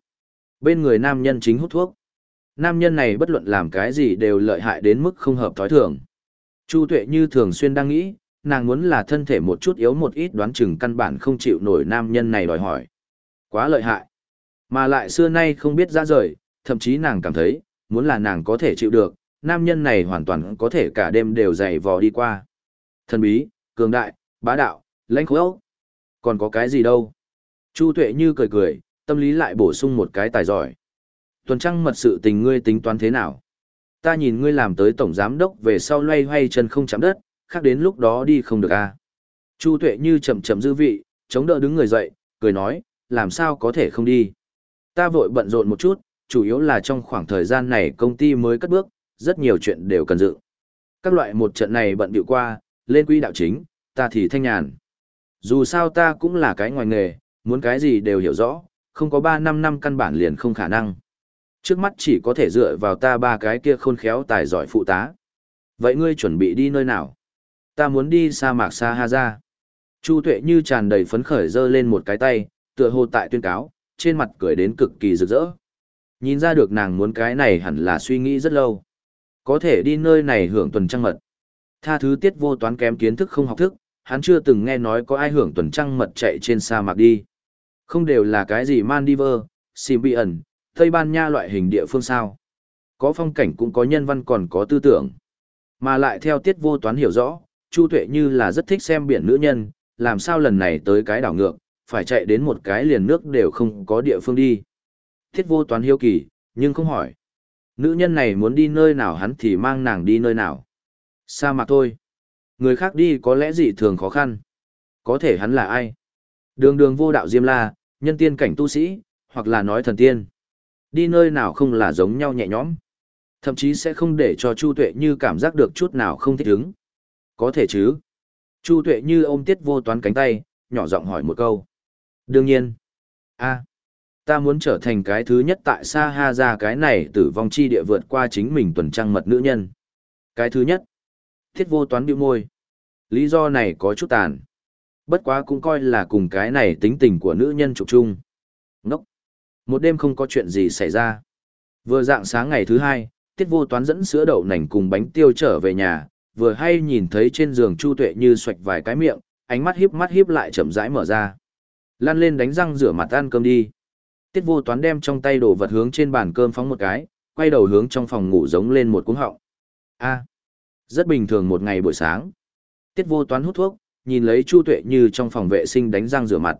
Bên người nam nhân chính hút thuốc. Nam nhân này bất luận làm cái gì đều lợi hại đến mức không hợp thói thường. Chu Tuệ như thường xuyên đang nghĩ, nàng muốn là thân thể một chút yếu một ít đoán chừng căn bản không chịu nổi nam nhân này đòi hỏi. Quá lợi hại. Mà lại xưa nay không biết ra rời, thậm chí nàng cảm thấy, muốn là nàng có thể chịu được, nam nhân này hoàn toàn có thể cả đêm đều dày vò đi qua. Thần bí, cường đại, bá đạo, lãnh khối Còn có cái gì đâu. Chu Tuệ như cười cười, tâm lý lại bổ sung một cái tài giỏi. Tuần trăng mật sự tình ngươi tính toán thế nào? Ta nhìn ngươi làm tới tổng giám đốc về sau loay hoay chân không chạm đất, khác đến lúc đó đi không được a. À? Chu Tuệ như chậm chậm dư vị, chống đỡ đứng người dậy, cười nói, làm sao có thể không đi. Ta vội bận rộn một chút, chủ yếu là trong khoảng thời gian này công ty mới cất bước, rất nhiều chuyện đều cần dự. Các loại một trận này bận bịu qua, lên quỹ đạo chính, ta thì thanh nhàn. Dù sao ta cũng là cái ngoài nghề, muốn cái gì đều hiểu rõ, không có 3 năm năm căn bản liền không khả năng. Trước mắt chỉ có thể dựa vào ta ba cái kia khôn khéo tài giỏi phụ tá. Vậy ngươi chuẩn bị đi nơi nào? Ta muốn đi sa mạc Sa Ha Ra. Chu Tuệ như tràn đầy phấn khởi giơ lên một cái tay, tựa hồ tại tuyên cáo, trên mặt cười đến cực kỳ rực rỡ. Nhìn ra được nàng muốn cái này hẳn là suy nghĩ rất lâu. Có thể đi nơi này hưởng tuần trăng mật. Tha thứ tiết vô toán kém kiến thức không học thức, hắn chưa từng nghe nói có ai hưởng tuần trăng mật chạy trên sa mạc đi. Không đều là cái gì Mandiver, Symbian, Tây Ban Nha loại hình địa phương sao. Có phong cảnh cũng có nhân văn còn có tư tưởng. Mà lại theo tiết vô toán hiểu rõ, Chu Tuệ như là rất thích xem biển nữ nhân, làm sao lần này tới cái đảo ngược, phải chạy đến một cái liền nước đều không có địa phương đi. Tiết vô toán hiếu kỳ, nhưng không hỏi. Nữ nhân này muốn đi nơi nào hắn thì mang nàng đi nơi nào. Sa mạc thôi. Người khác đi có lẽ gì thường khó khăn. Có thể hắn là ai? Đường đường vô đạo diêm la, nhân tiên cảnh tu sĩ, hoặc là nói thần tiên. Đi nơi nào không là giống nhau nhẹ nhõm. Thậm chí sẽ không để cho Chu Tuệ Như cảm giác được chút nào không thích ứng. Có thể chứ. Chu Tuệ Như ôm tiết vô toán cánh tay, nhỏ giọng hỏi một câu. Đương nhiên. a ta muốn trở thành cái thứ nhất tại Sa Ha ra cái này tử vong chi địa vượt qua chính mình tuần trăng mật nữ nhân. Cái thứ nhất. Thiết vô toán biểu môi. Lý do này có chút tàn. Bất quá cũng coi là cùng cái này tính tình của nữ nhân trục chung. Ngốc. Một đêm không có chuyện gì xảy ra. Vừa dạng sáng ngày thứ hai, tiết vô toán dẫn sữa đậu nành cùng bánh tiêu trở về nhà, vừa hay nhìn thấy trên giường Chu Tuệ như xoạch vài cái miệng, ánh mắt híp mắt híp lại chậm rãi mở ra. Lan lên đánh răng rửa mặt ăn cơm đi. Tiết vô toán đem trong tay đồ vật hướng trên bàn cơm phóng một cái, quay đầu hướng trong phòng ngủ giống lên một cuống họng. A. rất bình thường một ngày buổi sáng. Tiết vô toán hút thuốc, nhìn lấy Chu Tuệ Như trong phòng vệ sinh đánh răng rửa mặt.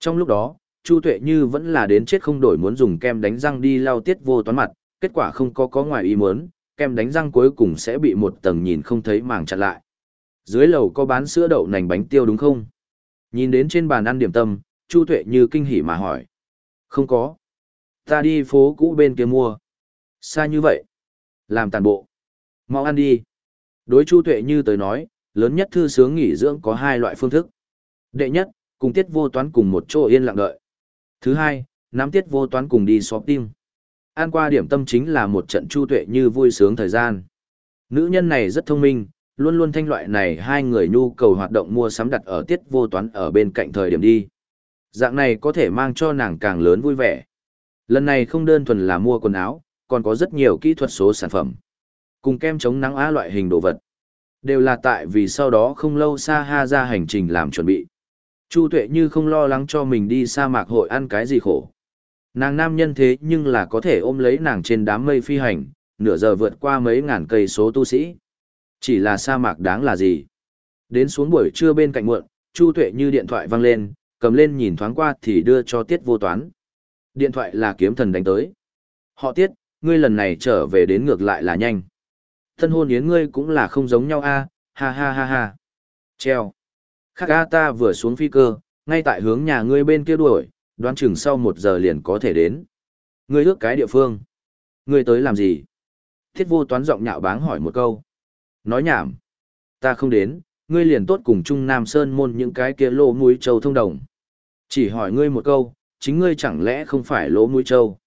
Trong lúc đó, Chu Tuệ Như vẫn là đến chết không đổi muốn dùng kem đánh răng đi lau tiết vô toán mặt, kết quả không có có ngoài ý muốn, kem đánh răng cuối cùng sẽ bị một tầng nhìn không thấy màng chặn lại. Dưới lầu có bán sữa đậu nành bánh tiêu đúng không? Nhìn đến trên bàn ăn điểm tâm, Chu Tuệ Như kinh hỉ mà hỏi. Không có. Ta đi phố cũ bên kia mua. Xa như vậy. Làm tàn bộ. Mau ăn đi. Đối Chu Tuệ Như tới nói, lớn nhất thư sướng nghỉ dưỡng có hai loại phương thức. Đệ nhất, cùng tiết vô toán cùng một chỗ yên lặng đợi. Thứ hai, nắm tiết vô toán cùng đi shopping. An qua điểm tâm chính là một trận Chu Tuệ Như vui sướng thời gian. Nữ nhân này rất thông minh, luôn luôn thanh loại này hai người nhu cầu hoạt động mua sắm đặt ở tiết vô toán ở bên cạnh thời điểm đi. Dạng này có thể mang cho nàng càng lớn vui vẻ. Lần này không đơn thuần là mua quần áo, còn có rất nhiều kỹ thuật số sản phẩm. Cùng kem chống nắng á loại hình đồ vật. Đều là tại vì sau đó không lâu xa ha ra hành trình làm chuẩn bị. Chu tuệ như không lo lắng cho mình đi sa mạc hội ăn cái gì khổ. Nàng nam nhân thế nhưng là có thể ôm lấy nàng trên đám mây phi hành, nửa giờ vượt qua mấy ngàn cây số tu sĩ. Chỉ là sa mạc đáng là gì? Đến xuống buổi trưa bên cạnh muộn, Chu Tuệ như điện thoại vang lên, cầm lên nhìn thoáng qua thì đưa cho Tiết Vô Toán. Điện thoại là kiếm thần đánh tới. Họ Tiết, ngươi lần này trở về đến ngược lại là nhanh. Thân hôn yến ngươi cũng là không giống nhau a, ha ha ha ha. Treo. Khác a ta vừa xuống phi cơ, ngay tại hướng nhà ngươi bên kia đuổi, đoán chừng sau một giờ liền có thể đến. Ngươi ước cái địa phương. Ngươi tới làm gì? Thiết vô toán giọng nhạo báng hỏi một câu. Nói nhảm. Ta không đến, ngươi liền tốt cùng Trung Nam Sơn môn những cái kia lỗ mũi châu thông đồng. Chỉ hỏi ngươi một câu, chính ngươi chẳng lẽ không phải lỗ mũi châu?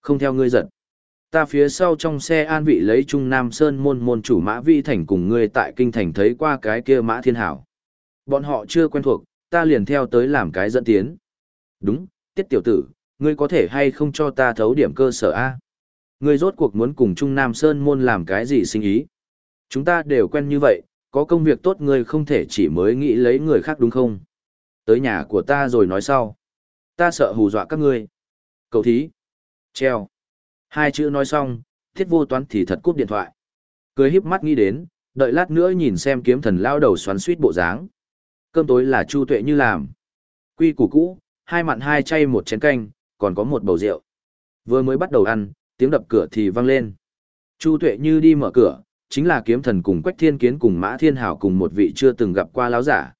Không theo ngươi giật. Ta phía sau trong xe an vị lấy Trung Nam Sơn môn môn chủ mã vi thành cùng ngươi tại kinh thành thấy qua cái kia mã thiên hảo. Bọn họ chưa quen thuộc, ta liền theo tới làm cái dẫn tiến. Đúng, tiết tiểu tử, ngươi có thể hay không cho ta thấu điểm cơ sở A? Ngươi rốt cuộc muốn cùng Trung Nam Sơn môn làm cái gì sinh ý? Chúng ta đều quen như vậy, có công việc tốt ngươi không thể chỉ mới nghĩ lấy người khác đúng không? Tới nhà của ta rồi nói sau. Ta sợ hù dọa các ngươi. Cầu thí. Treo. Hai chữ nói xong, thiết vô toán thì thật cúp điện thoại. Cười híp mắt nghĩ đến, đợi lát nữa nhìn xem kiếm thần lao đầu xoắn suýt bộ dáng. Cơm tối là chu tuệ như làm. Quy củ cũ, hai mặn hai chay một chén canh, còn có một bầu rượu. Vừa mới bắt đầu ăn, tiếng đập cửa thì vang lên. Chu tuệ như đi mở cửa, chính là kiếm thần cùng Quách Thiên Kiến cùng Mã Thiên Hảo cùng một vị chưa từng gặp qua lão giả.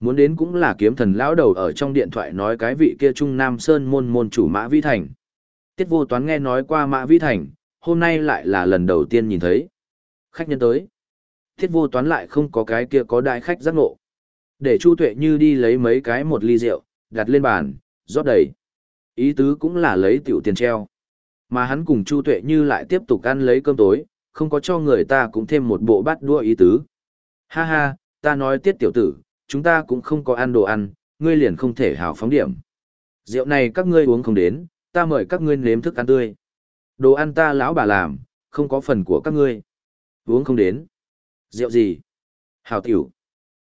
Muốn đến cũng là kiếm thần lão đầu ở trong điện thoại nói cái vị kia Trung Nam Sơn môn môn chủ Mã Vĩ Thành. Tiết vô toán nghe nói qua Mã Vĩ Thành, hôm nay lại là lần đầu tiên nhìn thấy. Khách nhân tới. Tiết vô toán lại không có cái kia có đại khách giác ngộ. Để Chu Tuệ Như đi lấy mấy cái một ly rượu, đặt lên bàn, rót đầy. Ý tứ cũng là lấy tiểu tiền treo. Mà hắn cùng Chu Tuệ Như lại tiếp tục ăn lấy cơm tối, không có cho người ta cũng thêm một bộ bát đua ý tứ. Ha ha, ta nói tiết tiểu tử, chúng ta cũng không có ăn đồ ăn, ngươi liền không thể hào phóng điểm. Rượu này các ngươi uống không đến, ta mời các ngươi nếm thức ăn tươi. Đồ ăn ta lão bà làm, không có phần của các ngươi. Uống không đến. Rượu gì? Hào tiểu.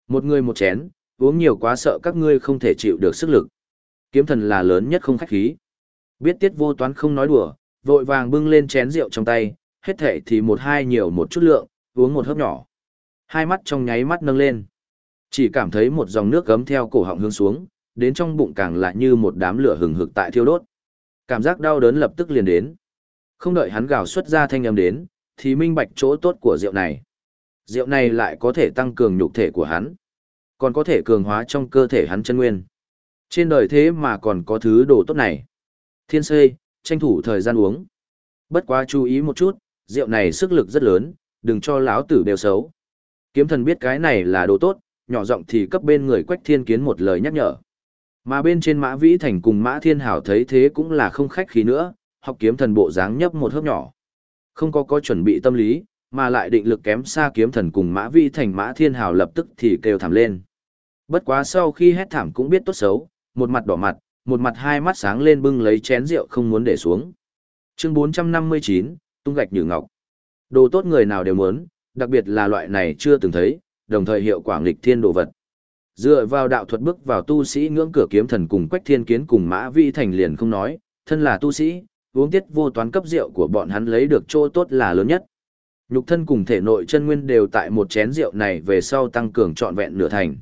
Một người một chén, uống nhiều quá sợ các ngươi không thể chịu được sức lực. Kiếm thần là lớn nhất không khách khí. Biết tiết vô toán không nói đùa, vội vàng bưng lên chén rượu trong tay, hết thể thì một hai nhiều một chút lượng, uống một hớp nhỏ. Hai mắt trong nháy mắt nâng lên. Chỉ cảm thấy một dòng nước gấm theo cổ họng hướng xuống, đến trong bụng càng lại như một đám lửa hừng hực tại thiêu đốt. Cảm giác đau đớn lập tức liền đến. Không đợi hắn gào xuất ra thanh âm đến, thì minh bạch chỗ tốt của rượu này. Rượu này lại có thể tăng cường nhục thể của hắn, còn có thể cường hóa trong cơ thể hắn chân nguyên. Trên đời thế mà còn có thứ đồ tốt này. Thiên xây, tranh thủ thời gian uống. Bất quá chú ý một chút, rượu này sức lực rất lớn, đừng cho lão tử đều xấu. Kiếm thần biết cái này là đồ tốt, nhỏ giọng thì cấp bên người Quách Thiên Kiến một lời nhắc nhở. Mà bên trên Mã Vĩ Thành cùng Mã Thiên Hảo thấy thế cũng là không khách khí nữa, học kiếm thần bộ dáng nhấp một hớp nhỏ. Không có có chuẩn bị tâm lý, mà lại định lực kém xa kiếm thần cùng Mã Vĩ Thành Mã Thiên Hảo lập tức thì kêu thảm lên. Bất quá sau khi hét thảm cũng biết tốt xấu, một mặt đỏ mặt, một mặt hai mắt sáng lên bưng lấy chén rượu không muốn để xuống. Chương 459, tung gạch như ngọc. Đồ tốt người nào đều muốn, đặc biệt là loại này chưa từng thấy, đồng thời hiệu quả nghịch thiên đồ vật. Dựa vào đạo thuật bước vào tu sĩ ngưỡng cửa kiếm thần cùng Quách Thiên Kiến cùng Mã Vi Thành liền không nói, thân là tu sĩ, uống tiết vô toán cấp rượu của bọn hắn lấy được chỗ tốt là lớn nhất. Nhục thân cùng thể nội chân nguyên đều tại một chén rượu này về sau tăng cường trọn vẹn nửa thành.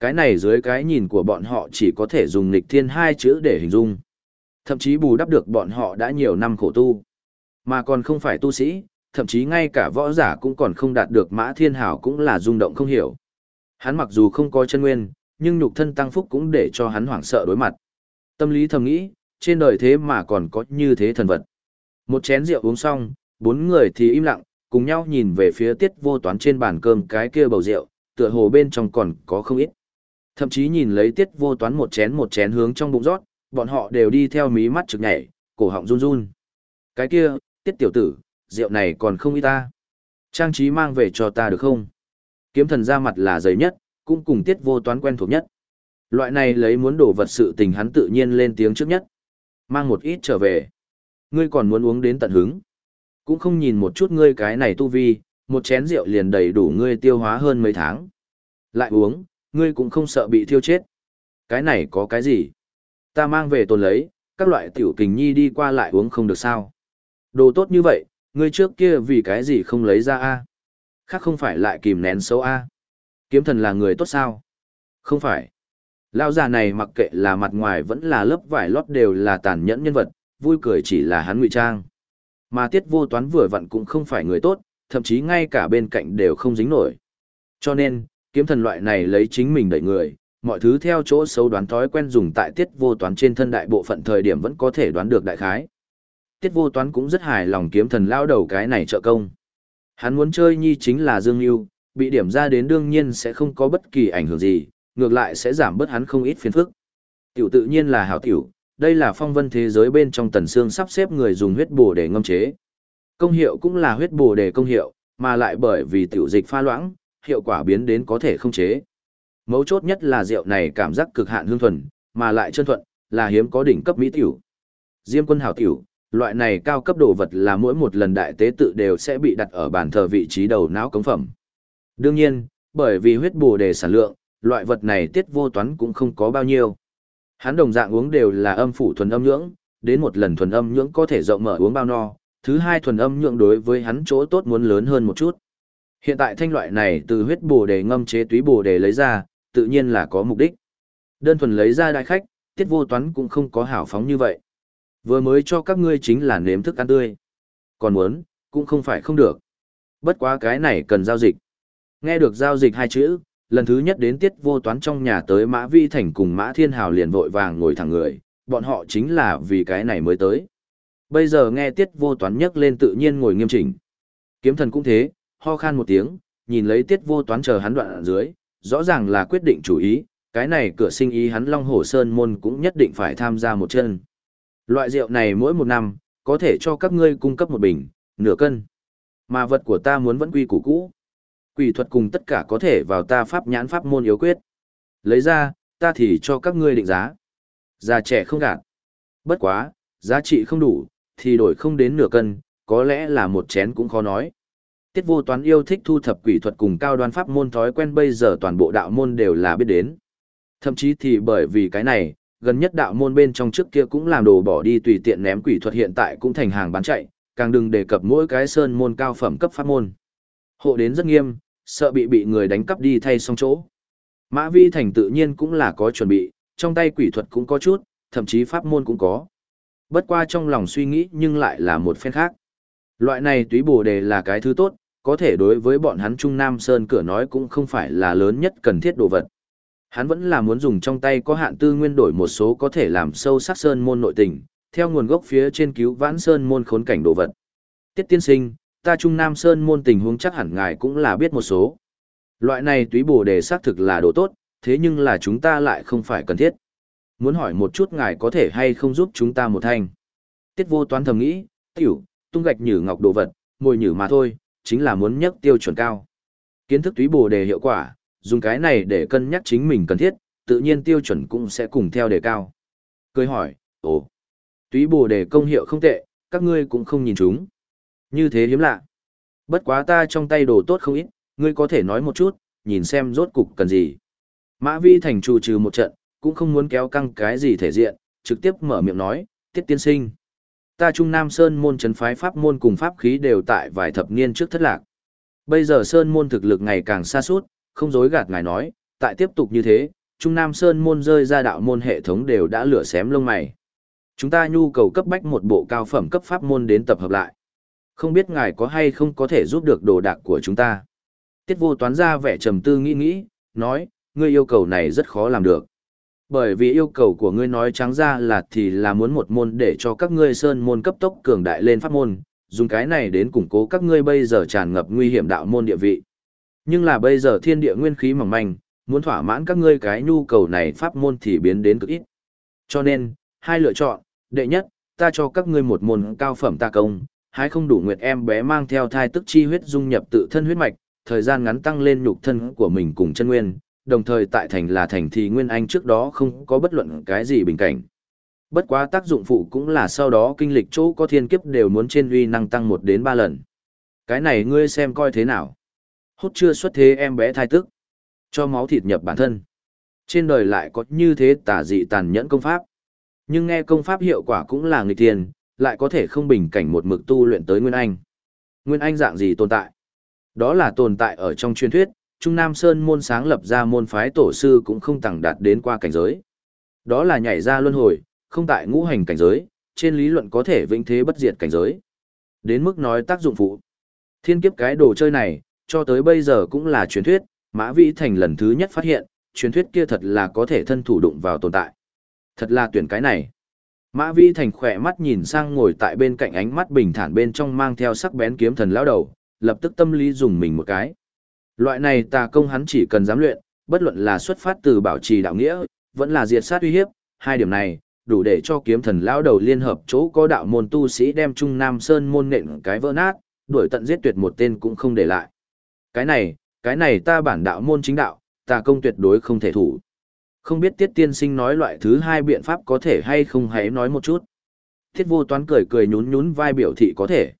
Cái này dưới cái nhìn của bọn họ chỉ có thể dùng nghịch thiên hai chữ để hình dung. Thậm chí bù đắp được bọn họ đã nhiều năm khổ tu. Mà còn không phải tu sĩ, thậm chí ngay cả võ giả cũng còn không đạt được mã thiên hảo cũng là rung động không hiểu. Hắn mặc dù không có chân nguyên, nhưng nhục thân tăng phúc cũng để cho hắn hoảng sợ đối mặt. Tâm lý thầm nghĩ, trên đời thế mà còn có như thế thần vật. Một chén rượu uống xong, bốn người thì im lặng, cùng nhau nhìn về phía tiết vô toán trên bàn cơm cái kia bầu rượu, tựa hồ bên trong còn có không ít. Thậm chí nhìn lấy tiết vô toán một chén một chén hướng trong bụng rót, bọn họ đều đi theo mí mắt trực nhảy, cổ họng run run. Cái kia, tiết tiểu tử, rượu này còn không ít ta. Trang trí mang về cho ta được không? Kiếm thần ra mặt là dày nhất, cũng cùng tiết vô toán quen thuộc nhất. Loại này lấy muốn đổ vật sự tình hắn tự nhiên lên tiếng trước nhất. Mang một ít trở về. Ngươi còn muốn uống đến tận hứng. Cũng không nhìn một chút ngươi cái này tu vi, một chén rượu liền đầy đủ ngươi tiêu hóa hơn mấy tháng. Lại uống, ngươi cũng không sợ bị thiêu chết. Cái này có cái gì? Ta mang về tồn lấy, các loại tiểu kình nhi đi qua lại uống không được sao. Đồ tốt như vậy, ngươi trước kia vì cái gì không lấy ra a? Khác không phải lại kìm nén xấu a? Kiếm thần là người tốt sao? Không phải. Lão già này mặc kệ là mặt ngoài vẫn là lớp vải lót đều là tàn nhẫn nhân vật, vui cười chỉ là hắn ngụy trang. Mà tiết vô toán vừa vặn cũng không phải người tốt, thậm chí ngay cả bên cạnh đều không dính nổi. Cho nên, kiếm thần loại này lấy chính mình đẩy người, mọi thứ theo chỗ xấu đoán thói quen dùng tại tiết vô toán trên thân đại bộ phận thời điểm vẫn có thể đoán được đại khái. Tiết vô toán cũng rất hài lòng kiếm thần lao đầu cái này trợ công. Hắn muốn chơi nhi chính là Dương Yêu, bị điểm ra đến đương nhiên sẽ không có bất kỳ ảnh hưởng gì, ngược lại sẽ giảm bớt hắn không ít phiền phức. Tiểu tự nhiên là hảo tiểu, đây là phong vân thế giới bên trong tần xương sắp xếp người dùng huyết bổ để ngâm chế. Công hiệu cũng là huyết bổ để công hiệu, mà lại bởi vì tiểu dịch pha loãng, hiệu quả biến đến có thể không chế. Mấu chốt nhất là rượu này cảm giác cực hạn hương thuần, mà lại chân thuận, là hiếm có đỉnh cấp mỹ tiểu. Diêm quân hảo tiểu, loại này cao cấp đồ vật là mỗi một lần đại tế tự đều sẽ bị đặt ở bàn thờ vị trí đầu não cống phẩm. Đương nhiên, bởi vì huyết bồ đề sản lượng, loại vật này tiết vô toán cũng không có bao nhiêu. Hắn đồng dạng uống đều là âm phủ thuần âm nhưỡng, đến một lần thuần âm nhưỡng có thể rộng mở uống bao no, thứ hai thuần âm nhưỡng đối với hắn chỗ tốt muốn lớn hơn một chút. Hiện tại thanh loại này từ huyết bồ đề ngâm chế túy bồ đề lấy ra, tự nhiên là có mục đích. Đơn thuần lấy ra đại khách, tiết vô toán cũng không có hảo phóng như vậy. Vừa mới cho các ngươi chính là nếm thức ăn tươi. Còn muốn, cũng không phải không được. Bất quá cái này cần giao dịch. Nghe được giao dịch hai chữ, lần thứ nhất đến tiết vô toán trong nhà tới Mã Vi Thành cùng Mã Thiên Hào liền vội vàng ngồi thẳng người, bọn họ chính là vì cái này mới tới. Bây giờ nghe tiết vô toán nhắc lên tự nhiên ngồi nghiêm chỉnh. Kiếm thần cũng thế, ho khan một tiếng, nhìn lấy tiết vô toán chờ hắn đoạn ở dưới, rõ ràng là quyết định chủ ý, cái này cửa sinh ý hắn Long Hổ Sơn môn cũng nhất định phải tham gia một chân. Loại rượu này mỗi một năm, có thể cho các ngươi cung cấp một bình, nửa cân. Mà vật của ta muốn vẫn quy củ cũ. Quỷ thuật cùng tất cả có thể vào ta pháp nhãn pháp môn yếu quyết. Lấy ra, ta thì cho các ngươi định giá. Già trẻ không gạt. Bất quá, giá trị không đủ, thì đổi không đến nửa cân, có lẽ là một chén cũng khó nói. Tiết vô toán yêu thích thu thập quỷ thuật cùng cao đoan pháp môn thói quen bây giờ toàn bộ đạo môn đều là biết đến. Thậm chí thì bởi vì cái này, gần nhất đạo môn bên trong trước kia cũng làm đồ bỏ đi tùy tiện ném quỷ thuật hiện tại cũng thành hàng bán chạy, càng đừng đề cập mỗi cái sơn môn cao phẩm cấp pháp môn. Hộ đến rất nghiêm, sợ bị bị người đánh cắp đi thay xong chỗ. Mã Vi Thành tự nhiên cũng là có chuẩn bị, trong tay quỷ thuật cũng có chút, thậm chí pháp môn cũng có. Bất qua trong lòng suy nghĩ nhưng lại là một phen khác. Loại này túy bổ đề là cái thứ tốt, có thể đối với bọn hắn Trung Nam Sơn cửa nói cũng không phải là lớn nhất cần thiết đồ vật. Hắn vẫn là muốn dùng trong tay có hạn tư nguyên đổi một số có thể làm sâu sắc Sơn môn nội tình, theo nguồn gốc phía trên cứu vãn Sơn môn khốn cảnh đồ vật. Tiết tiên sinh, ta Trung Nam Sơn môn tình huống chắc hẳn ngài cũng là biết một số. Loại này túy bổ đề xác thực là đồ tốt, thế nhưng là chúng ta lại không phải cần thiết. Muốn hỏi một chút ngài có thể hay không giúp chúng ta một thanh. Tiết vô toán thầm nghĩ, tiểu, tung gạch nhử ngọc đồ vật, mồi nhử mà thôi, chính là muốn nhắc tiêu chuẩn cao. Kiến thức túy bổ đề hiệu quả, dùng cái này để cân nhắc chính mình cần thiết, tự nhiên tiêu chuẩn cũng sẽ cùng theo đề cao. Cười hỏi, ồ, túy bồ đề công hiệu không tệ, các ngươi cũng không nhìn chúng. Như thế hiếm lạ. Bất quá ta trong tay đồ tốt không ít, ngươi có thể nói một chút, nhìn xem rốt cục cần gì. Mã Vi Thành trù trừ một trận, cũng không muốn kéo căng cái gì thể diện, trực tiếp mở miệng nói, tiết tiên sinh. Ta Trung Nam Sơn môn trấn phái pháp môn cùng pháp khí đều tại vài thập niên trước thất lạc. Bây giờ Sơn môn thực lực ngày càng xa suốt, không dối gạt ngài nói, tại tiếp tục như thế, Trung Nam Sơn môn rơi ra đạo môn hệ thống đều đã lửa xém lông mày. Chúng ta nhu cầu cấp bách một bộ cao phẩm cấp pháp môn đến tập hợp lại. Không biết ngài có hay không có thể giúp được đồ đạc của chúng ta. Tiết vô toán ra vẻ trầm tư nghĩ nghĩ, nói, ngươi yêu cầu này rất khó làm được. Bởi vì yêu cầu của ngươi nói trắng ra là thì là muốn một môn để cho các ngươi sơn môn cấp tốc cường đại lên pháp môn, dùng cái này đến củng cố các ngươi bây giờ tràn ngập nguy hiểm đạo môn địa vị. Nhưng là bây giờ thiên địa nguyên khí mỏng manh, muốn thỏa mãn các ngươi cái nhu cầu này pháp môn thì biến đến cực ít. Cho nên, hai lựa chọn, đệ nhất, ta cho các ngươi một môn cao phẩm ta công, hai không đủ nguyệt em bé mang theo thai tức chi huyết dung nhập tự thân huyết mạch, thời gian ngắn tăng lên nhục thân của mình cùng chân nguyên, đồng thời tại thành là thành thì nguyên anh trước đó không có bất luận cái gì bình cảnh. Bất quá tác dụng phụ cũng là sau đó kinh lịch chỗ có thiên kiếp đều muốn trên uy năng tăng một đến ba lần. Cái này ngươi xem coi thế nào. Hút chưa xuất thế em bé thai tức. Cho máu thịt nhập bản thân. Trên đời lại có như thế tà dị tàn nhẫn công pháp. Nhưng nghe công pháp hiệu quả cũng là người tiền, lại có thể không bình cảnh một mực tu luyện tới Nguyên Anh. Nguyên Anh dạng gì tồn tại? Đó là tồn tại ở trong truyền thuyết, Trung Nam Sơn môn sáng lập ra môn phái tổ sư cũng không tẳng đạt đến qua cảnh giới. Đó là nhảy ra luân hồi, không tại ngũ hành cảnh giới, trên lý luận có thể vĩnh thế bất diệt cảnh giới. Đến mức nói tác dụng phụ. Thiên kiếp cái đồ chơi này, cho tới bây giờ cũng là truyền thuyết, Mã Vĩ Thành lần thứ nhất phát hiện, truyền thuyết kia thật là có thể thân thủ đụng vào tồn tại. Thật là tuyển cái này. Mã Vĩ Thành khỏe mắt nhìn sang ngồi tại bên cạnh ánh mắt bình thản bên trong mang theo sắc bén kiếm thần lão đầu, lập tức tâm lý dùng mình một cái. Loại này tà công hắn chỉ cần dám luyện, bất luận là xuất phát từ bảo trì đạo nghĩa, vẫn là diệt sát uy hiếp, hai điểm này, đủ để cho kiếm thần lão đầu liên hợp chỗ có đạo môn tu sĩ đem Trung Nam Sơn môn nện cái vỡ nát, đuổi tận giết tuyệt một tên cũng không để lại. Cái này, cái này ta bản đạo môn chính đạo, tà công tuyệt đối không thể thủ. Không biết tiết tiên sinh nói loại thứ hai biện pháp có thể hay không hãy nói một chút. Thiết vô toán cười cười nhún nhún vai biểu thị có thể.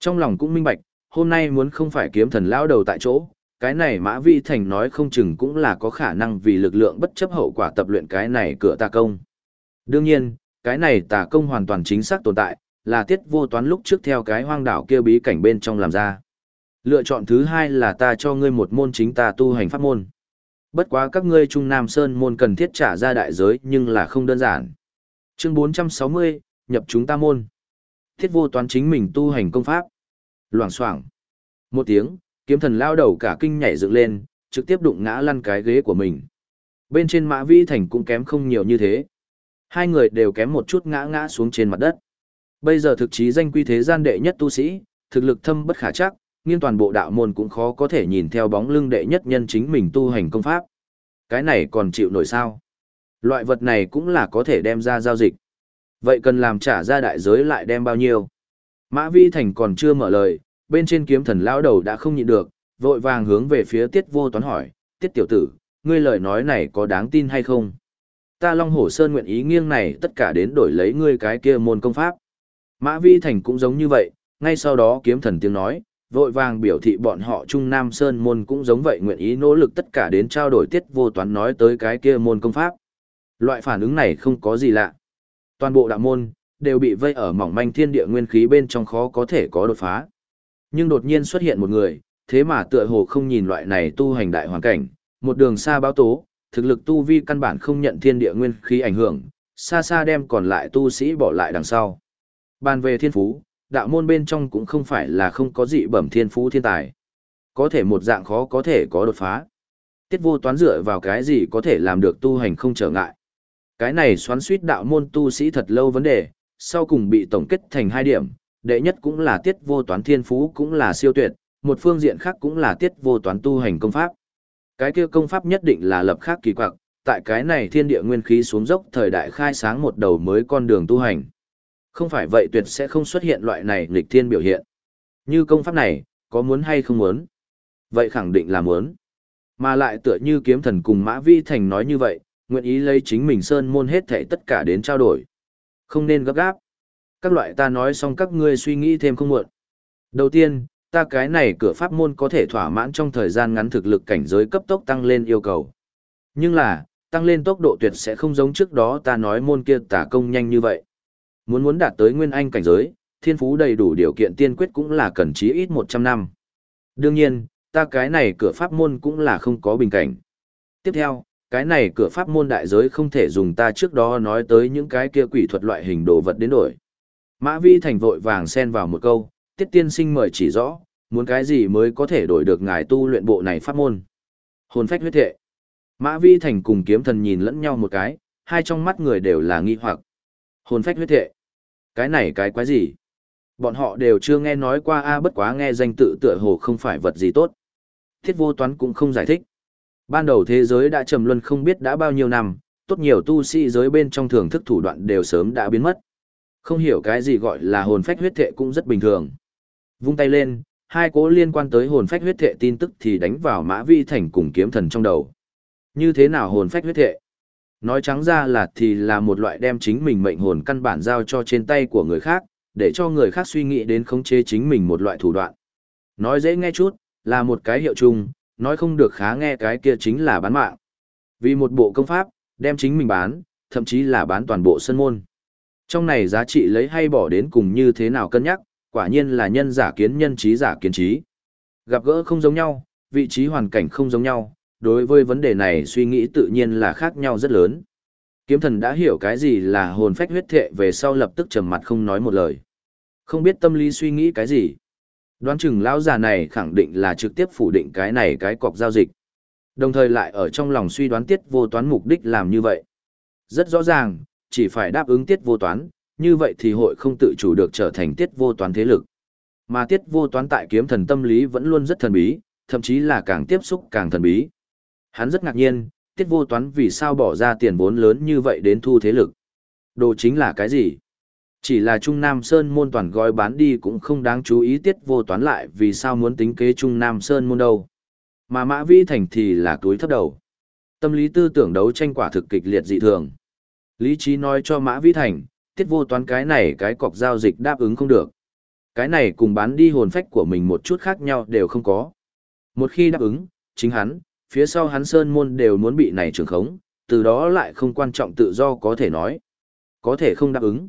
Trong lòng cũng minh bạch, hôm nay muốn không phải kiếm thần lao đầu tại chỗ, cái này Mã Vi Thành nói không chừng cũng là có khả năng vì lực lượng bất chấp hậu quả tập luyện cái này cửa tà công. Đương nhiên, cái này tà công hoàn toàn chính xác tồn tại, là tiết vô toán lúc trước theo cái hoang đảo kia bí cảnh bên trong làm ra. Lựa chọn thứ hai là ta cho ngươi một môn chính ta tu hành pháp môn. Bất quá các ngươi Trung Nam Sơn môn cần thiết trả ra đại giới nhưng là không đơn giản. Chương 460, nhập chúng ta môn. Thiết vô toán chính mình tu hành công pháp. Loảng xoảng. Một tiếng, kiếm thần lao đầu cả kinh nhảy dựng lên, trực tiếp đụng ngã lăn cái ghế của mình. Bên trên mã vĩ thành cũng kém không nhiều như thế. Hai người đều kém một chút ngã ngã xuống trên mặt đất. Bây giờ thực chí danh quy thế gian đệ nhất tu sĩ, thực lực thâm bất khả chắc, nghiêng toàn bộ đạo môn cũng khó có thể nhìn theo bóng lưng đệ nhất nhân chính mình tu hành công pháp. Cái này còn chịu nổi sao? Loại vật này cũng là có thể đem ra giao dịch. Vậy cần làm trả ra đại giới lại đem bao nhiêu? Mã Vi Thành còn chưa mở lời, bên trên kiếm thần lão đầu đã không nhịn được, vội vàng hướng về phía tiết vô toán hỏi, tiết tiểu tử, ngươi lời nói này có đáng tin hay không? Ta Long Hổ Sơn nguyện ý nghiêng này tất cả đến đổi lấy ngươi cái kia môn công pháp. Mã Vi Thành cũng giống như vậy, ngay sau đó kiếm thần tiếng nói, vội vàng biểu thị bọn họ Trung Nam Sơn môn cũng giống vậy nguyện ý nỗ lực tất cả đến trao đổi tiết vô toán nói tới cái kia môn công pháp. Loại phản ứng này không có gì lạ. Toàn bộ đạo môn, đều bị vây ở mỏng manh thiên địa nguyên khí bên trong khó có thể có đột phá. Nhưng đột nhiên xuất hiện một người, thế mà tựa hồ không nhìn loại này tu hành đại hoàn cảnh, một đường xa báo tố, thực lực tu vi căn bản không nhận thiên địa nguyên khí ảnh hưởng, xa xa đem còn lại tu sĩ bỏ lại đằng sau. Bàn về thiên phú, đạo môn bên trong cũng không phải là không có dị bẩm thiên phú thiên tài. Có thể một dạng khó có thể có đột phá. Tiết vô toán dựa vào cái gì có thể làm được tu hành không trở ngại. Cái này xoắn suýt đạo môn tu sĩ thật lâu vấn đề, sau cùng bị tổng kết thành hai điểm, đệ nhất cũng là tiết vô toán thiên phú cũng là siêu tuyệt, một phương diện khác cũng là tiết vô toán tu hành công pháp. Cái kia công pháp nhất định là lập khác kỳ quặc, tại cái này thiên địa nguyên khí xuống dốc thời đại khai sáng một đầu mới con đường tu hành. Không phải vậy tuyệt sẽ không xuất hiện loại này nghịch thiên biểu hiện. Như công pháp này, có muốn hay không muốn? Vậy khẳng định là muốn. Mà lại tựa như kiếm thần cùng Mã Vi Thành nói như vậy, nguyện ý lấy chính mình sơn môn hết thảy tất cả đến trao đổi. Không nên gấp gáp. Các loại ta nói xong các ngươi suy nghĩ thêm không muộn. Đầu tiên, ta cái này cửa pháp môn có thể thỏa mãn trong thời gian ngắn thực lực cảnh giới cấp tốc tăng lên yêu cầu. Nhưng là, tăng lên tốc độ tuyệt sẽ không giống trước đó ta nói môn kia tả công nhanh như vậy. Muốn muốn đạt tới nguyên anh cảnh giới, thiên phú đầy đủ điều kiện tiên quyết cũng là cần chí ít 100 năm. Đương nhiên, ta cái này cửa pháp môn cũng là không có bình cảnh. Tiếp theo, cái này cửa pháp môn đại giới không thể dùng ta trước đó nói tới những cái kia quỷ thuật loại hình đồ vật đến đổi. Mã Vi Thành vội vàng xen vào một câu, tiết tiên sinh mời chỉ rõ, muốn cái gì mới có thể đổi được ngài tu luyện bộ này pháp môn. Hồn phách huyết thệ. Mã Vi Thành cùng kiếm thần nhìn lẫn nhau một cái, hai trong mắt người đều là nghi hoặc. Hồn phách huyết thệ. Cái này cái quái gì? Bọn họ đều chưa nghe nói qua a bất quá nghe danh tự tựa hồ không phải vật gì tốt. Thiết vô toán cũng không giải thích. Ban đầu thế giới đã trầm luân không biết đã bao nhiêu năm, tốt nhiều tu sĩ giới bên trong thưởng thức thủ đoạn đều sớm đã biến mất. Không hiểu cái gì gọi là hồn phách huyết thệ cũng rất bình thường. Vung tay lên, hai cố liên quan tới hồn phách huyết thệ tin tức thì đánh vào mã vi thành cùng kiếm thần trong đầu. Như thế nào hồn phách huyết thệ? Nói trắng ra là thì là một loại đem chính mình mệnh hồn căn bản giao cho trên tay của người khác, để cho người khác suy nghĩ đến khống chế chính mình một loại thủ đoạn. Nói dễ nghe chút, là một cái hiệu chung, nói không được khá nghe cái kia chính là bán mạng. Vì một bộ công pháp, đem chính mình bán, thậm chí là bán toàn bộ sân môn. Trong này giá trị lấy hay bỏ đến cùng như thế nào cân nhắc, quả nhiên là nhân giả kiến nhân trí giả kiến trí. Gặp gỡ không giống nhau, vị trí hoàn cảnh không giống nhau, đối với vấn đề này suy nghĩ tự nhiên là khác nhau rất lớn. Kiếm thần đã hiểu cái gì là hồn phách huyết thệ về sau lập tức trầm mặt không nói một lời. Không biết tâm lý suy nghĩ cái gì. Đoán chừng lão già này khẳng định là trực tiếp phủ định cái này cái cọc giao dịch. Đồng thời lại ở trong lòng suy đoán tiết vô toán mục đích làm như vậy. Rất rõ ràng, chỉ phải đáp ứng tiết vô toán, như vậy thì hội không tự chủ được trở thành tiết vô toán thế lực. Mà tiết vô toán tại kiếm thần tâm lý vẫn luôn rất thần bí, thậm chí là càng tiếp xúc càng thần bí. Hắn rất ngạc nhiên, tiết vô toán vì sao bỏ ra tiền vốn lớn như vậy đến thu thế lực. Đồ chính là cái gì? Chỉ là Trung Nam Sơn môn toàn gói bán đi cũng không đáng chú ý tiết vô toán lại vì sao muốn tính kế Trung Nam Sơn môn đâu. Mà Mã Vĩ Thành thì là túi thấp đầu. Tâm lý tư tưởng đấu tranh quả thực kịch liệt dị thường. Lý trí nói cho Mã Vĩ Thành, tiết vô toán cái này cái cọc giao dịch đáp ứng không được. Cái này cùng bán đi hồn phách của mình một chút khác nhau đều không có. Một khi đáp ứng, chính hắn, phía sau hắn Sơn môn đều muốn bị này trường khống, từ đó lại không quan trọng tự do có thể nói. Có thể không đáp ứng.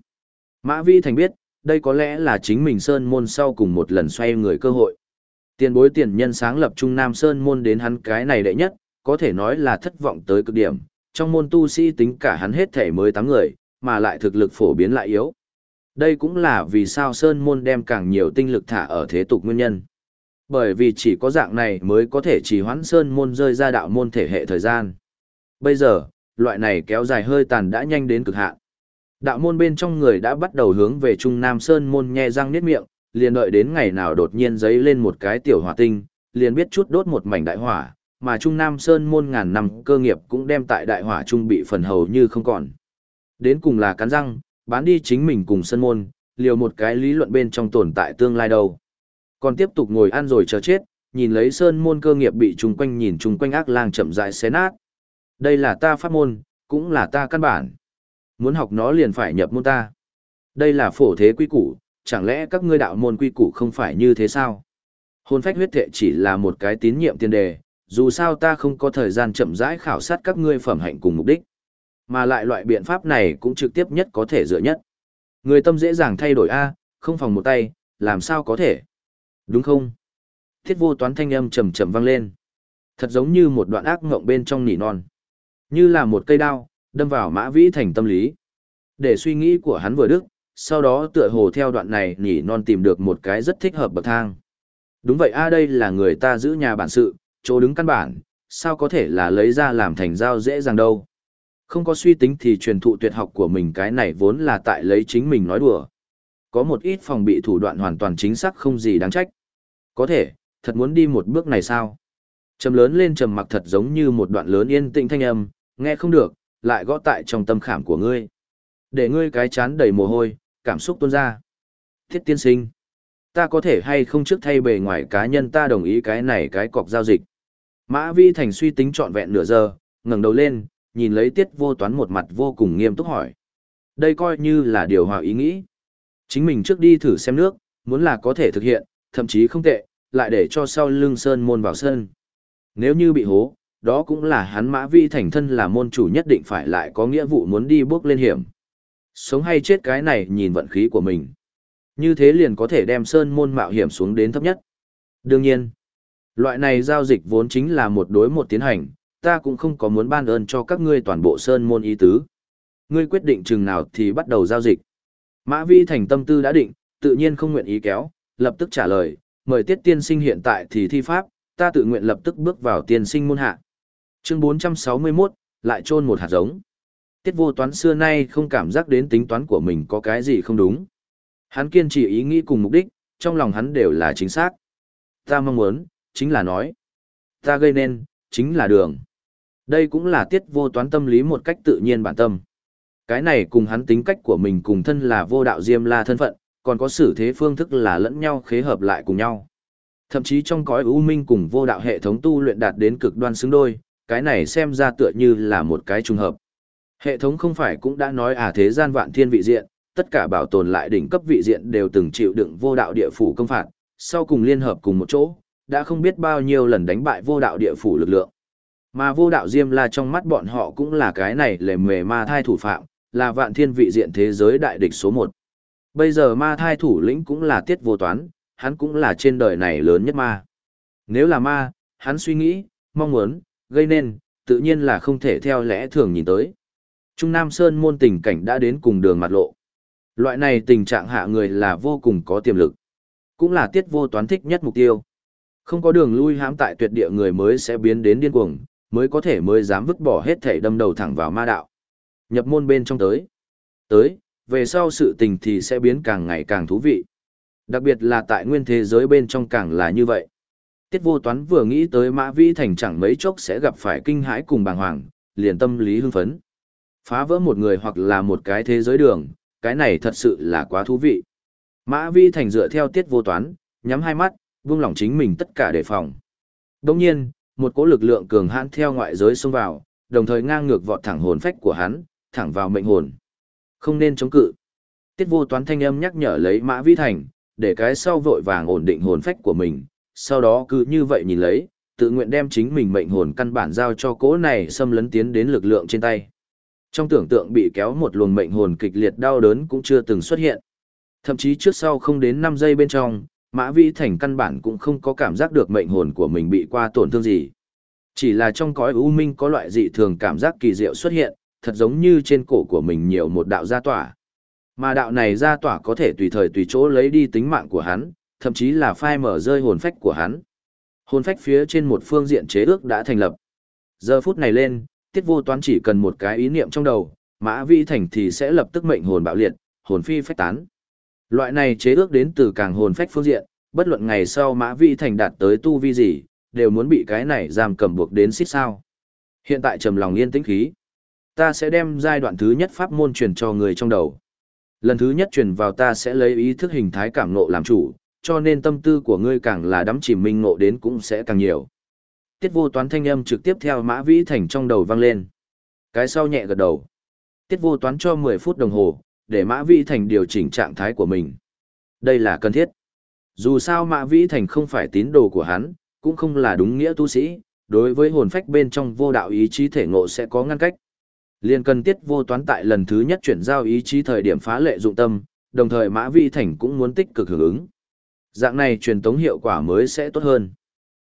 Mã Vi Thành biết, đây có lẽ là chính mình Sơn Môn sau cùng một lần xoay người cơ hội. Tiền bối tiền nhân sáng lập Trung Nam Sơn Môn đến hắn cái này đệ nhất, có thể nói là thất vọng tới cực điểm. Trong môn tu sĩ tính cả hắn hết thể mới 8 người, mà lại thực lực phổ biến lại yếu. Đây cũng là vì sao Sơn Môn đem càng nhiều tinh lực thả ở thế tục nguyên nhân. Bởi vì chỉ có dạng này mới có thể chỉ hoãn Sơn Môn rơi ra đạo môn thể hệ thời gian. Bây giờ, loại này kéo dài hơi tàn đã nhanh đến cực hạn. Đạo môn bên trong người đã bắt đầu hướng về Trung Nam Sơn môn nhe răng niết miệng, liền đợi đến ngày nào đột nhiên giấy lên một cái tiểu hỏa tinh, liền biết chút đốt một mảnh đại hỏa, mà Trung Nam Sơn môn ngàn năm cơ nghiệp cũng đem tại đại hỏa trung bị phần hầu như không còn. Đến cùng là cắn răng, bán đi chính mình cùng Sơn môn, liều một cái lý luận bên trong tồn tại tương lai đâu. Còn tiếp tục ngồi ăn rồi chờ chết, nhìn lấy Sơn môn cơ nghiệp bị chung quanh nhìn chung quanh ác lang chậm rãi xé nát. Đây là ta pháp môn, cũng là ta căn bản. Muốn học nó liền phải nhập môn ta. Đây là phổ thế quy củ, chẳng lẽ các ngươi đạo môn quy củ không phải như thế sao? Hồn phách huyết thệ chỉ là một cái tín nhiệm tiền đề, dù sao ta không có thời gian chậm rãi khảo sát các ngươi phẩm hạnh cùng mục đích. Mà lại loại biện pháp này cũng trực tiếp nhất có thể dựa nhất. Người tâm dễ dàng thay đổi A, không phòng một tay, làm sao có thể? Đúng không? Thiết vô toán thanh âm trầm trầm vang lên. Thật giống như một đoạn ác ngộng bên trong nỉ non. Như là một cây đao, đâm vào mã vĩ thành tâm lý. Để suy nghĩ của hắn vừa đức, sau đó tựa hồ theo đoạn này nỉ non tìm được một cái rất thích hợp bậc thang. Đúng vậy a đây là người ta giữ nhà bản sự, chỗ đứng căn bản, sao có thể là lấy ra làm thành giao dễ dàng đâu. Không có suy tính thì truyền thụ tuyệt học của mình cái này vốn là tại lấy chính mình nói đùa. Có một ít phòng bị thủ đoạn hoàn toàn chính xác không gì đáng trách. Có thể, thật muốn đi một bước này sao? Trầm lớn lên trầm mặc thật giống như một đoạn lớn yên tĩnh thanh âm, nghe không được, lại gõ tại trong tâm khảm của ngươi. Để ngươi cái chán đầy mồ hôi, cảm xúc tuôn ra. Thiết tiên sinh, ta có thể hay không trước thay bề ngoài cá nhân ta đồng ý cái này cái cọc giao dịch. Mã Vi Thành suy tính trọn vẹn nửa giờ, ngẩng đầu lên, nhìn lấy tiết vô toán một mặt vô cùng nghiêm túc hỏi. Đây coi như là điều hòa ý nghĩ. Chính mình trước đi thử xem nước, muốn là có thể thực hiện, thậm chí không tệ, lại để cho sau lưng sơn môn vào sân. Nếu như bị hố, đó cũng là hắn mã vi thành thân là môn chủ nhất định phải lại có nghĩa vụ muốn đi bước lên hiểm. Sống hay chết cái này nhìn vận khí của mình. Như thế liền có thể đem sơn môn mạo hiểm xuống đến thấp nhất. Đương nhiên, loại này giao dịch vốn chính là một đối một tiến hành, ta cũng không có muốn ban ơn cho các ngươi toàn bộ sơn môn ý tứ. Ngươi quyết định chừng nào thì bắt đầu giao dịch. Mã Vi thành tâm tư đã định, tự nhiên không nguyện ý kéo, lập tức trả lời, mời tiết tiên sinh hiện tại thì thi pháp, ta tự nguyện lập tức bước vào tiên sinh môn hạ. Chương 461, lại trôn một hạt giống. Tiết vô toán xưa nay không cảm giác đến tính toán của mình có cái gì không đúng. Hắn kiên trì ý nghĩ cùng mục đích, trong lòng hắn đều là chính xác. Ta mong muốn, chính là nói. Ta gây nên, chính là đường. Đây cũng là tiết vô toán tâm lý một cách tự nhiên bản tâm. Cái này cùng hắn tính cách của mình cùng thân là vô đạo diêm la thân phận, còn có xử thế phương thức là lẫn nhau khế hợp lại cùng nhau. Thậm chí trong cõi u minh cùng vô đạo hệ thống tu luyện đạt đến cực đoan xứng đôi, cái này xem ra tựa như là một cái trùng hợp. Hệ thống không phải cũng đã nói à thế gian vạn thiên vị diện, tất cả bảo tồn lại đỉnh cấp vị diện đều từng chịu đựng vô đạo địa phủ công phạt, sau cùng liên hợp cùng một chỗ, đã không biết bao nhiêu lần đánh bại vô đạo địa phủ lực lượng. Mà vô đạo Diêm La trong mắt bọn họ cũng là cái này lề mề ma thai thủ phạm, là vạn thiên vị diện thế giới đại địch số một. Bây giờ ma thai thủ lĩnh cũng là tiết vô toán, hắn cũng là trên đời này lớn nhất ma. Nếu là ma, hắn suy nghĩ, mong muốn, gây nên, tự nhiên là không thể theo lẽ thường nhìn tới. Trung Nam Sơn môn tình cảnh đã đến cùng đường mặt lộ. Loại này tình trạng hạ người là vô cùng có tiềm lực. Cũng là tiết vô toán thích nhất mục tiêu. Không có đường lui hãm tại tuyệt địa người mới sẽ biến đến điên cuồng, mới có thể mới dám vứt bỏ hết thể đâm đầu thẳng vào ma đạo. Nhập môn bên trong tới. Tới, về sau sự tình thì sẽ biến càng ngày càng thú vị. Đặc biệt là tại nguyên thế giới bên trong càng là như vậy. Tiết vô toán vừa nghĩ tới mã vĩ thành chẳng mấy chốc sẽ gặp phải kinh hãi cùng bàng hoàng, liền tâm lý hưng phấn. Phá vỡ một người hoặc là một cái thế giới đường, cái này thật sự là quá thú vị. Mã vĩ thành dựa theo tiết vô toán, nhắm hai mắt, buông lỏng chính mình tất cả đề phòng. Đồng nhiên, một cỗ lực lượng cường hãn theo ngoại giới xông vào, đồng thời ngang ngược vọt thẳng hồn phách của hắn, thẳng vào mệnh hồn. Không nên chống cự. Tiết vô toán thanh âm nhắc nhở lấy Mã Vĩ Thành, để cái sau vội vàng ổn định hồn phách của mình, sau đó cứ như vậy nhìn lấy, tự nguyện đem chính mình mệnh hồn căn bản giao cho cỗ này xâm lấn tiến đến lực lượng trên tay. Trong tưởng tượng bị kéo một luồng mệnh hồn kịch liệt đau đớn cũng chưa từng xuất hiện. Thậm chí trước sau không đến 5 giây bên trong, Mã Vĩ Thành căn bản cũng không có cảm giác được mệnh hồn của mình bị qua tổn thương gì. Chỉ là trong cõi u minh có loại dị thường cảm giác kỳ diệu xuất hiện, thật giống như trên cổ của mình nhiều một đạo gia tỏa. Mà đạo này gia tỏa có thể tùy thời tùy chỗ lấy đi tính mạng của hắn, thậm chí là phai mở rơi hồn phách của hắn. Hồn phách phía trên một phương diện chế ước đã thành lập. Giờ phút này lên, tiết vô toán chỉ cần một cái ý niệm trong đầu, mã vi thành thì sẽ lập tức mệnh hồn bạo liệt, hồn phi phách tán. Loại này chế ước đến từ càng hồn phách phương diện, bất luận ngày sau mã vi thành đạt tới tu vi gì, đều muốn bị cái này giam cầm buộc đến xít sao. Hiện tại trầm lòng yên tĩnh khí. Ta sẽ đem giai đoạn thứ nhất pháp môn truyền cho người trong đầu. Lần thứ nhất truyền vào ta sẽ lấy ý thức hình thái cảm ngộ làm chủ, cho nên tâm tư của ngươi càng là đắm chìm minh ngộ đến cũng sẽ càng nhiều. Tiết vô toán thanh âm trực tiếp theo mã vĩ thành trong đầu vang lên. Cái sau nhẹ gật đầu. Tiết vô toán cho 10 phút đồng hồ, để mã vĩ thành điều chỉnh trạng thái của mình. Đây là cần thiết. Dù sao mã vĩ thành không phải tín đồ của hắn, cũng không là đúng nghĩa tu sĩ, đối với hồn phách bên trong vô đạo ý chí thể ngộ sẽ có ngăn cách. Liên cần tiết vô toán tại lần thứ nhất chuyển giao ý chí thời điểm phá lệ dụng tâm, đồng thời Mã Vi Thành cũng muốn tích cực hưởng ứng. Dạng này truyền tống hiệu quả mới sẽ tốt hơn.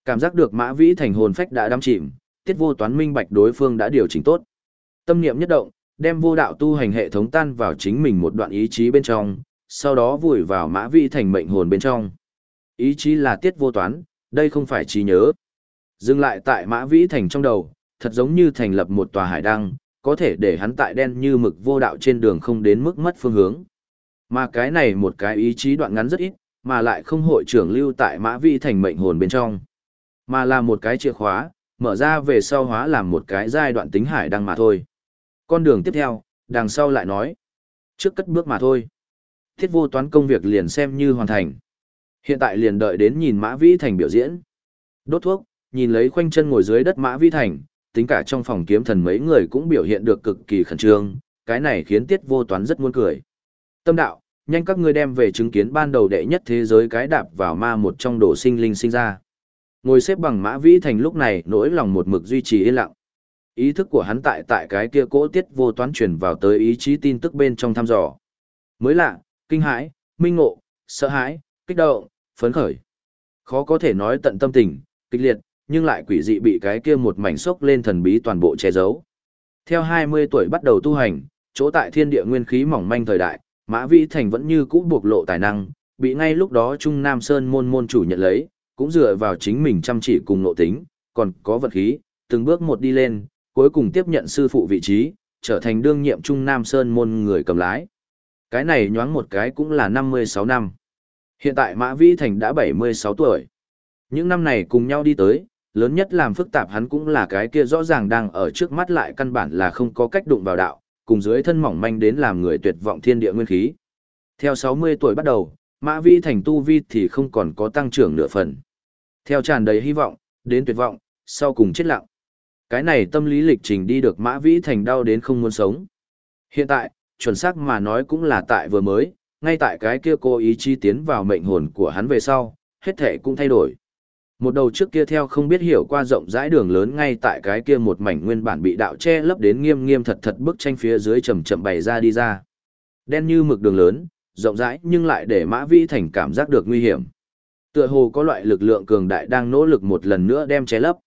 Cảm giác được Mã Vĩ Thành hồn phách đã đắm chìm, tiết vô toán minh bạch đối phương đã điều chỉnh tốt. Tâm niệm nhất động, đem vô đạo tu hành hệ thống tan vào chính mình một đoạn ý chí bên trong, sau đó vùi vào Mã Vĩ Thành mệnh hồn bên trong. Ý chí là tiết vô toán, đây không phải trí nhớ. Dừng lại tại Mã Vĩ Thành trong đầu, thật giống như thành lập một tòa hải đăng, có thể để hắn tại đen như mực vô đạo trên đường không đến mức mất phương hướng. Mà cái này một cái ý chí đoạn ngắn rất ít, mà lại không hội trưởng lưu tại mã vi thành mệnh hồn bên trong. Mà là một cái chìa khóa, mở ra về sau hóa làm một cái giai đoạn tính hải đăng mà thôi. Con đường tiếp theo, đằng sau lại nói. Trước cất bước mà thôi. Thiết vô toán công việc liền xem như hoàn thành. Hiện tại liền đợi đến nhìn Mã Vĩ Thành biểu diễn. Đốt thuốc, nhìn lấy khoanh chân ngồi dưới đất Mã Vĩ Thành, tính cả trong phòng kiếm thần mấy người cũng biểu hiện được cực kỳ khẩn trương, cái này khiến tiết vô toán rất muốn cười. Tâm đạo, nhanh các ngươi đem về chứng kiến ban đầu đệ nhất thế giới cái đạp vào ma một trong đồ sinh linh sinh ra. Ngồi xếp bằng mã vĩ thành lúc này nỗi lòng một mực duy trì yên lặng. Ý thức của hắn tại tại cái kia cỗ tiết vô toán truyền vào tới ý chí tin tức bên trong thăm dò. Mới lạ, kinh hãi, minh ngộ, sợ hãi, kích động, phấn khởi. Khó có thể nói tận tâm tình, kịch liệt, nhưng lại quỷ dị bị cái kia một mảnh sốc lên thần bí toàn bộ che giấu. Theo 20 tuổi bắt đầu tu hành, chỗ tại thiên địa nguyên khí mỏng manh thời đại, Mã Vĩ Thành vẫn như cũ bộc lộ tài năng, bị ngay lúc đó Trung Nam Sơn môn môn chủ nhận lấy, cũng dựa vào chính mình chăm chỉ cùng nội tính, còn có vật khí, từng bước một đi lên, cuối cùng tiếp nhận sư phụ vị trí, trở thành đương nhiệm Trung Nam Sơn môn người cầm lái. Cái này nhoáng một cái cũng là 56 năm. Hiện tại Mã Vĩ Thành đã 76 tuổi. Những năm này cùng nhau đi tới, lớn nhất làm phức tạp hắn cũng là cái kia rõ ràng đang ở trước mắt lại căn bản là không có cách đụng vào đạo, cùng dưới thân mỏng manh đến làm người tuyệt vọng thiên địa nguyên khí. Theo 60 tuổi bắt đầu, Mã Vi thành tu vi thì không còn có tăng trưởng nửa phần. Theo tràn đầy hy vọng, đến tuyệt vọng, sau cùng chết lặng. Cái này tâm lý lịch trình đi được Mã Vĩ thành đau đến không muốn sống. Hiện tại, chuẩn xác mà nói cũng là tại vừa mới, ngay tại cái kia cô ý chi tiến vào mệnh hồn của hắn về sau, hết thể cũng thay đổi. Một đầu trước kia theo không biết hiểu qua rộng rãi đường lớn ngay tại cái kia một mảnh nguyên bản bị đạo che lấp đến nghiêm nghiêm thật thật bức tranh phía dưới chậm chậm bày ra đi ra. Đen như mực đường lớn, rộng rãi nhưng lại để Mã Vĩ Thành cảm giác được nguy hiểm. Tựa hồ có loại lực lượng cường đại đang nỗ lực một lần nữa đem che lấp.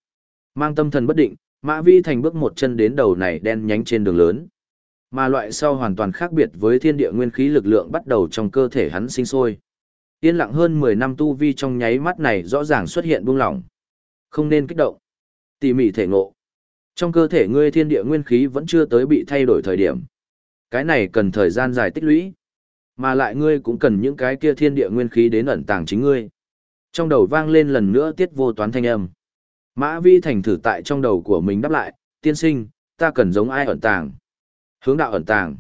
Mang tâm thần bất định, Mã Vĩ Thành bước một chân đến đầu này đen nhánh trên đường lớn. Mà loại sau hoàn toàn khác biệt với thiên địa nguyên khí lực lượng bắt đầu trong cơ thể hắn sinh sôi. Yên lặng hơn 10 năm tu vi trong nháy mắt này rõ ràng xuất hiện buông lỏng. Không nên kích động. Tỉ mỉ thể ngộ. Trong cơ thể ngươi thiên địa nguyên khí vẫn chưa tới bị thay đổi thời điểm. Cái này cần thời gian dài tích lũy. Mà lại ngươi cũng cần những cái kia thiên địa nguyên khí đến ẩn tàng chính ngươi. Trong đầu vang lên lần nữa tiết vô toán thanh âm. Mã vi thành thử tại trong đầu của mình đáp lại, tiên sinh, ta cần giống ai ẩn tàng. Hướng đạo ẩn tàng.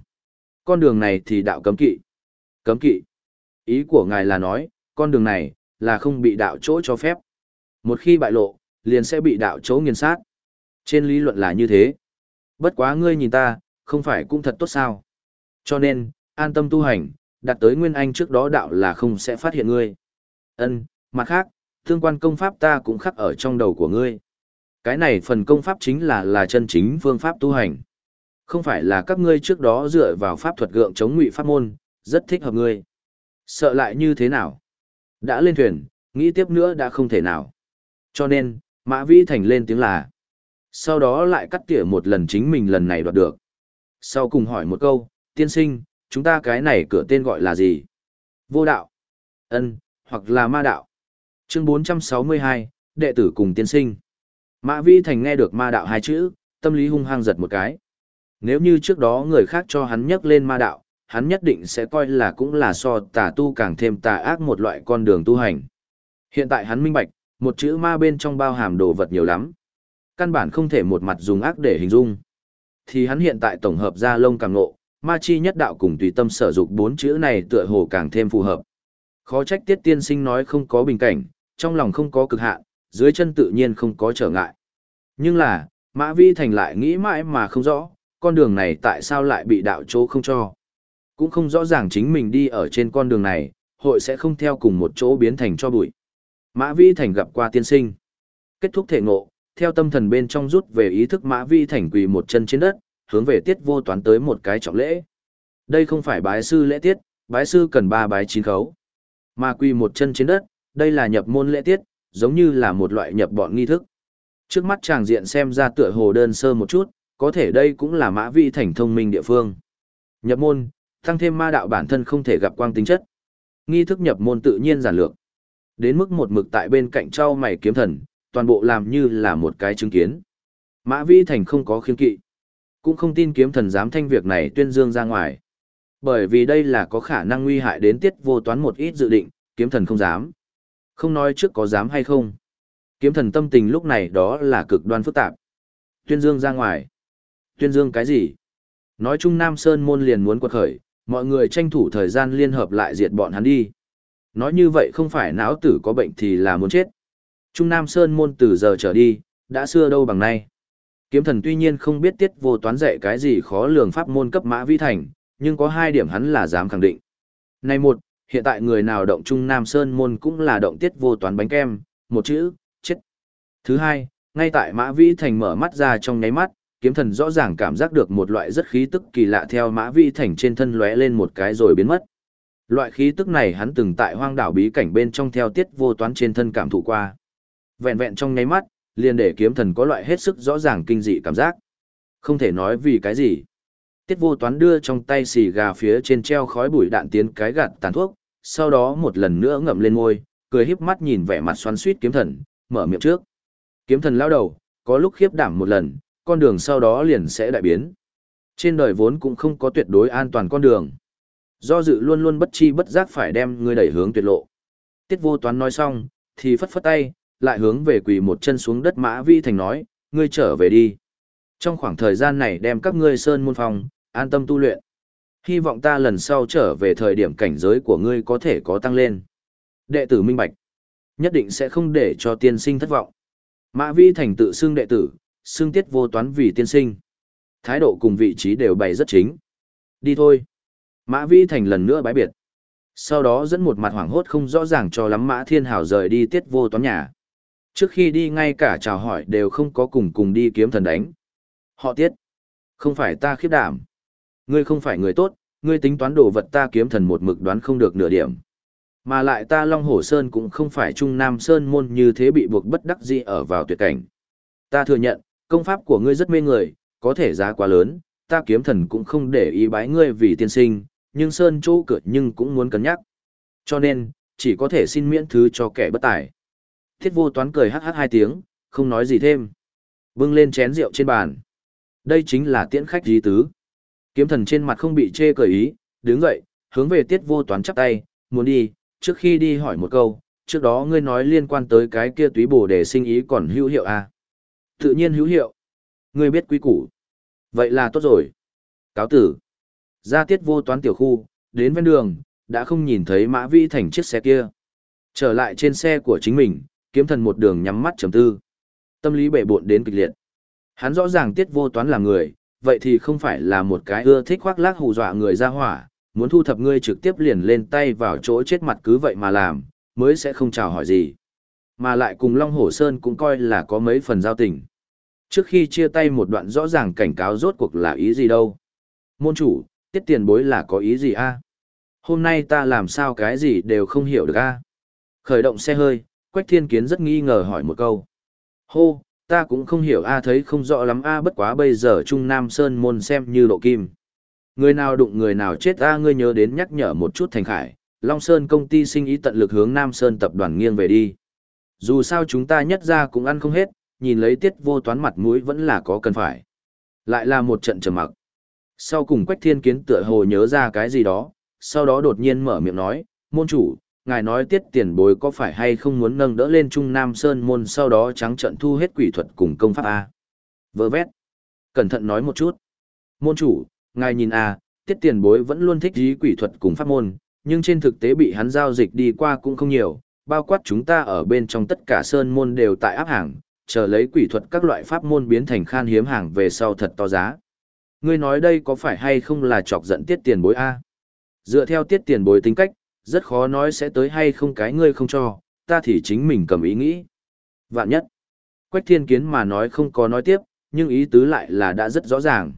Con đường này thì đạo cấm kỵ. Cấm kỵ. Ý của ngài là nói, con đường này, là không bị đạo chỗ cho phép. Một khi bại lộ, liền sẽ bị đạo chỗ nghiền sát. Trên lý luận là như thế. Bất quá ngươi nhìn ta, không phải cũng thật tốt sao. Cho nên, an tâm tu hành, đặt tới nguyên anh trước đó đạo là không sẽ phát hiện ngươi. Ân, mặt khác, tương quan công pháp ta cũng khắc ở trong đầu của ngươi. Cái này phần công pháp chính là là chân chính phương pháp tu hành. Không phải là các ngươi trước đó dựa vào pháp thuật gượng chống ngụy pháp môn, rất thích hợp ngươi. Sợ lại như thế nào? Đã lên thuyền, nghĩ tiếp nữa đã không thể nào. Cho nên, Mã Vĩ Thành lên tiếng là. Sau đó lại cắt tỉa một lần chính mình lần này đoạt được. Sau cùng hỏi một câu, tiên sinh, chúng ta cái này cửa tên gọi là gì? Vô đạo. ân hoặc là ma đạo. Chương 462, đệ tử cùng tiên sinh. Mã Vĩ Thành nghe được ma đạo hai chữ, tâm lý hung hăng giật một cái. Nếu như trước đó người khác cho hắn nhắc lên ma đạo, hắn nhất định sẽ coi là cũng là so tà tu càng thêm tà ác một loại con đường tu hành. Hiện tại hắn minh bạch, một chữ ma bên trong bao hàm đồ vật nhiều lắm. Căn bản không thể một mặt dùng ác để hình dung. Thì hắn hiện tại tổng hợp ra lông càng ngộ, ma chi nhất đạo cùng tùy tâm sở dục bốn chữ này tựa hồ càng thêm phù hợp. Khó trách tiết tiên sinh nói không có bình cảnh, trong lòng không có cực hạn, dưới chân tự nhiên không có trở ngại. Nhưng là, Mã Vi Thành lại nghĩ mãi mà không rõ, con đường này tại sao lại bị đạo chỗ không cho cũng không rõ ràng chính mình đi ở trên con đường này, hội sẽ không theo cùng một chỗ biến thành cho bụi. Mã Vi Thành gặp qua tiên sinh. Kết thúc thể ngộ, theo tâm thần bên trong rút về ý thức Mã Vi Thành quỳ một chân trên đất, hướng về tiết vô toán tới một cái trọng lễ. Đây không phải bái sư lễ tiết, bái sư cần ba bái chín khấu. Mà quỳ một chân trên đất, đây là nhập môn lễ tiết, giống như là một loại nhập bọn nghi thức. Trước mắt chàng diện xem ra tựa hồ đơn sơ một chút, có thể đây cũng là Mã Vi Thành thông minh địa phương. Nhập môn, Tăng thêm ma đạo bản thân không thể gặp quang tính chất. Nghi thức nhập môn tự nhiên giản lược. Đến mức một mực tại bên cạnh trao mày kiếm thần, toàn bộ làm như là một cái chứng kiến. Mã Vĩ Thành không có khiên kỵ. Cũng không tin kiếm thần dám thanh việc này tuyên dương ra ngoài. Bởi vì đây là có khả năng nguy hại đến tiết vô toán một ít dự định, kiếm thần không dám. Không nói trước có dám hay không. Kiếm thần tâm tình lúc này đó là cực đoan phức tạp. Tuyên dương ra ngoài. Tuyên dương cái gì? Nói chung Nam Sơn môn liền muốn quật khởi, mọi người tranh thủ thời gian liên hợp lại diệt bọn hắn đi. Nói như vậy không phải não tử có bệnh thì là muốn chết. Trung Nam Sơn môn từ giờ trở đi, đã xưa đâu bằng nay. Kiếm thần tuy nhiên không biết tiết vô toán dạy cái gì khó lường pháp môn cấp mã vi thành, nhưng có hai điểm hắn là dám khẳng định. Này một, hiện tại người nào động Trung Nam Sơn môn cũng là động tiết vô toán bánh kem, một chữ, chết. Thứ hai, ngay tại mã vi thành mở mắt ra trong nháy mắt, kiếm thần rõ ràng cảm giác được một loại rất khí tức kỳ lạ theo mã vi thành trên thân lóe lên một cái rồi biến mất. Loại khí tức này hắn từng tại hoang đảo bí cảnh bên trong theo tiết vô toán trên thân cảm thụ qua. Vẹn vẹn trong nháy mắt, liền để kiếm thần có loại hết sức rõ ràng kinh dị cảm giác. Không thể nói vì cái gì. Tiết vô toán đưa trong tay xì gà phía trên treo khói bụi đạn tiến cái gạt tàn thuốc, sau đó một lần nữa ngậm lên môi, cười híp mắt nhìn vẻ mặt xoắn suýt kiếm thần, mở miệng trước. Kiếm thần lao đầu, có lúc khiếp đảm một lần, con đường sau đó liền sẽ đại biến. Trên đời vốn cũng không có tuyệt đối an toàn con đường. Do dự luôn luôn bất chi bất giác phải đem ngươi đẩy hướng tuyệt lộ. Tiết vô toán nói xong, thì phất phất tay, lại hướng về quỳ một chân xuống đất mã vi thành nói, ngươi trở về đi. Trong khoảng thời gian này đem các ngươi sơn môn phòng, an tâm tu luyện. Hy vọng ta lần sau trở về thời điểm cảnh giới của ngươi có thể có tăng lên. Đệ tử minh bạch. Nhất định sẽ không để cho tiên sinh thất vọng. Mã vi thành tự xưng đệ tử, xương tiết vô toán vì tiên sinh. Thái độ cùng vị trí đều bày rất chính. Đi thôi. Mã vi thành lần nữa bái biệt. Sau đó dẫn một mặt hoảng hốt không rõ ràng cho lắm Mã Thiên Hảo rời đi tiết vô toán nhà. Trước khi đi ngay cả chào hỏi đều không có cùng cùng đi kiếm thần đánh. Họ tiết. Không phải ta khiếp đảm. Ngươi không phải người tốt, ngươi tính toán đồ vật ta kiếm thần một mực đoán không được nửa điểm. Mà lại ta Long Hổ Sơn cũng không phải Trung Nam Sơn môn như thế bị buộc bất đắc dĩ ở vào tuyệt cảnh. Ta thừa nhận, công pháp của ngươi rất mê người, có thể giá quá lớn, ta kiếm thần cũng không để ý bái ngươi vì tiên sinh, nhưng Sơn chỗ cửa nhưng cũng muốn cân nhắc. Cho nên, chỉ có thể xin miễn thứ cho kẻ bất tài. Thiết vô toán cười hắc hắc hai tiếng, không nói gì thêm. Bưng lên chén rượu trên bàn. Đây chính là tiễn khách dí tứ. Kiếm thần trên mặt không bị chê cười ý, đứng dậy, hướng về tiết vô toán chắp tay, muốn đi, trước khi đi hỏi một câu, trước đó ngươi nói liên quan tới cái kia túy bổ để sinh ý còn hữu hiệu à? Tự nhiên hữu hiệu. Ngươi biết quý củ. Vậy là tốt rồi. Cáo tử. Ra tiết vô toán tiểu khu, đến ven đường, đã không nhìn thấy mã vi thành chiếc xe kia. Trở lại trên xe của chính mình, kiếm thần một đường nhắm mắt trầm tư. Tâm lý bệ bộn đến kịch liệt. Hắn rõ ràng tiết vô toán là người, vậy thì không phải là một cái ưa thích khoác lác hù dọa người ra hỏa, muốn thu thập ngươi trực tiếp liền lên tay vào chỗ chết mặt cứ vậy mà làm, mới sẽ không chào hỏi gì. Mà lại cùng Long Hổ Sơn cũng coi là có mấy phần giao tình. Trước khi chia tay một đoạn rõ ràng cảnh cáo rốt cuộc là ý gì đâu. Môn chủ, tiết tiền bối là có ý gì a? Hôm nay ta làm sao cái gì đều không hiểu được a? Khởi động xe hơi, Quách Thiên Kiến rất nghi ngờ hỏi một câu. Hô, ta cũng không hiểu a thấy không rõ lắm a bất quá bây giờ Trung Nam Sơn môn xem như lộ kim. Người nào đụng người nào chết a ngươi nhớ đến nhắc nhở một chút thành khải, Long Sơn công ty sinh ý tận lực hướng Nam Sơn tập đoàn nghiêng về đi. Dù sao chúng ta nhất ra cũng ăn không hết, nhìn lấy tiết vô toán mặt mũi vẫn là có cần phải. Lại là một trận trầm mặc. Sau cùng Quách Thiên Kiến tựa hồ nhớ ra cái gì đó, sau đó đột nhiên mở miệng nói, môn chủ, ngài nói tiết tiền bối có phải hay không muốn nâng đỡ lên Trung Nam Sơn môn sau đó trắng trận thu hết quỷ thuật cùng công pháp A. Vơ vét. Cẩn thận nói một chút. Môn chủ, ngài nhìn A, tiết tiền bối vẫn luôn thích dí quỷ thuật cùng pháp môn, nhưng trên thực tế bị hắn giao dịch đi qua cũng không nhiều, bao quát chúng ta ở bên trong tất cả sơn môn đều tại áp hàng, chờ lấy quỷ thuật các loại pháp môn biến thành khan hiếm hàng về sau thật to giá. Ngươi nói đây có phải hay không là chọc giận tiết tiền bối A? Dựa theo tiết tiền bối tính cách, rất khó nói sẽ tới hay không cái ngươi không cho, ta thì chính mình cầm ý nghĩ. Vạn nhất, Quách Thiên Kiến mà nói không có nói tiếp, nhưng ý tứ lại là đã rất rõ ràng.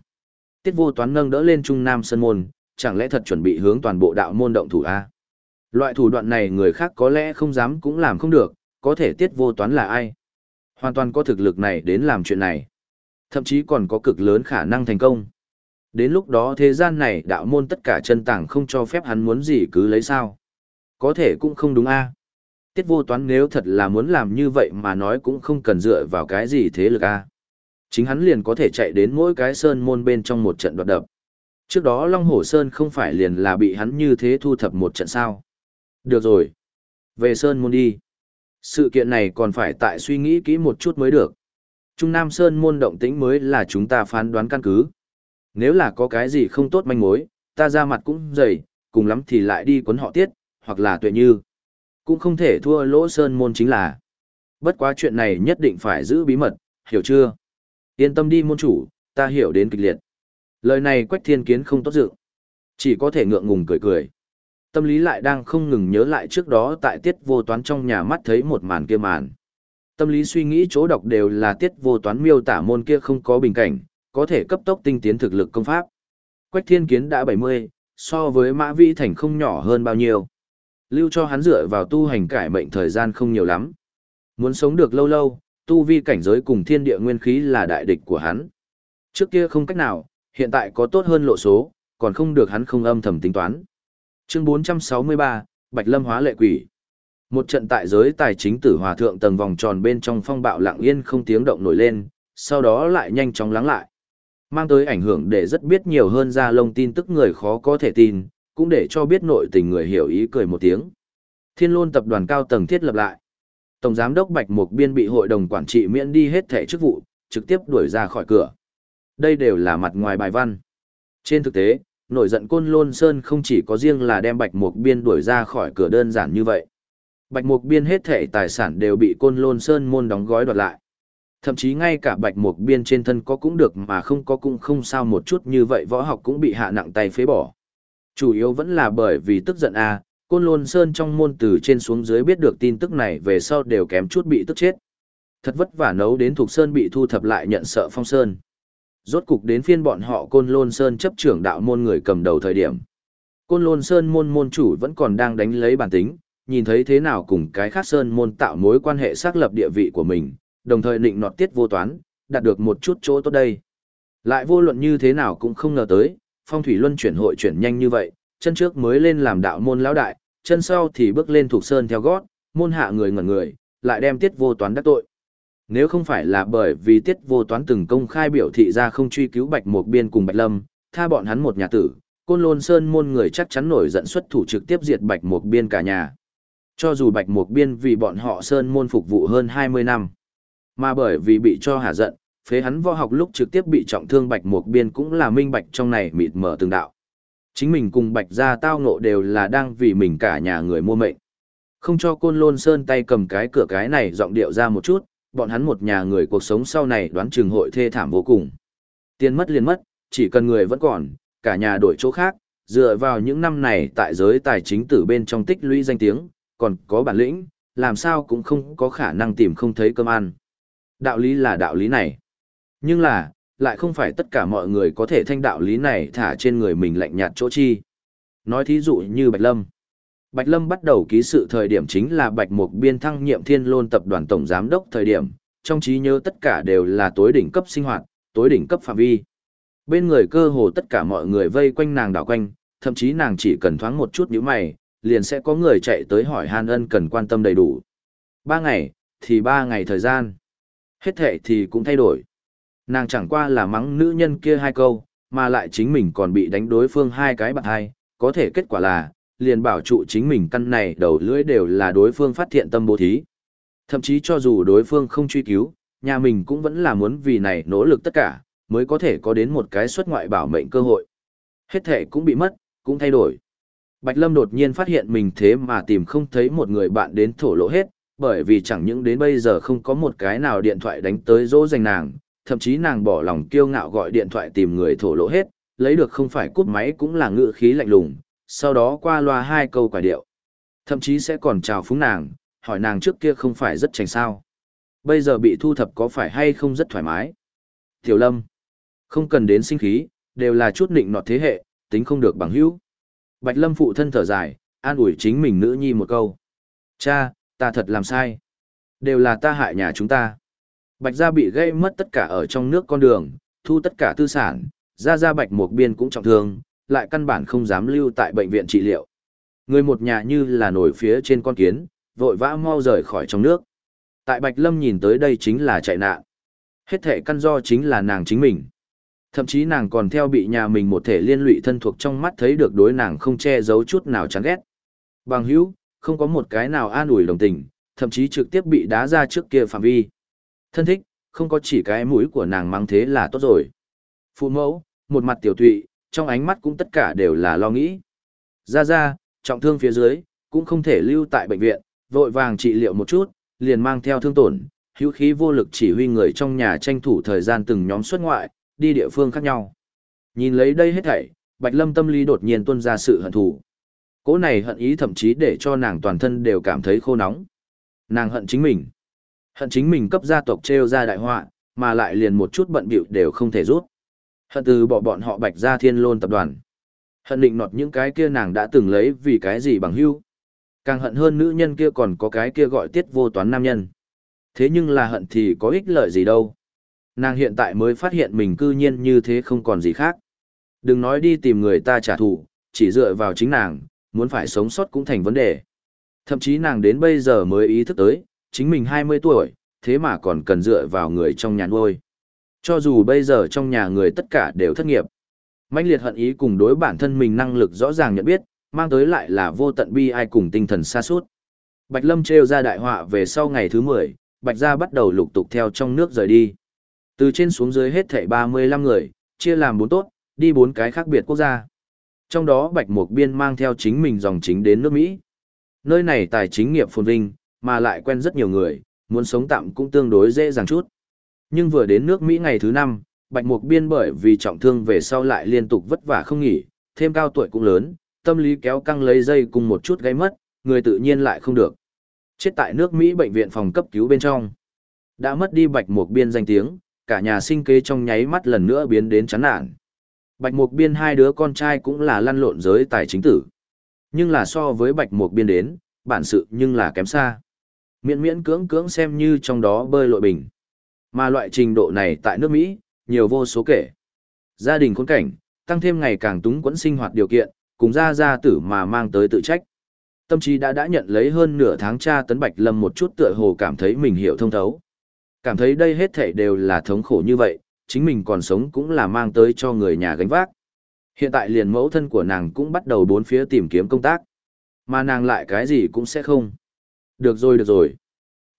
Tiết vô toán nâng đỡ lên Trung Nam Sơn Môn, chẳng lẽ thật chuẩn bị hướng toàn bộ đạo môn động thủ A? Loại thủ đoạn này người khác có lẽ không dám cũng làm không được, có thể tiết vô toán là ai? Hoàn toàn có thực lực này đến làm chuyện này. Thậm chí còn có cực lớn khả năng thành công. Đến lúc đó thế gian này đạo môn tất cả chân tảng không cho phép hắn muốn gì cứ lấy sao. Có thể cũng không đúng a. Tiết vô toán nếu thật là muốn làm như vậy mà nói cũng không cần dựa vào cái gì thế lực a. Chính hắn liền có thể chạy đến mỗi cái sơn môn bên trong một trận đoạt đập. Trước đó Long Hổ Sơn không phải liền là bị hắn như thế thu thập một trận sao. Được rồi. Về sơn môn đi. Sự kiện này còn phải tại suy nghĩ kỹ một chút mới được. Trung Nam Sơn môn động tĩnh mới là chúng ta phán đoán căn cứ. Nếu là có cái gì không tốt manh mối, ta ra mặt cũng dày, cùng lắm thì lại đi quấn họ tiết, hoặc là tuệ như. Cũng không thể thua lỗ sơn môn chính là. Bất quá chuyện này nhất định phải giữ bí mật, hiểu chưa? Yên tâm đi môn chủ, ta hiểu đến kịch liệt. Lời này quách thiên kiến không tốt dự. Chỉ có thể ngượng ngùng cười cười. Tâm lý lại đang không ngừng nhớ lại trước đó tại tiết vô toán trong nhà mắt thấy một màn kia màn. Tâm lý suy nghĩ chỗ đọc đều là tiết vô toán miêu tả môn kia không có bình cảnh, có thể cấp tốc tinh tiến thực lực công pháp. Quách thiên kiến đã 70, so với mã vi thành không nhỏ hơn bao nhiêu. Lưu cho hắn dựa vào tu hành cải mệnh thời gian không nhiều lắm. Muốn sống được lâu lâu, Tu vi cảnh giới cùng thiên địa nguyên khí là đại địch của hắn. Trước kia không cách nào, hiện tại có tốt hơn lộ số, còn không được hắn không âm thầm tính toán. Chương 463, Bạch Lâm hóa lệ quỷ. Một trận tại giới tài chính tử hòa thượng tầng vòng tròn bên trong phong bạo lặng yên không tiếng động nổi lên, sau đó lại nhanh chóng lắng lại. Mang tới ảnh hưởng để rất biết nhiều hơn ra lông tin tức người khó có thể tin, cũng để cho biết nội tình người hiểu ý cười một tiếng. Thiên Lôn tập đoàn cao tầng thiết lập lại. Tổng giám đốc Bạch Mục Biên bị hội đồng quản trị miễn đi hết thẻ chức vụ, trực tiếp đuổi ra khỏi cửa. Đây đều là mặt ngoài bài văn. Trên thực tế, nổi giận Côn Lôn Sơn không chỉ có riêng là đem Bạch Mục Biên đuổi ra khỏi cửa đơn giản như vậy. Bạch Mục Biên hết thể tài sản đều bị Côn Lôn Sơn môn đóng gói đoạt lại. Thậm chí ngay cả Bạch Mục Biên trên thân có cũng được mà không có cũng không sao một chút như vậy võ học cũng bị hạ nặng tay phế bỏ. Chủ yếu vẫn là bởi vì tức giận a, à, Côn Lôn Sơn trong môn từ trên xuống dưới biết được tin tức này về sau đều kém chút bị tức chết. Thật vất vả nấu đến thuộc Sơn bị thu thập lại nhận sợ phong Sơn. Rốt cục đến phiên bọn họ Côn Lôn Sơn chấp trưởng đạo môn người cầm đầu thời điểm. Côn Lôn Sơn môn môn chủ vẫn còn đang đánh lấy bản tính, nhìn thấy thế nào cùng cái khác Sơn môn tạo mối quan hệ xác lập địa vị của mình, đồng thời định nọt tiết vô toán, đạt được một chút chỗ tốt đây. Lại vô luận như thế nào cũng không ngờ tới, phong thủy luân chuyển hội chuyển nhanh như vậy, chân trước mới lên làm đạo môn lão đại, chân sau thì bước lên thuộc sơn theo gót, môn hạ người ngẩn người, lại đem tiết vô toán đắc tội. Nếu không phải là bởi vì tiết vô toán từng công khai biểu thị ra không truy cứu bạch mục biên cùng bạch lâm, tha bọn hắn một nhà tử, côn lôn sơn môn người chắc chắn nổi giận xuất thủ trực tiếp diệt bạch mục biên cả nhà. Cho dù bạch mục biên vì bọn họ sơn môn phục vụ hơn 20 năm, mà bởi vì bị cho hạ giận, phế hắn võ học lúc trực tiếp bị trọng thương bạch mục biên cũng là minh bạch trong này mịt mở từng đạo. Chính mình cùng bạch gia tao ngộ đều là đang vì mình cả nhà người mua mệnh. Không cho côn lôn sơn tay cầm cái cửa cái này giọng điệu ra một chút, bọn hắn một nhà người cuộc sống sau này đoán chừng hội thê thảm vô cùng. Tiền mất liền mất, chỉ cần người vẫn còn, cả nhà đổi chỗ khác, dựa vào những năm này tại giới tài chính tử bên trong tích lũy danh tiếng, còn có bản lĩnh, làm sao cũng không có khả năng tìm không thấy cơm ăn. Đạo lý là đạo lý này. Nhưng là, lại không phải tất cả mọi người có thể thanh đạo lý này thả trên người mình lạnh nhạt chỗ chi. Nói thí dụ như Bạch Lâm. Bạch Lâm bắt đầu ký sự thời điểm chính là Bạch Mục Biên thăng nhiệm Thiên Lôn tập đoàn tổng giám đốc thời điểm, trong trí nhớ tất cả đều là tối đỉnh cấp sinh hoạt, tối đỉnh cấp phạm vi. Bên người cơ hồ tất cả mọi người vây quanh nàng đảo quanh, thậm chí nàng chỉ cần thoáng một chút nhíu mày, liền sẽ có người chạy tới hỏi Han Ân cần quan tâm đầy đủ. Ba ngày, thì ba ngày thời gian. Hết thệ thì cũng thay đổi. Nàng chẳng qua là mắng nữ nhân kia hai câu, mà lại chính mình còn bị đánh đối phương hai cái bạn hai, có thể kết quả là, liền bảo trụ chính mình căn này đầu lưỡi đều là đối phương phát thiện tâm bố thí. Thậm chí cho dù đối phương không truy cứu, nhà mình cũng vẫn là muốn vì này nỗ lực tất cả, mới có thể có đến một cái xuất ngoại bảo mệnh cơ hội. Hết thể cũng bị mất, cũng thay đổi. Bạch Lâm đột nhiên phát hiện mình thế mà tìm không thấy một người bạn đến thổ lộ hết, bởi vì chẳng những đến bây giờ không có một cái nào điện thoại đánh tới dỗ dành nàng, thậm chí nàng bỏ lòng kiêu ngạo gọi điện thoại tìm người thổ lộ hết, lấy được không phải cút máy cũng là ngựa khí lạnh lùng, sau đó qua loa hai câu quả điệu. Thậm chí sẽ còn chào phúng nàng, hỏi nàng trước kia không phải rất chảnh sao. Bây giờ bị thu thập có phải hay không rất thoải mái. Tiểu lâm, không cần đến sinh khí, đều là chút nịnh nọt thế hệ, tính không được bằng hữu. Bạch lâm phụ thân thở dài, an ủi chính mình nữ nhi một câu. Cha, ta thật làm sai. Đều là ta hại nhà chúng ta. Bạch gia bị gây mất tất cả ở trong nước con đường, thu tất cả tư sản, gia gia bạch một biên cũng trọng thương, lại căn bản không dám lưu tại bệnh viện trị liệu. Người một nhà như là nổi phía trên con kiến, vội vã mau rời khỏi trong nước. Tại Bạch Lâm nhìn tới đây chính là chạy nạn. Hết thể căn do chính là nàng chính mình. Thậm chí nàng còn theo bị nhà mình một thể liên lụy thân thuộc trong mắt thấy được đối nàng không che giấu chút nào chán ghét. Bằng hữu, không có một cái nào an ủi đồng tình, thậm chí trực tiếp bị đá ra trước kia phạm vi. Thân thích, không có chỉ cái mũi của nàng mang thế là tốt rồi. Phụ mẫu, một mặt tiểu tụy, trong ánh mắt cũng tất cả đều là lo nghĩ. Ra ra, trọng thương phía dưới, cũng không thể lưu tại bệnh viện, vội vàng trị liệu một chút, liền mang theo thương tổn, hữu khí vô lực chỉ huy người trong nhà tranh thủ thời gian từng nhóm xuất ngoại, đi địa phương khác nhau. Nhìn lấy đây hết thảy, Bạch Lâm tâm lý đột nhiên tuôn ra sự hận thù. Cố này hận ý thậm chí để cho nàng toàn thân đều cảm thấy khô nóng. Nàng hận chính mình. Hận chính mình cấp gia tộc treo ra đại họa, mà lại liền một chút bận bịu đều không thể rút. Hận từ bỏ bọn họ bạch ra thiên lôn tập đoàn. Hận định nọt những cái kia nàng đã từng lấy vì cái gì bằng hưu. Càng hận hơn nữ nhân kia còn có cái kia gọi tiết vô toán nam nhân. Thế nhưng là hận thì có ích lợi gì đâu. Nàng hiện tại mới phát hiện mình cư nhiên như thế không còn gì khác. Đừng nói đi tìm người ta trả thù, chỉ dựa vào chính nàng, muốn phải sống sót cũng thành vấn đề. Thậm chí nàng đến bây giờ mới ý thức tới, chính mình 20 tuổi, thế mà còn cần dựa vào người trong nhà nuôi. Cho dù bây giờ trong nhà người tất cả đều thất nghiệp. mãnh liệt hận ý cùng đối bản thân mình năng lực rõ ràng nhận biết, mang tới lại là vô tận bi ai cùng tinh thần xa suốt. Bạch Lâm treo ra đại họa về sau ngày thứ 10, Bạch Gia bắt đầu lục tục theo trong nước rời đi. Từ trên xuống dưới hết thảy 35 người, chia làm bốn tốt, đi bốn cái khác biệt quốc gia. Trong đó Bạch Mục Biên mang theo chính mình dòng chính đến nước Mỹ. Nơi này tài chính nghiệp phồn vinh, mà lại quen rất nhiều người, muốn sống tạm cũng tương đối dễ dàng chút. Nhưng vừa đến nước Mỹ ngày thứ năm, Bạch Mục Biên bởi vì trọng thương về sau lại liên tục vất vả không nghỉ, thêm cao tuổi cũng lớn, tâm lý kéo căng lấy dây cùng một chút gây mất, người tự nhiên lại không được. Chết tại nước Mỹ bệnh viện phòng cấp cứu bên trong. Đã mất đi Bạch Mục Biên danh tiếng, cả nhà sinh kế trong nháy mắt lần nữa biến đến chán nản. Bạch Mục Biên hai đứa con trai cũng là lăn lộn giới tài chính tử. Nhưng là so với Bạch Mục Biên đến, bản sự nhưng là kém xa. Miễn miễn cưỡng cưỡng xem như trong đó bơi lội bình. Mà loại trình độ này tại nước Mỹ, nhiều vô số kể. Gia đình khốn cảnh, tăng thêm ngày càng túng quẫn sinh hoạt điều kiện, cùng ra gia tử mà mang tới tự trách. Tâm trí đã đã nhận lấy hơn nửa tháng tra tấn Bạch Lâm một chút tựa hồ cảm thấy mình hiểu thông thấu. Cảm thấy đây hết thảy đều là thống khổ như vậy, chính mình còn sống cũng là mang tới cho người nhà gánh vác. Hiện tại liền mẫu thân của nàng cũng bắt đầu bốn phía tìm kiếm công tác. Mà nàng lại cái gì cũng sẽ không. Được rồi được rồi.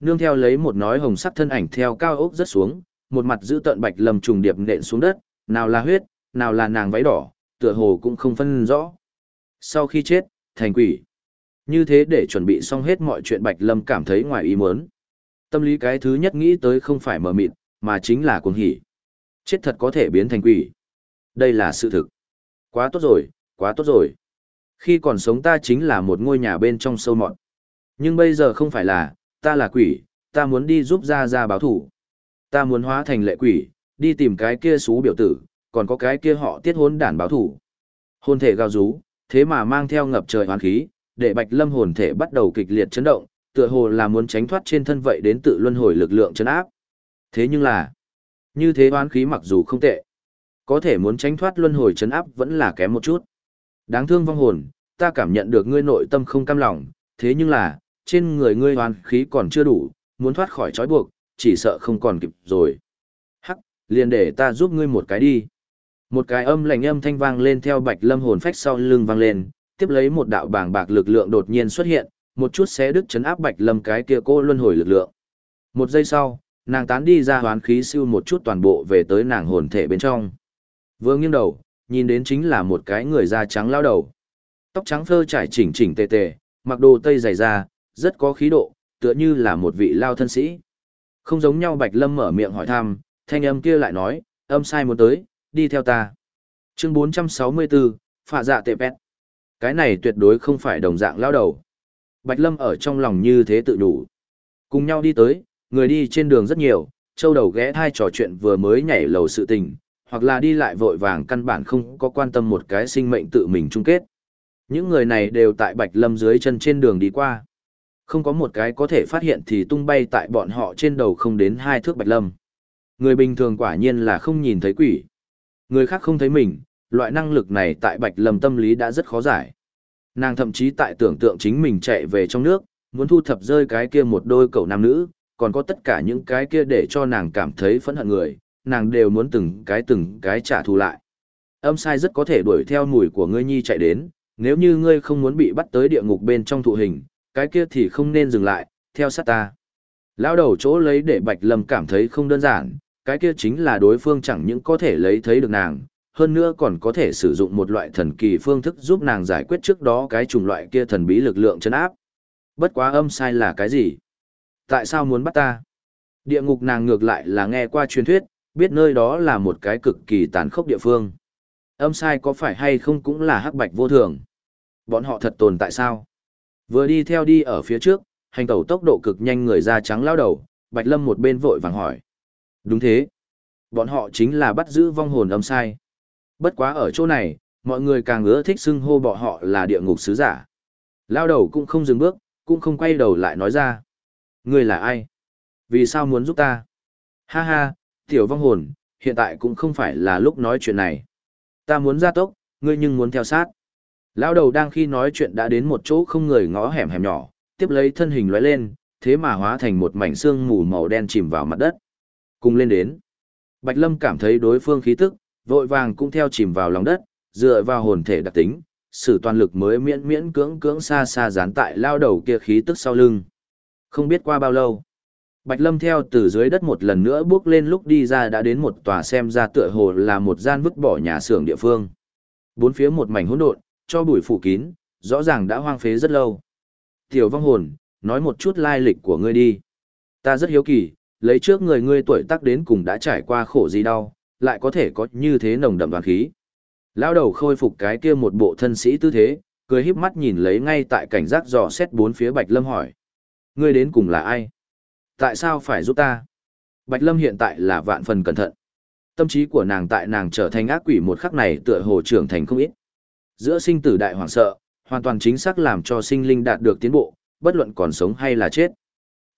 Nương theo lấy một nói hồng sắc thân ảnh theo cao ốc rất xuống, một mặt giữ tận bạch lầm trùng điệp nện xuống đất, nào là huyết, nào là nàng váy đỏ, tựa hồ cũng không phân rõ. Sau khi chết, thành quỷ. Như thế để chuẩn bị xong hết mọi chuyện Bạch Lâm cảm thấy ngoài ý muốn. Tâm lý cái thứ nhất nghĩ tới không phải mờ mịt, mà chính là cuồng hỉ. Chết thật có thể biến thành quỷ. Đây là sự thực. Quá tốt rồi, quá tốt rồi. Khi còn sống ta chính là một ngôi nhà bên trong sâu mọt. Nhưng bây giờ không phải là, ta là quỷ, ta muốn đi giúp ra ra báo thủ. Ta muốn hóa thành lệ quỷ, đi tìm cái kia xú biểu tử, còn có cái kia họ tiết hốn đản báo thủ. Hôn thể gào rú, thế mà mang theo ngập trời hoàn khí, để Bạch Lâm hồn thể bắt đầu kịch liệt chấn động, tựa hồ là muốn tránh thoát trên thân vậy đến tự luân hồi lực lượng chấn áp. Thế nhưng là, như thế hoán khí mặc dù không tệ, có thể muốn tránh thoát luân hồi chấn áp vẫn là kém một chút. Đáng thương vong hồn, ta cảm nhận được ngươi nội tâm không cam lòng, thế nhưng là, trên người ngươi hoàn khí còn chưa đủ, muốn thoát khỏi trói buộc, chỉ sợ không còn kịp rồi. Hắc, liền để ta giúp ngươi một cái đi. Một cái âm lạnh âm thanh vang lên theo Bạch Lâm hồn phách sau lưng vang lên, tiếp lấy một đạo bàng bạc lực lượng đột nhiên xuất hiện, một chút xé đứt chấn áp Bạch Lâm cái kia cô luân hồi lực lượng. Một giây sau, nàng tán đi ra hoán khí siêu một chút toàn bộ về tới nàng hồn thể bên trong. Vừa nghiêng đầu, nhìn đến chính là một cái người da trắng lao đầu. Tóc trắng phơ trải chỉnh chỉnh tề tề, mặc đồ tây dày da, rất có khí độ, tựa như là một vị lao thân sĩ. Không giống nhau Bạch Lâm mở miệng hỏi thăm, thanh âm kia lại nói, âm sai muốn tới, đi theo ta. Chương 464, phạ dạ tệ pet. Cái này tuyệt đối không phải đồng dạng lao đầu. Bạch Lâm ở trong lòng như thế tự đủ. Cùng nhau đi tới, người đi trên đường rất nhiều, châu đầu ghé thai trò chuyện vừa mới nhảy lầu sự tình, hoặc là đi lại vội vàng căn bản không có quan tâm một cái sinh mệnh tự mình chung kết. Những người này đều tại Bạch Lâm dưới chân trên đường đi qua. Không có một cái có thể phát hiện thì tung bay tại bọn họ trên đầu không đến hai thước Bạch Lâm. Người bình thường quả nhiên là không nhìn thấy quỷ. Người khác không thấy mình, loại năng lực này tại Bạch Lâm tâm lý đã rất khó giải. Nàng thậm chí tại tưởng tượng chính mình chạy về trong nước, muốn thu thập rơi cái kia một đôi cậu nam nữ, còn có tất cả những cái kia để cho nàng cảm thấy phẫn hận người, nàng đều muốn từng cái từng cái trả thù lại. Âm sai rất có thể đuổi theo mùi của ngươi nhi chạy đến, nếu như ngươi không muốn bị bắt tới địa ngục bên trong thụ hình, cái kia thì không nên dừng lại, theo sát ta. Lao đầu chỗ lấy để Bạch Lâm cảm thấy không đơn giản, cái kia chính là đối phương chẳng những có thể lấy thấy được nàng, hơn nữa còn có thể sử dụng một loại thần kỳ phương thức giúp nàng giải quyết trước đó cái chủng loại kia thần bí lực lượng chân áp. Bất quá âm sai là cái gì? Tại sao muốn bắt ta? Địa ngục nàng ngược lại là nghe qua truyền thuyết, biết nơi đó là một cái cực kỳ tàn khốc địa phương. Âm sai có phải hay không cũng là hắc bạch vô thường. Bọn họ thật tồn tại sao? Vừa đi theo đi ở phía trước, hành tẩu tốc độ cực nhanh người da trắng lao đầu, Bạch Lâm một bên vội vàng hỏi. Đúng thế. Bọn họ chính là bắt giữ vong hồn âm sai. Bất quá ở chỗ này, mọi người càng ưa thích xưng hô bọn họ là địa ngục sứ giả. Lao đầu cũng không dừng bước, cũng không quay đầu lại nói ra. Người là ai? Vì sao muốn giúp ta? Ha ha, tiểu vong hồn, hiện tại cũng không phải là lúc nói chuyện này. Ta muốn ra tốc, ngươi nhưng muốn theo sát. Lão đầu đang khi nói chuyện đã đến một chỗ không người ngõ hẻm hẻm nhỏ, tiếp lấy thân hình lóe lên, thế mà hóa thành một mảnh xương mù màu đen chìm vào mặt đất. Cùng lên đến. Bạch Lâm cảm thấy đối phương khí tức, vội vàng cũng theo chìm vào lòng đất, dựa vào hồn thể đặc tính, sử toàn lực mới miễn miễn cưỡng cưỡng xa xa dán tại lao đầu kia khí tức sau lưng. Không biết qua bao lâu, Bạch Lâm theo từ dưới đất một lần nữa bước lên lúc đi ra đã đến một tòa xem ra tựa hồ là một gian vứt bỏ nhà xưởng địa phương. Bốn phía một mảnh hỗn độn, cho bụi phủ kín, rõ ràng đã hoang phế rất lâu. Tiểu vong hồn, nói một chút lai lịch của ngươi đi. Ta rất hiếu kỳ, lấy trước người ngươi tuổi tác đến cùng đã trải qua khổ gì đau, lại có thể có như thế nồng đậm đoàn khí. Lão đầu khôi phục cái kia một bộ thân sĩ tư thế, cười híp mắt nhìn lấy ngay tại cảnh giác dò xét bốn phía Bạch Lâm hỏi. Ngươi đến cùng là ai? Tại sao phải giúp ta? Bạch Lâm hiện tại là vạn phần cẩn thận. Tâm trí của nàng tại nàng trở thành ác quỷ một khắc này tựa hồ trưởng thành không ít. Giữa sinh tử đại hoảng sợ, hoàn toàn chính xác làm cho sinh linh đạt được tiến bộ, bất luận còn sống hay là chết.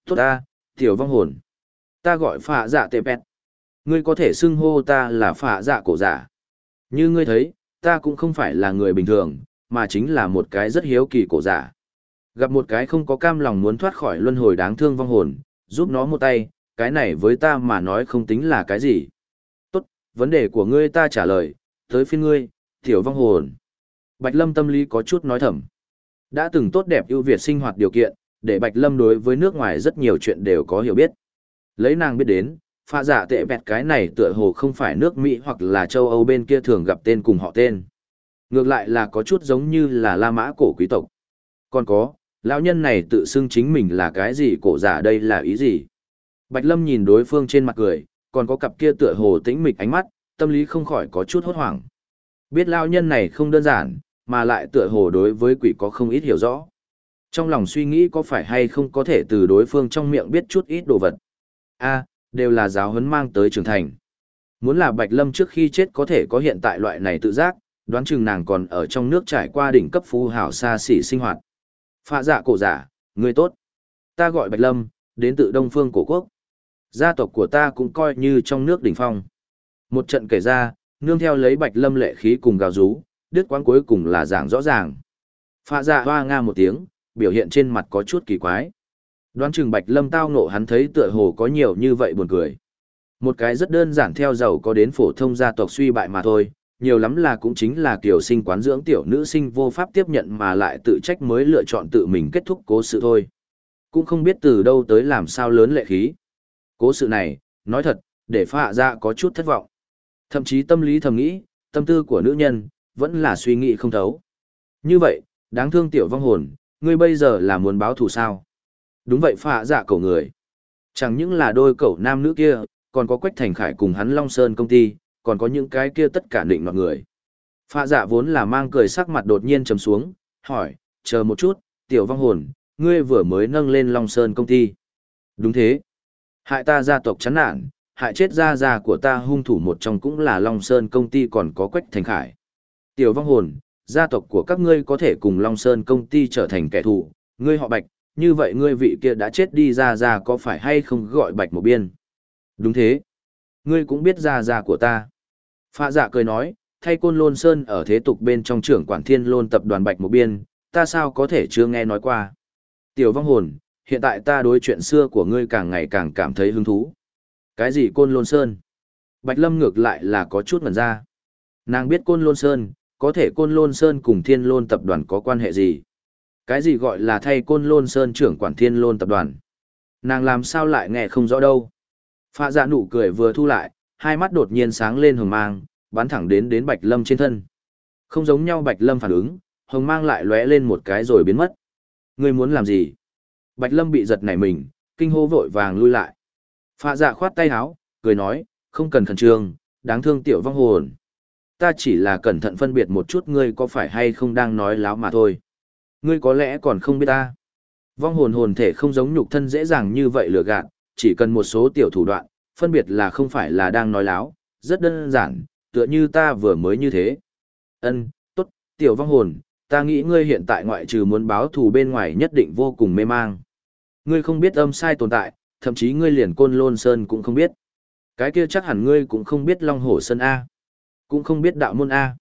Tốt ta, tiểu vong hồn. Ta gọi phạ dạ tệ bẹt. Ngươi có thể xưng hô ta là phạ dạ cổ giả. Như ngươi thấy, ta cũng không phải là người bình thường, mà chính là một cái rất hiếu kỳ cổ giả. Gặp một cái không có cam lòng muốn thoát khỏi luân hồi đáng thương vong hồn, giúp nó một tay, cái này với ta mà nói không tính là cái gì. Tốt, vấn đề của ngươi ta trả lời, tới phiên ngươi, tiểu vong hồn. Bạch Lâm tâm lý có chút nói thầm. Đã từng tốt đẹp ưu việt sinh hoạt điều kiện, để Bạch Lâm đối với nước ngoài rất nhiều chuyện đều có hiểu biết. Lấy nàng biết đến, pha giả dạ tệ bẹt cái này tựa hồ không phải nước Mỹ hoặc là châu Âu bên kia thường gặp tên cùng họ tên. Ngược lại là có chút giống như là La Mã cổ quý tộc. Còn có, lão nhân này tự xưng chính mình là cái gì cổ giả đây là ý gì? Bạch Lâm nhìn đối phương trên mặt cười, còn có cặp kia tựa hồ tĩnh mịch ánh mắt, tâm lý không khỏi có chút hốt hoảng. Biết lão nhân này không đơn giản, mà lại tựa hồ đối với quỷ có không ít hiểu rõ. Trong lòng suy nghĩ có phải hay không có thể từ đối phương trong miệng biết chút ít đồ vật. a đều là giáo huấn mang tới trưởng thành. Muốn là Bạch Lâm trước khi chết có thể có hiện tại loại này tự giác, đoán chừng nàng còn ở trong nước trải qua đỉnh cấp phú hảo xa xỉ sinh hoạt. Phạ dạ cổ giả, người tốt. Ta gọi Bạch Lâm, đến từ Đông Phương cổ quốc. Gia tộc của ta cũng coi như trong nước đỉnh phong. Một trận kể ra, nương theo lấy Bạch Lâm lệ khí cùng gào rú, đứt quãng cuối cùng là giảng rõ ràng. Phạ dạ hoa nga một tiếng, biểu hiện trên mặt có chút kỳ quái. Đoán chừng Bạch Lâm tao ngộ hắn thấy tựa hồ có nhiều như vậy buồn cười. Một cái rất đơn giản theo giàu có đến phổ thông gia tộc suy bại mà thôi, nhiều lắm là cũng chính là kiểu sinh quán dưỡng tiểu nữ sinh vô pháp tiếp nhận mà lại tự trách mới lựa chọn tự mình kết thúc cố sự thôi. Cũng không biết từ đâu tới làm sao lớn lệ khí. Cố sự này, nói thật, để phạ ra có chút thất vọng. Thậm chí tâm lý thầm nghĩ, tâm tư của nữ nhân, vẫn là suy nghĩ không thấu. Như vậy, đáng thương tiểu vong hồn, ngươi bây giờ là muốn báo thù sao? Đúng vậy phạ dạ cậu người. Chẳng những là đôi cậu nam nữ kia, còn có Quách Thành Khải cùng hắn Long Sơn công ty, còn có những cái kia tất cả định mọi người. Phạ dạ vốn là mang cười sắc mặt đột nhiên trầm xuống, hỏi, chờ một chút, tiểu vong hồn, ngươi vừa mới nâng lên Long Sơn công ty. Đúng thế. Hại ta gia tộc chán nản, hại chết gia gia của ta hung thủ một trong cũng là Long Sơn công ty còn có Quách Thành Khải. Tiểu vong hồn, gia tộc của các ngươi có thể cùng Long Sơn công ty trở thành kẻ thù, ngươi họ Bạch, như vậy ngươi vị kia đã chết đi ra ra có phải hay không gọi Bạch một biên? Đúng thế. Ngươi cũng biết ra ra của ta. Phạ dạ cười nói, thay côn lôn sơn ở thế tục bên trong trưởng quản thiên lôn tập đoàn Bạch một biên, ta sao có thể chưa nghe nói qua. Tiểu vong hồn, hiện tại ta đối chuyện xưa của ngươi càng ngày càng cảm thấy hứng thú. Cái gì côn lôn sơn? Bạch lâm ngược lại là có chút ngần ra. Nàng biết côn lôn sơn, có thể côn lôn sơn cùng thiên lôn tập đoàn có quan hệ gì? Cái gì gọi là thay côn lôn sơn trưởng quản thiên lôn tập đoàn? Nàng làm sao lại nghe không rõ đâu? Phạ dạ nụ cười vừa thu lại, hai mắt đột nhiên sáng lên hồng mang, bắn thẳng đến đến Bạch Lâm trên thân. Không giống nhau Bạch Lâm phản ứng, hồng mang lại lóe lên một cái rồi biến mất. Ngươi muốn làm gì? Bạch Lâm bị giật nảy mình, kinh hô vội vàng lui lại. Phạ dạ khoát tay áo, cười nói, không cần khẩn trương, đáng thương tiểu vong hồn. Ta chỉ là cẩn thận phân biệt một chút ngươi có phải hay không đang nói láo mà thôi. Ngươi có lẽ còn không biết ta. Vong hồn hồn thể không giống nhục thân dễ dàng như vậy lừa gạt, chỉ cần một số tiểu thủ đoạn, phân biệt là không phải là đang nói láo, rất đơn giản, tựa như ta vừa mới như thế. Ân, tốt, tiểu vong hồn, ta nghĩ ngươi hiện tại ngoại trừ muốn báo thù bên ngoài nhất định vô cùng mê mang. Ngươi không biết âm sai tồn tại, thậm chí ngươi liền côn lôn sơn cũng không biết. Cái kia chắc hẳn ngươi cũng không biết Long Hổ Sơn A. Cũng không biết đạo môn A.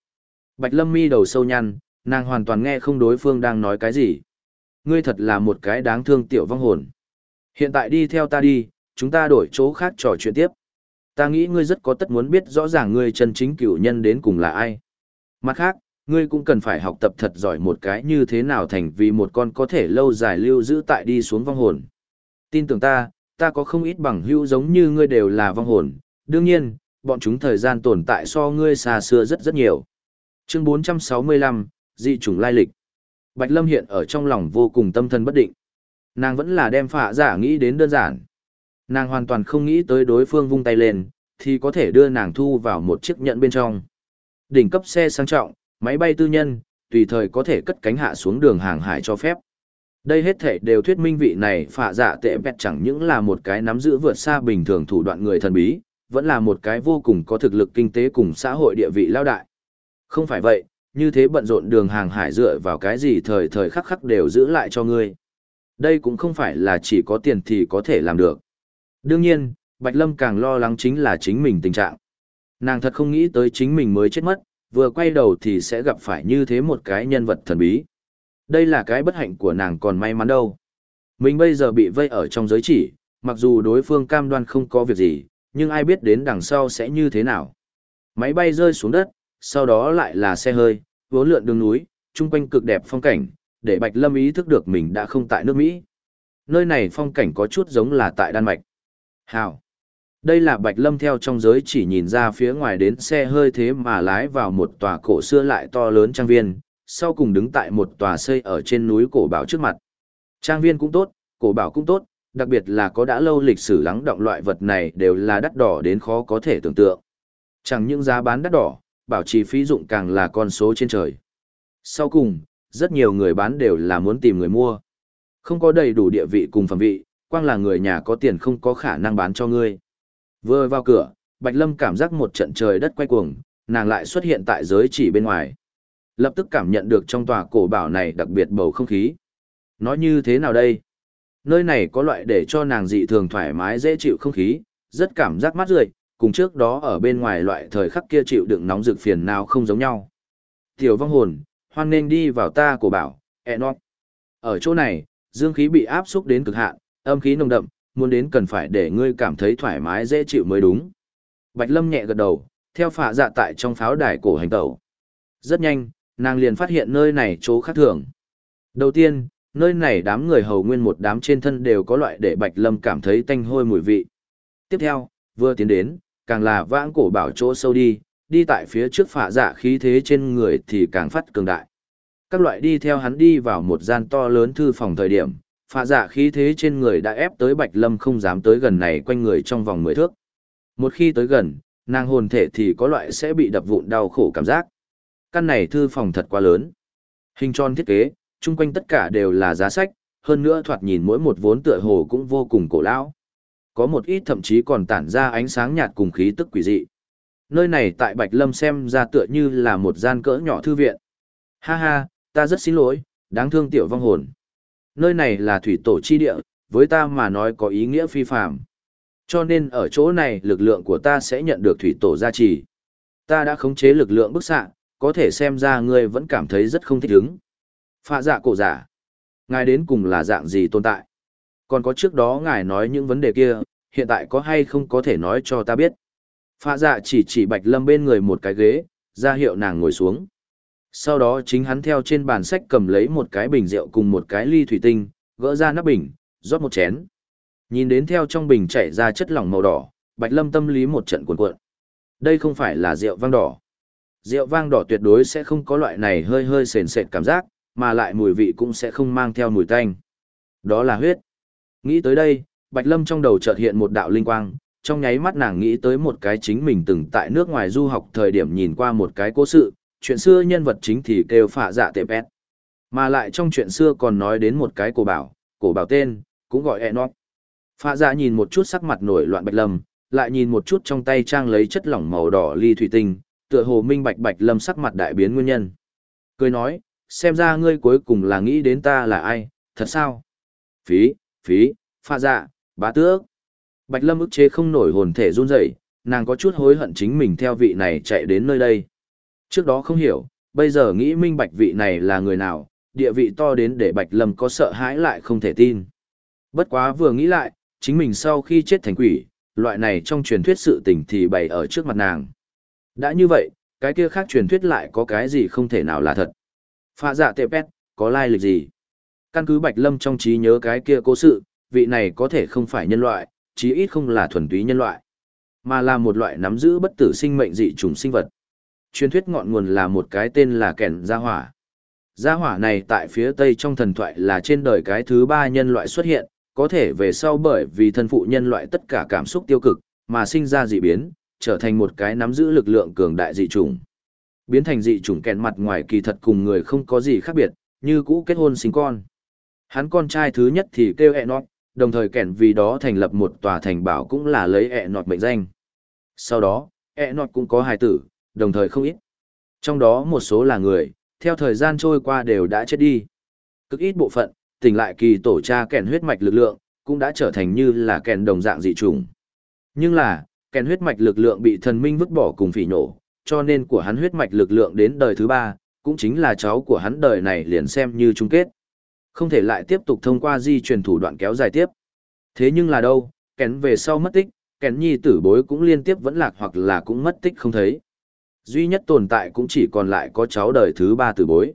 Bạch Lâm mi đầu sâu nhăn, nàng hoàn toàn nghe không đối phương đang nói cái gì. Ngươi thật là một cái đáng thương tiểu vong hồn. Hiện tại đi theo ta đi, chúng ta đổi chỗ khác trò chuyện tiếp. Ta nghĩ ngươi rất có tất muốn biết rõ ràng ngươi chân chính cửu nhân đến cùng là ai. Mặt khác, ngươi cũng cần phải học tập thật giỏi một cái như thế nào thành vì một con có thể lâu dài lưu giữ tại đi xuống vong hồn. Tin tưởng ta, ta có không ít bằng hữu giống như ngươi đều là vong hồn, đương nhiên, bọn chúng thời gian tồn tại so ngươi xa xưa rất rất nhiều. Chương 465, dị chủng lai lịch. Bạch Lâm hiện ở trong lòng vô cùng tâm thần bất định. Nàng vẫn là đem phạ giả nghĩ đến đơn giản. Nàng hoàn toàn không nghĩ tới đối phương vung tay lên, thì có thể đưa nàng thu vào một chiếc nhẫn bên trong. Đỉnh cấp xe sang trọng, máy bay tư nhân, tùy thời có thể cất cánh hạ xuống đường hàng hải cho phép. Đây hết thể đều thuyết minh vị này phạ giả tệ bẹt chẳng những là một cái nắm giữ vượt xa bình thường thủ đoạn người thần bí, vẫn là một cái vô cùng có thực lực kinh tế cùng xã hội địa vị lao đại. Không phải vậy, như thế bận rộn đường hàng hải dựa vào cái gì thời thời khắc khắc đều giữ lại cho ngươi. Đây cũng không phải là chỉ có tiền thì có thể làm được. Đương nhiên, Bạch Lâm càng lo lắng chính là chính mình tình trạng. Nàng thật không nghĩ tới chính mình mới chết mất, vừa quay đầu thì sẽ gặp phải như thế một cái nhân vật thần bí. Đây là cái bất hạnh của nàng còn may mắn đâu. Mình bây giờ bị vây ở trong giới chỉ, mặc dù đối phương cam đoan không có việc gì, nhưng ai biết đến đằng sau sẽ như thế nào. Máy bay rơi xuống đất, sau đó lại là xe hơi, vốn lượn đường núi, chung quanh cực đẹp phong cảnh, để Bạch Lâm ý thức được mình đã không tại nước Mỹ. Nơi này phong cảnh có chút giống là tại Đan Mạch. Hào. Đây là Bạch Lâm theo trong giới chỉ nhìn ra phía ngoài đến xe hơi thế mà lái vào một tòa cổ xưa lại to lớn trang viên, sau cùng đứng tại một tòa xây ở trên núi cổ bảo trước mặt. Trang viên cũng tốt, cổ bảo cũng tốt, đặc biệt là có đã lâu lịch sử lắng động loại vật này đều là đắt đỏ đến khó có thể tưởng tượng. Chẳng những giá bán đắt đỏ, bảo trì phí dụng càng là con số trên trời. Sau cùng, rất nhiều người bán đều là muốn tìm người mua. Không có đầy đủ địa vị cùng phẩm vị, quang là người nhà có tiền không có khả năng bán cho ngươi. Vừa vào cửa, Bạch Lâm cảm giác một trận trời đất quay cuồng, nàng lại xuất hiện tại giới chỉ bên ngoài. Lập tức cảm nhận được trong tòa cổ bảo này đặc biệt bầu không khí. Nói như thế nào đây? Nơi này có loại để cho nàng dị thường thoải mái dễ chịu không khí, rất cảm giác mát rượi, cùng trước đó ở bên ngoài loại thời khắc kia chịu đựng nóng rực phiền nào không giống nhau. Tiểu vong hồn, hoan nên đi vào ta của bảo, Enoch. Ở chỗ này, dương khí bị áp xúc đến cực hạn, âm khí nồng đậm, muốn đến cần phải để ngươi cảm thấy thoải mái dễ chịu mới đúng. Bạch Lâm nhẹ gật đầu, theo phạ dạ tại trong pháo đài cổ hành tẩu. Rất nhanh, nàng liền phát hiện nơi này chỗ khác thường. Đầu tiên, nơi này đám người hầu nguyên một đám trên thân đều có loại để Bạch Lâm cảm thấy tanh hôi mùi vị. Tiếp theo, vừa tiến đến, càng là vãng cổ bảo chỗ sâu đi, đi tại phía trước phạ dạ khí thế trên người thì càng phát cường đại. Các loại đi theo hắn đi vào một gian to lớn thư phòng thời điểm, phạ dạ khí thế trên người đã ép tới Bạch Lâm không dám tới gần này quanh người trong vòng mười thước. Một khi tới gần, nàng hồn thể thì có loại sẽ bị đập vụn đau khổ cảm giác. Căn này thư phòng thật quá lớn. Hình tròn thiết kế, chung quanh tất cả đều là giá sách, hơn nữa thoạt nhìn mỗi một vốn tựa hồ cũng vô cùng cổ lão. Có một ít thậm chí còn tản ra ánh sáng nhạt cùng khí tức quỷ dị. Nơi này tại Bạch Lâm xem ra tựa như là một gian cỡ nhỏ thư viện. Ha ha, ta rất xin lỗi, đáng thương tiểu vong hồn. Nơi này là thủy tổ chi địa, với ta mà nói có ý nghĩa phi phạm. Cho nên ở chỗ này lực lượng của ta sẽ nhận được thủy tổ gia trì. Ta đã khống chế lực lượng bức xạ, có thể xem ra ngươi vẫn cảm thấy rất không thích ứng. Phạ dạ cổ giả. Ngài đến cùng là dạng gì tồn tại? Còn có trước đó ngài nói những vấn đề kia, hiện tại có hay không có thể nói cho ta biết. Phạ dạ chỉ chỉ bạch lâm bên người một cái ghế, ra hiệu nàng ngồi xuống. Sau đó chính hắn theo trên bàn sách cầm lấy một cái bình rượu cùng một cái ly thủy tinh, gỡ ra nắp bình, rót một chén. Nhìn đến theo trong bình chảy ra chất lỏng màu đỏ, bạch lâm tâm lý một trận cuộn cuộn. Đây không phải là rượu vang đỏ. Rượu vang đỏ tuyệt đối sẽ không có loại này hơi hơi sền sệt cảm giác, mà lại mùi vị cũng sẽ không mang theo mùi tanh. Đó là huyết. Nghĩ tới đây, Bạch Lâm trong đầu chợt hiện một đạo linh quang, trong nháy mắt nàng nghĩ tới một cái chính mình từng tại nước ngoài du học thời điểm nhìn qua một cái cố sự, chuyện xưa nhân vật chính thì kêu phạ dạ tệ ép. Mà lại trong chuyện xưa còn nói đến một cái cổ bảo, cổ bảo tên, cũng gọi Enoch. Phạ dạ nhìn một chút sắc mặt nổi loạn Bạch Lâm, lại nhìn một chút trong tay trang lấy chất lỏng màu đỏ ly thủy tinh, tựa hồ minh bạch Bạch Lâm sắc mặt đại biến nguyên nhân. Cười nói, xem ra ngươi cuối cùng là nghĩ đến ta là ai, thật sao? Phí, phí, pha dạ, bá tước. Bạch Lâm ức chế không nổi hồn thể run rẩy, nàng có chút hối hận chính mình theo vị này chạy đến nơi đây. Trước đó không hiểu, bây giờ nghĩ minh bạch vị này là người nào, địa vị to đến để Bạch Lâm có sợ hãi lại không thể tin. Bất quá vừa nghĩ lại, chính mình sau khi chết thành quỷ, loại này trong truyền thuyết sự tình thì bày ở trước mặt nàng. Đã như vậy, cái kia khác truyền thuyết lại có cái gì không thể nào là thật. Phạ dạ tệ pet có lai lịch gì? Căn cứ Bạch Lâm trong trí nhớ cái kia cố sự, vị này có thể không phải nhân loại, chí ít không là thuần túy nhân loại, mà là một loại nắm giữ bất tử sinh mệnh dị trùng sinh vật. Truyền thuyết ngọn nguồn là một cái tên là kẻn gia hỏa. Gia hỏa này tại phía tây trong thần thoại là trên đời cái thứ ba nhân loại xuất hiện, có thể về sau bởi vì thân phụ nhân loại tất cả cảm xúc tiêu cực, mà sinh ra dị biến, trở thành một cái nắm giữ lực lượng cường đại dị trùng. Biến thành dị chủng kèn mặt ngoài kỳ thật cùng người không có gì khác biệt, như cũ kết hôn sinh con. Hắn con trai thứ nhất thì kêu Enoch, đồng thời kèn vì đó thành lập một tòa thành bảo cũng là lấy Enoch mệnh danh. Sau đó, Enoch cũng có hài tử, đồng thời không ít. Trong đó một số là người, theo thời gian trôi qua đều đã chết đi. Cực ít bộ phận, tỉnh lại kỳ tổ cha kèn huyết mạch lực lượng, cũng đã trở thành như là kèn đồng dạng dị trùng. Nhưng là, kèn huyết mạch lực lượng bị thần minh vứt bỏ cùng phỉ nổ, cho nên của hắn huyết mạch lực lượng đến đời thứ ba, cũng chính là cháu của hắn đời này liền xem như chung kết. Không thể lại tiếp tục thông qua di truyền thủ đoạn kéo dài tiếp. Thế nhưng là đâu, kén về sau mất tích, kén nhi tử bối cũng liên tiếp vẫn lạc hoặc là cũng mất tích không thấy. Duy nhất tồn tại cũng chỉ còn lại có cháu đời thứ ba tử bối.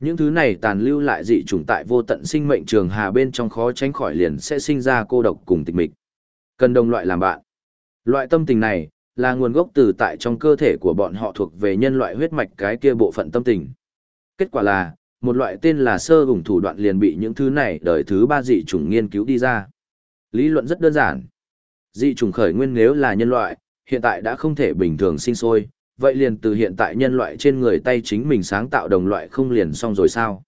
Những thứ này tàn lưu lại dị chủng tại vô tận sinh mệnh trường hà bên trong khó tránh khỏi liền sẽ sinh ra cô độc cùng tịch mịch. Cần đồng loại làm bạn. Loại tâm tình này, là nguồn gốc từ tại trong cơ thể của bọn họ thuộc về nhân loại huyết mạch cái kia bộ phận tâm tình. Kết quả là, một loại tên là sơ ủng thủ đoạn liền bị những thứ này đời thứ ba dị chủng nghiên cứu đi ra. Lý luận rất đơn giản. Dị chủng khởi nguyên nếu là nhân loại, hiện tại đã không thể bình thường sinh sôi, vậy liền từ hiện tại nhân loại trên người tay chính mình sáng tạo đồng loại không liền xong rồi sao?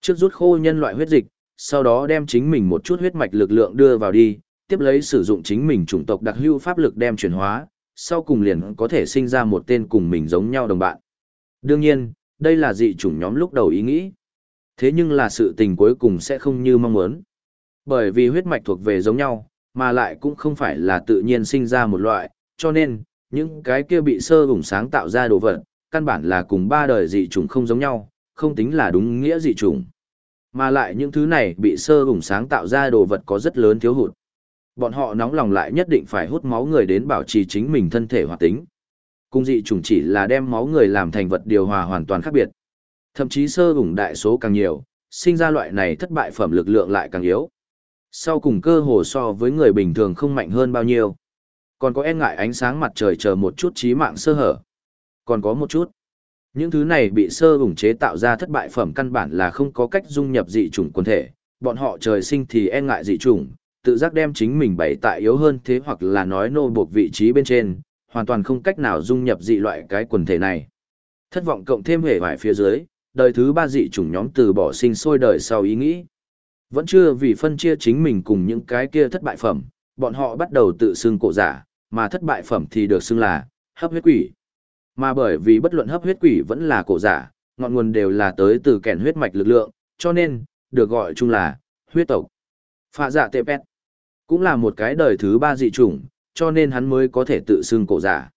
Trước rút khô nhân loại huyết dịch, sau đó đem chính mình một chút huyết mạch lực lượng đưa vào đi, tiếp lấy sử dụng chính mình chủng tộc đặc hữu pháp lực đem chuyển hóa, sau cùng liền có thể sinh ra một tên cùng mình giống nhau đồng bạn. Đương nhiên, đây là dị chủng nhóm lúc đầu ý nghĩ. Thế nhưng là sự tình cuối cùng sẽ không như mong muốn. Bởi vì huyết mạch thuộc về giống nhau, mà lại cũng không phải là tự nhiên sinh ra một loại, cho nên, những cái kia bị sơ vùng sáng tạo ra đồ vật, căn bản là cùng ba đời dị chủng không giống nhau, không tính là đúng nghĩa dị chủng. Mà lại những thứ này bị sơ vùng sáng tạo ra đồ vật có rất lớn thiếu hụt. Bọn họ nóng lòng lại nhất định phải hút máu người đến bảo trì chính mình thân thể hoạt tính. Cung dị chủng chỉ là đem máu người làm thành vật điều hòa hoàn toàn khác biệt. Thậm chí sơ ủng đại số càng nhiều, sinh ra loại này thất bại phẩm lực lượng lại càng yếu. Sau cùng cơ hồ so với người bình thường không mạnh hơn bao nhiêu. Còn có e ngại ánh sáng mặt trời chờ một chút trí mạng sơ hở. Còn có một chút. Những thứ này bị sơ ủng chế tạo ra thất bại phẩm căn bản là không có cách dung nhập dị chủng quân thể. Bọn họ trời sinh thì e ngại dị chủng, tự giác đem chính mình bày tại yếu hơn thế hoặc là nói nô buộc vị trí bên trên, hoàn toàn không cách nào dung nhập dị loại cái quần thể này. Thất vọng cộng thêm hề hoài phía dưới, đời thứ ba dị chủng nhóm từ bỏ sinh sôi đời sau ý nghĩ. Vẫn chưa vì phân chia chính mình cùng những cái kia thất bại phẩm, bọn họ bắt đầu tự xưng cổ giả, mà thất bại phẩm thì được xưng là hấp huyết quỷ. Mà bởi vì bất luận hấp huyết quỷ vẫn là cổ giả, ngọn nguồn đều là tới từ kèn huyết mạch lực lượng, cho nên, được gọi chung là huyết tộc. Phạ giả tệ pet cũng là một cái đời thứ ba dị chủng, cho nên hắn mới có thể tự xưng cổ giả.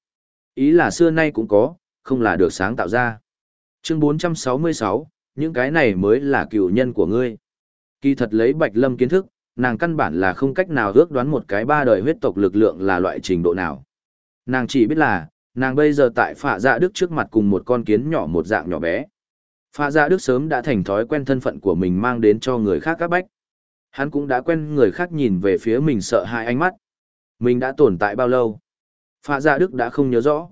Ý là xưa nay cũng có, không là được sáng tạo ra. Chương 466, những cái này mới là cựu nhân của ngươi. Kỳ thật lấy Bạch Lâm kiến thức, nàng căn bản là không cách nào ước đoán một cái ba đời huyết tộc lực lượng là loại trình độ nào. Nàng chỉ biết là, nàng bây giờ tại phạ dạ đức trước mặt cùng một con kiến nhỏ một dạng nhỏ bé. Phạ dạ đức sớm đã thành thói quen thân phận của mình mang đến cho người khác các bách. Hắn cũng đã quen người khác nhìn về phía mình sợ hãi ánh mắt. Mình đã tồn tại bao lâu? Phạ dạ đức đã không nhớ rõ.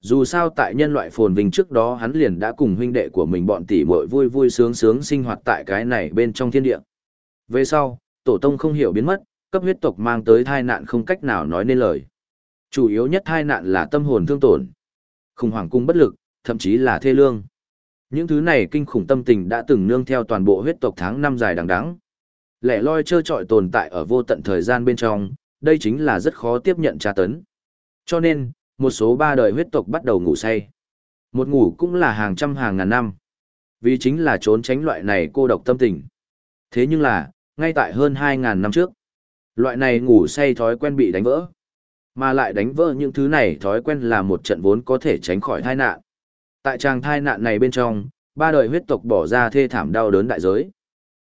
Dù sao tại nhân loại phồn vinh trước đó hắn liền đã cùng huynh đệ của mình bọn tỷ muội vui vui sướng sướng sinh hoạt tại cái này bên trong thiên địa. Về sau, tổ tông không hiểu biến mất, cấp huyết tộc mang tới tai nạn không cách nào nói nên lời. Chủ yếu nhất tai nạn là tâm hồn thương tổn, khủng hoảng cung bất lực, thậm chí là thê lương. Những thứ này kinh khủng tâm tình đã từng nương theo toàn bộ huyết tộc tháng năm dài đằng đẵng. Lẻ loi trơ trọi tồn tại ở vô tận thời gian bên trong, đây chính là rất khó tiếp nhận tra tấn. Cho nên, một số ba đời huyết tộc bắt đầu ngủ say. Một ngủ cũng là hàng trăm hàng ngàn năm. Vì chính là trốn tránh loại này cô độc tâm tình. Thế nhưng là, ngay tại hơn 2.000 năm trước, Loại này ngủ say thói quen bị đánh vỡ. Mà lại đánh vỡ những thứ này thói quen là một trận vốn có thể tránh khỏi tai nạn. Tại tràng thai nạn này bên trong, ba đời huyết tộc bỏ ra thê thảm đau đớn đại giới.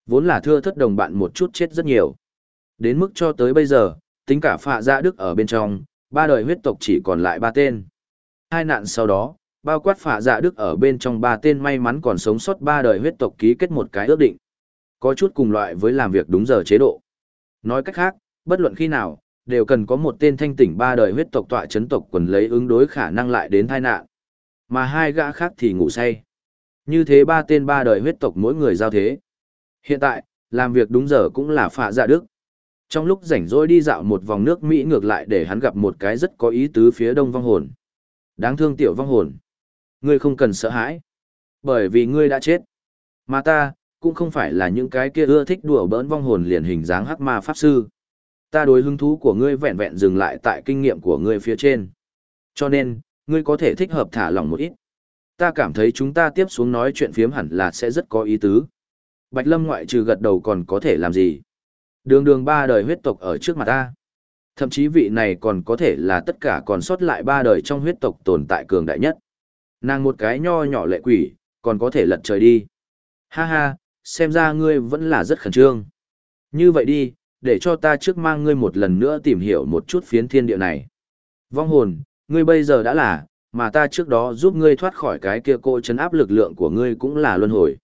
Vốn là thưa thất đồng bạn một chút chết rất nhiều. Đến mức cho tới bây giờ, tính cả phạ gia đức ở bên trong, ba đời huyết tộc chỉ còn lại ba tên. Hai nạn sau đó, bao quát phạ dạ đức ở bên trong ba tên may mắn còn sống sót ba đời huyết tộc ký kết một cái ước định. Có chút cùng loại với làm việc đúng giờ chế độ. Nói cách khác, bất luận khi nào, đều cần có một tên thanh tỉnh ba đời huyết tộc tọa chấn tộc quần lấy ứng đối khả năng lại đến tai nạn. Mà hai gã khác thì ngủ say. Như thế ba tên ba đời huyết tộc mỗi người giao thế. Hiện tại, làm việc đúng giờ cũng là phạ dạ đức. Trong lúc rảnh rỗi đi dạo một vòng nước Mỹ ngược lại để hắn gặp một cái rất có ý tứ phía đông vong hồn. Đáng thương tiểu vong hồn. Ngươi không cần sợ hãi. Bởi vì ngươi đã chết. Mà ta, cũng không phải là những cái kia ưa thích đùa bỡn vong hồn liền hình dáng hắc ma pháp sư. Ta đối hứng thú của ngươi vẹn vẹn dừng lại tại kinh nghiệm của ngươi phía trên. Cho nên, ngươi có thể thích hợp thả lỏng một ít. Ta cảm thấy chúng ta tiếp xuống nói chuyện phiếm hẳn là sẽ rất có ý tứ. Bạch Lâm ngoại trừ gật đầu còn có thể làm gì? Đường đường ba đời huyết tộc ở trước mặt ta. Thậm chí vị này còn có thể là tất cả còn sót lại ba đời trong huyết tộc tồn tại cường đại nhất. Nàng một cái nho nhỏ lệ quỷ, còn có thể lật trời đi. Ha ha, xem ra ngươi vẫn là rất khẩn trương. Như vậy đi, để cho ta trước mang ngươi một lần nữa tìm hiểu một chút phiến thiên địa này. Vong hồn, ngươi bây giờ đã là, mà ta trước đó giúp ngươi thoát khỏi cái kia cô chấn áp lực lượng của ngươi cũng là luân hồi.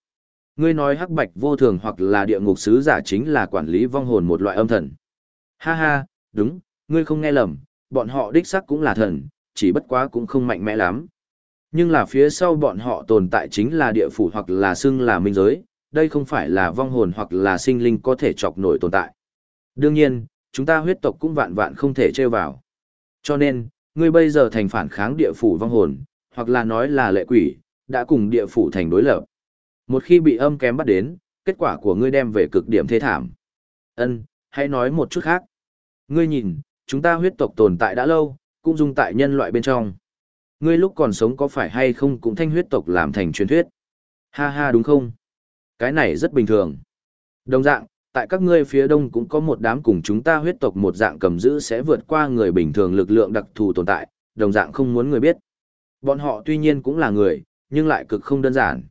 Ngươi nói hắc bạch vô thường hoặc là địa ngục sứ giả chính là quản lý vong hồn một loại âm thần. Ha ha, đúng, ngươi không nghe lầm, bọn họ đích sắc cũng là thần, chỉ bất quá cũng không mạnh mẽ lắm. Nhưng là phía sau bọn họ tồn tại chính là địa phủ hoặc là xưng là minh giới, đây không phải là vong hồn hoặc là sinh linh có thể chọc nổi tồn tại. Đương nhiên, chúng ta huyết tộc cũng vạn vạn không thể trêu vào. Cho nên, ngươi bây giờ thành phản kháng địa phủ vong hồn, hoặc là nói là lệ quỷ, đã cùng địa phủ thành đối lập. Một khi bị âm kém bắt đến, kết quả của ngươi đem về cực điểm thế thảm. Ân, hãy nói một chút khác. Ngươi nhìn, chúng ta huyết tộc tồn tại đã lâu, cũng dung tại nhân loại bên trong. Ngươi lúc còn sống có phải hay không cũng thanh huyết tộc làm thành truyền thuyết? Ha ha đúng không? Cái này rất bình thường. Đồng dạng, tại các ngươi phía đông cũng có một đám cùng chúng ta huyết tộc một dạng cầm giữ sẽ vượt qua người bình thường lực lượng đặc thù tồn tại, đồng dạng không muốn người biết. Bọn họ tuy nhiên cũng là người, nhưng lại cực không đơn giản.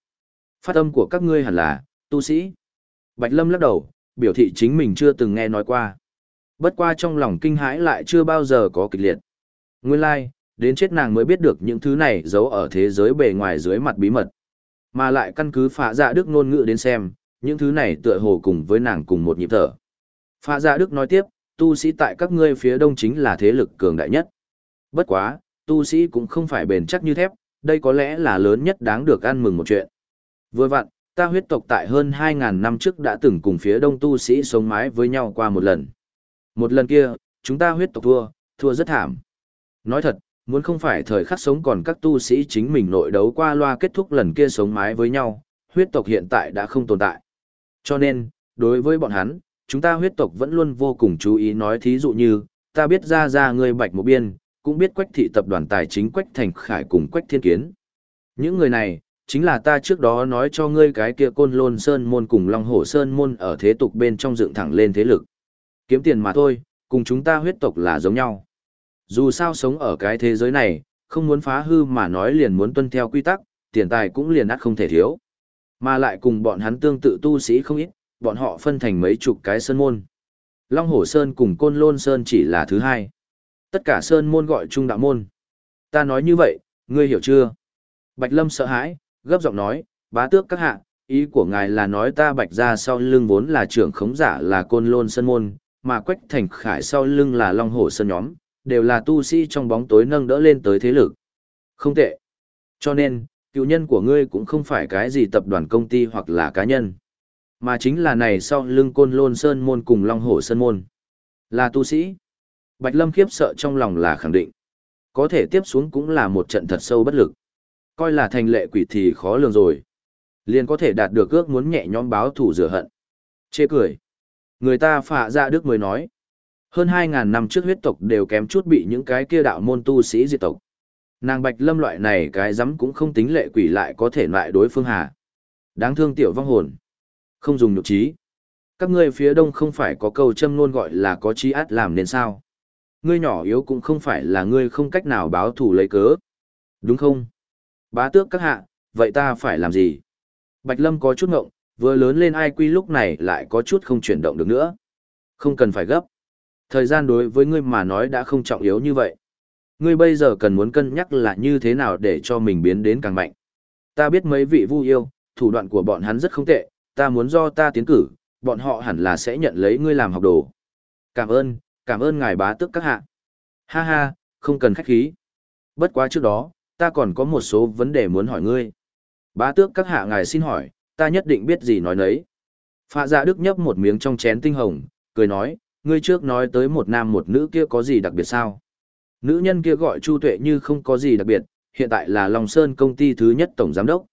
Phát âm của các ngươi hẳn là, tu sĩ. Bạch Lâm lắc đầu, biểu thị chính mình chưa từng nghe nói qua. Bất qua trong lòng kinh hãi lại chưa bao giờ có kịch liệt. Nguyên lai, like, đến chết nàng mới biết được những thứ này giấu ở thế giới bề ngoài dưới mặt bí mật. Mà lại căn cứ phạ dạ đức ngôn ngữ đến xem, những thứ này tựa hồ cùng với nàng cùng một nhịp thở. Phạ dạ đức nói tiếp, tu sĩ tại các ngươi phía đông chính là thế lực cường đại nhất. Bất quá, tu sĩ cũng không phải bền chắc như thép, đây có lẽ là lớn nhất đáng được ăn mừng một chuyện. Vừa vặn, ta huyết tộc tại hơn 2.000 năm trước đã từng cùng phía đông tu sĩ sống mái với nhau qua một lần. Một lần kia, chúng ta huyết tộc thua, thua rất thảm. Nói thật, muốn không phải thời khắc sống còn các tu sĩ chính mình nội đấu qua loa kết thúc lần kia sống mái với nhau, huyết tộc hiện tại đã không tồn tại. Cho nên, đối với bọn hắn, chúng ta huyết tộc vẫn luôn vô cùng chú ý nói thí dụ như, ta biết ra ra người bạch một biên, cũng biết quách thị tập đoàn tài chính quách thành khải cùng quách thiên kiến. Những người này, chính là ta trước đó nói cho ngươi cái kia côn lôn sơn môn cùng long hổ sơn môn ở thế tục bên trong dựng thẳng lên thế lực. Kiếm tiền mà thôi, cùng chúng ta huyết tộc là giống nhau. Dù sao sống ở cái thế giới này, không muốn phá hư mà nói liền muốn tuân theo quy tắc, tiền tài cũng liền ắt không thể thiếu. Mà lại cùng bọn hắn tương tự tu sĩ không ít, bọn họ phân thành mấy chục cái sơn môn. Long Hổ Sơn cùng Côn Lôn Sơn chỉ là thứ hai. Tất cả sơn môn gọi chung đạo môn. Ta nói như vậy, ngươi hiểu chưa? Bạch Lâm sợ hãi, gấp giọng nói, bá tước các hạ, ý của ngài là nói ta bạch ra sau lưng vốn là trưởng khống giả là Côn Lôn Sơn môn, mà Quách Thành Khải sau lưng là Long Hổ Sơn nhóm, đều là tu sĩ trong bóng tối nâng đỡ lên tới thế lực. Không tệ. Cho nên, cựu nhân của ngươi cũng không phải cái gì tập đoàn công ty hoặc là cá nhân. Mà chính là này sau lưng côn lôn sơn môn cùng long hổ sơn môn. Là tu sĩ. Bạch Lâm khiếp sợ trong lòng là khẳng định. Có thể tiếp xuống cũng là một trận thật sâu bất lực. Coi là thành lệ quỷ thì khó lường rồi. Liền có thể đạt được ước muốn nhẹ nhõm báo thủ rửa hận. Chê cười. Người ta phạ ra đức mới nói. Hơn 2.000 năm trước huyết tộc đều kém chút bị những cái kia đạo môn tu sĩ diệt tộc. Nàng Bạch Lâm loại này cái rắm cũng không tính lệ quỷ lại có thể loại đối phương hà. Đáng thương tiểu vong hồn. Không dùng nhục trí. Các ngươi phía đông không phải có câu châm luôn gọi là có chi át làm nên sao? Ngươi nhỏ yếu cũng không phải là ngươi không cách nào báo thủ lấy cớ. Đúng không? Bá tước các hạ, vậy ta phải làm gì? Bạch Lâm có chút ngộng, vừa lớn lên ai quy lúc này lại có chút không chuyển động được nữa. Không cần phải gấp. Thời gian đối với ngươi mà nói đã không trọng yếu như vậy. Ngươi bây giờ cần muốn cân nhắc là như thế nào để cho mình biến đến càng mạnh. Ta biết mấy vị vu yêu, thủ đoạn của bọn hắn rất không tệ, ta muốn do ta tiến cử, bọn họ hẳn là sẽ nhận lấy ngươi làm học đồ. Cảm ơn, cảm ơn ngài bá tước các hạ. Ha ha, không cần khách khí. Bất quá trước đó, ta còn có một số vấn đề muốn hỏi ngươi. Bá tước các hạ ngài xin hỏi, ta nhất định biết gì nói nấy. Phạ dạ đức nhấp một miếng trong chén tinh hồng, cười nói, ngươi trước nói tới một nam một nữ kia có gì đặc biệt sao? Nữ nhân kia gọi Chu Tuệ như không có gì đặc biệt, hiện tại là Long Sơn công ty thứ nhất tổng giám đốc.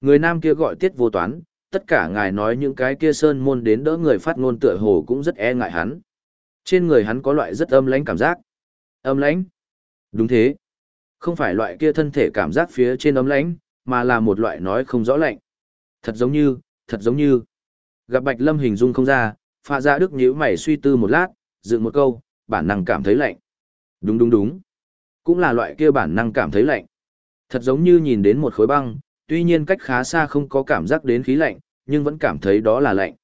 Người nam kia gọi Tiết Vô Toán, tất cả ngài nói những cái kia sơn môn đến đỡ người phát ngôn tựa hồ cũng rất e ngại hắn. Trên người hắn có loại rất âm lãnh cảm giác. Âm lãnh? Đúng thế. Không phải loại kia thân thể cảm giác phía trên ấm lãnh, mà là một loại nói không rõ lạnh. Thật giống như, thật giống như. Gặp Bạch Lâm hình dung không ra, pha ra dạ đức nhíu mày suy tư một lát, dựng một câu, bản năng cảm thấy lạnh. Đúng đúng đúng. Cũng là loại kia bản năng cảm thấy lạnh. Thật giống như nhìn đến một khối băng, tuy nhiên cách khá xa không có cảm giác đến khí lạnh, nhưng vẫn cảm thấy đó là lạnh.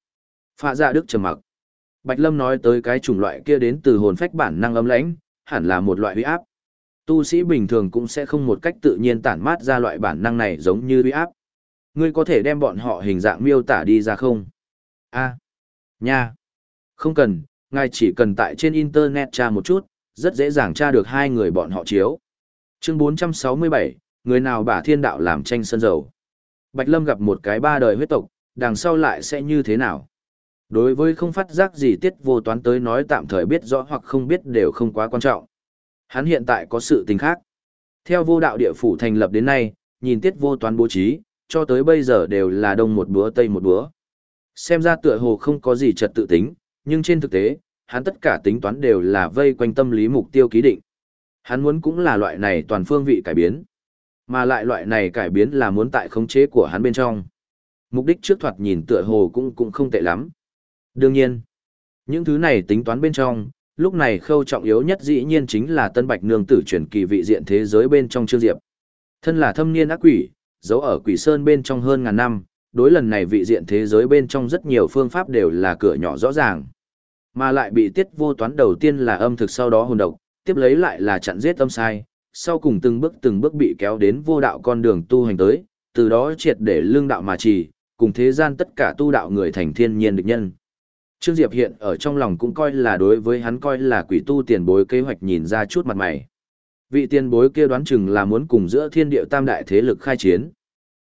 Phạ dạ đức trầm mặc. Bạch Lâm nói tới cái chủng loại kia đến từ hồn phách bản năng ấm lãnh, hẳn là một loại uy áp. Tu sĩ bình thường cũng sẽ không một cách tự nhiên tản mát ra loại bản năng này giống như uy áp. Ngươi có thể đem bọn họ hình dạng miêu tả đi ra không? A. Nha. Không cần, ngài chỉ cần tại trên internet tra một chút, rất dễ dàng tra được hai người bọn họ chiếu. Chương 467, người nào bả thiên đạo làm tranh sân dầu. Bạch Lâm gặp một cái ba đời huyết tộc, đằng sau lại sẽ như thế nào? Đối với không phát giác gì tiết vô toán tới nói tạm thời biết rõ hoặc không biết đều không quá quan trọng. Hắn hiện tại có sự tình khác. Theo vô đạo địa phủ thành lập đến nay, nhìn tiết vô toán bố trí, cho tới bây giờ đều là đông một búa tây một búa. Xem ra tựa hồ không có gì trật tự tính, nhưng trên thực tế, hắn tất cả tính toán đều là vây quanh tâm lý mục tiêu ký định. Hắn muốn cũng là loại này toàn phương vị cải biến. Mà lại loại này cải biến là muốn tại khống chế của hắn bên trong. Mục đích trước thoạt nhìn tựa hồ cũng cũng không tệ lắm. Đương nhiên, những thứ này tính toán bên trong, lúc này khâu trọng yếu nhất dĩ nhiên chính là tân bạch nương tử chuyển kỳ vị diện thế giới bên trong Trương Diệp. Thân là thâm niên ác quỷ, giấu ở quỷ sơn bên trong hơn ngàn năm, đối lần này vị diện thế giới bên trong rất nhiều phương pháp đều là cửa nhỏ rõ ràng. Mà lại bị tiết vô toán đầu tiên là âm thực sau đó hồn độc, tiếp lấy lại là chặn giết âm sai, sau cùng từng bước từng bước bị kéo đến vô đạo con đường tu hành tới, từ đó triệt để lương đạo mà trì, cùng thế gian tất cả tu đạo người thành thiên nhiên địch nhân. Trương Diệp hiện ở trong lòng cũng coi là đối với hắn coi là quỷ tu tiền bối kế hoạch nhìn ra chút mặt mày. Vị tiền bối kia đoán chừng là muốn cùng giữa thiên địa tam đại thế lực khai chiến.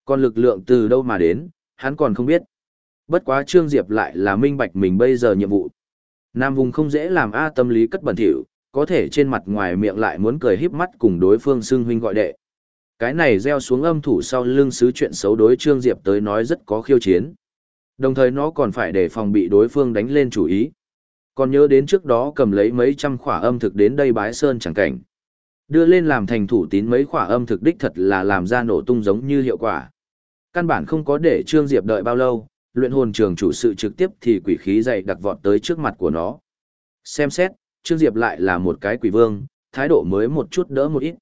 Còn lực lượng từ đâu mà đến, hắn còn không biết. Bất quá Trương Diệp lại là minh bạch mình bây giờ nhiệm vụ. Nam vùng không dễ làm A tâm lý cất bẩn thỉu, có thể trên mặt ngoài miệng lại muốn cười híp mắt cùng đối phương xưng huynh gọi đệ. Cái này gieo xuống âm thủ sau lưng xứ chuyện xấu đối Trương Diệp tới nói rất có khiêu chiến. Đồng thời nó còn phải để phòng bị đối phương đánh lên chủ ý. Còn nhớ đến trước đó cầm lấy mấy trăm khỏa âm thực đến đây bái sơn chẳng cảnh. Đưa lên làm thành thủ tín mấy khỏa âm thực đích thật là làm ra nổ tung giống như hiệu quả. Căn bản không có để Trương Diệp đợi bao lâu, luyện hồn trường chủ sự trực tiếp thì quỷ khí dày đặc vọt tới trước mặt của nó. Xem xét, Trương Diệp lại là một cái quỷ vương, thái độ mới một chút đỡ một ít.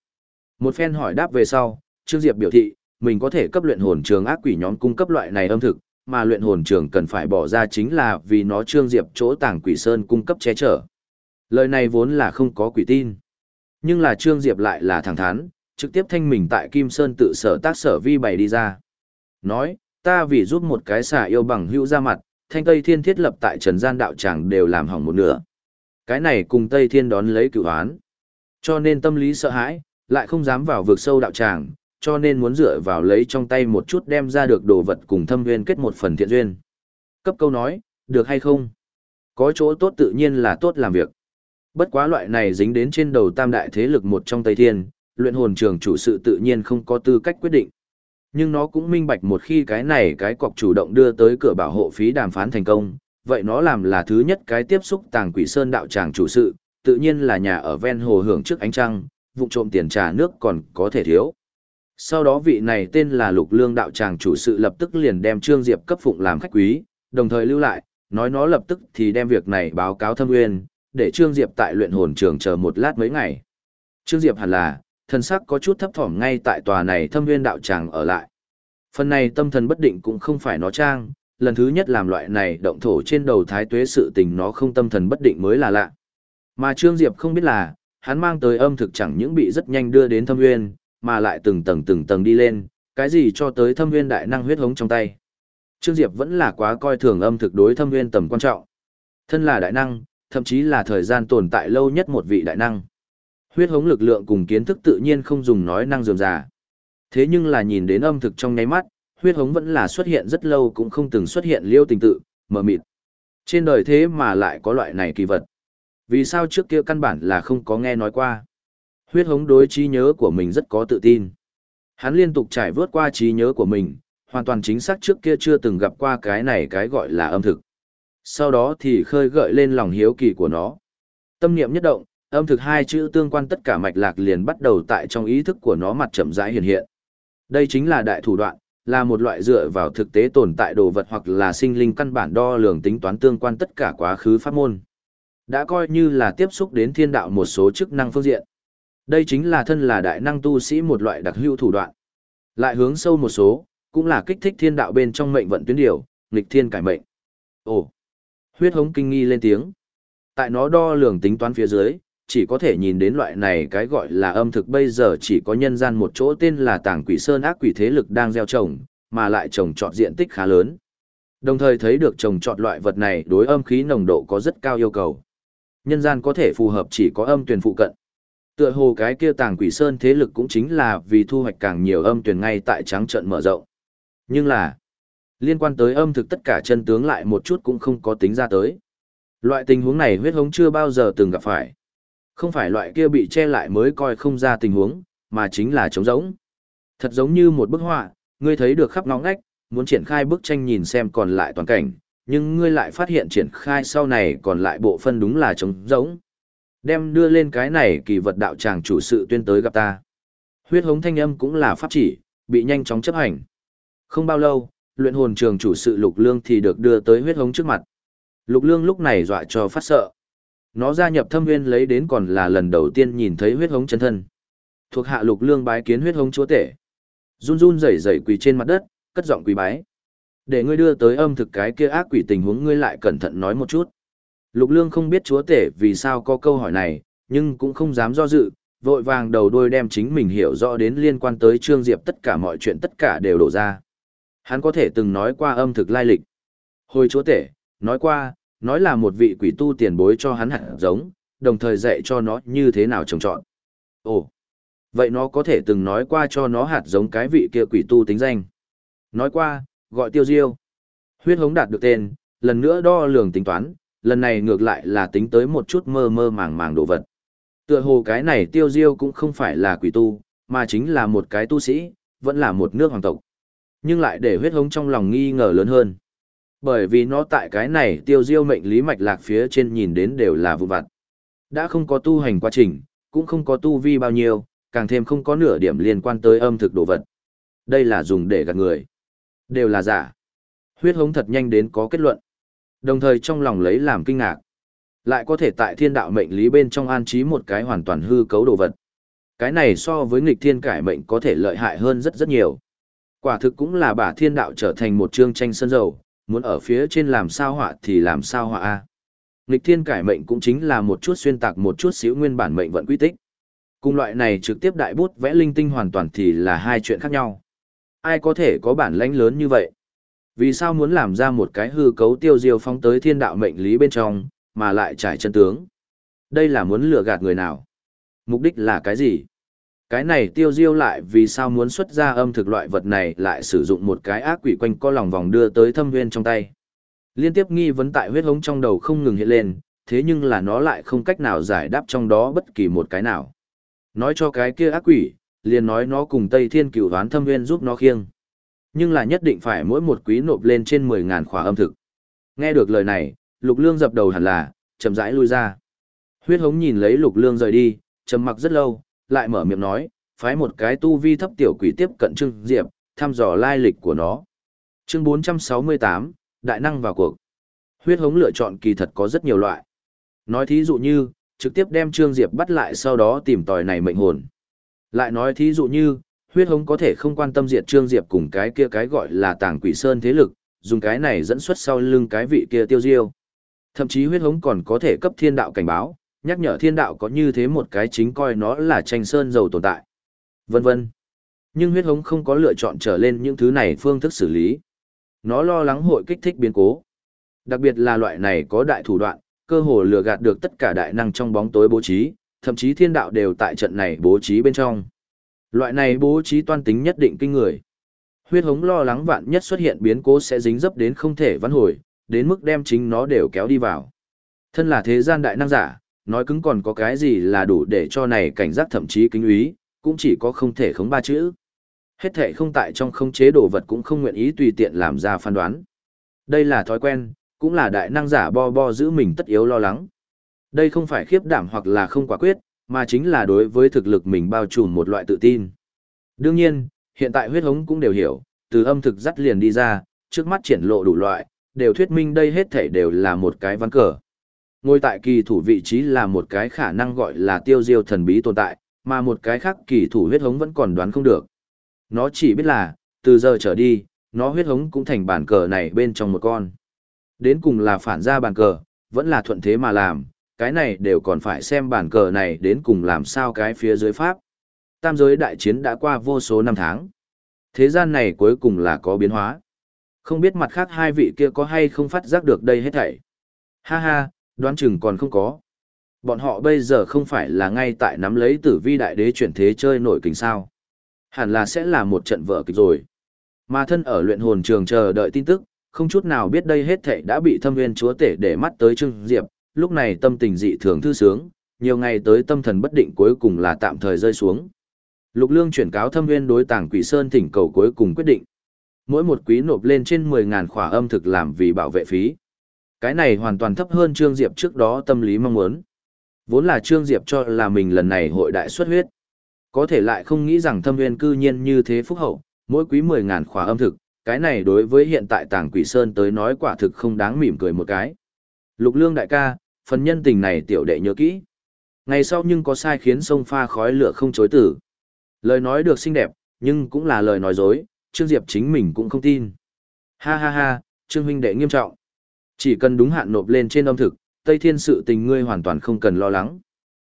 Một phen hỏi đáp về sau, Trương Diệp biểu thị, mình có thể cấp luyện hồn trường ác quỷ nhóm cung cấp loại này âm thực, mà luyện hồn trường cần phải bỏ ra chính là vì nó Trương Diệp chỗ tàng quỷ sơn cung cấp che chở. Lời này vốn là không có quỷ tin. Nhưng là Trương Diệp lại là thẳng thắn, trực tiếp thanh mình tại Kim Sơn tự sở tác sở vi bày đi ra. Nói, ta vì giúp một cái xà yêu bằng hữu ra mặt, thanh Tây Thiên thiết lập tại Trần Gian Đạo Tràng đều làm hỏng một nửa. Cái này cùng Tây Thiên đón lấy cửu án. Cho nên tâm lý sợ hãi, lại không dám vào vực sâu đạo tràng, cho nên muốn dựa vào lấy trong tay một chút đem ra được đồ vật cùng thâm nguyên kết một phần thiện duyên. Cấp câu nói, được hay không? Có chỗ tốt tự nhiên là tốt làm việc. Bất quá loại này dính đến trên đầu tam đại thế lực một trong Tây Thiên, luyện hồn trường chủ sự tự nhiên không có tư cách quyết định. Nhưng nó cũng minh bạch một khi cái này cái cọc chủ động đưa tới cửa bảo hộ phí đàm phán thành công, vậy nó làm là thứ nhất cái tiếp xúc tàng quỷ sơn đạo tràng chủ sự, tự nhiên là nhà ở ven hồ hưởng trước ánh trăng, vụ trộm tiền trà nước còn có thể thiếu. Sau đó vị này tên là Lục Lương đạo tràng chủ sự lập tức liền đem Trương Diệp cấp phụng làm khách quý, đồng thời lưu lại, nói nó lập tức thì đem việc này báo cáo Thâm Nguyên, để Trương Diệp tại luyện hồn trường chờ một lát mấy ngày. Trương Diệp hẳn là, thần sắc có chút thấp thỏm ngay tại tòa này Thâm Nguyên đạo tràng ở lại. Phần này tâm thần bất định cũng không phải nó trang, lần thứ nhất làm loại này động thổ trên đầu thái tuế sự tình nó không tâm thần bất định mới là lạ. Mà Trương Diệp không biết là, hắn mang tới âm thực chẳng những bị rất nhanh đưa đến thâm nguyên, mà lại từng tầng từng tầng đi lên, cái gì cho tới thâm nguyên đại năng huyết hống trong tay. Trương Diệp vẫn là quá coi thường âm thực đối thâm nguyên tầm quan trọng. Thân là đại năng, thậm chí là thời gian tồn tại lâu nhất một vị đại năng. Huyết hống lực lượng cùng kiến thức tự nhiên không dùng nói năng dườm già. Thế nhưng là nhìn đến âm thực trong nháy mắt, huyết hống vẫn là xuất hiện rất lâu cũng không từng xuất hiện liêu tình tự, mờ mịt. Trên đời thế mà lại có loại này kỳ vật. Vì sao trước kia căn bản là không có nghe nói qua? Huyết hống đối trí nhớ của mình rất có tự tin. Hắn liên tục trải vớt qua trí nhớ của mình, hoàn toàn chính xác trước kia chưa từng gặp qua cái này cái gọi là âm thực. Sau đó thì khơi gợi lên lòng hiếu kỳ của nó. Tâm niệm nhất động, âm thực hai chữ tương quan tất cả mạch lạc liền bắt đầu tại trong ý thức của nó mặt chậm rãi hiện hiện. Đây chính là đại thủ đoạn, là một loại dựa vào thực tế tồn tại đồ vật hoặc là sinh linh căn bản đo lường tính toán tương quan tất cả quá khứ pháp môn. Đã coi như là tiếp xúc đến thiên đạo một số chức năng phương diện. Đây chính là thân là đại năng tu sĩ một loại đặc hữu thủ đoạn. Lại hướng sâu một số, cũng là kích thích thiên đạo bên trong mệnh vận tuyến điều, nghịch thiên cải mệnh. Ồ! Huyết hống kinh nghi lên tiếng. Tại nó đo lường tính toán phía dưới, chỉ có thể nhìn đến loại này cái gọi là âm thực bây giờ chỉ có nhân gian một chỗ tên là tàng quỷ sơn ác quỷ thế lực đang gieo trồng, mà lại trồng trọt diện tích khá lớn. Đồng thời thấy được trồng trọt loại vật này đối âm khí nồng độ có rất cao yêu cầu. Nhân gian có thể phù hợp chỉ có âm tuyển phụ cận. Tựa hồ cái kia tàng quỷ sơn thế lực cũng chính là vì thu hoạch càng nhiều âm tuyển ngay tại trắng trận mở rộng. Nhưng là, liên quan tới âm thực tất cả chân tướng lại một chút cũng không có tính ra tới. Loại tình huống này huyết hống chưa bao giờ từng gặp phải. Không phải loại kia bị che lại mới coi không ra tình huống, mà chính là trống rỗng. Thật giống như một bức họa, ngươi thấy được khắp ngõ ngách, muốn triển khai bức tranh nhìn xem còn lại toàn cảnh, nhưng ngươi lại phát hiện triển khai sau này còn lại bộ phân đúng là trống rỗng. Đem đưa lên cái này kỳ vật đạo tràng chủ sự tuyên tới gặp ta. Huyết hống thanh âm cũng là pháp chỉ, bị nhanh chóng chấp hành. Không bao lâu, luyện hồn trường chủ sự lục lương thì được đưa tới huyết hống trước mặt. Lục lương lúc này dọa cho phát sợ. Nó gia nhập thâm nguyên lấy đến còn là lần đầu tiên nhìn thấy huyết hống chân thân. Thuộc hạ lục lương bái kiến huyết hống chúa tể. Run run rẩy rẩy quỳ trên mặt đất, cất giọng quỳ bái. Để ngươi đưa tới âm thực cái kia ác quỷ tình huống ngươi lại cẩn thận nói một chút. Lục lương không biết chúa tể vì sao có câu hỏi này, nhưng cũng không dám do dự, vội vàng đầu đôi đem chính mình hiểu rõ đến liên quan tới Trương Diệp tất cả mọi chuyện tất cả đều đổ ra. Hắn có thể từng nói qua âm thực lai lịch. Hồi chúa tể, nói qua, nói là một vị quỷ tu tiền bối cho hắn hạt giống, đồng thời dạy cho nó như thế nào trồng trọt. Ồ, vậy nó có thể từng nói qua cho nó hạt giống cái vị kia quỷ tu tính danh. Nói qua, gọi tiêu diêu. Huyết hống đạt được tên, lần nữa đo lường tính toán, lần này ngược lại là tính tới một chút mơ mơ màng màng đồ vật. Tựa hồ cái này tiêu diêu cũng không phải là quỷ tu, mà chính là một cái tu sĩ, vẫn là một nước hoàng tộc. Nhưng lại để huyết hống trong lòng nghi ngờ lớn hơn. Bởi vì nó tại cái này tiêu diêu mệnh lý mạch lạc phía trên nhìn đến đều là vụ vặt. Đã không có tu hành quá trình, cũng không có tu vi bao nhiêu, càng thêm không có nửa điểm liên quan tới âm thực đồ vật. Đây là dùng để gạt người. Đều là giả. Huyết hống thật nhanh đến có kết luận. Đồng thời trong lòng lấy làm kinh ngạc. Lại có thể tại thiên đạo mệnh lý bên trong an trí một cái hoàn toàn hư cấu đồ vật. Cái này so với nghịch thiên cải mệnh có thể lợi hại hơn rất rất nhiều. Quả thực cũng là bà thiên đạo trở thành một chương tranh sân dầu, muốn ở phía trên làm sao họa thì làm sao họa a. Nghịch thiên cải mệnh cũng chính là một chút xuyên tạc một chút xíu nguyên bản mệnh vận quy tích. Cùng loại này trực tiếp đại bút vẽ linh tinh hoàn toàn thì là hai chuyện khác nhau. Ai có thể có bản lãnh lớn như vậy? Vì sao muốn làm ra một cái hư cấu tiêu diêu phóng tới thiên đạo mệnh lý bên trong, mà lại trải chân tướng? Đây là muốn lừa gạt người nào? Mục đích là cái gì? Cái này tiêu diêu lại vì sao muốn xuất ra âm thực loại vật này lại sử dụng một cái ác quỷ quanh co lòng vòng đưa tới thâm viên trong tay. Liên tiếp nghi vấn tại huyết hống trong đầu không ngừng hiện lên, thế nhưng là nó lại không cách nào giải đáp trong đó bất kỳ một cái nào. Nói cho cái kia ác quỷ, liền nói nó cùng Tây Thiên cửu đoán thâm viên giúp nó khiêng. Nhưng là nhất định phải mỗi một quý nộp lên trên 10.000 khóa âm thực. Nghe được lời này, lục lương dập đầu hẳn là, chậm rãi lui ra. Huyết hống nhìn lấy lục lương rời đi, trầm mặc rất lâu, lại mở miệng nói, phái một cái tu vi thấp tiểu quỷ tiếp cận Trương Diệp, thăm dò lai lịch của nó. Chương 468, Đại năng vào cuộc. Huyết hống lựa chọn kỳ thật có rất nhiều loại. Nói thí dụ như, trực tiếp đem Trương Diệp bắt lại sau đó tìm tòi này mệnh hồn. Lại nói thí dụ như, huyết hống có thể không quan tâm diệt Trương Diệp cùng cái kia cái gọi là tàng quỷ sơn thế lực, dùng cái này dẫn xuất sau lưng cái vị kia tiêu diêu. Thậm chí huyết hống còn có thể cấp thiên đạo cảnh báo, nhắc nhở thiên đạo có như thế một cái chính coi nó là tranh sơn dầu tồn tại. Vân vân. Nhưng huyết hống không có lựa chọn trở lên những thứ này phương thức xử lý. Nó lo lắng hội kích thích biến cố. Đặc biệt là loại này có đại thủ đoạn, cơ hồ lừa gạt được tất cả đại năng trong bóng tối bố trí, thậm chí thiên đạo đều tại trận này bố trí bên trong. Loại này bố trí toan tính nhất định kinh người. Huyết hống lo lắng vạn nhất xuất hiện biến cố sẽ dính dấp đến không thể vãn hồi, đến mức đem chính nó đều kéo đi vào. Thân là thế gian đại năng giả, nói cứng còn có cái gì là đủ để cho này cảnh giác thậm chí kính úy, cũng chỉ có không thể khống ba chữ. Hết thể không tại trong không chế đồ vật cũng không nguyện ý tùy tiện làm ra phán đoán. Đây là thói quen, cũng là đại năng giả bo bo giữ mình tất yếu lo lắng. Đây không phải khiếp đảm hoặc là không quả quyết, mà chính là đối với thực lực mình bao trùm một loại tự tin. Đương nhiên, hiện tại huyết hống cũng đều hiểu, từ âm thực dắt liền đi ra, trước mắt triển lộ đủ loại, đều thuyết minh đây hết thể đều là một cái văn cờ. Ngồi tại kỳ thủ vị trí là một cái khả năng gọi là tiêu diêu thần bí tồn tại, mà một cái khác kỳ thủ huyết hống vẫn còn đoán không được. Nó chỉ biết là, từ giờ trở đi, nó huyết hống cũng thành bản cờ này bên trong một con. Đến cùng là phản ra bàn cờ, vẫn là thuận thế mà làm, cái này đều còn phải xem bản cờ này đến cùng làm sao cái phía dưới pháp. Tam giới đại chiến đã qua vô số năm tháng. Thế gian này cuối cùng là có biến hóa. Không biết mặt khác hai vị kia có hay không phát giác được đây hết thảy. Ha ha, đoán chừng còn không có. Bọn họ bây giờ không phải là ngay tại nắm lấy tử vi đại đế chuyển thế chơi nổi kình sao. Hẳn là sẽ là một trận vở kịch rồi. Mà thân ở luyện hồn trường chờ đợi tin tức, không chút nào biết đây hết thảy đã bị thâm nguyên chúa tể để mắt tới Trương Diệp, lúc này tâm tình dị thường thư sướng, nhiều ngày tới tâm thần bất định cuối cùng là tạm thời rơi xuống. Lục Lương chuyển cáo thâm nguyên đối tảng quỷ sơn thỉnh cầu cuối cùng quyết định. Mỗi một quý nộp lên trên 10.000 khỏa âm thực làm vì bảo vệ phí. Cái này hoàn toàn thấp hơn Trương Diệp trước đó tâm lý mong muốn. Vốn là Trương Diệp cho là mình lần này hội đại xuất huyết. Có thể lại không nghĩ rằng thâm nguyên cư nhiên như thế phúc hậu, mỗi quý 10.000 khỏa âm thực, cái này đối với hiện tại tàng quỷ sơn tới nói quả thực không đáng mỉm cười một cái. Lục lương đại ca, phần nhân tình này tiểu đệ nhớ kỹ. Ngày sau nhưng có sai khiến sông pha khói lửa không chối tử. Lời nói được xinh đẹp, nhưng cũng là lời nói dối, Trương Diệp chính mình cũng không tin. Ha ha ha, Trương huynh đệ nghiêm trọng. Chỉ cần đúng hạn nộp lên trên âm thực, Tây Thiên sự tình ngươi hoàn toàn không cần lo lắng.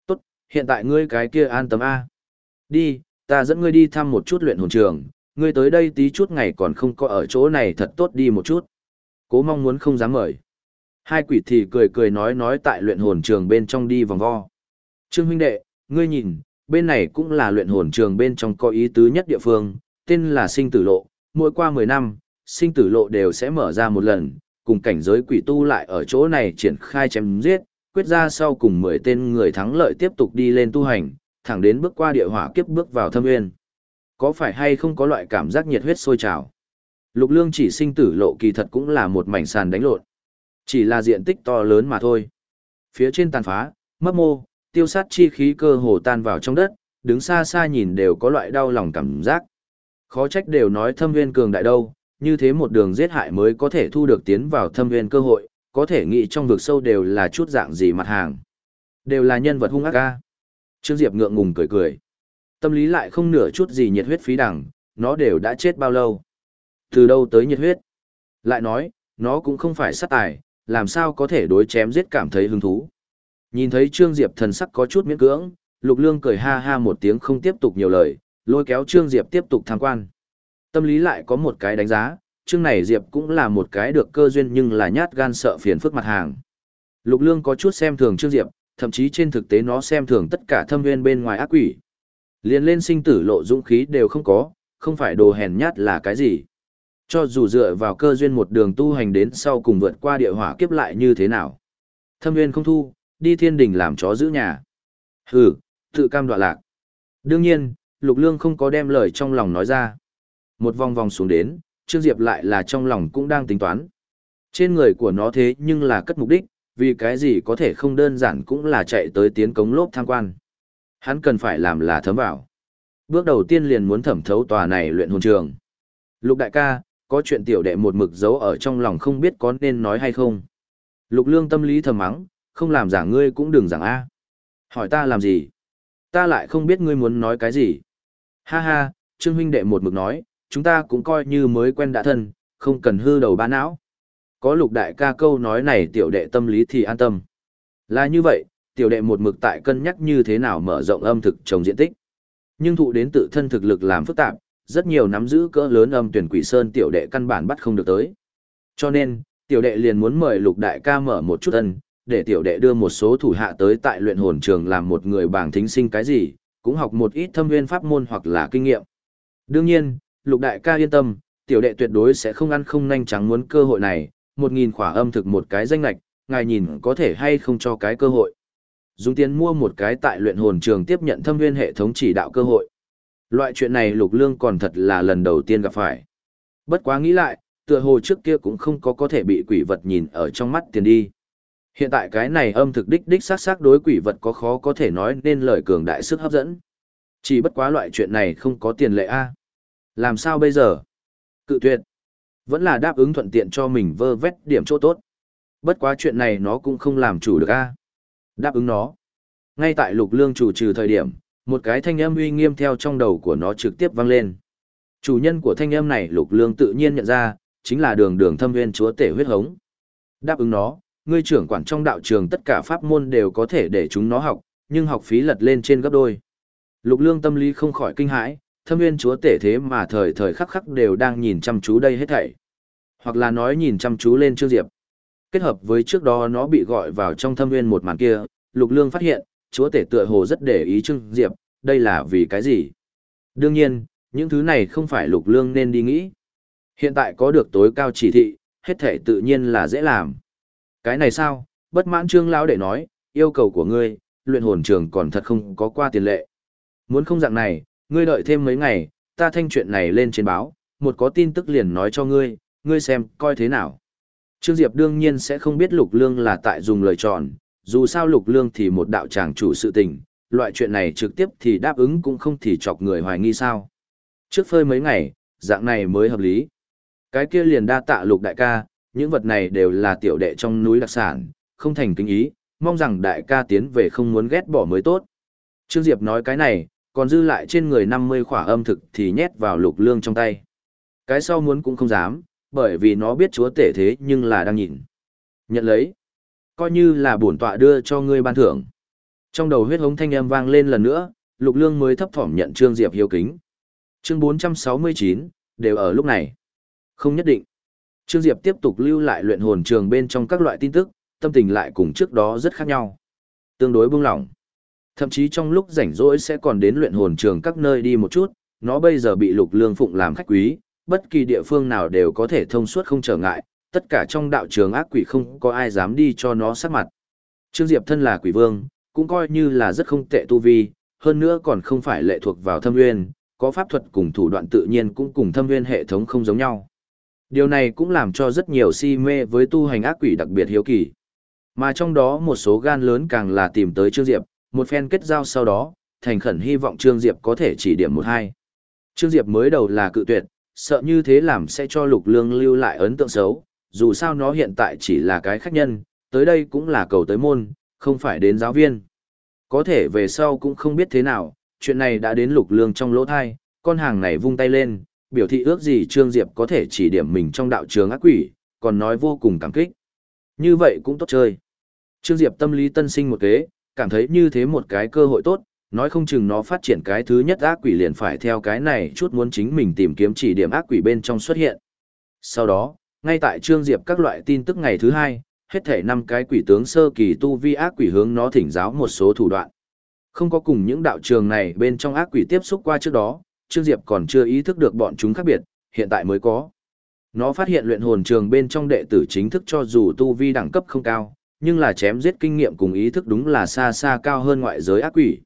Tốt, hiện tại ngươi cái kia an tâm A. Đi, ta dẫn ngươi đi thăm một chút luyện hồn trường, ngươi tới đây tí chút ngày còn không có ở chỗ này thật tốt đi một chút. Cố mong muốn không dám mời. Hai quỷ thì cười cười nói nói tại luyện hồn trường bên trong đi vòng vo. Trương huynh đệ, ngươi nhìn, bên này cũng là luyện hồn trường bên trong có ý tứ nhất địa phương, tên là sinh tử lộ, mỗi qua 10 năm, sinh tử lộ đều sẽ mở ra một lần, cùng cảnh giới quỷ tu lại ở chỗ này triển khai chém giết, quyết ra sau cùng 10 tên người thắng lợi tiếp tục đi lên tu hành, thẳng đến bước qua địa hỏa kiếp bước vào thâm nguyên. Có phải hay không có loại cảm giác nhiệt huyết sôi trào? Lục lương chỉ sinh tử lộ kỳ thật cũng là một mảnh sàn đánh lộn. Chỉ là diện tích to lớn mà thôi. Phía trên tàn phá, mấp mô, tiêu sát chi khí cơ hồ tan vào trong đất, đứng xa xa nhìn đều có loại đau lòng cảm giác. Khó trách đều nói thâm viên cường đại đâu, như thế một đường giết hại mới có thể thu được tiến vào thâm viên cơ hội, có thể nghĩ trong vực sâu đều là chút dạng gì mặt hàng. Đều là nhân vật hung ác ca. Trương Diệp ngượng ngùng cười cười. Tâm lý lại không nửa chút gì nhiệt huyết phí đẳng, nó đều đã chết bao lâu. Từ đâu tới nhiệt huyết? Lại nói, nó cũng không phải sát tài, làm sao có thể đối chém giết cảm thấy hứng thú. Nhìn thấy Trương Diệp thần sắc có chút miễn cưỡng, Lục Lương cười ha ha một tiếng không tiếp tục nhiều lời, lôi kéo Trương Diệp tiếp tục tham quan. Tâm lý lại có một cái đánh giá, Trương này Diệp cũng là một cái được cơ duyên nhưng là nhát gan sợ phiền phức mặt hàng. Lục Lương có chút xem thường Trương Diệp, thậm chí trên thực tế nó xem thường tất cả thâm viên bên ngoài ác quỷ. Liền lên sinh tử lộ dũng khí đều không có, không phải đồ hèn nhát là cái gì. Cho dù dựa vào cơ duyên một đường tu hành đến sau cùng vượt qua địa hỏa kiếp lại như thế nào. Thâm viên không thu, đi thiên đình làm chó giữ nhà. Hừ, tự cam đoạ lạc. Đương nhiên, Lục Lương không có đem lời trong lòng nói ra. Một vòng vòng xuống đến, Trương Diệp lại là trong lòng cũng đang tính toán. Trên người của nó thế nhưng là cất mục đích, vì cái gì có thể không đơn giản cũng là chạy tới tiến cống lốp tham quan. Hắn cần phải làm là thấm vào. Bước đầu tiên liền muốn thẩm thấu tòa này luyện hồn trường. Lục đại ca, có chuyện tiểu đệ một mực giấu ở trong lòng không biết có nên nói hay không. Lục lương tâm lý thầm mắng, không làm giả ngươi cũng đừng giảng A. Hỏi ta làm gì? Ta lại không biết ngươi muốn nói cái gì. Ha ha, Trương huynh đệ một mực nói, chúng ta cũng coi như mới quen đã thân, không cần hư đầu ba não. Có lục đại ca câu nói này tiểu đệ tâm lý thì an tâm. Là như vậy, tiểu đệ một mực tại cân nhắc như thế nào mở rộng âm thực trồng diện tích. Nhưng thụ đến tự thân thực lực làm phức tạp, rất nhiều nắm giữ cỡ lớn âm tuyển quỷ sơn tiểu đệ căn bản bắt không được tới. Cho nên, tiểu đệ liền muốn mời lục đại ca mở một chút ân, để tiểu đệ đưa một số thủ hạ tới tại luyện hồn trường làm một người bảng thính sinh cái gì, cũng học một ít thâm nguyên pháp môn hoặc là kinh nghiệm. Đương nhiên, lục đại ca yên tâm, tiểu đệ tuyệt đối sẽ không ăn không nhanh trắng muốn cơ hội này, một nghìn khỏa âm thực một cái danh lạch, ngài nhìn có thể hay không cho cái cơ hội. Dùng tiền mua một cái tại luyện hồn trường tiếp nhận thâm nguyên hệ thống chỉ đạo cơ hội. Loại chuyện này lục lương còn thật là lần đầu tiên gặp phải. Bất quá nghĩ lại, tựa hồ trước kia cũng không có có thể bị quỷ vật nhìn ở trong mắt tiền đi. Hiện tại cái này âm thực đích đích sát sát đối quỷ vật có khó có thể nói nên lời cường đại sức hấp dẫn. Chỉ bất quá loại chuyện này không có tiền lệ a. À. Làm sao bây giờ? Cự tuyệt. Vẫn là đáp ứng thuận tiện cho mình vơ vét điểm chỗ tốt. Bất quá chuyện này nó cũng không làm chủ được a. Đáp ứng nó. Ngay tại lục lương chủ trừ thời điểm, một cái thanh âm uy nghiêm theo trong đầu của nó trực tiếp vang lên. Chủ nhân của thanh âm này lục lương tự nhiên nhận ra, chính là đường đường thâm viên chúa tể huyết hống. Đáp ứng nó, ngươi trưởng quản trong đạo trường tất cả pháp môn đều có thể để chúng nó học, nhưng học phí lật lên trên gấp đôi. Lục lương tâm lý không khỏi kinh hãi, thâm viên chúa tể thế mà thời thời khắc khắc đều đang nhìn chăm chú đây hết thảy. Hoặc là nói nhìn chăm chú lên Trương Diệp. Kết hợp với trước đó nó bị gọi vào trong thâm viên một màn kia, lục lương phát hiện, chúa tể tựa hồ rất để ý Trương Diệp, đây là vì cái gì? Đương nhiên, những thứ này không phải lục lương nên đi nghĩ. Hiện tại có được tối cao chỉ thị, hết thể tự nhiên là dễ làm. Cái này sao, bất mãn trương lão để nói, yêu cầu của ngươi, luyện hồn trường còn thật không có qua tiền lệ. Muốn không dạng này, ngươi đợi thêm mấy ngày, ta thanh chuyện này lên trên báo, một có tin tức liền nói cho ngươi, ngươi xem, coi thế nào. Trương Diệp đương nhiên sẽ không biết lục lương là tại dùng lời tròn, dù sao lục lương thì một đạo tràng chủ sự tình, loại chuyện này trực tiếp thì đáp ứng cũng không thì chọc người hoài nghi sao. Trước phơi mấy ngày, dạng này mới hợp lý. Cái kia liền đa tạ lục đại ca, những vật này đều là tiểu đệ trong núi đặc sản, không thành kính ý, mong rằng đại ca tiến về không muốn ghét bỏ mới tốt. Trương Diệp nói cái này, còn dư lại trên người 50 khỏa âm thực thì nhét vào lục lương trong tay. Cái sau muốn cũng không dám, bởi vì nó biết chúa tể thế nhưng là đang nhìn. Nhận lấy, coi như là bổn tọa đưa cho ngươi ban thưởng. Trong đầu huyết hống thanh âm vang lên lần nữa, lục lương mới thấp thỏm nhận Trương Diệp hiếu kính. Chương 469, đều ở lúc này. Không nhất định. Trương Diệp tiếp tục lưu lại luyện hồn trường bên trong các loại tin tức, tâm tình lại cùng trước đó rất khác nhau. Tương đối buông lỏng. Thậm chí trong lúc rảnh rỗi sẽ còn đến luyện hồn trường các nơi đi một chút, nó bây giờ bị lục lương phụng làm khách quý, bất kỳ địa phương nào đều có thể thông suốt không trở ngại, tất cả trong đạo trường ác quỷ không có ai dám đi cho nó sát mặt. Trương Diệp thân là quỷ vương, cũng coi như là rất không tệ tu vi, hơn nữa còn không phải lệ thuộc vào thâm nguyên, có pháp thuật cùng thủ đoạn tự nhiên cũng cùng thâm nguyên hệ thống không giống nhau. Điều này cũng làm cho rất nhiều si mê với tu hành ác quỷ đặc biệt hiếu kỳ. Mà trong đó một số gan lớn càng là tìm tới Trương Diệp, một phen kết giao sau đó, thành khẩn hy vọng Trương Diệp có thể chỉ điểm một hai. Trương Diệp mới đầu là cự tuyệt, sợ như thế làm sẽ cho Lục Lương lưu lại ấn tượng xấu, dù sao nó hiện tại chỉ là cái khách nhân, tới đây cũng là cầu tới môn, không phải đến giáo viên. Có thể về sau cũng không biết thế nào, chuyện này đã đến Lục Lương trong lỗ thai, con hàng này vung tay lên, biểu thị ước gì Trương Diệp có thể chỉ điểm mình trong đạo trường ác quỷ, còn nói vô cùng cảm kích. Như vậy cũng tốt chơi. Trương Diệp tâm lý tân sinh một kế, cảm thấy như thế một cái cơ hội tốt, nói không chừng nó phát triển cái thứ nhất ác quỷ liền phải theo cái này chút muốn chính mình tìm kiếm chỉ điểm ác quỷ bên trong xuất hiện. Sau đó, ngay tại Trương Diệp các loại tin tức ngày thứ hai, hết thể năm cái quỷ tướng sơ kỳ tu vi ác quỷ hướng nó thỉnh giáo một số thủ đoạn. Không có cùng những đạo trường này bên trong ác quỷ tiếp xúc qua trước đó, Trương Diệp còn chưa ý thức được bọn chúng khác biệt, hiện tại mới có. Nó phát hiện luyện hồn trường bên trong đệ tử chính thức cho dù tu vi đẳng cấp không cao, nhưng là chém giết kinh nghiệm cùng ý thức đúng là xa xa cao hơn ngoại giới ác quỷ.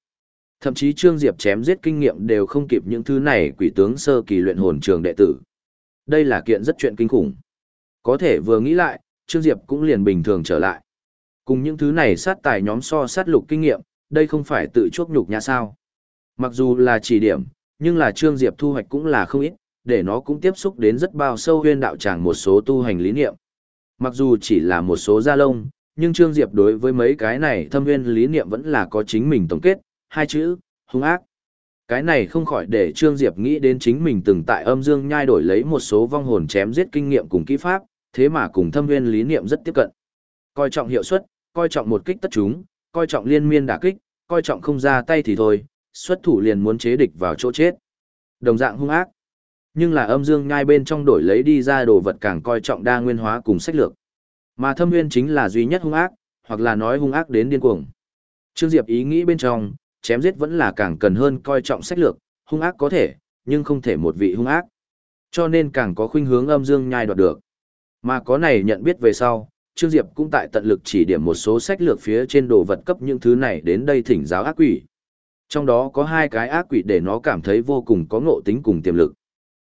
Thậm chí Trương Diệp chém giết kinh nghiệm đều không kịp những thứ này quỷ tướng sơ kỳ luyện hồn trường đệ tử. Đây là kiện rất chuyện kinh khủng. Có thể vừa nghĩ lại, Trương Diệp cũng liền bình thường trở lại. Cùng những thứ này sát tài nhóm so sát lục kinh nghiệm, đây không phải tự chuốc nhục nhã sao. Mặc dù là chỉ điểm, nhưng là Trương Diệp thu hoạch cũng là không ít, để nó cũng tiếp xúc đến rất bao sâu huyên đạo tràng một số tu hành lý niệm. Mặc dù chỉ là một số gia lông, nhưng Trương Diệp đối với mấy cái này thâm viên lý niệm vẫn là có chính mình tổng kết, hai chữ, hung ác. Cái này không khỏi để Trương Diệp nghĩ đến chính mình từng tại âm dương nhai đổi lấy một số vong hồn chém giết kinh nghiệm cùng kỹ pháp, thế mà cùng thâm viên lý niệm rất tiếp cận. Coi trọng hiệu suất, coi trọng một kích tất chúng, coi trọng liên miên đả kích, coi trọng không ra tay thì thôi, xuất thủ liền muốn chế địch vào chỗ chết. Đồng dạng hung ác. Nhưng là âm dương nhai bên trong đổi lấy đi ra đồ vật càng coi trọng đa nguyên hóa cùng sách lược. Mà thâm nguyên chính là duy nhất hung ác, hoặc là nói hung ác đến điên cuồng. Trương Diệp ý nghĩ bên trong, chém giết vẫn là càng cần hơn coi trọng sách lược, hung ác có thể, nhưng không thể một vị hung ác. Cho nên càng có khuynh hướng âm dương nhai đoạt được. Mà có này nhận biết về sau, Trương Diệp cũng tại tận lực chỉ điểm một số sách lược phía trên đồ vật cấp những thứ này đến đây thỉnh giáo ác quỷ. Trong đó có hai cái ác quỷ để nó cảm thấy vô cùng có ngộ tính cùng tiềm lực.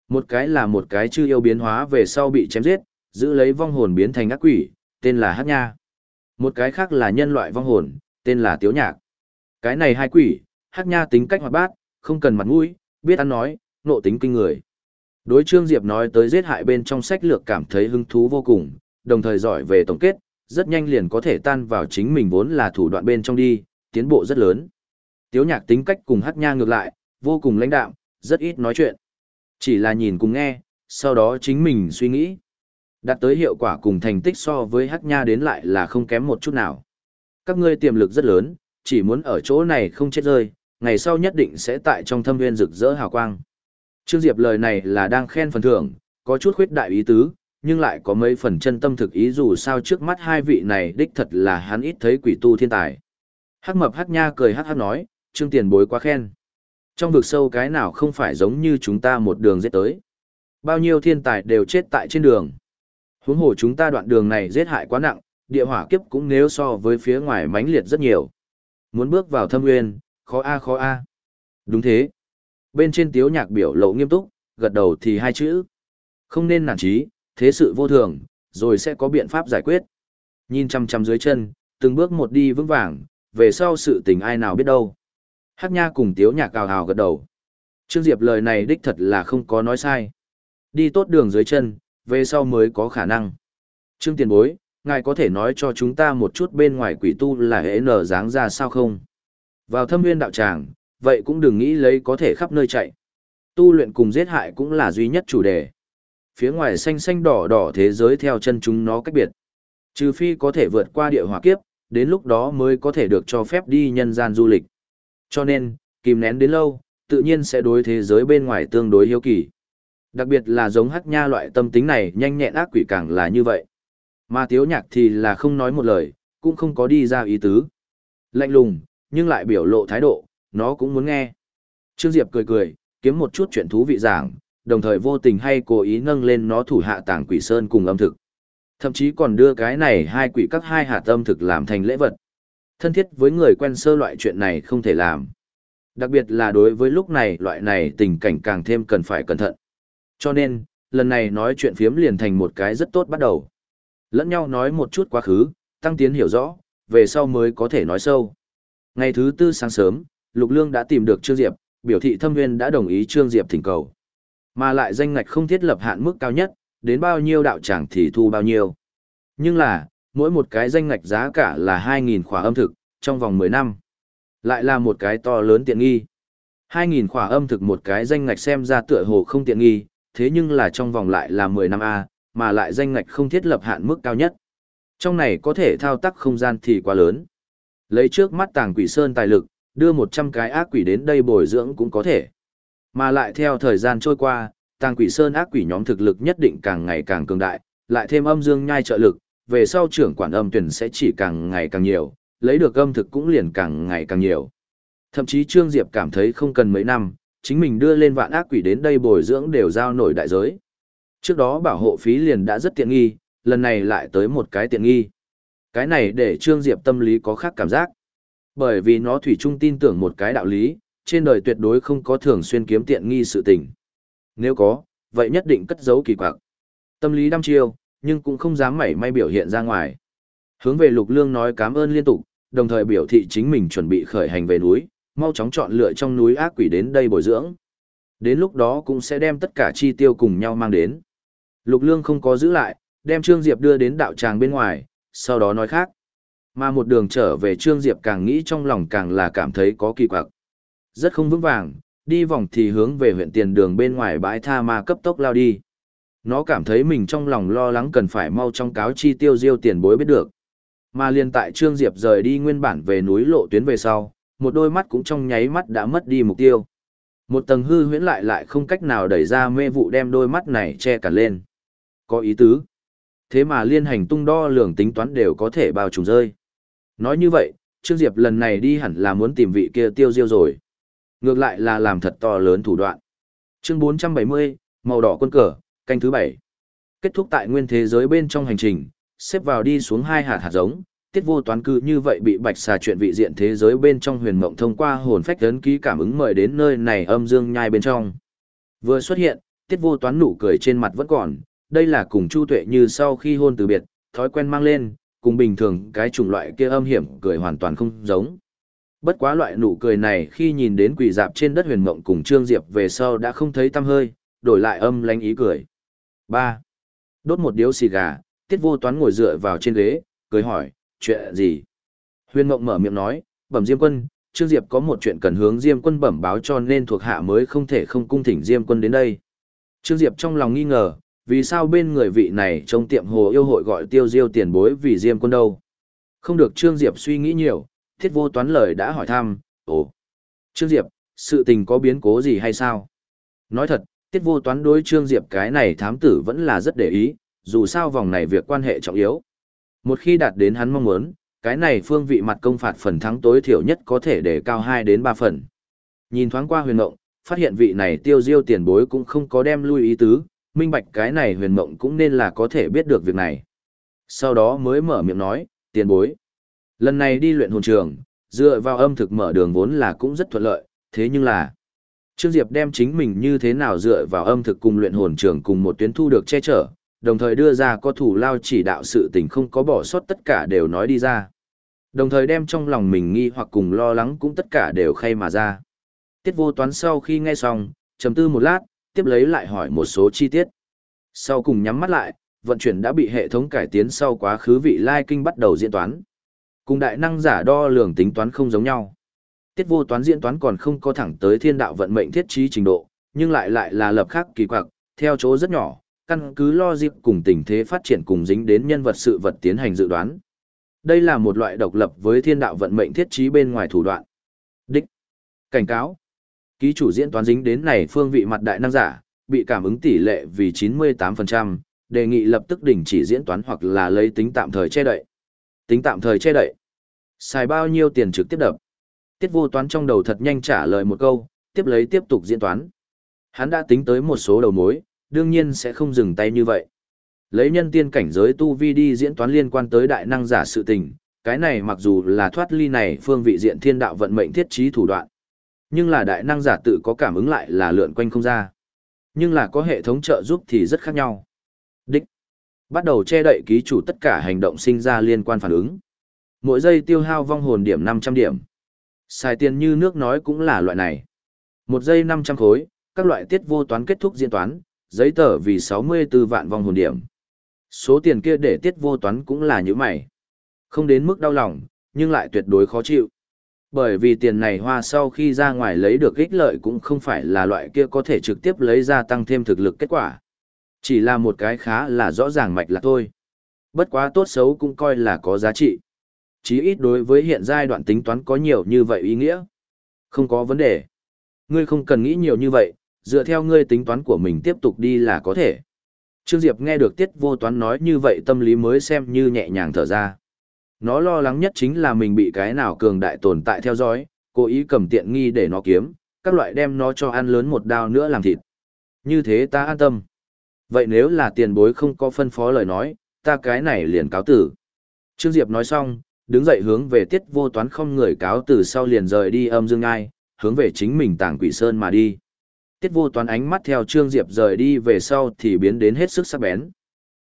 Một cái là một cái chư yêu biến hóa về sau bị chém giết, giữ lấy vong hồn biến thành ác quỷ, tên là Hát Nha. Một cái khác là nhân loại vong hồn, tên là Tiếu Nhạc. Cái này hai quỷ, Hát Nha tính cách hoạt bát, không cần mặt mũi, biết ăn nói, nộ tính kinh người. Đối Trương Diệp nói tới giết hại bên trong sách lược cảm thấy hứng thú vô cùng, đồng thời giỏi về tổng kết, rất nhanh liền có thể tan vào chính mình vốn là thủ đoạn bên trong đi, tiến bộ rất lớn. Tiếu nhạc tính cách cùng hát nha ngược lại, vô cùng lãnh đạm, rất ít nói chuyện. Chỉ là nhìn cùng nghe, sau đó chính mình suy nghĩ. Đạt tới hiệu quả cùng thành tích so với hát nha đến lại là không kém một chút nào. Các ngươi tiềm lực rất lớn, chỉ muốn ở chỗ này không chết rơi, ngày sau nhất định sẽ tại trong thâm viên rực rỡ hào quang. Trương Diệp lời này là đang khen phần thưởng, có chút khuyết đại ý tứ, nhưng lại có mấy phần chân tâm thực ý dù sao trước mắt hai vị này đích thật là hắn ít thấy quỷ tu thiên tài. Hắc mập hắc nha cười hắc hắc nói, trương tiền bối quá khen. Trong vực sâu cái nào không phải giống như chúng ta một đường giết tới. Bao nhiêu thiên tài đều chết tại trên đường. Huống hồ chúng ta đoạn đường này giết hại quá nặng, địa hỏa kiếp cũng nếu so với phía ngoài mãnh liệt rất nhiều. Muốn bước vào thâm nguyên, khó a khó a. Đúng thế. Bên trên tiếu nhạc biểu lộ nghiêm túc, gật đầu thì hai chữ. Không nên nản trí, thế sự vô thường, rồi sẽ có biện pháp giải quyết. Nhìn chăm chăm dưới chân, từng bước một đi vững vàng, về sau sự tình ai nào biết đâu. Hắc Nha cùng Tiếu Nhạc cào hào gật đầu. Trương Diệp lời này đích thật là không có nói sai. Đi tốt đường dưới chân, về sau mới có khả năng. Trương Tiền Bối, ngài có thể nói cho chúng ta một chút bên ngoài quỷ tu là hệ nở dáng ra sao không? Vào thâm nguyên đạo tràng, vậy cũng đừng nghĩ lấy có thể khắp nơi chạy. Tu luyện cùng giết hại cũng là duy nhất chủ đề phía ngoài xanh xanh đỏ đỏ thế giới theo chân chúng nó cách biệt. Trừ phi có thể vượt qua địa hỏa kiếp, đến lúc đó mới có thể được cho phép đi nhân gian du lịch. Cho nên, kìm nén đến lâu, tự nhiên sẽ đối thế giới bên ngoài tương đối hiếu kỳ. Đặc biệt là giống hắc nha loại tâm tính này nhanh nhẹn ác quỷ càng là như vậy. Mà tiếu nhạc thì là không nói một lời, cũng không có đi ra ý tứ. Lạnh lùng, nhưng lại biểu lộ thái độ, nó cũng muốn nghe. Trương Diệp cười cười, kiếm một chút chuyện thú vị giảng, đồng thời vô tình hay cố ý nâng lên nó thủ hạ tàng quỷ sơn cùng âm thực. Thậm chí còn đưa cái này hai quỷ các hai hạt âm thực làm thành lễ vật. Thân thiết với người quen sơ loại chuyện này không thể làm. Đặc biệt là đối với lúc này loại này tình cảnh càng thêm cần phải cẩn thận. Cho nên, lần này nói chuyện phiếm liền thành một cái rất tốt bắt đầu. Lẫn nhau nói một chút quá khứ, tăng tiến hiểu rõ, về sau mới có thể nói sâu. Ngày thứ tư sáng sớm, Lục Lương đã tìm được Trương Diệp, biểu thị thâm nguyên đã đồng ý Trương Diệp thỉnh cầu. Mà lại danh ngạch không thiết lập hạn mức cao nhất, đến bao nhiêu đạo tràng thì thu bao nhiêu. Nhưng là, mỗi một cái danh ngạch giá cả là 2.000 khỏa âm thực, trong vòng 10 năm. Lại là một cái to lớn tiện nghi. 2.000 khỏa âm thực một cái danh ngạch xem ra tựa hồ không tiện nghi, thế nhưng là trong vòng lại là 10 năm A, mà lại danh ngạch không thiết lập hạn mức cao nhất. Trong này có thể thao tác không gian thì quá lớn. Lấy trước mắt tàng quỷ sơn tài lực, đưa 100 cái ác quỷ đến đây bồi dưỡng cũng có thể. Mà lại theo thời gian trôi qua, tàng quỷ sơn ác quỷ nhóm thực lực nhất định càng ngày càng cường đại, lại thêm âm dương nhai trợ lực, về sau trưởng quản âm tuyển sẽ chỉ càng ngày càng nhiều, lấy được âm thực cũng liền càng ngày càng nhiều. Thậm chí Trương Diệp cảm thấy không cần mấy năm, chính mình đưa lên vạn ác quỷ đến đây bồi dưỡng đều giao nổi đại giới. Trước đó bảo hộ phí liền đã rất tiện nghi, lần này lại tới một cái tiện nghi. Cái này để Trương Diệp tâm lý có khác cảm giác. Bởi vì nó thủy chung tin tưởng một cái đạo lý, trên đời tuyệt đối không có thường xuyên kiếm tiện nghi sự tình. Nếu có, vậy nhất định cất giấu kỳ quặc. Tâm lý đăm chiêu, nhưng cũng không dám mảy may biểu hiện ra ngoài. Hướng về Lục Lương nói cảm ơn liên tục, đồng thời biểu thị chính mình chuẩn bị khởi hành về núi, mau chóng chọn lựa trong núi ác quỷ đến đây bồi dưỡng. Đến lúc đó cũng sẽ đem tất cả chi tiêu cùng nhau mang đến. Lục Lương không có giữ lại, đem Trương Diệp đưa đến đạo tràng bên ngoài, sau đó nói khác. Mà một đường trở về Trương Diệp càng nghĩ trong lòng càng là cảm thấy có kỳ quặc. Rất không vững vàng, đi vòng thì hướng về huyện tiền đường bên ngoài bãi tha ma cấp tốc lao đi. Nó cảm thấy mình trong lòng lo lắng cần phải mau trong cáo chi tiêu diêu tiền bối biết được. Mà liền tại Trương Diệp rời đi nguyên bản về núi lộ tuyến về sau, một đôi mắt cũng trong nháy mắt đã mất đi mục tiêu. Một tầng hư huyễn lại lại không cách nào đẩy ra mê vụ đem đôi mắt này che cả lên. Có ý tứ. Thế mà liên hành tung đo lường tính toán đều có thể bao trùm rơi. Nói như vậy, Trương Diệp lần này đi hẳn là muốn tìm vị kia tiêu diêu rồi. Ngược lại là làm thật to lớn thủ đoạn. Chương 470, màu đỏ quân cờ, canh thứ bảy Kết thúc tại nguyên thế giới bên trong hành trình, xếp vào đi xuống hai hạt hạt giống, tiết vô toán cư như vậy bị bạch xà chuyện vị diện thế giới bên trong huyền mộng thông qua hồn phách ấn ký cảm ứng mời đến nơi này âm dương nhai bên trong. Vừa xuất hiện, tiết vô toán nụ cười trên mặt vẫn còn, đây là cùng chu tuệ như sau khi hôn từ biệt, thói quen mang lên, cùng bình thường cái chủng loại kia âm hiểm cười hoàn toàn không giống. Bất quá loại nụ cười này khi nhìn đến quỷ dạp trên đất huyền mộng cùng Trương Diệp về sau đã không thấy tâm hơi, đổi lại âm lánh ý cười. 3. Đốt một điếu xì gà, tiết vô toán ngồi dựa vào trên ghế, cười hỏi, chuyện gì? Huyền mộng mở miệng nói, bẩm Diêm quân, Trương Diệp có một chuyện cần hướng Diêm quân bẩm báo cho nên thuộc hạ mới không thể không cung thỉnh Diêm quân đến đây. Trương Diệp trong lòng nghi ngờ, vì sao bên người vị này trong tiệm hồ yêu hội gọi tiêu diêu tiền bối vì Diêm quân đâu? Không được Trương Diệp suy nghĩ nhiều, thiết vô toán lời đã hỏi thăm, ồ, Trương Diệp, sự tình có biến cố gì hay sao? Nói thật, tiết vô toán đối Trương Diệp cái này thám tử vẫn là rất để ý, dù sao vòng này việc quan hệ trọng yếu. Một khi đạt đến hắn mong muốn, cái này phương vị mặt công phạt phần thắng tối thiểu nhất có thể để cao 2 đến 3 phần. Nhìn thoáng qua huyền ngộng, phát hiện vị này tiêu diêu tiền bối cũng không có đem lui ý tứ, minh bạch cái này huyền mộng cũng nên là có thể biết được việc này. Sau đó mới mở miệng nói, tiền bối. Lần này đi luyện hồn trường, dựa vào âm thực mở đường vốn là cũng rất thuận lợi, thế nhưng là Trương Diệp đem chính mình như thế nào dựa vào âm thực cùng luyện hồn trường cùng một tuyến thu được che chở, đồng thời đưa ra có thủ lao chỉ đạo sự tình không có bỏ sót tất cả đều nói đi ra. Đồng thời đem trong lòng mình nghi hoặc cùng lo lắng cũng tất cả đều khay mà ra. Tiết vô toán sau khi nghe xong, trầm tư một lát, tiếp lấy lại hỏi một số chi tiết. Sau cùng nhắm mắt lại, vận chuyển đã bị hệ thống cải tiến sau quá khứ vị lai kinh bắt đầu diễn toán. Cùng đại năng giả đo lường tính toán không giống nhau. Tiết vô toán diễn toán còn không có thẳng tới thiên đạo vận mệnh thiết trí trình độ, nhưng lại lại là lập khác kỳ quặc, theo chỗ rất nhỏ, căn cứ lo dịp cùng tình thế phát triển cùng dính đến nhân vật sự vật tiến hành dự đoán. Đây là một loại độc lập với thiên đạo vận mệnh thiết trí bên ngoài thủ đoạn. Đích. Cảnh cáo. Ký chủ diễn toán dính đến này phương vị mặt đại năng giả, bị cảm ứng tỷ lệ vì 98%, đề nghị lập tức đình chỉ diễn toán hoặc là lấy tính tạm thời che đậy. Tính tạm thời che đậy. Xài bao nhiêu tiền trực tiếp đập. Tiết vô toán trong đầu thật nhanh trả lời một câu, tiếp lấy tiếp tục diễn toán. Hắn đã tính tới một số đầu mối, đương nhiên sẽ không dừng tay như vậy. Lấy nhân tiên cảnh giới tu vi đi diễn toán liên quan tới đại năng giả sự tình, cái này mặc dù là thoát ly này phương vị diện thiên đạo vận mệnh thiết trí thủ đoạn. Nhưng là đại năng giả tự có cảm ứng lại là lượn quanh không ra. Nhưng là có hệ thống trợ giúp thì rất khác nhau. Đích. Bắt đầu che đậy ký chủ tất cả hành động sinh ra liên quan phản ứng. Mỗi giây tiêu hao vong hồn điểm 500 điểm. Xài tiền như nước nói cũng là loại này. Một giây 500 khối, các loại tiết vô toán kết thúc diễn toán, giấy tờ vì 64 vạn vong hồn điểm. Số tiền kia để tiết vô toán cũng là như mày. Không đến mức đau lòng, nhưng lại tuyệt đối khó chịu. Bởi vì tiền này hoa sau khi ra ngoài lấy được ích lợi cũng không phải là loại kia có thể trực tiếp lấy ra tăng thêm thực lực kết quả. Chỉ là một cái khá là rõ ràng mạch là thôi. Bất quá tốt xấu cũng coi là có giá trị. Chí ít đối với hiện giai đoạn tính toán có nhiều như vậy ý nghĩa. Không có vấn đề. Ngươi không cần nghĩ nhiều như vậy, dựa theo ngươi tính toán của mình tiếp tục đi là có thể. Trương Diệp nghe được tiết vô toán nói như vậy tâm lý mới xem như nhẹ nhàng thở ra. Nó lo lắng nhất chính là mình bị cái nào cường đại tồn tại theo dõi, cố ý cầm tiện nghi để nó kiếm, các loại đem nó cho ăn lớn một đao nữa làm thịt. Như thế ta an tâm. Vậy nếu là tiền bối không có phân phó lời nói, ta cái này liền cáo tử. Trương Diệp nói xong, đứng dậy hướng về tiết vô toán không người cáo tử sau liền rời đi âm dương ai, hướng về chính mình tàng quỷ sơn mà đi. Tiết vô toán ánh mắt theo Trương Diệp rời đi về sau thì biến đến hết sức sắc bén.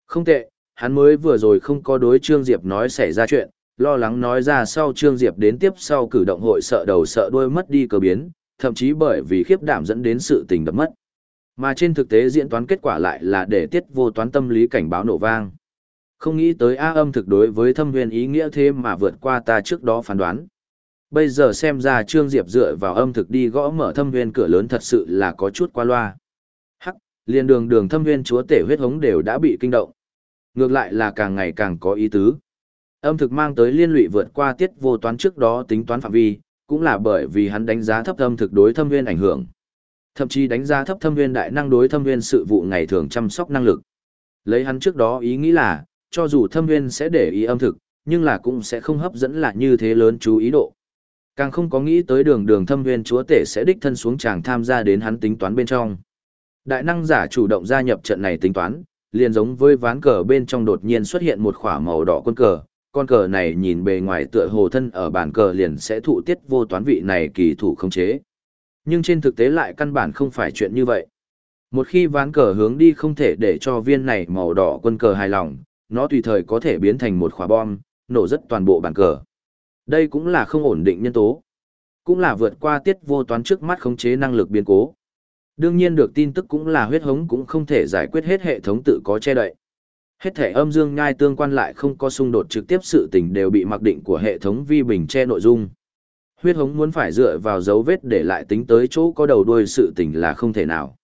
Không tệ, hắn mới vừa rồi không có đối Trương Diệp nói xảy ra chuyện, lo lắng nói ra sau Trương Diệp đến tiếp sau cử động hội sợ đầu sợ đuôi mất đi cờ biến, thậm chí bởi vì khiếp đảm dẫn đến sự tình đập mất. Mà trên thực tế diễn toán kết quả lại là để tiết vô toán tâm lý cảnh báo nổ vang. Không nghĩ tới A âm thực đối với thâm viên ý nghĩa thế mà vượt qua ta trước đó phán đoán. Bây giờ xem ra Trương Diệp dựa vào âm thực đi gõ mở thâm viên cửa lớn thật sự là có chút qua loa. Hắc, liền đường đường thâm viên chúa tể huyết hống đều đã bị kinh động. Ngược lại là càng ngày càng có ý tứ. Âm thực mang tới liên lụy vượt qua tiết vô toán trước đó tính toán phạm vi, cũng là bởi vì hắn đánh giá thấp âm thực đối thâm viên ảnh hưởng. Thậm chí đánh giá thấp thâm viên đại năng đối thâm viên sự vụ ngày thường chăm sóc năng lực. Lấy hắn trước đó ý nghĩ là, cho dù thâm viên sẽ để ý âm thực, nhưng là cũng sẽ không hấp dẫn là như thế lớn chú ý độ. Càng không có nghĩ tới đường đường thâm viên chúa tể sẽ đích thân xuống chàng tham gia đến hắn tính toán bên trong. Đại năng giả chủ động gia nhập trận này tính toán, liền giống với ván cờ bên trong đột nhiên xuất hiện một khỏa màu đỏ quân cờ. Con cờ này nhìn bề ngoài tựa hồ thân ở bàn cờ liền sẽ thụ tiết vô toán vị này kỳ thủ không chế. Nhưng trên thực tế lại căn bản không phải chuyện như vậy. Một khi ván cờ hướng đi không thể để cho viên này màu đỏ quân cờ hài lòng, nó tùy thời có thể biến thành một khóa bom, nổ rất toàn bộ bàn cờ. Đây cũng là không ổn định nhân tố. Cũng là vượt qua tiết vô toán trước mắt khống chế năng lực biến cố. Đương nhiên được tin tức cũng là huyết hống cũng không thể giải quyết hết hệ thống tự có che đậy. Hết thể âm dương nhai tương quan lại không có xung đột trực tiếp sự tình đều bị mặc định của hệ thống vi bình che nội dung. Huyết hống muốn phải dựa vào dấu vết để lại tính tới chỗ có đầu đuôi sự tình là không thể nào.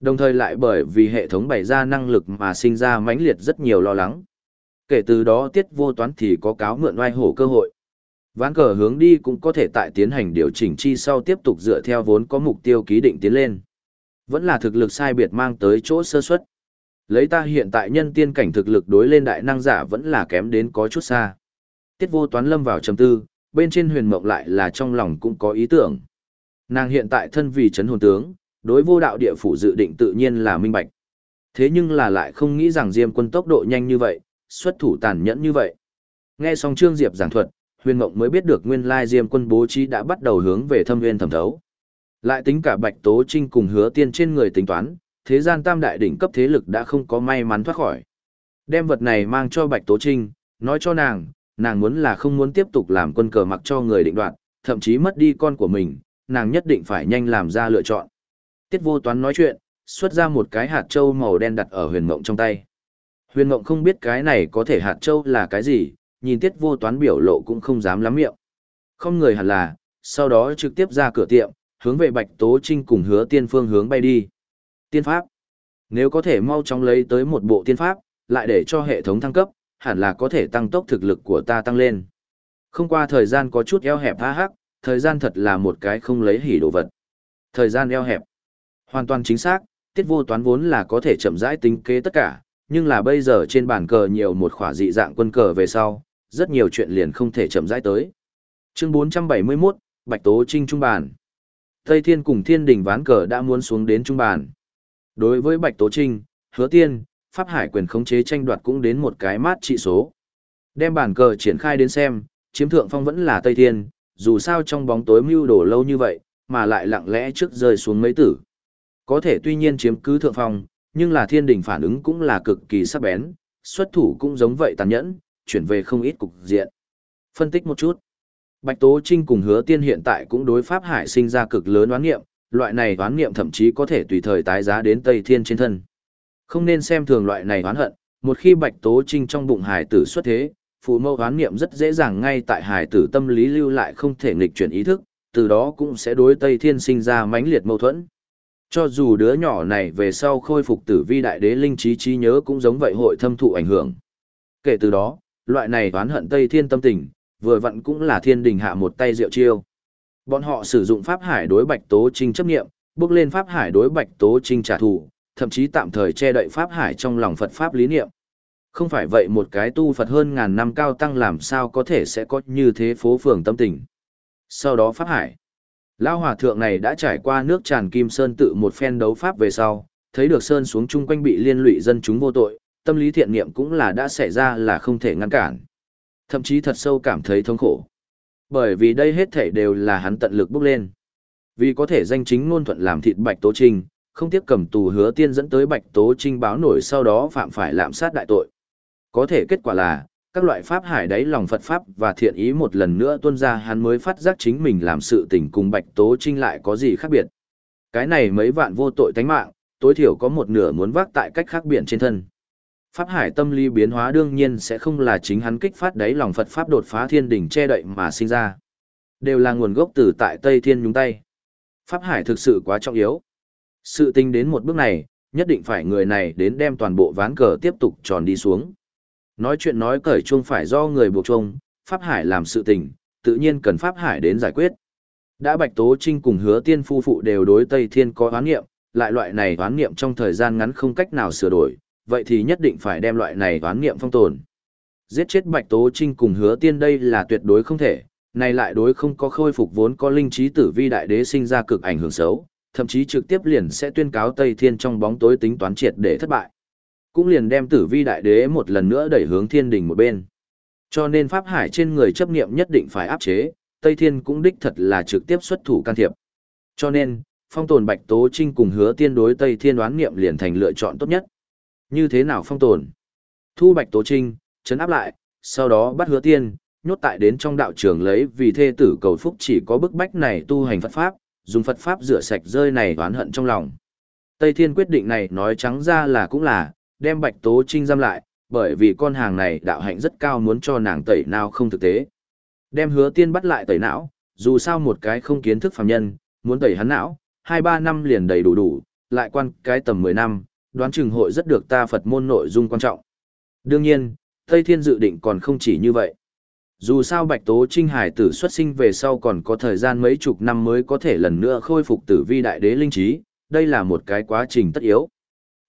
Đồng thời lại bởi vì hệ thống bày ra năng lực mà sinh ra mãnh liệt rất nhiều lo lắng. Kể từ đó tiết vô toán thì có cáo mượn oai hổ cơ hội. Ván cờ hướng đi cũng có thể tại tiến hành điều chỉnh chi sau tiếp tục dựa theo vốn có mục tiêu ký định tiến lên. Vẫn là thực lực sai biệt mang tới chỗ sơ suất. Lấy ta hiện tại nhân tiên cảnh thực lực đối lên đại năng giả vẫn là kém đến có chút xa. Tiết vô toán lâm vào trầm tư, bên trên huyền mộng lại là trong lòng cũng có ý tưởng. Nàng hiện tại thân vì chấn hồn tướng, đối vô đạo địa phủ dự định tự nhiên là minh bạch. Thế nhưng là lại không nghĩ rằng Diêm quân tốc độ nhanh như vậy, xuất thủ tàn nhẫn như vậy. Nghe xong Trương Diệp giảng thuật, huyền mộng mới biết được nguyên lai Diêm quân bố trí đã bắt đầu hướng về thâm nguyên thẩm thấu. Lại tính cả Bạch Tố Trinh cùng hứa tiên trên người tính toán, thế gian tam đại đỉnh cấp thế lực đã không có may mắn thoát khỏi. Đem vật này mang cho Bạch Tố Trinh, nói cho nàng, nàng muốn là không muốn tiếp tục làm quân cờ mặc cho người định đoạt, thậm chí mất đi con của mình, nàng nhất định phải nhanh làm ra lựa chọn. Tiết vô toán nói chuyện, xuất ra một cái hạt trâu màu đen đặt ở huyền mộng trong tay. Huyền mộng không biết cái này có thể hạt trâu là cái gì, nhìn tiết vô toán biểu lộ cũng không dám lắm miệng. Không người hẳn là, sau đó trực tiếp ra cửa tiệm, hướng về Bạch Tố Trinh cùng hứa tiên phương hướng bay đi. Tiên pháp. Nếu có thể mau chóng lấy tới một bộ tiên pháp, lại để cho hệ thống thăng cấp, hẳn là có thể tăng tốc thực lực của ta tăng lên. Không qua thời gian có chút eo hẹp ha hắc, thời gian thật là một cái không lấy hỉ đồ vật. Thời gian eo hẹp. Hoàn toàn chính xác, tiết vô toán vốn là có thể chậm rãi tính kế tất cả, nhưng là bây giờ trên bàn cờ nhiều một khỏa dị dạng quân cờ về sau, rất nhiều chuyện liền không thể chậm rãi tới. Chương 471, Bạch Tố Trinh Trung Bàn Tây Thiên cùng Thiên Đình ván cờ đã muốn xuống đến Trung Bàn. Đối với Bạch Tố Trinh, Hứa Tiên, Pháp Hải quyền khống chế tranh đoạt cũng đến một cái mát trị số. Đem bản cờ triển khai đến xem, chiếm thượng phong vẫn là Tây Thiên, dù sao trong bóng tối mưu đổ lâu như vậy, mà lại lặng lẽ trước rơi xuống mấy tử. Có thể tuy nhiên chiếm cứ thượng phong, nhưng là thiên đình phản ứng cũng là cực kỳ sắc bén, xuất thủ cũng giống vậy tàn nhẫn, chuyển về không ít cục diện. Phân tích một chút. Bạch Tố Trinh cùng hứa tiên hiện tại cũng đối Pháp Hải sinh ra cực lớn oán nghiệm, loại này oán nghiệm thậm chí có thể tùy thời tái giá đến Tây Thiên trên thân. Không nên xem thường loại này oán hận, một khi Bạch Tố Trinh trong bụng hải tử xuất thế, phụ mâu oán nghiệm rất dễ dàng ngay tại hải tử tâm lý lưu lại không thể nghịch chuyển ý thức, từ đó cũng sẽ đối Tây Thiên sinh ra mãnh liệt mâu thuẫn. Cho dù đứa nhỏ này về sau khôi phục tử vi đại đế linh trí trí nhớ cũng giống vậy hội thâm thụ ảnh hưởng. Kể từ đó, loại này oán hận Tây Thiên tâm tình, vừa vặn cũng là thiên đình hạ một tay rượu chiêu. Bọn họ sử dụng pháp hải đối Bạch Tố Trinh chấp nghiệm, bước lên pháp hải đối Bạch Tố Trinh trả thù, thậm chí tạm thời che đậy pháp hải trong lòng Phật pháp lý niệm. Không phải vậy một cái tu Phật hơn ngàn năm cao tăng làm sao có thể sẽ có như thế phố phường tâm tình. Sau đó pháp hải. Lao hòa thượng này đã trải qua nước tràn kim sơn tự một phen đấu pháp về sau, thấy được sơn xuống chung quanh bị liên lụy dân chúng vô tội, tâm lý thiện niệm cũng là đã xảy ra là không thể ngăn cản. Thậm chí thật sâu cảm thấy thống khổ. Bởi vì đây hết thể đều là hắn tận lực bước lên. Vì có thể danh chính ngôn thuận làm thịt Bạch Tố Trinh, không tiếp cầm tù hứa tiên dẫn tới Bạch Tố Trinh báo nổi sau đó phạm phải lạm sát đại tội. Có thể kết quả là, các loại pháp hải đáy lòng Phật pháp và thiện ý một lần nữa tuôn ra hắn mới phát giác chính mình làm sự tình cùng Bạch Tố Trinh lại có gì khác biệt. Cái này mấy vạn vô tội tánh mạng, tối thiểu có một nửa muốn vác tại cách khác biển trên thân. Pháp hải tâm lý biến hóa đương nhiên sẽ không là chính hắn kích phát đáy lòng Phật Pháp đột phá thiên đỉnh che đậy mà sinh ra. Đều là nguồn gốc từ tại Tây Thiên nhúng tay. Pháp hải thực sự quá trọng yếu. Sự tình đến một bước này, nhất định phải người này đến đem toàn bộ ván cờ tiếp tục tròn đi xuống. Nói chuyện nói cởi chuông phải do người buộc chuông, Pháp Hải làm sự tình, tự nhiên cần Pháp Hải đến giải quyết. Đã Bạch Tố Trinh cùng hứa tiên phu phụ đều đối Tây Thiên có oán nghiệm, lại loại này oán nghiệm trong thời gian ngắn không cách nào sửa đổi, vậy thì nhất định phải đem loại này oán nghiệm phong tồn. Giết chết Bạch Tố Trinh cùng hứa tiên đây là tuyệt đối không thể, này lại đối không có khôi phục vốn có linh trí tử vi đại đế sinh ra cực ảnh hưởng xấu, thậm chí trực tiếp liền sẽ tuyên cáo Tây Thiên trong bóng tối tính toán triệt để thất bại. Cũng liền đem tử vi đại đế một lần nữa đẩy hướng thiên đình một bên. Cho nên Pháp Hải trên người chấp niệm nhất định phải áp chế, Tây Thiên cũng đích thật là trực tiếp xuất thủ can thiệp. Cho nên, phong tồn Bạch Tố Trinh cùng hứa tiên đối Tây Thiên đoán niệm liền thành lựa chọn tốt nhất. Như thế nào phong tồn? Thu Bạch Tố Trinh, chấn áp lại, sau đó bắt hứa tiên, nhốt tại đến trong đạo trường lấy vì thê tử cầu phúc chỉ có bức bách này tu hành Phật Pháp, dùng Phật Pháp rửa sạch rơi này oán hận trong lòng. Tây Thiên quyết định này nói trắng ra là cũng là, đem Bạch Tố Trinh giam lại, bởi vì con hàng này đạo hạnh rất cao muốn cho nàng tẩy não không thực tế. Đem hứa tiên bắt lại tẩy não, dù sao một cái không kiến thức phàm nhân, muốn tẩy hắn não, 2-3 năm liền đầy đủ đủ, lại quan cái tầm 10 năm, đoán chừng hội rất được ta Phật môn nội dung quan trọng. Đương nhiên, Tây Thiên dự định còn không chỉ như vậy. Dù sao Bạch Tố Trinh Hải tử xuất sinh về sau còn có thời gian mấy chục năm mới có thể lần nữa khôi phục tử vi đại đế linh trí, đây là một cái quá trình tất yếu.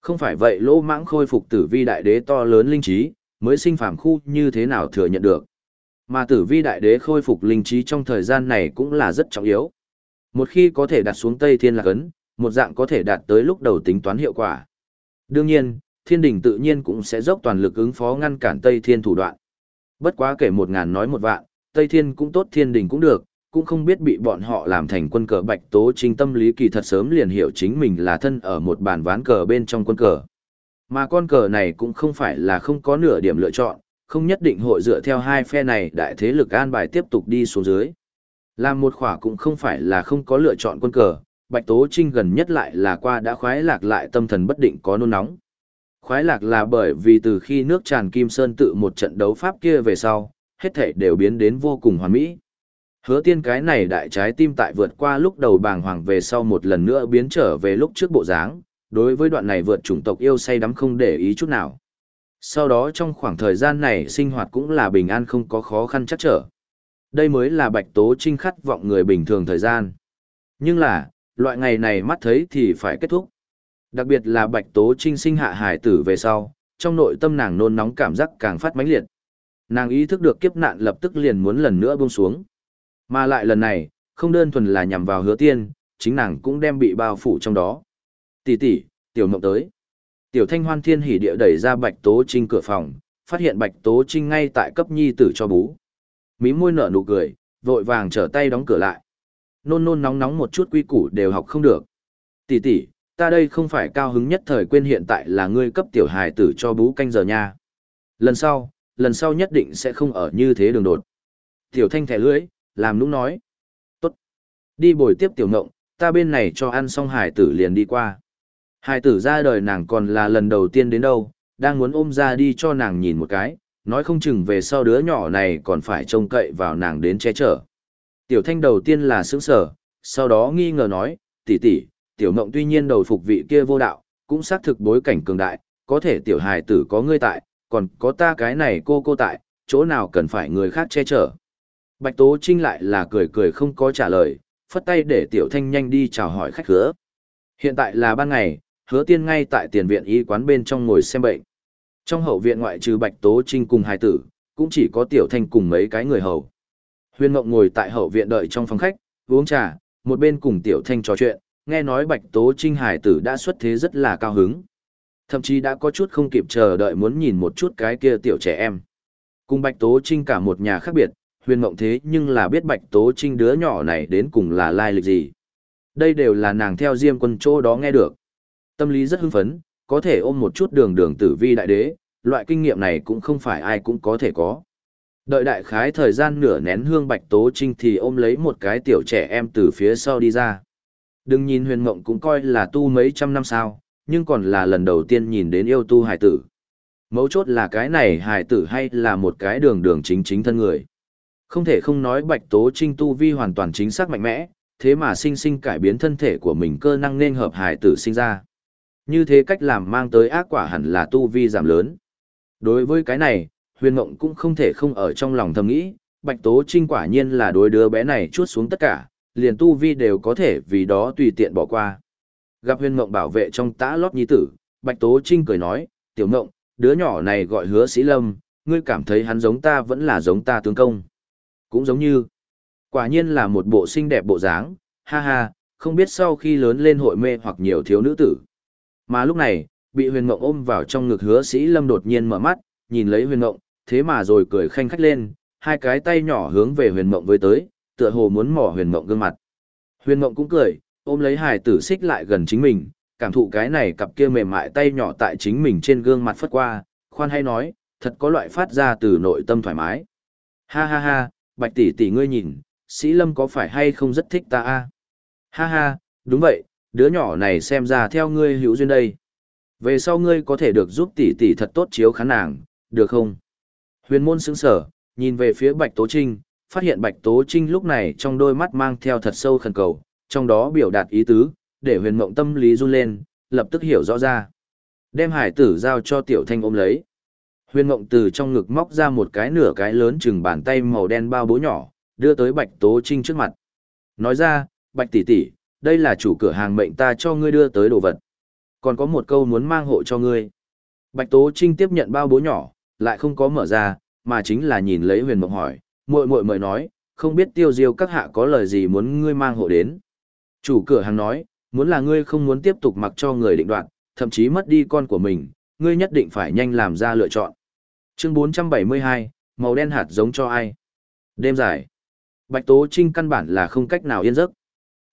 Không phải vậy lỗ mãng khôi phục tử vi đại đế to lớn linh trí, mới sinh phàm khu như thế nào thừa nhận được. Mà tử vi đại đế khôi phục linh trí trong thời gian này cũng là rất trọng yếu. Một khi có thể đặt xuống Tây Thiên Lạc Ấn, một dạng có thể đạt tới lúc đầu tính toán hiệu quả. Đương nhiên, thiên đình tự nhiên cũng sẽ dốc toàn lực ứng phó ngăn cản Tây Thiên thủ đoạn. Bất quá kể một ngàn nói một vạn, Tây Thiên cũng tốt thiên đình cũng được, cũng không biết bị bọn họ làm thành quân cờ bạch tố trinh tâm lý kỳ thật sớm liền hiểu chính mình là thân ở một bàn ván cờ bên trong quân cờ. Mà con cờ này cũng không phải là không có nửa điểm lựa chọn, không nhất định hội dựa theo hai phe này đại thế lực an bài tiếp tục đi xuống dưới. Làm một khỏa cũng không phải là không có lựa chọn quân cờ, Bạch Tố Trinh gần nhất lại là qua đã khoái lạc lại tâm thần bất định có nôn nóng. Khoái lạc là bởi vì từ khi nước tràn Kim Sơn tự một trận đấu pháp kia về sau, hết thảy đều biến đến vô cùng hoàn mỹ. Hứa tiên cái này đại trái tim tại vượt qua lúc đầu bàng hoàng về sau một lần nữa biến trở về lúc trước bộ dáng, đối với đoạn này vượt chủng tộc yêu say đắm không để ý chút nào. Sau đó trong khoảng thời gian này sinh hoạt cũng là bình an không có khó khăn chắc trở. Đây mới là bạch tố trinh khát vọng người bình thường thời gian. Nhưng là, loại ngày này mắt thấy thì phải kết thúc. Đặc biệt là bạch tố trinh sinh hạ hải tử về sau, trong nội tâm nàng nôn nóng cảm giác càng phát mãnh liệt. Nàng ý thức được kiếp nạn lập tức liền muốn lần nữa buông xuống. Mà lại lần này, không đơn thuần là nhằm vào hứa tiên, chính nàng cũng đem bị bao phủ trong đó. Tỷ tỷ, tiểu mộng tới. Tiểu thanh hoan thiên hỉ địa đẩy ra bạch tố trinh cửa phòng, phát hiện bạch tố trinh ngay tại cấp nhi tử cho bú. Mí môi nở nụ cười, vội vàng trở tay đóng cửa lại. Nôn nôn nóng nóng một chút quy củ đều học không được. Tỷ tỷ, ta đây không phải cao hứng nhất thời quên hiện tại là ngươi cấp tiểu hài tử cho bú canh giờ nha. Lần sau, lần sau nhất định sẽ không ở như thế đường đột. Tiểu thanh thẻ lưỡi, làm nũng nói. Tốt. Đi bồi tiếp tiểu ngộng, ta bên này cho ăn xong hải tử liền đi qua. Hải tử ra đời nàng còn là lần đầu tiên đến đâu, đang muốn ôm ra đi cho nàng nhìn một cái, nói không chừng về sau đứa nhỏ này còn phải trông cậy vào nàng đến che chở. Tiểu thanh đầu tiên là sững sở, sau đó nghi ngờ nói, tỷ tỷ, tiểu mộng tuy nhiên đầu phục vị kia vô đạo, cũng xác thực bối cảnh cường đại, có thể tiểu hài tử có ngươi tại, còn có ta cái này cô cô tại, chỗ nào cần phải người khác che chở. Bạch Tố Trinh lại là cười cười không có trả lời, phất tay để Tiểu Thanh nhanh đi chào hỏi khách hứa. Hiện tại là ban ngày, hứa tiên ngay tại tiền viện y quán bên trong ngồi xem bệnh. Trong hậu viện ngoại trừ Bạch Tố Trinh cùng hài tử, cũng chỉ có Tiểu Thanh cùng mấy cái người hầu. Huyên Ngộng ngồi tại hậu viện đợi trong phòng khách, uống trà, một bên cùng Tiểu Thanh trò chuyện, nghe nói Bạch Tố Trinh Hải tử đã xuất thế rất là cao hứng. Thậm chí đã có chút không kịp chờ đợi muốn nhìn một chút cái kia tiểu trẻ em. Cùng Bạch Tố Trinh cả một nhà khác biệt, huyền mộng thế nhưng là biết bạch tố trinh đứa nhỏ này đến cùng là lai lịch gì. Đây đều là nàng theo diêm quân chỗ đó nghe được. Tâm lý rất hưng phấn, có thể ôm một chút đường đường tử vi đại đế, loại kinh nghiệm này cũng không phải ai cũng có thể có. Đợi đại khái thời gian nửa nén hương bạch tố trinh thì ôm lấy một cái tiểu trẻ em từ phía sau đi ra. Đừng nhìn huyền mộng cũng coi là tu mấy trăm năm sao, nhưng còn là lần đầu tiên nhìn đến yêu tu hải tử. Mấu chốt là cái này hải tử hay là một cái đường đường chính chính thân người. Không thể không nói Bạch Tố Trinh tu vi hoàn toàn chính xác mạnh mẽ, thế mà sinh sinh cải biến thân thể của mình cơ năng nên hợp hải tử sinh ra. Như thế cách làm mang tới ác quả hẳn là tu vi giảm lớn. Đối với cái này, huyền mộng cũng không thể không ở trong lòng thầm nghĩ, Bạch Tố Trinh quả nhiên là đối đứa bé này chuốt xuống tất cả, liền tu vi đều có thể vì đó tùy tiện bỏ qua. Gặp huyền mộng bảo vệ trong tã lót nhi tử, Bạch Tố Trinh cười nói, tiểu mộng, đứa nhỏ này gọi hứa sĩ lâm, ngươi cảm thấy hắn giống ta vẫn là giống ta tướng công. Cũng giống như, quả nhiên là một bộ xinh đẹp bộ dáng, ha ha, không biết sau khi lớn lên hội mê hoặc nhiều thiếu nữ tử. Mà lúc này, bị huyền mộng ôm vào trong ngực hứa sĩ lâm đột nhiên mở mắt, nhìn lấy huyền mộng, thế mà rồi cười khanh khách lên, hai cái tay nhỏ hướng về huyền mộng với tới, tựa hồ muốn mỏ huyền mộng gương mặt. Huyền mộng cũng cười, ôm lấy hài tử xích lại gần chính mình, cảm thụ cái này cặp kia mềm mại tay nhỏ tại chính mình trên gương mặt phất qua, khoan hay nói, thật có loại phát ra từ nội tâm thoải mái. Ha ha ha, bạch tỷ tỷ ngươi nhìn, sĩ lâm có phải hay không rất thích ta a? Ha ha, đúng vậy, đứa nhỏ này xem ra theo ngươi hữu duyên đây. Về sau ngươi có thể được giúp tỷ tỷ thật tốt chiếu khán nàng, được không? Huyền môn sững sở, nhìn về phía Bạch Tố Trinh, phát hiện Bạch Tố Trinh lúc này trong đôi mắt mang theo thật sâu khẩn cầu, trong đó biểu đạt ý tứ, để huyền mộng tâm lý run lên, lập tức hiểu rõ ra. Đem hải tử giao cho tiểu thanh ôm lấy. Huyền mộng từ trong ngực móc ra một cái nửa cái lớn chừng bàn tay màu đen bao bố nhỏ, đưa tới Bạch Tố Trinh trước mặt. Nói ra, Bạch tỷ tỷ, đây là chủ cửa hàng mệnh ta cho ngươi đưa tới đồ vật. Còn có một câu muốn mang hộ cho ngươi. Bạch Tố Trinh tiếp nhận bao bố nhỏ, lại không có mở ra, mà chính là nhìn lấy huyền mộng hỏi, muội muội mời nói, không biết tiêu diêu các hạ có lời gì muốn ngươi mang hộ đến. Chủ cửa hàng nói, muốn là ngươi không muốn tiếp tục mặc cho người định đoạt, thậm chí mất đi con của mình, ngươi nhất định phải nhanh làm ra lựa chọn. Chương 472, màu đen hạt giống cho ai? Đêm dài. Bạch Tố Trinh căn bản là không cách nào yên giấc.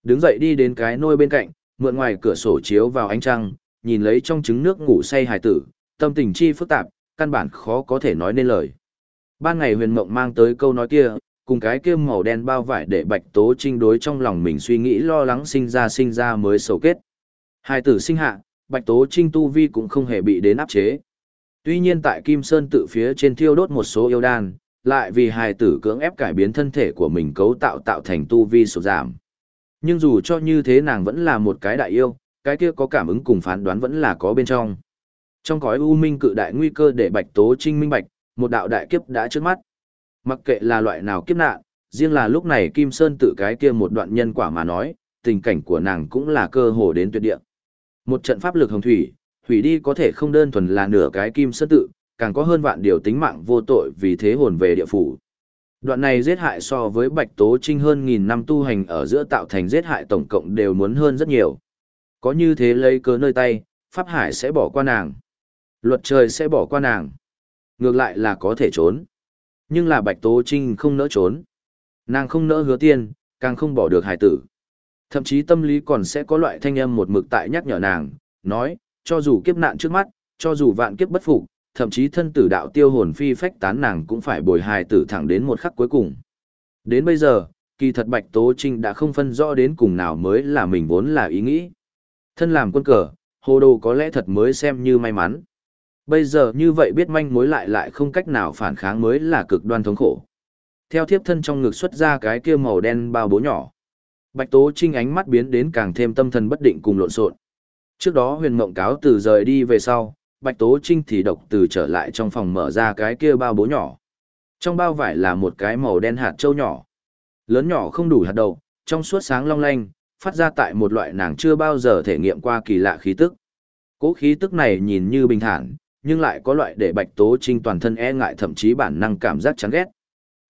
Đứng dậy đi đến cái nôi bên cạnh, mượn ngoài cửa sổ chiếu vào ánh trăng, nhìn lấy trong trứng nước ngủ say hài tử, tâm tình chi phức tạp, căn bản khó có thể nói nên lời. Ban ngày huyền mộng mang tới câu nói kia, cùng cái kia màu đen bao vải để bạch tố trinh đối trong lòng mình suy nghĩ lo lắng sinh ra sinh ra mới sầu kết. Hai tử sinh hạ, bạch tố trinh tu vi cũng không hề bị đến áp chế. Tuy nhiên tại Kim Sơn tự phía trên thiêu đốt một số yêu đan, lại vì hài tử cưỡng ép cải biến thân thể của mình cấu tạo tạo thành tu vi sụt giảm. Nhưng dù cho như thế nàng vẫn là một cái đại yêu, cái kia có cảm ứng cùng phán đoán vẫn là có bên trong. Trong cõi u minh cự đại nguy cơ để Bạch Tố Trinh minh bạch, một đạo đại kiếp đã trước mắt. Mặc kệ là loại nào kiếp nạn, riêng là lúc này Kim Sơn tự cái kia một đoạn nhân quả mà nói, tình cảnh của nàng cũng là cơ hồ đến tuyệt địa. Một trận pháp lực hồng thủy, hủy đi có thể không đơn thuần là nửa cái Kim Sơn tự, càng có hơn vạn điều tính mạng vô tội vì thế hồn về địa phủ. Đoạn này giết hại so với Bạch Tố Trinh hơn nghìn năm tu hành ở giữa tạo thành giết hại tổng cộng đều muốn hơn rất nhiều. Có như thế lấy cớ nơi tay, Pháp Hải sẽ bỏ qua nàng. Luật trời sẽ bỏ qua nàng. Ngược lại là có thể trốn. Nhưng là Bạch Tố Trinh không nỡ trốn. Nàng không nỡ hứa tiên, càng không bỏ được hải tử. Thậm chí tâm lý còn sẽ có loại thanh âm một mực tại nhắc nhở nàng, nói, cho dù kiếp nạn trước mắt, cho dù vạn kiếp bất phục, thậm chí thân tử đạo tiêu hồn phi phách tán nàng cũng phải bồi hài tử thẳng đến một khắc cuối cùng. Đến bây giờ, kỳ thật Bạch Tố Trinh đã không phân rõ đến cùng nào mới là mình vốn là ý nghĩ. Thân làm quân cờ, hồ đồ có lẽ thật mới xem như may mắn. Bây giờ như vậy biết manh mối lại lại không cách nào phản kháng mới là cực đoan thống khổ. Theo thiếp thân trong ngực xuất ra cái kia màu đen bao bố nhỏ. Bạch Tố Trinh ánh mắt biến đến càng thêm tâm thần bất định cùng lộn xộn. Trước đó huyền mộng cáo từ rời đi về sau, Bạch Tố Trinh thì độc từ trở lại trong phòng mở ra cái kia bao bố nhỏ. Trong bao vải là một cái màu đen hạt trâu nhỏ. Lớn nhỏ không đủ hạt đầu, trong suốt sáng long lanh, phát ra tại một loại nàng chưa bao giờ thể nghiệm qua kỳ lạ khí tức. Cố khí tức này nhìn như bình thản, nhưng lại có loại để Bạch Tố Trinh toàn thân e ngại thậm chí bản năng cảm giác chán ghét.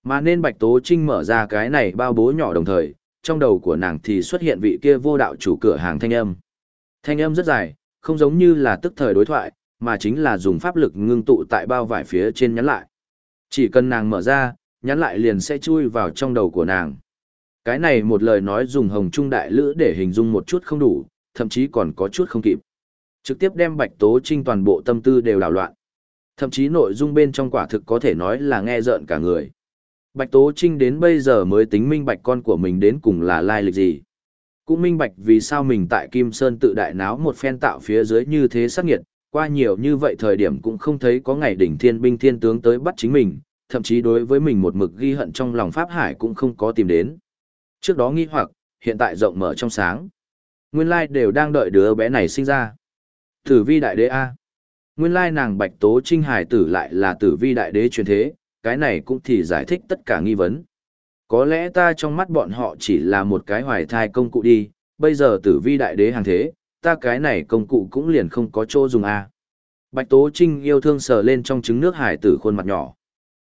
Mà nên Bạch Tố Trinh mở ra cái này bao bố nhỏ đồng thời, trong đầu của nàng thì xuất hiện vị kia vô đạo chủ cửa hàng thanh âm. Thanh âm rất dài, không giống như là tức thời đối thoại, mà chính là dùng pháp lực ngưng tụ tại bao vải phía trên nhắn lại. Chỉ cần nàng mở ra, nhắn lại liền sẽ chui vào trong đầu của nàng. Cái này một lời nói dùng hồng trung đại lữ để hình dung một chút không đủ, thậm chí còn có chút không kịp. Trực tiếp đem Bạch Tố Trinh toàn bộ tâm tư đều đảo loạn. Thậm chí nội dung bên trong quả thực có thể nói là nghe rợn cả người. Bạch Tố Trinh đến bây giờ mới tính minh bạch con của mình đến cùng là lai lịch gì. Cũng minh bạch vì sao mình tại Kim Sơn tự đại náo một phen tạo phía dưới như thế sắc nghiệt, qua nhiều như vậy thời điểm cũng không thấy có ngày đỉnh thiên binh thiên tướng tới bắt chính mình, thậm chí đối với mình một mực ghi hận trong lòng Pháp Hải cũng không có tìm đến. Trước đó nghi hoặc, hiện tại rộng mở trong sáng. Nguyên lai đều đang đợi đứa bé này sinh ra. Tử vi đại đế A. Nguyên lai nàng bạch tố trinh hải tử lại là tử vi đại đế truyền thế, cái này cũng thì giải thích tất cả nghi vấn. Có lẽ ta trong mắt bọn họ chỉ là một cái hoài thai công cụ đi, bây giờ tử vi đại đế hàng thế, ta cái này công cụ cũng liền không có chỗ dùng a. Bạch Tố Trinh yêu thương sờ lên trong trứng nước hải tử khuôn mặt nhỏ.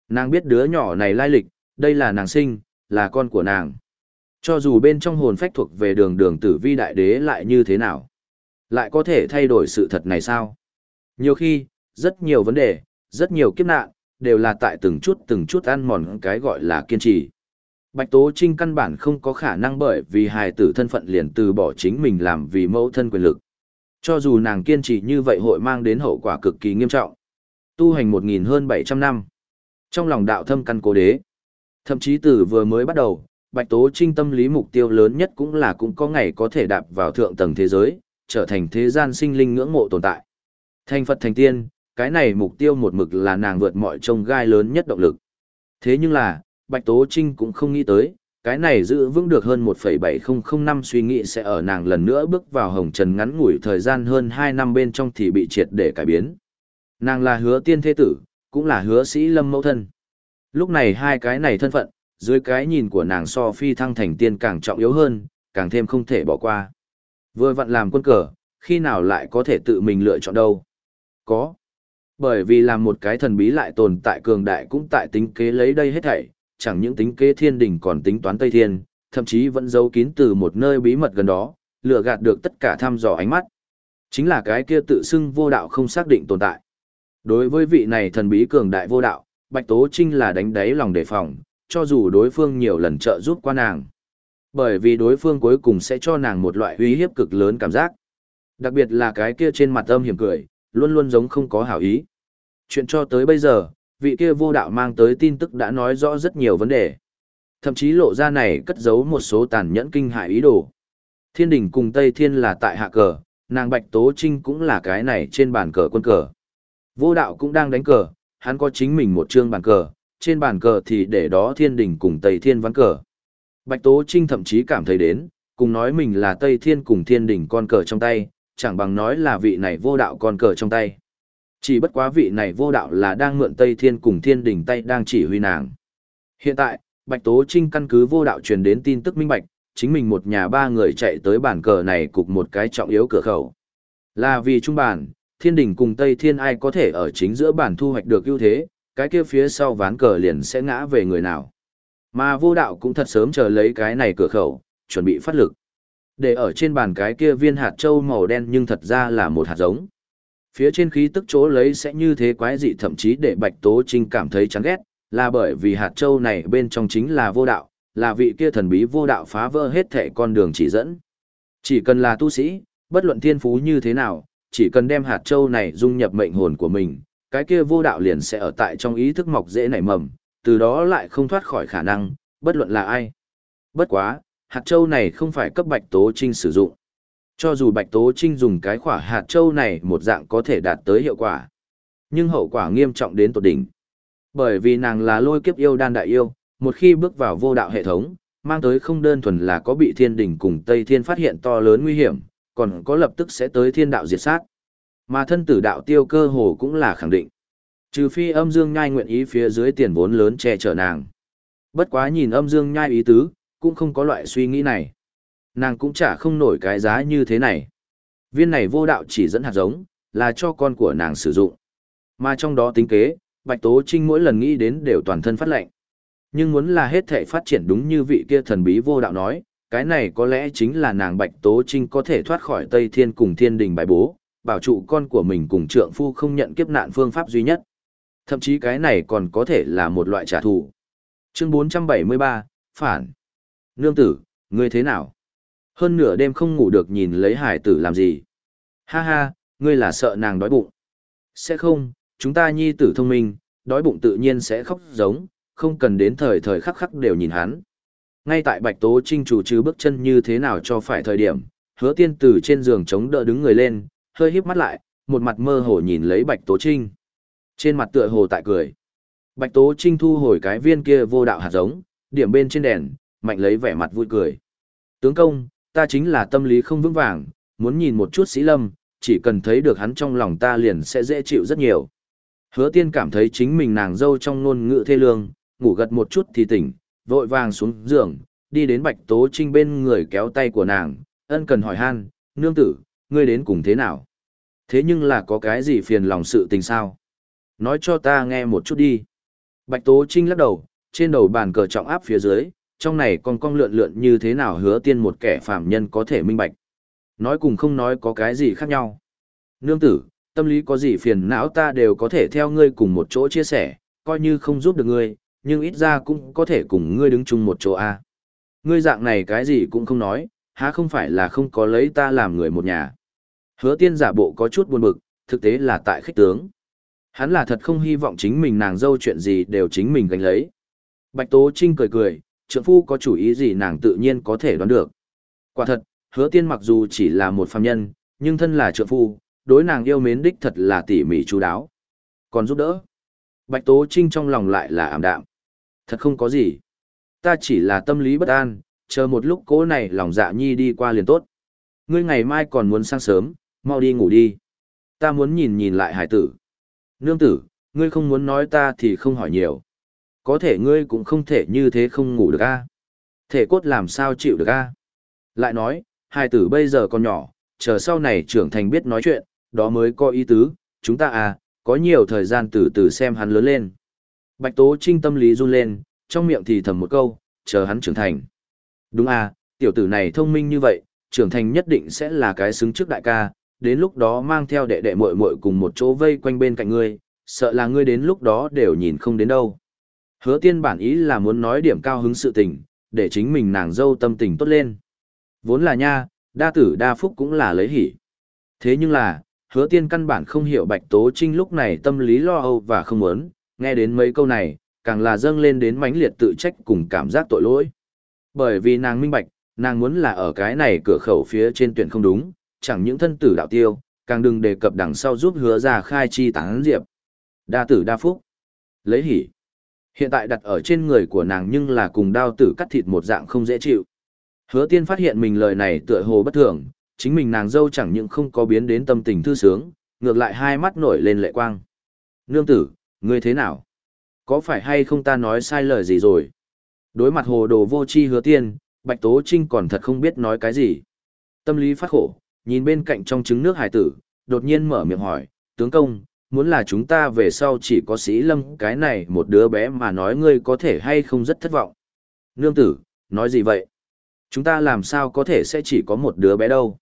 Nàng biết đứa nhỏ này lai lịch, đây là nàng sinh, là con của nàng. Cho dù bên trong hồn phách thuộc về đường đường tử vi đại đế lại như thế nào, lại có thể thay đổi sự thật này sao? Nhiều khi, rất nhiều vấn đề, rất nhiều kiếp nạn, đều là tại từng chút từng chút ăn mòn cái gọi là kiên trì. Bạch Tố Trinh căn bản không có khả năng bởi vì hài tử thân phận liền từ bỏ chính mình làm vì mẫu thân quyền lực. Cho dù nàng kiên trì như vậy hội mang đến hậu quả cực kỳ nghiêm trọng. Tu hành một nghìn hơn bảy trăm năm. Trong lòng đạo thâm căn cố đế. Thậm chí từ vừa mới bắt đầu, Bạch Tố Trinh tâm lý mục tiêu lớn nhất cũng là cũng có ngày có thể đạp vào thượng tầng thế giới, trở thành thế gian sinh linh ngưỡng mộ tồn tại. Thành Phật thành tiên, cái này mục tiêu một mực là nàng vượt mọi trông gai lớn nhất động lực. Thế nhưng là, Bạch Tố Trinh cũng không nghĩ tới, cái này giữ vững được hơn 1,7005 năm suy nghĩ sẽ ở nàng lần nữa bước vào hồng trần ngắn ngủi thời gian hơn 2 năm bên trong thì bị triệt để cải biến. Nàng là hứa tiên thế tử, cũng là hứa sĩ lâm mẫu thân. Lúc này hai cái này thân phận, dưới cái nhìn của nàng so phi thăng thành tiên càng trọng yếu hơn, càng thêm không thể bỏ qua. Vừa vặn làm quân cờ, khi nào lại có thể tự mình lựa chọn đâu? Có. Bởi vì làm một cái thần bí lại tồn tại cường đại cũng tại tính kế lấy đây hết thảy, chẳng những tính kế thiên đình còn tính toán Tây Thiên, thậm chí vẫn giấu kín từ một nơi bí mật gần đó, lừa gạt được tất cả thăm dò ánh mắt. Chính là cái kia tự xưng vô đạo không xác định tồn tại. Đối với vị này thần bí cường đại vô đạo, Bạch Tố Trinh là đánh đáy lòng đề phòng, cho dù đối phương nhiều lần trợ giúp qua nàng. Bởi vì đối phương cuối cùng sẽ cho nàng một loại uy hiếp cực lớn cảm giác. Đặc biệt là cái kia trên mặt âm hiểm cười, luôn luôn giống không có hảo ý. Chuyện cho tới bây giờ, vị kia vô đạo mang tới tin tức đã nói rõ rất nhiều vấn đề. Thậm chí lộ ra này cất giấu một số tàn nhẫn kinh hại ý đồ. Thiên đình cùng Tây Thiên là tại hạ cờ, nàng Bạch Tố Trinh cũng là cái này trên bàn cờ quân cờ. Vô đạo cũng đang đánh cờ, hắn có chính mình một chương bàn cờ, trên bàn cờ thì để đó thiên đình cùng Tây Thiên ván cờ. Bạch Tố Trinh thậm chí cảm thấy đến, cùng nói mình là Tây Thiên cùng thiên đình con cờ trong tay, chẳng bằng nói là vị này vô đạo con cờ trong tay. Chỉ bất quá vị này vô đạo là đang mượn Tây Thiên cùng Thiên Đình tay đang chỉ huy nàng. Hiện tại, Bạch Tố Trinh căn cứ vô đạo truyền đến tin tức minh bạch, chính mình một nhà ba người chạy tới bản cờ này cục một cái trọng yếu cửa khẩu. Là vì trung bản, Thiên Đình cùng Tây Thiên ai có thể ở chính giữa bản thu hoạch được ưu thế, cái kia phía sau ván cờ liền sẽ ngã về người nào. Mà vô đạo cũng thật sớm chờ lấy cái này cửa khẩu, chuẩn bị phát lực. Để ở trên bàn cái kia viên hạt châu màu đen nhưng thật ra là một hạt giống. Phía trên khí tức chỗ lấy sẽ như thế quái dị thậm chí để Bạch Tố Trinh cảm thấy chán ghét, là bởi vì hạt châu này bên trong chính là vô đạo, là vị kia thần bí vô đạo phá vỡ hết thảy con đường chỉ dẫn. Chỉ cần là tu sĩ, bất luận thiên phú như thế nào, chỉ cần đem hạt châu này dung nhập mệnh hồn của mình, cái kia vô đạo liền sẽ ở tại trong ý thức mọc dễ nảy mầm, từ đó lại không thoát khỏi khả năng, bất luận là ai. Bất quá, hạt châu này không phải cấp Bạch Tố Trinh sử dụng. Cho dù Bạch Tố Trinh dùng cái khỏa hạt châu này một dạng có thể đạt tới hiệu quả, nhưng hậu quả nghiêm trọng đến tột đỉnh. Bởi vì nàng là lôi kiếp yêu đan đại yêu, một khi bước vào vô đạo hệ thống, mang tới không đơn thuần là có bị thiên đỉnh cùng Tây Thiên phát hiện to lớn nguy hiểm, còn có lập tức sẽ tới thiên đạo diệt sát. Mà thân tử đạo tiêu cơ hồ cũng là khẳng định. Trừ phi âm dương nhai nguyện ý phía dưới tiền vốn lớn che chở nàng. Bất quá nhìn âm dương nhai ý tứ, cũng không có loại suy nghĩ này. Nàng cũng chả không nổi cái giá như thế này. Viên này vô đạo chỉ dẫn hạt giống, là cho con của nàng sử dụng. Mà trong đó tính kế, Bạch Tố Trinh mỗi lần nghĩ đến đều toàn thân phát lệnh. Nhưng muốn là hết thể phát triển đúng như vị kia thần bí vô đạo nói, cái này có lẽ chính là nàng Bạch Tố Trinh có thể thoát khỏi Tây Thiên cùng Thiên Đình bài bố, bảo trụ con của mình cùng trượng phu không nhận kiếp nạn phương pháp duy nhất. Thậm chí cái này còn có thể là một loại trả thù. Chương 473, Phản. Nương tử, ngươi thế nào? Hơn nửa đêm không ngủ được nhìn lấy hải tử làm gì. Ha ha, ngươi là sợ nàng đói bụng. Sẽ không, chúng ta nhi tử thông minh, đói bụng tự nhiên sẽ khóc giống, không cần đến thời thời khắc khắc đều nhìn hắn. Ngay tại Bạch Tố Trinh chủ trừ bước chân như thế nào cho phải thời điểm, hứa tiên tử trên giường chống đỡ đứng người lên, hơi híp mắt lại, một mặt mơ hồ nhìn lấy Bạch Tố Trinh. Trên mặt tựa hồ tại cười. Bạch Tố Trinh thu hồi cái viên kia vô đạo hạt giống, điểm bên trên đèn, mạnh lấy vẻ mặt vui cười. Tướng công, ta chính là tâm lý không vững vàng, muốn nhìn một chút sĩ lâm, chỉ cần thấy được hắn trong lòng ta liền sẽ dễ chịu rất nhiều. Hứa tiên cảm thấy chính mình nàng dâu trong ngôn ngữ thê lương, ngủ gật một chút thì tỉnh, vội vàng xuống giường, đi đến Bạch Tố Trinh bên người kéo tay của nàng, ân cần hỏi han, nương tử, ngươi đến cùng thế nào? Thế nhưng là có cái gì phiền lòng sự tình sao? Nói cho ta nghe một chút đi. Bạch Tố Trinh lắc đầu, trên đầu bàn cờ trọng áp phía dưới, trong này còn cong lượn lượn như thế nào hứa tiên một kẻ phàm nhân có thể minh bạch. Nói cùng không nói có cái gì khác nhau. Nương tử, tâm lý có gì phiền não ta đều có thể theo ngươi cùng một chỗ chia sẻ, coi như không giúp được ngươi, nhưng ít ra cũng có thể cùng ngươi đứng chung một chỗ a. Ngươi dạng này cái gì cũng không nói, há không phải là không có lấy ta làm người một nhà. Hứa tiên giả bộ có chút buồn bực, thực tế là tại khích tướng. Hắn là thật không hy vọng chính mình nàng dâu chuyện gì đều chính mình gánh lấy. Bạch Tố Trinh cười cười, trượng phu có chủ ý gì nàng tự nhiên có thể đoán được. Quả thật, hứa tiên mặc dù chỉ là một phàm nhân, nhưng thân là trượng phu, đối nàng yêu mến đích thật là tỉ mỉ chú đáo. Còn giúp đỡ. Bạch Tố Trinh trong lòng lại là ảm đạm. Thật không có gì. Ta chỉ là tâm lý bất an, chờ một lúc cố này lòng dạ nhi đi qua liền tốt. Ngươi ngày mai còn muốn sang sớm, mau đi ngủ đi. Ta muốn nhìn nhìn lại hải tử. Nương tử, ngươi không muốn nói ta thì không hỏi nhiều. Có thể ngươi cũng không thể như thế không ngủ được a. Thể cốt làm sao chịu được a? Lại nói, hai tử bây giờ còn nhỏ, chờ sau này trưởng thành biết nói chuyện, đó mới có ý tứ, chúng ta à, có nhiều thời gian từ từ xem hắn lớn lên. Bạch Tố Trinh tâm lý run lên, trong miệng thì thầm một câu, chờ hắn trưởng thành. Đúng à, tiểu tử này thông minh như vậy, trưởng thành nhất định sẽ là cái xứng trước đại ca, đến lúc đó mang theo đệ đệ muội muội cùng một chỗ vây quanh bên cạnh ngươi, sợ là ngươi đến lúc đó đều nhìn không đến đâu. Hứa tiên bản ý là muốn nói điểm cao hứng sự tình, để chính mình nàng dâu tâm tình tốt lên. Vốn là nha, đa tử đa phúc cũng là lấy hỉ. Thế nhưng là, hứa tiên căn bản không hiểu bạch tố trinh lúc này tâm lý lo âu và không muốn, nghe đến mấy câu này, càng là dâng lên đến mãnh liệt tự trách cùng cảm giác tội lỗi. Bởi vì nàng minh bạch, nàng muốn là ở cái này cửa khẩu phía trên tuyển không đúng, chẳng những thân tử đạo tiêu, càng đừng đề cập đằng sau giúp hứa ra khai chi tán diệp. Đa tử đa phúc. Lấy hỉ. Hiện tại đặt ở trên người của nàng nhưng là cùng đao tử cắt thịt một dạng không dễ chịu. Hứa tiên phát hiện mình lời này tựa hồ bất thường, chính mình nàng dâu chẳng những không có biến đến tâm tình thư sướng, ngược lại hai mắt nổi lên lệ quang. Nương tử, ngươi thế nào? Có phải hay không ta nói sai lời gì rồi? Đối mặt hồ đồ vô chi hứa tiên, Bạch Tố Trinh còn thật không biết nói cái gì. Tâm lý phát khổ, nhìn bên cạnh trong trứng nước hải tử, đột nhiên mở miệng hỏi, tướng công, muốn là chúng ta về sau chỉ có sĩ lâm cái này một đứa bé mà nói ngươi có thể hay không rất thất vọng. Nương tử, nói gì vậy? Chúng ta làm sao có thể sẽ chỉ có một đứa bé đâu?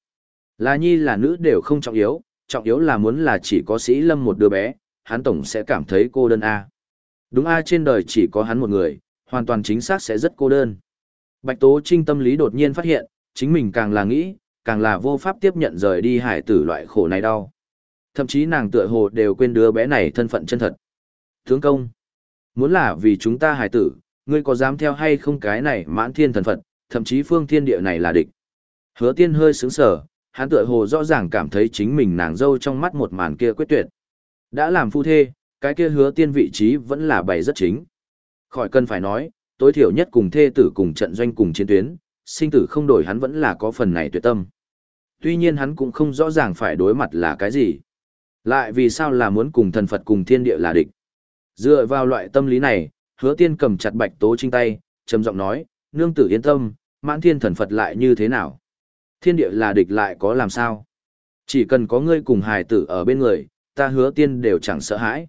Là nhi là nữ đều không trọng yếu, trọng yếu là muốn là chỉ có sĩ lâm một đứa bé, hắn tổng sẽ cảm thấy cô đơn A. Đúng A trên đời chỉ có hắn một người, hoàn toàn chính xác sẽ rất cô đơn. Bạch Tố Trinh tâm lý đột nhiên phát hiện, chính mình càng là nghĩ, càng là vô pháp tiếp nhận rời đi hải tử loại khổ này đau. Thậm chí nàng tựa hồ đều quên đứa bé này thân phận chân thật. Tướng công, muốn là vì chúng ta hải tử, ngươi có dám theo hay không cái này mãn thiên thần phận, thậm chí phương thiên địa này là địch. Hứa tiên hơi sướng sở, hắn tựa hồ rõ ràng cảm thấy chính mình nàng dâu trong mắt một màn kia quyết tuyệt. Đã làm phu thê, cái kia hứa tiên vị trí vẫn là bày rất chính. Khỏi cần phải nói, tối thiểu nhất cùng thê tử cùng trận doanh cùng chiến tuyến, sinh tử không đổi hắn vẫn là có phần này tuyệt tâm. Tuy nhiên hắn cũng không rõ ràng phải đối mặt là cái gì. Lại vì sao là muốn cùng thần Phật cùng thiên địa là địch. Dựa vào loại tâm lý này, hứa tiên cầm chặt bạch tố trinh tay, trầm giọng nói, nương tử yên tâm, mãn thiên thần Phật lại như thế nào? Thiên địa là địch lại có làm sao? Chỉ cần có ngươi cùng hài tử ở bên người, ta hứa tiên đều chẳng sợ hãi.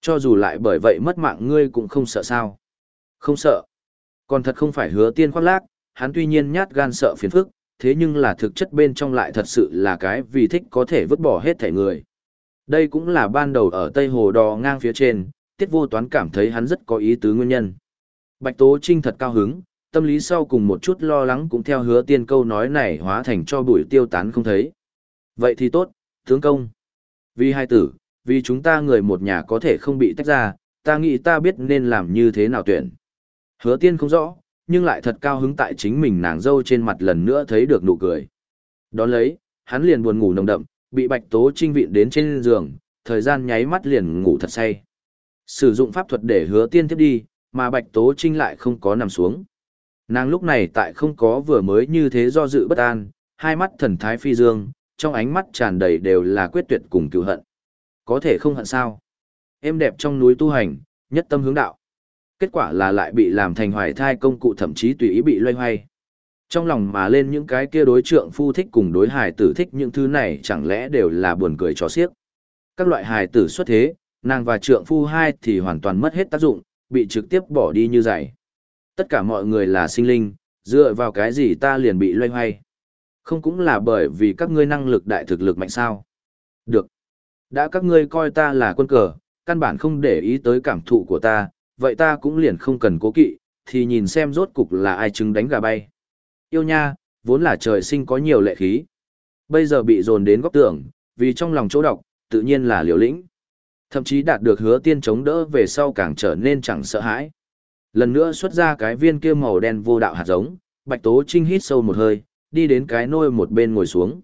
Cho dù lại bởi vậy mất mạng ngươi cũng không sợ sao. Không sợ. Còn thật không phải hứa tiên khoác lác, hắn tuy nhiên nhát gan sợ phiền phức, thế nhưng là thực chất bên trong lại thật sự là cái vì thích có thể vứt bỏ hết thể người. Đây cũng là ban đầu ở Tây Hồ đò ngang phía trên, tiết vô toán cảm thấy hắn rất có ý tứ nguyên nhân. Bạch Tố Trinh thật cao hứng, tâm lý sau cùng một chút lo lắng cũng theo hứa tiên câu nói này hóa thành cho bụi tiêu tán không thấy. Vậy thì tốt, tướng công. Vì hai tử, vì chúng ta người một nhà có thể không bị tách ra, ta nghĩ ta biết nên làm như thế nào tuyển. Hứa tiên không rõ, nhưng lại thật cao hứng tại chính mình nàng dâu trên mặt lần nữa thấy được nụ cười. Đón lấy, hắn liền buồn ngủ nồng đậm, bị Bạch Tố Trinh vịn đến trên giường, thời gian nháy mắt liền ngủ thật say. Sử dụng pháp thuật để hứa tiên tiếp đi, mà Bạch Tố Trinh lại không có nằm xuống. Nàng lúc này tại không có vừa mới như thế do dự bất an, hai mắt thần thái phi dương, trong ánh mắt tràn đầy đều là quyết tuyệt cùng cựu hận. Có thể không hận sao? Em đẹp trong núi tu hành, nhất tâm hướng đạo. Kết quả là lại bị làm thành hoài thai công cụ thậm chí tùy ý bị loay hoay. Trong lòng mà lên những cái kia đối trượng phu thích cùng đối hài tử thích những thứ này chẳng lẽ đều là buồn cười cho xiếc. Các loại hài tử xuất thế, nàng và trượng phu hai thì hoàn toàn mất hết tác dụng, bị trực tiếp bỏ đi như vậy. Tất cả mọi người là sinh linh, dựa vào cái gì ta liền bị loay hoay. Không cũng là bởi vì các ngươi năng lực đại thực lực mạnh sao. Được. Đã các ngươi coi ta là quân cờ, căn bản không để ý tới cảm thụ của ta, vậy ta cũng liền không cần cố kỵ, thì nhìn xem rốt cục là ai chứng đánh gà bay. Yêu nha, vốn là trời sinh có nhiều lệ khí. Bây giờ bị dồn đến góc tường, vì trong lòng chỗ độc, tự nhiên là liều lĩnh. Thậm chí đạt được hứa tiên chống đỡ về sau càng trở nên chẳng sợ hãi. Lần nữa xuất ra cái viên kia màu đen vô đạo hạt giống, Bạch Tố Trinh hít sâu một hơi, đi đến cái nôi một bên ngồi xuống.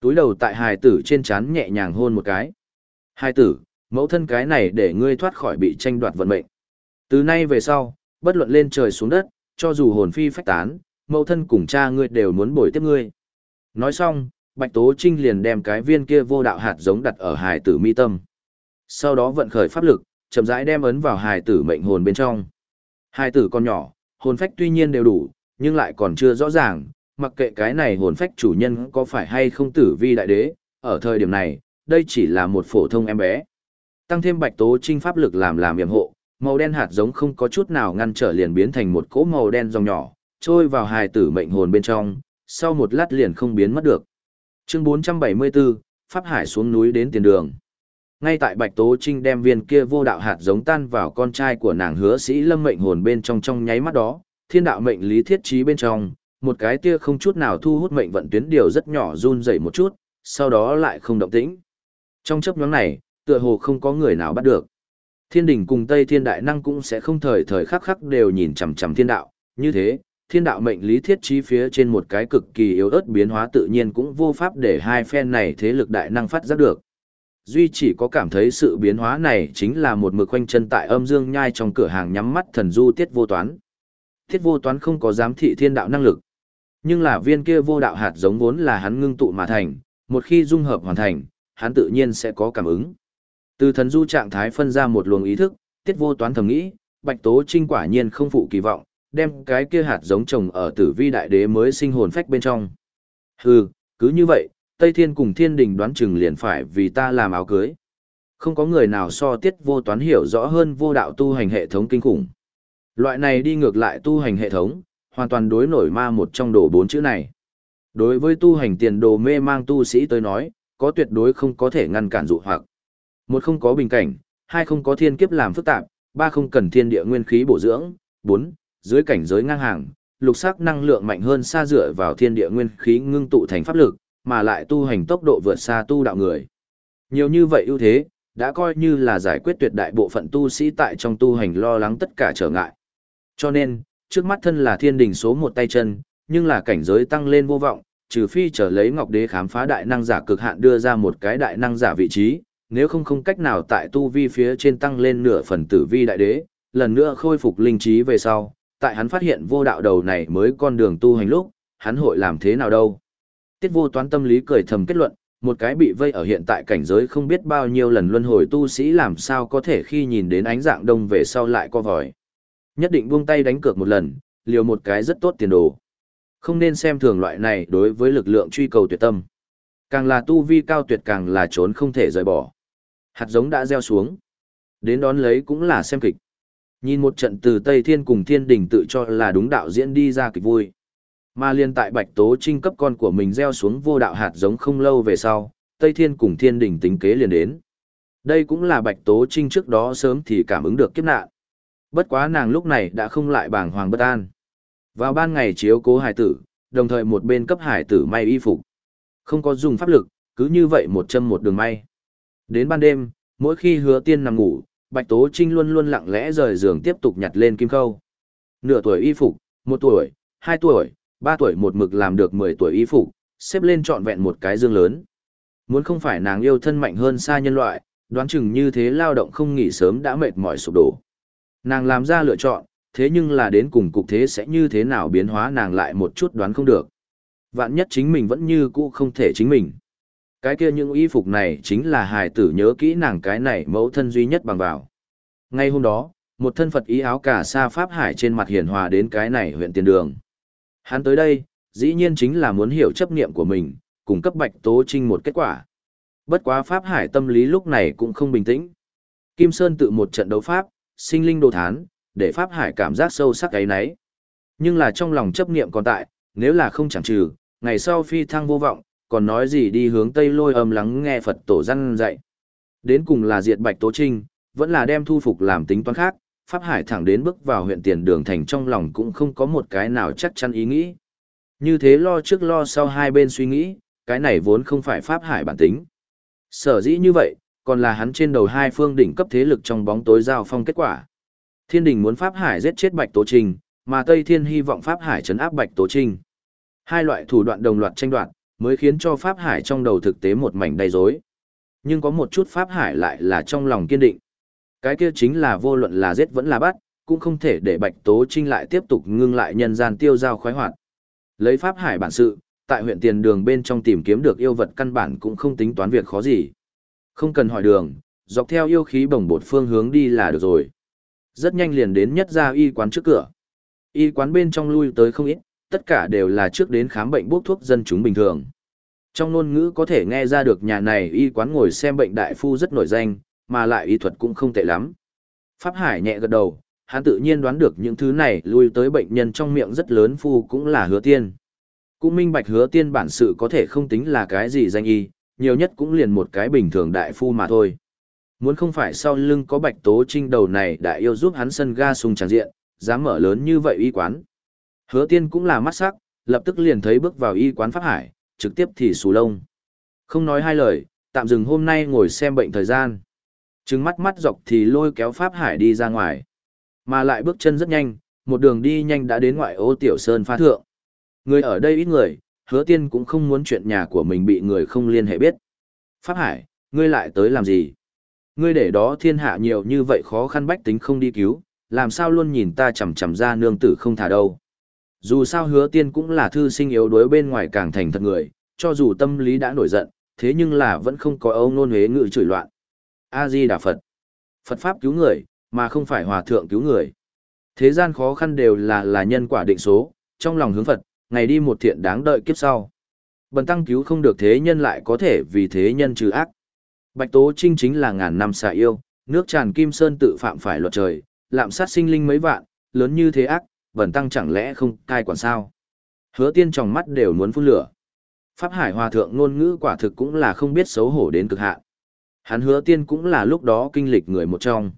Túi đầu tại hài tử trên chán nhẹ nhàng hôn một cái. Hài tử, mẫu thân cái này để ngươi thoát khỏi bị tranh đoạt vận mệnh. Từ nay về sau, bất luận lên trời xuống đất, cho dù hồn phi phách tán, mẫu thân cùng cha ngươi đều muốn bồi tiếp ngươi. Nói xong, Bạch Tố Trinh liền đem cái viên kia vô đạo hạt giống đặt ở hài tử mi tâm. Sau đó vận khởi pháp lực, chậm rãi đem ấn vào hài tử mệnh hồn bên trong. Hài tử con nhỏ, hồn phách tuy nhiên đều đủ, nhưng lại còn chưa rõ ràng, mặc kệ cái này hồn phách chủ nhân có phải hay không tử vi đại đế, ở thời điểm này, đây chỉ là một phổ thông em bé. Tăng thêm bạch tố trinh pháp lực làm làm yểm hộ, màu đen hạt giống không có chút nào ngăn trở liền biến thành một cỗ màu đen dòng nhỏ, trôi vào hài tử mệnh hồn bên trong, sau một lát liền không biến mất được. Chương 474, Pháp Hải xuống núi đến tiền đường. Ngay tại Bạch Tố Trinh đem viên kia vô đạo hạt giống tan vào con trai của nàng hứa sĩ lâm mệnh hồn bên trong trong nháy mắt đó, thiên đạo mệnh lý thiết trí bên trong, một cái tia không chút nào thu hút mệnh vận tuyến điều rất nhỏ run dậy một chút, sau đó lại không động tĩnh. Trong chấp nhóm này, tựa hồ không có người nào bắt được. Thiên đình cùng Tây Thiên Đại Năng cũng sẽ không thời thời khắc khắc đều nhìn chằm chằm thiên đạo, như thế, thiên đạo mệnh lý thiết trí phía trên một cái cực kỳ yếu ớt biến hóa tự nhiên cũng vô pháp để hai phe này thế lực đại năng phát giác được. Duy chỉ có cảm thấy sự biến hóa này chính là một mực quanh chân tại âm dương nhai trong cửa hàng nhắm mắt thần du tiết vô toán. Tiết vô toán không có giám thị thiên đạo năng lực. Nhưng là viên kia vô đạo hạt giống vốn là hắn ngưng tụ mà thành, một khi dung hợp hoàn thành, hắn tự nhiên sẽ có cảm ứng. Từ thần du trạng thái phân ra một luồng ý thức, tiết vô toán thầm nghĩ, bạch tố trinh quả nhiên không phụ kỳ vọng, đem cái kia hạt giống trồng ở tử vi đại đế mới sinh hồn phách bên trong. Hừ, cứ như vậy, Tây Thiên cùng Thiên Đình đoán chừng liền phải vì ta làm áo cưới. Không có người nào so tiết vô toán hiểu rõ hơn vô đạo tu hành hệ thống kinh khủng. Loại này đi ngược lại tu hành hệ thống, hoàn toàn đối nổi ma một trong đồ bốn chữ này. Đối với tu hành tiền đồ mê mang tu sĩ tới nói, có tuyệt đối không có thể ngăn cản dụ hoặc. Một không có bình cảnh, hai không có thiên kiếp làm phức tạp, ba không cần thiên địa nguyên khí bổ dưỡng, bốn, dưới cảnh giới ngang hàng, lục sắc năng lượng mạnh hơn xa dựa vào thiên địa nguyên khí ngưng tụ thành pháp lực, mà lại tu hành tốc độ vượt xa tu đạo người. Nhiều như vậy ưu thế, đã coi như là giải quyết tuyệt đại bộ phận tu sĩ tại trong tu hành lo lắng tất cả trở ngại. Cho nên, trước mắt thân là thiên đình số một tay chân, nhưng là cảnh giới tăng lên vô vọng, trừ phi trở lấy ngọc đế khám phá đại năng giả cực hạn đưa ra một cái đại năng giả vị trí, nếu không không cách nào tại tu vi phía trên tăng lên nửa phần tử vi đại đế, lần nữa khôi phục linh trí về sau, tại hắn phát hiện vô đạo đầu này mới con đường tu hành lúc, hắn hội làm thế nào đâu. Tiết vô toán tâm lý cười thầm kết luận, một cái bị vây ở hiện tại cảnh giới không biết bao nhiêu lần luân hồi tu sĩ làm sao có thể khi nhìn đến ánh dạng đông về sau lại co vòi. Nhất định buông tay đánh cược một lần, liều một cái rất tốt tiền đồ. Không nên xem thường loại này đối với lực lượng truy cầu tuyệt tâm. Càng là tu vi cao tuyệt càng là trốn không thể rời bỏ. Hạt giống đã gieo xuống. Đến đón lấy cũng là xem kịch. Nhìn một trận từ Tây Thiên cùng Thiên Đình tự cho là đúng đạo diễn đi ra kịch vui. Mà liên tại Bạch Tố Trinh cấp con của mình gieo xuống vô đạo hạt giống không lâu về sau, Tây Thiên cùng Thiên Đình tính kế liền đến. Đây cũng là Bạch Tố Trinh trước đó sớm thì cảm ứng được kiếp nạn. Bất quá nàng lúc này đã không lại bàng hoàng bất an. Vào ban ngày chiếu cố hải tử, đồng thời một bên cấp hải tử may y phục. Không có dùng pháp lực, cứ như vậy một châm một đường may. Đến ban đêm, mỗi khi hứa tiên nằm ngủ, Bạch Tố Trinh luôn luôn lặng lẽ rời giường tiếp tục nhặt lên kim khâu. Nửa tuổi y phục, một tuổi, hai tuổi, ba tuổi một mực làm được mười tuổi y phục, xếp lên trọn vẹn một cái dương lớn. Muốn không phải nàng yêu thân mạnh hơn xa nhân loại, đoán chừng như thế lao động không nghỉ sớm đã mệt mỏi sụp đổ. Nàng làm ra lựa chọn, thế nhưng là đến cùng cục thế sẽ như thế nào biến hóa nàng lại một chút đoán không được. Vạn nhất chính mình vẫn như cũ không thể chính mình. Cái kia những y phục này chính là hài tử nhớ kỹ nàng cái này mẫu thân duy nhất bằng vào. Ngay hôm đó, một thân Phật ý áo cả sa Pháp Hải trên mặt hiền hòa đến cái này huyện tiền đường. Hắn tới đây, dĩ nhiên chính là muốn hiểu chấp niệm của mình, cung cấp Bạch Tố Trinh một kết quả. Bất quá Pháp Hải tâm lý lúc này cũng không bình tĩnh. Kim Sơn tự một trận đấu Pháp, sinh linh đồ thán, để Pháp Hải cảm giác sâu sắc ấy nấy. Nhưng là trong lòng chấp niệm còn tại, nếu là không chẳng trừ, ngày sau phi thăng vô vọng, còn nói gì đi hướng Tây lôi âm lắng nghe Phật tổ răn dạy. Đến cùng là diệt Bạch Tố Trinh, vẫn là đem thu phục làm tính toán khác, Pháp Hải thẳng đến bước vào huyện tiền đường thành trong lòng cũng không có một cái nào chắc chắn ý nghĩ. Như thế lo trước lo sau hai bên suy nghĩ, cái này vốn không phải Pháp Hải bản tính. Sở dĩ như vậy, còn là hắn trên đầu hai phương đỉnh cấp thế lực trong bóng tối giao phong kết quả. Thiên đình muốn Pháp Hải giết chết Bạch Tố Trinh, mà Tây Thiên hy vọng Pháp Hải trấn áp Bạch Tố Trinh. Hai loại thủ đoạn đồng loạt tranh đoạt, mới khiến cho Pháp Hải trong đầu thực tế một mảnh đầy rối. Nhưng có một chút Pháp Hải lại là trong lòng kiên định. Cái kia chính là vô luận là giết vẫn là bắt, cũng không thể để Bạch Tố Trinh lại tiếp tục ngưng lại nhân gian tiêu giao khoái hoạt. Lấy Pháp Hải bản sự, tại huyện tiền đường bên trong tìm kiếm được yêu vật căn bản cũng không tính toán việc khó gì. Không cần hỏi đường, dọc theo yêu khí bồng bột phương hướng đi là được rồi. Rất nhanh liền đến nhất gia y quán trước cửa. Y quán bên trong lui tới không ít, tất cả đều là trước đến khám bệnh bốc thuốc dân chúng bình thường. Trong ngôn ngữ có thể nghe ra được nhà này y quán ngồi xem bệnh đại phu rất nổi danh, mà lại y thuật cũng không tệ lắm. Pháp Hải nhẹ gật đầu, hắn tự nhiên đoán được những thứ này lui tới bệnh nhân trong miệng rất lớn phu cũng là hứa tiên. Cũng minh bạch hứa tiên bản sự có thể không tính là cái gì danh y, nhiều nhất cũng liền một cái bình thường đại phu mà thôi. Muốn không phải sau lưng có bạch tố trinh đầu này đại yêu giúp hắn sân ga sung tràng diện, dám mở lớn như vậy y quán. Hứa tiên cũng là mắt sắc, lập tức liền thấy bước vào y quán Pháp Hải, trực tiếp thì xù lông. Không nói hai lời, tạm dừng hôm nay ngồi xem bệnh thời gian. Trừng mắt mắt dọc thì lôi kéo Pháp Hải đi ra ngoài. Mà lại bước chân rất nhanh, một đường đi nhanh đã đến ngoại ô Tiểu Sơn Pha thượng. Người ở đây ít người, hứa tiên cũng không muốn chuyện nhà của mình bị người không liên hệ biết. Pháp Hải, ngươi lại tới làm gì? Ngươi để đó thiên hạ nhiều như vậy khó khăn bách tính không đi cứu, làm sao luôn nhìn ta chầm chầm ra nương tử không thả đâu. Dù sao hứa tiên cũng là thư sinh yếu đuối bên ngoài càng thành thật người, cho dù tâm lý đã nổi giận, thế nhưng là vẫn không có âu nôn huế ngự chửi loạn. A-di Đà Phật. Phật Pháp cứu người, mà không phải hòa thượng cứu người. Thế gian khó khăn đều là là nhân quả định số, trong lòng hướng Phật, ngày đi một thiện đáng đợi kiếp sau. Bần tăng cứu không được thế nhân lại có thể vì thế nhân trừ ác. Bạch Tố Trinh chính là ngàn năm xạ yêu, nước tràn kim sơn tự phạm phải luật trời, lạm sát sinh linh mấy vạn, lớn như thế ác, bẩn tăng chẳng lẽ không cai quản sao. Hứa tiên trong mắt đều muốn phun lửa. Pháp Hải Hòa Thượng ngôn ngữ quả thực cũng là không biết xấu hổ đến cực hạn. Hắn hứa tiên cũng là lúc đó kinh lịch người một trong.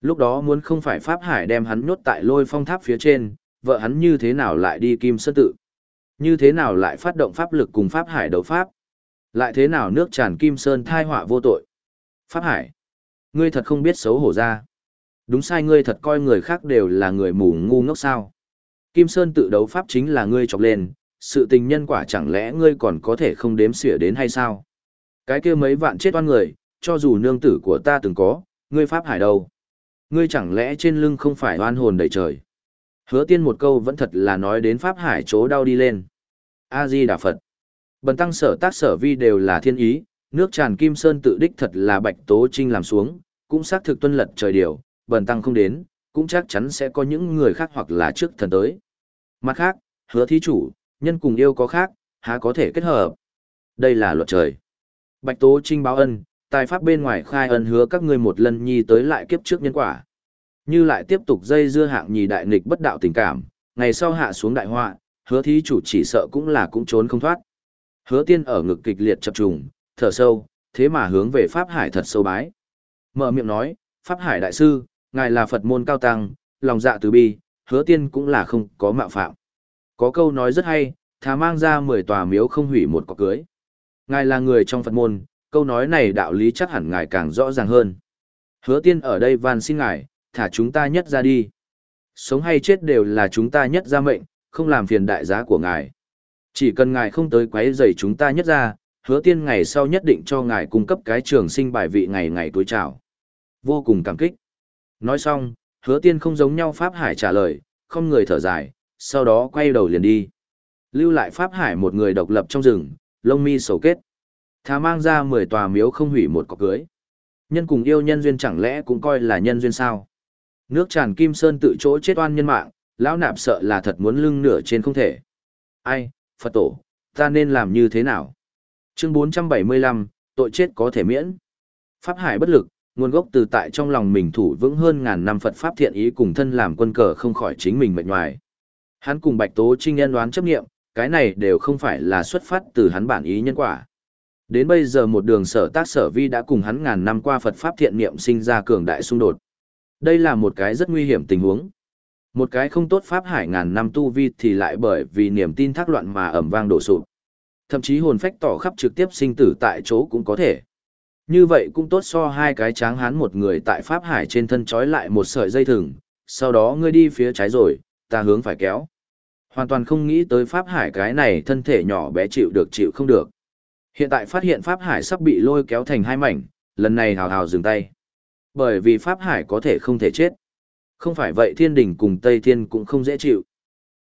Lúc đó muốn không phải Pháp Hải đem hắn nhốt tại lôi phong tháp phía trên, vợ hắn như thế nào lại đi kim sơn tự. Như thế nào lại phát động pháp lực cùng Pháp Hải đấu Pháp. Lại thế nào nước tràn kim sơn thai họa vô tội. Pháp Hải, ngươi thật không biết xấu hổ ra. Đúng sai ngươi thật coi người khác đều là người mù ngu ngốc sao. Kim Sơn tự đấu Pháp chính là ngươi chọc lên, sự tình nhân quả chẳng lẽ ngươi còn có thể không đếm xỉa đến hay sao? Cái kia mấy vạn chết oan người, cho dù nương tử của ta từng có, ngươi Pháp Hải đâu? Ngươi chẳng lẽ trên lưng không phải oan hồn đầy trời? Hứa tiên một câu vẫn thật là nói đến Pháp Hải chỗ đau đi lên. A-di Đà Phật. Bần tăng sở tác sở vi đều là thiên ý, nước tràn kim sơn tự đích thật là bạch tố trinh làm xuống, cũng xác thực tuân lật trời điều, bần tăng không đến, cũng chắc chắn sẽ có những người khác hoặc là trước thần tới. Mặt khác, hứa thí chủ, nhân cùng yêu có khác, há có thể kết hợp. Đây là luật trời. Bạch tố trinh báo ân, tài pháp bên ngoài khai ân hứa các ngươi một lần nhi tới lại kiếp trước nhân quả. Như lại tiếp tục dây dưa hạng nhì đại nghịch bất đạo tình cảm, ngày sau hạ xuống đại họa, hứa thí chủ chỉ sợ cũng là cũng trốn không thoát. Hứa tiên ở ngực kịch liệt chập trùng, thở sâu, thế mà hướng về Pháp Hải thật sâu bái. Mở miệng nói, Pháp Hải đại sư, ngài là Phật môn cao tăng, lòng dạ từ bi, hứa tiên cũng là không có mạo phạm. Có câu nói rất hay, thà mang ra 10 tòa miếu không hủy một cọc cưới. Ngài là người trong Phật môn, câu nói này đạo lý chắc hẳn ngài càng rõ ràng hơn. Hứa tiên ở đây van xin ngài, thả chúng ta nhất ra đi. Sống hay chết đều là chúng ta nhất ra mệnh, không làm phiền đại giá của ngài. Chỉ cần ngài không tới quấy rầy chúng ta nhất ra, hứa tiên ngày sau nhất định cho ngài cung cấp cái trường sinh bài vị ngày ngày tối chào. Vô cùng cảm kích. Nói xong, hứa tiên không giống nhau Pháp Hải trả lời, không người thở dài, sau đó quay đầu liền đi. Lưu lại Pháp Hải một người độc lập trong rừng, lông mi sầu kết. Thà mang ra 10 tòa miếu không hủy một cọc cưới. Nhân cùng yêu nhân duyên chẳng lẽ cũng coi là nhân duyên sao? Nước tràn kim sơn tự chỗ chết oan nhân mạng, lão nạp sợ là thật muốn lưng nửa trên không thể. Ai, Phật tổ, ta nên làm như thế nào? Chương 475, tội chết có thể miễn. Pháp hải bất lực, nguồn gốc từ tại trong lòng mình thủ vững hơn ngàn năm Phật Pháp thiện ý cùng thân làm quân cờ không khỏi chính mình mệt ngoài. Hắn cùng Bạch Tố Trinh nhân đoán chấp nghiệm, cái này đều không phải là xuất phát từ hắn bản ý nhân quả. Đến bây giờ một đường sở tác sở vi đã cùng hắn ngàn năm qua Phật Pháp thiện niệm sinh ra cường đại xung đột. Đây là một cái rất nguy hiểm tình huống. Một cái không tốt Pháp hải ngàn năm tu vi thì lại bởi vì niềm tin thác loạn mà ẩm vang đổ sụp. Thậm chí hồn phách tỏ khắp trực tiếp sinh tử tại chỗ cũng có thể. Như vậy cũng tốt so hai cái tráng hán một người tại Pháp hải trên thân trói lại một sợi dây thừng, sau đó ngươi đi phía trái rồi, ta hướng phải kéo. Hoàn toàn không nghĩ tới Pháp hải cái này thân thể nhỏ bé chịu được chịu không được. Hiện tại phát hiện Pháp Hải sắp bị lôi kéo thành hai mảnh, lần này hào hào dừng tay. Bởi vì Pháp Hải có thể không thể chết. Không phải vậy thiên đình cùng Tây Thiên cũng không dễ chịu.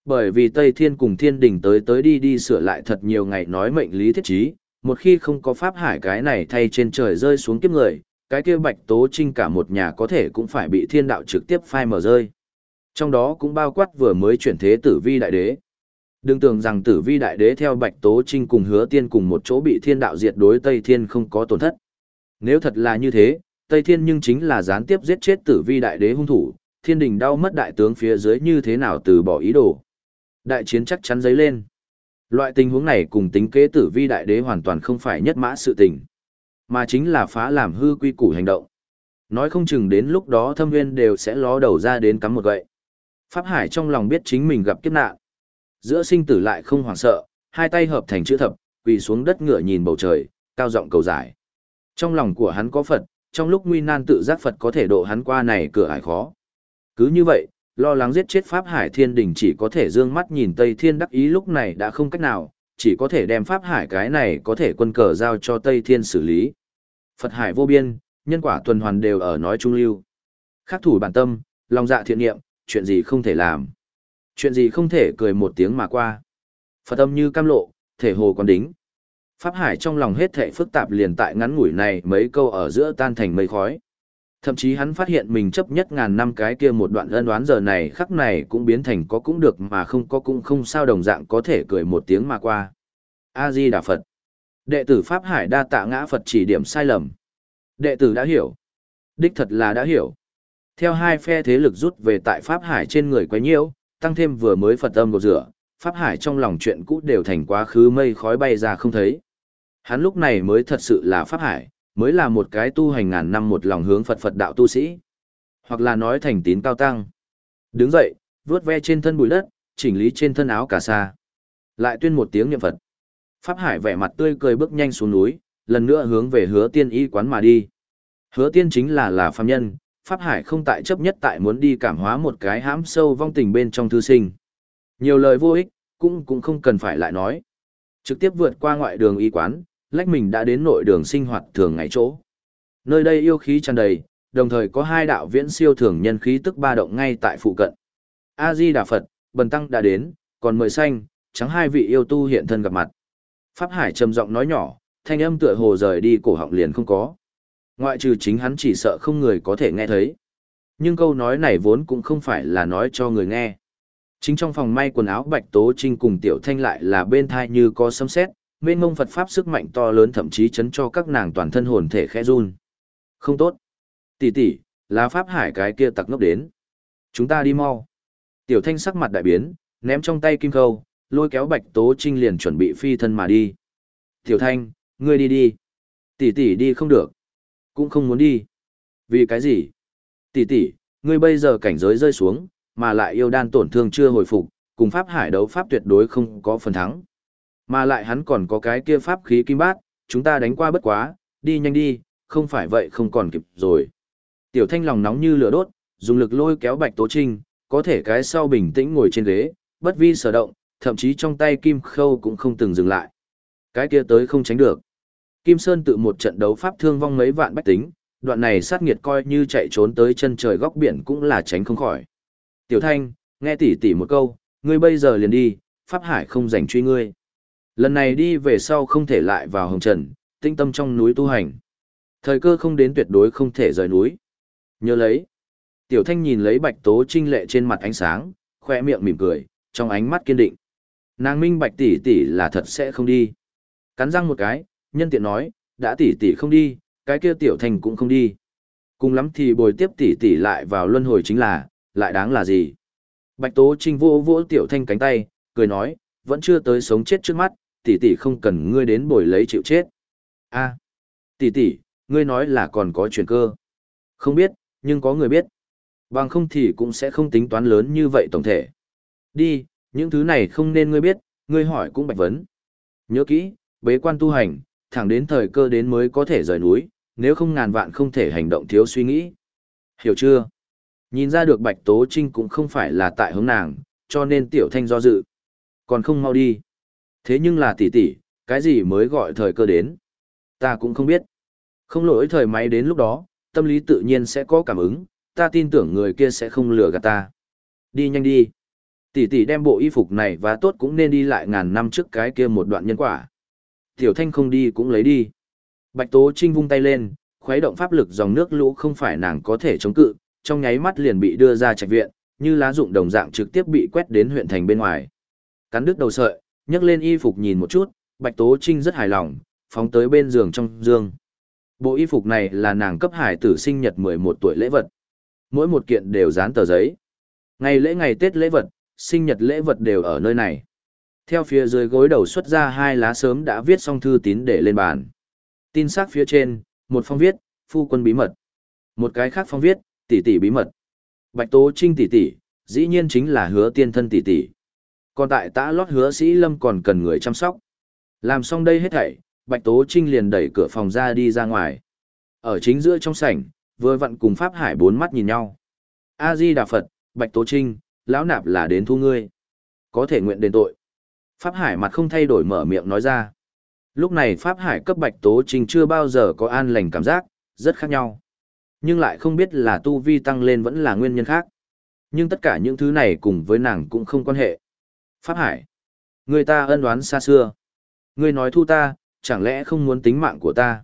Bởi vì Tây Thiên cùng thiên đình tới tới đi đi sửa lại thật nhiều ngày nói mệnh lý thiết trí, một khi không có Pháp Hải cái này thay trên trời rơi xuống kiếp người, cái kia bạch tố trinh cả một nhà có thể cũng phải bị thiên đạo trực tiếp phai mở rơi. Trong đó cũng bao quát vừa mới chuyển thế tử vi đại đế. Đừng tưởng rằng tử vi đại đế theo Bạch Tố Trinh cùng hứa tiên cùng một chỗ bị thiên đạo diệt đối Tây Thiên không có tổn thất. Nếu thật là như thế, Tây Thiên nhưng chính là gián tiếp giết chết tử vi đại đế hung thủ, thiên đình đau mất đại tướng phía dưới như thế nào từ bỏ ý đồ. Đại chiến chắc chắn dấy lên. Loại tình huống này cùng tính kế tử vi đại đế hoàn toàn không phải nhất mã sự tình, mà chính là phá làm hư quy củ hành động. Nói không chừng đến lúc đó thâm viên đều sẽ ló đầu ra đến cắm một gậy. Pháp Hải trong lòng biết chính mình gặp kiếp nạn, giữa sinh tử lại không hoảng sợ, hai tay hợp thành chữ thập, quỳ xuống đất ngựa nhìn bầu trời, cao giọng cầu giải. Trong lòng của hắn có Phật, trong lúc nguy nan tự giác Phật có thể độ hắn qua này cửa ải khó. Cứ như vậy, lo lắng giết chết Pháp Hải Thiên Đình chỉ có thể dương mắt nhìn Tây Thiên đắc ý lúc này đã không cách nào, chỉ có thể đem Pháp Hải cái này có thể quân cờ giao cho Tây Thiên xử lý. Phật Hải vô biên, nhân quả tuần hoàn đều ở nói trung lưu. Khắc thủ bản tâm, lòng dạ thiện niệm, chuyện gì không thể làm. Chuyện gì không thể cười một tiếng mà qua. Phật âm như cam lộ, thể hồ còn đính. Pháp Hải trong lòng hết thảy phức tạp liền tại ngắn ngủi này mấy câu ở giữa tan thành mây khói. Thậm chí hắn phát hiện mình chấp nhất ngàn năm cái kia một đoạn ân đoán giờ này khắc này cũng biến thành có cũng được mà không có cũng không sao đồng dạng có thể cười một tiếng mà qua. A-di Đà Phật. Đệ tử Pháp Hải đa tạ ngã Phật chỉ điểm sai lầm. Đệ tử đã hiểu. Đích thật là đã hiểu. Theo hai phe thế lực rút về tại Pháp Hải trên người quá nhiễu, tăng thêm vừa mới Phật âm gột rửa, Pháp Hải trong lòng chuyện cũ đều thành quá khứ mây khói bay ra không thấy. Hắn lúc này mới thật sự là Pháp Hải, mới là một cái tu hành ngàn năm một lòng hướng Phật Phật đạo tu sĩ. Hoặc là nói thành tín cao tăng. Đứng dậy, vuốt ve trên thân bụi đất, chỉnh lý trên thân áo cà sa. Lại tuyên một tiếng niệm Phật. Pháp Hải vẻ mặt tươi cười bước nhanh xuống núi, lần nữa hướng về hứa tiên y quán mà đi. Hứa tiên chính là là phàm nhân, Pháp Hải không tại chấp nhất tại muốn đi cảm hóa một cái hãm sâu vong tình bên trong thư sinh. Nhiều lời vô ích, cũng cũng không cần phải lại nói. Trực tiếp vượt qua ngoại đường y quán, lách mình đã đến nội đường sinh hoạt thường ngày chỗ. Nơi đây yêu khí tràn đầy, đồng thời có hai đạo viễn siêu thường nhân khí tức ba động ngay tại phụ cận. A-di Đà Phật, Bần Tăng đã đến, còn mời xanh, trắng hai vị yêu tu hiện thân gặp mặt. Pháp Hải trầm giọng nói nhỏ, thanh âm tựa hồ rời đi cổ họng liền không có. Ngoại trừ chính hắn chỉ sợ không người có thể nghe thấy. Nhưng câu nói này vốn cũng không phải là nói cho người nghe. Chính trong phòng may quần áo Bạch Tố Trinh cùng Tiểu Thanh lại là bên thai như có sấm sét, mênh mông Phật Pháp sức mạnh to lớn thậm chí chấn cho các nàng toàn thân hồn thể khẽ run. Không tốt. Tỷ tỷ, là Pháp Hải cái kia tặc ngốc đến. Chúng ta đi mau. Tiểu Thanh sắc mặt đại biến, ném trong tay kim khâu, lôi kéo Bạch Tố Trinh liền chuẩn bị phi thân mà đi. Tiểu Thanh, ngươi đi đi. Tỷ tỷ đi không được. Cũng không muốn đi. Vì cái gì? Tỷ tỷ, ngươi bây giờ cảnh giới rơi xuống, mà lại yêu đan tổn thương chưa hồi phục, cùng pháp hải đấu pháp tuyệt đối không có phần thắng. Mà lại hắn còn có cái kia pháp khí kim bát, chúng ta đánh qua bất quá, đi nhanh đi, không phải vậy không còn kịp rồi. Tiểu thanh lòng nóng như lửa đốt, dùng lực lôi kéo bạch tố trinh, có thể cái sau bình tĩnh ngồi trên ghế, bất vi sở động, thậm chí trong tay kim khâu cũng không từng dừng lại. Cái kia tới không tránh được. Kim Sơn tự một trận đấu pháp thương vong mấy vạn bách tính, đoạn này sát nghiệt coi như chạy trốn tới chân trời góc biển cũng là tránh không khỏi. Tiểu Thanh, nghe tỷ tỷ một câu, ngươi bây giờ liền đi, Pháp Hải không dành truy ngươi. Lần này đi về sau không thể lại vào hồng trần, tinh tâm trong núi tu hành. Thời cơ không đến tuyệt đối không thể rời núi. Nhớ lấy. Tiểu Thanh nhìn lấy Bạch Tố Trinh lệ trên mặt ánh sáng, khoe miệng mỉm cười, trong ánh mắt kiên định. Nàng minh Bạch tỷ tỷ là thật sẽ không đi. Cắn răng một cái, nhân tiện nói, đã tỷ tỷ không đi, cái kia Tiểu Thanh cũng không đi. Cùng lắm thì bồi tiếp tỷ tỷ lại vào luân hồi chính là, lại đáng là gì? Bạch Tố Trinh vô vỗ Tiểu Thanh cánh tay, cười nói, vẫn chưa tới sống chết trước mắt, tỷ tỷ không cần ngươi đến bồi lấy chịu chết. A, tỷ tỷ, ngươi nói là còn có chuyện cơ. Không biết, nhưng có người biết. Bằng không thì cũng sẽ không tính toán lớn như vậy tổng thể. Đi, những thứ này không nên ngươi biết, ngươi hỏi cũng bạch vấn. Nhớ kỹ, bế quan tu hành, thẳng đến thời cơ đến mới có thể rời núi, nếu không ngàn vạn không thể hành động thiếu suy nghĩ. Hiểu chưa? Nhìn ra được Bạch Tố Trinh cũng không phải là tại hướng nàng, cho nên tiểu thanh do dự. Còn không mau đi. Thế nhưng là tỷ tỷ, cái gì mới gọi thời cơ đến? Ta cũng không biết. Không lỗi thời máy đến lúc đó, tâm lý tự nhiên sẽ có cảm ứng, ta tin tưởng người kia sẽ không lừa gạt ta. Đi nhanh đi. Tỷ tỷ đem bộ y phục này và tốt cũng nên đi lại ngàn năm trước cái kia một đoạn nhân quả. Tiểu thanh không đi cũng lấy đi. Bạch Tố Trinh vung tay lên, khuấy động pháp lực dòng nước lũ không phải nàng có thể chống cự, trong nháy mắt liền bị đưa ra trạch viện, như lá dụng đồng dạng trực tiếp bị quét đến huyện thành bên ngoài. Cắn đứt đầu sợi, nhấc lên y phục nhìn một chút, Bạch Tố Trinh rất hài lòng, phóng tới bên giường trong giường. Bộ y phục này là nàng cấp hải tử sinh nhật 11 tuổi lễ vật. Mỗi một kiện đều dán tờ giấy. Ngày lễ ngày Tết lễ vật, sinh nhật lễ vật đều ở nơi này. Theo phía dưới gối đầu xuất ra hai lá sớm đã viết xong thư tín để lên bàn. Tin xác phía trên, một phong viết, phu quân bí mật. Một cái khác phong viết, tỷ tỷ bí mật. Bạch Tố Trinh tỷ tỷ, dĩ nhiên chính là hứa tiên thân tỷ tỷ. Còn tại tã lót hứa sĩ lâm còn cần người chăm sóc. Làm xong đây hết thảy, Bạch Tố Trinh liền đẩy cửa phòng ra đi ra ngoài. Ở chính giữa trong sảnh, vừa vặn cùng Pháp Hải bốn mắt nhìn nhau. A-di Đà Phật, Bạch Tố Trinh, lão nạp là đến thu ngươi. Có thể nguyện đền tội. Pháp Hải mặt không thay đổi mở miệng nói ra. Lúc này Pháp Hải cấp Bạch Tố Trinh chưa bao giờ có an lành cảm giác, rất khác nhau. Nhưng lại không biết là tu vi tăng lên vẫn là nguyên nhân khác. Nhưng tất cả những thứ này cùng với nàng cũng không quan hệ. Pháp Hải. Người ta ân đoán xa xưa. Ngươi nói thu ta, chẳng lẽ không muốn tính mạng của ta?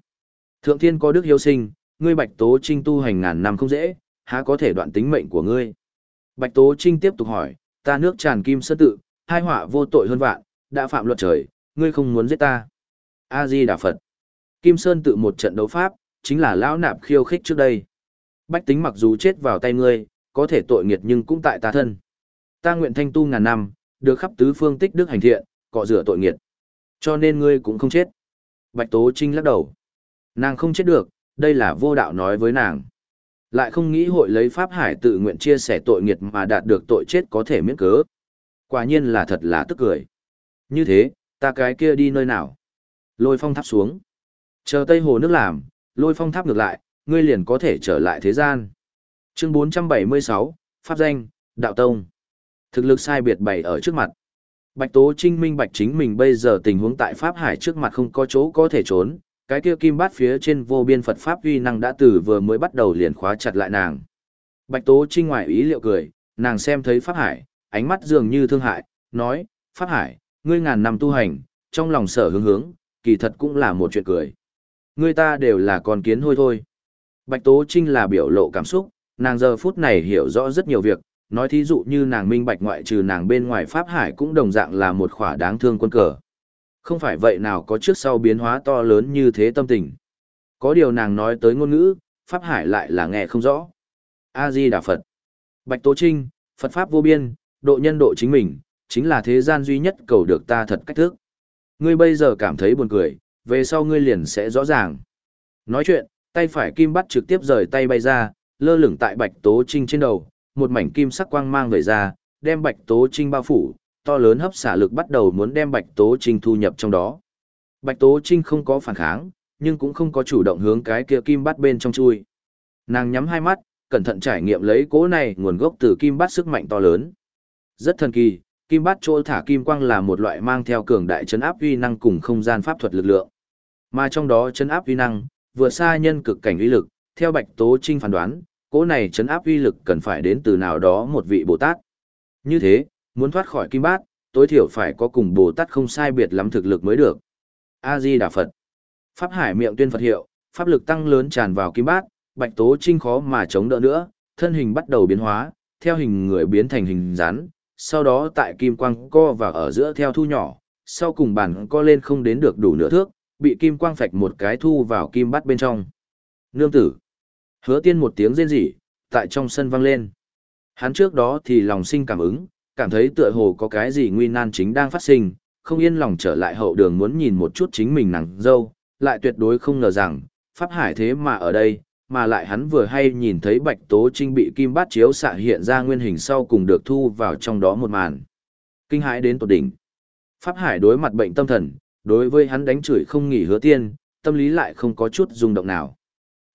Thượng thiên có đức hiếu sinh, ngươi Bạch Tố Trinh tu hành ngàn năm không dễ, há có thể đoạn tính mệnh của ngươi? Bạch Tố Trinh tiếp tục hỏi, ta nước tràn kim sơn tự, hai họa vô tội hơn vạn, đã phạm luật trời, ngươi không muốn giết ta. A-di Đà Phật. Kim Sơn tự một trận đấu pháp, chính là lão nạp khiêu khích trước đây. Bách tính mặc dù chết vào tay ngươi, có thể tội nghiệt nhưng cũng tại ta thân. Ta nguyện thanh tu ngàn năm, được khắp tứ phương tích đức hành thiện, cọ rửa tội nghiệt. Cho nên ngươi cũng không chết. Bạch Tố Trinh lắc đầu. Nàng không chết được, đây là vô đạo nói với nàng. Lại không nghĩ hội lấy Pháp Hải tự nguyện chia sẻ tội nghiệt mà đạt được tội chết có thể miễn cớ. Quả nhiên là thật là tức cười. Như thế, ta cái kia đi nơi nào? Lôi phong tháp xuống. Chờ Tây Hồ nước làm, lôi phong tháp ngược lại, ngươi liền có thể trở lại thế gian. Chương 476, Pháp danh, Đạo Tông. Thực lực sai biệt bày ở trước mặt. Bạch Tố Trinh minh bạch chính mình bây giờ tình huống tại Pháp Hải trước mặt không có chỗ có thể trốn, cái kia kim bát phía trên vô biên Phật Pháp uy năng đã từ vừa mới bắt đầu liền khóa chặt lại nàng. Bạch Tố Trinh ngoài ý liệu cười, nàng xem thấy Pháp Hải, ánh mắt dường như thương hại, nói, Pháp Hải, ngươi ngàn năm tu hành, trong lòng sở hướng hướng, kỳ thật cũng là một chuyện cười. Ngươi ta đều là con kiến hôi thôi. Bạch Tố Trinh là biểu lộ cảm xúc, nàng giờ phút này hiểu rõ rất nhiều việc, nói thí dụ như nàng minh bạch ngoại trừ nàng bên ngoài Pháp Hải cũng đồng dạng là một khỏa đáng thương quân cờ. Không phải vậy nào có trước sau biến hóa to lớn như thế tâm tình. Có điều nàng nói tới ngôn ngữ, Pháp Hải lại là nghe không rõ. A-di Đà Phật. Bạch Tố Trinh, Phật Pháp vô biên, độ nhân độ chính mình, chính là thế gian duy nhất cầu được ta thật cách thức. Ngươi bây giờ cảm thấy buồn cười, về sau ngươi liền sẽ rõ ràng. Nói chuyện, tay phải kim bắt trực tiếp rời tay bay ra, lơ lửng tại Bạch Tố Trinh trên đầu, một mảnh kim sắc quang mang về ra, đem Bạch Tố Trinh bao phủ, to lớn hấp xả lực bắt đầu muốn đem Bạch Tố Trinh thu nhập trong đó. Bạch Tố Trinh không có phản kháng, nhưng cũng không có chủ động hướng cái kia kim bắt bên trong chui. Nàng nhắm hai mắt, cẩn thận trải nghiệm lấy cỗ này nguồn gốc từ kim bắt sức mạnh to lớn. Rất thần kỳ, kim bắt chỗ thả kim quang là một loại mang theo cường đại chấn áp uy năng cùng không gian pháp thuật lực lượng. Mà trong đó chấn áp uy năng, vừa xa nhân cực cảnh uy lực, theo Bạch Tố Trinh phán đoán, cỗ này chấn áp uy lực cần phải đến từ nào đó một vị Bồ Tát. Như thế, muốn thoát khỏi kim bát, tối thiểu phải có cùng Bồ Tát không sai biệt lắm thực lực mới được. A-di Đà Phật. Pháp hải miệng tuyên Phật hiệu, pháp lực tăng lớn tràn vào kim bát, Bạch Tố Trinh khó mà chống đỡ nữa, thân hình bắt đầu biến hóa, theo hình người biến thành hình rắn, sau đó tại kim quang co và ở giữa theo thu nhỏ, sau cùng bản co lên không đến được đủ nửa thước, bị kim quang phạch một cái thu vào kim bát bên trong. Nương tử. Hứa tiên một tiếng rên rỉ, tại trong sân vang lên. Hắn trước đó thì lòng sinh cảm ứng, cảm thấy tựa hồ có cái gì nguy nan chính đang phát sinh, không yên lòng trở lại hậu đường muốn nhìn một chút chính mình nàng dâu, lại tuyệt đối không ngờ rằng, Pháp Hải thế mà ở đây, mà lại hắn vừa hay nhìn thấy Bạch Tố Trinh bị kim bát chiếu xạ hiện ra nguyên hình sau cùng được thu vào trong đó một màn. Kinh hãi đến tột đỉnh. Pháp Hải đối mặt bệnh tâm thần, đối với hắn đánh chửi không nghỉ hứa tiên, tâm lý lại không có chút rung động nào.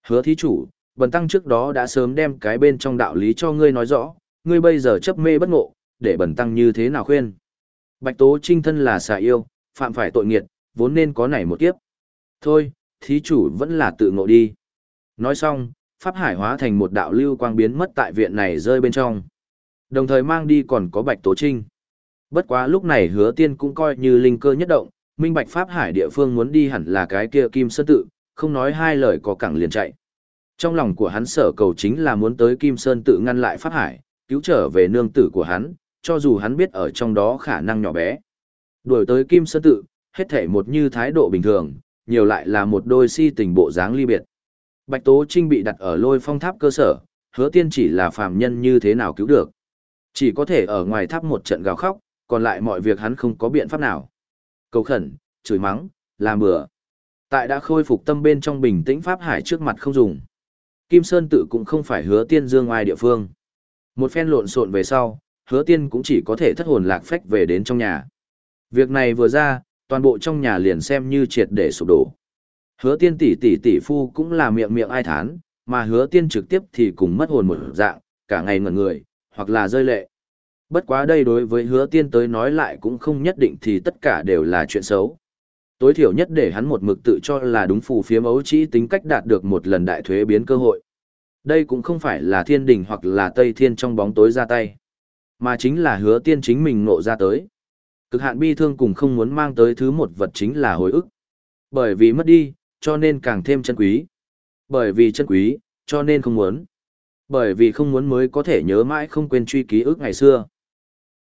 Hứa thí chủ, bần tăng trước đó đã sớm đem cái bên trong đạo lý cho ngươi nói rõ, ngươi bây giờ chấp mê bất ngộ, để bần tăng như thế nào khuyên. Bạch Tố Trinh thân là xà yêu, phạm phải tội nghiệt, vốn nên có nảy một kiếp. Thôi, thí chủ vẫn là tự ngộ đi. Nói xong, Pháp Hải hóa thành một đạo lưu quang biến mất tại viện này rơi bên trong. Đồng thời mang đi còn có Bạch Tố Trinh. Bất quá lúc này hứa tiên cũng coi như linh cơ nhất động, minh bạch Pháp Hải địa phương muốn đi hẳn là cái kia Kim Sơn Tự, không nói hai lời có cẳng liền chạy. Trong lòng của hắn sở cầu chính là muốn tới Kim Sơn Tự ngăn lại Pháp Hải, cứu trở về nương tử của hắn, cho dù hắn biết ở trong đó khả năng nhỏ bé. Đuổi tới Kim Sơn Tự, hết thể một như thái độ bình thường, nhiều lại là một đôi si tình bộ dáng ly biệt. Bạch Tố Trinh bị đặt ở lôi phong tháp cơ sở, hứa tiên chỉ là phàm nhân như thế nào cứu được. Chỉ có thể ở ngoài tháp một trận gào khóc, còn lại mọi việc hắn không có biện pháp nào. Cầu khẩn, chửi mắng, làm bừa. Tại đã khôi phục tâm bên trong bình tĩnh Pháp Hải trước mặt không dùng. Kim Sơn tự cũng không phải hứa tiên dương ai địa phương. Một phen lộn xộn về sau, hứa tiên cũng chỉ có thể thất hồn lạc phách về đến trong nhà. Việc này vừa ra, toàn bộ trong nhà liền xem như triệt để sụp đổ. Hứa tiên tỷ tỷ tỷ phu cũng là miệng miệng ai thán, mà hứa tiên trực tiếp thì cùng mất hồn một dạng, cả ngày ngẩn người, hoặc là rơi lệ. Bất quá đây đối với hứa tiên tới nói lại cũng không nhất định thì tất cả đều là chuyện xấu. Tối thiểu nhất để hắn một mực tự cho là đúng phù phiếm ấu trĩ tính cách đạt được một lần đại thuế biến cơ hội. Đây cũng không phải là thiên đình hoặc là tây thiên trong bóng tối ra tay, mà chính là hứa tiên chính mình ngộ ra tới. Cực hạn bi thương cùng không muốn mang tới thứ một vật chính là hồi ức. Bởi vì mất đi, cho nên càng thêm chân quý. Bởi vì chân quý, cho nên không muốn. Bởi vì không muốn mới có thể nhớ mãi không quên truy ký ức ngày xưa.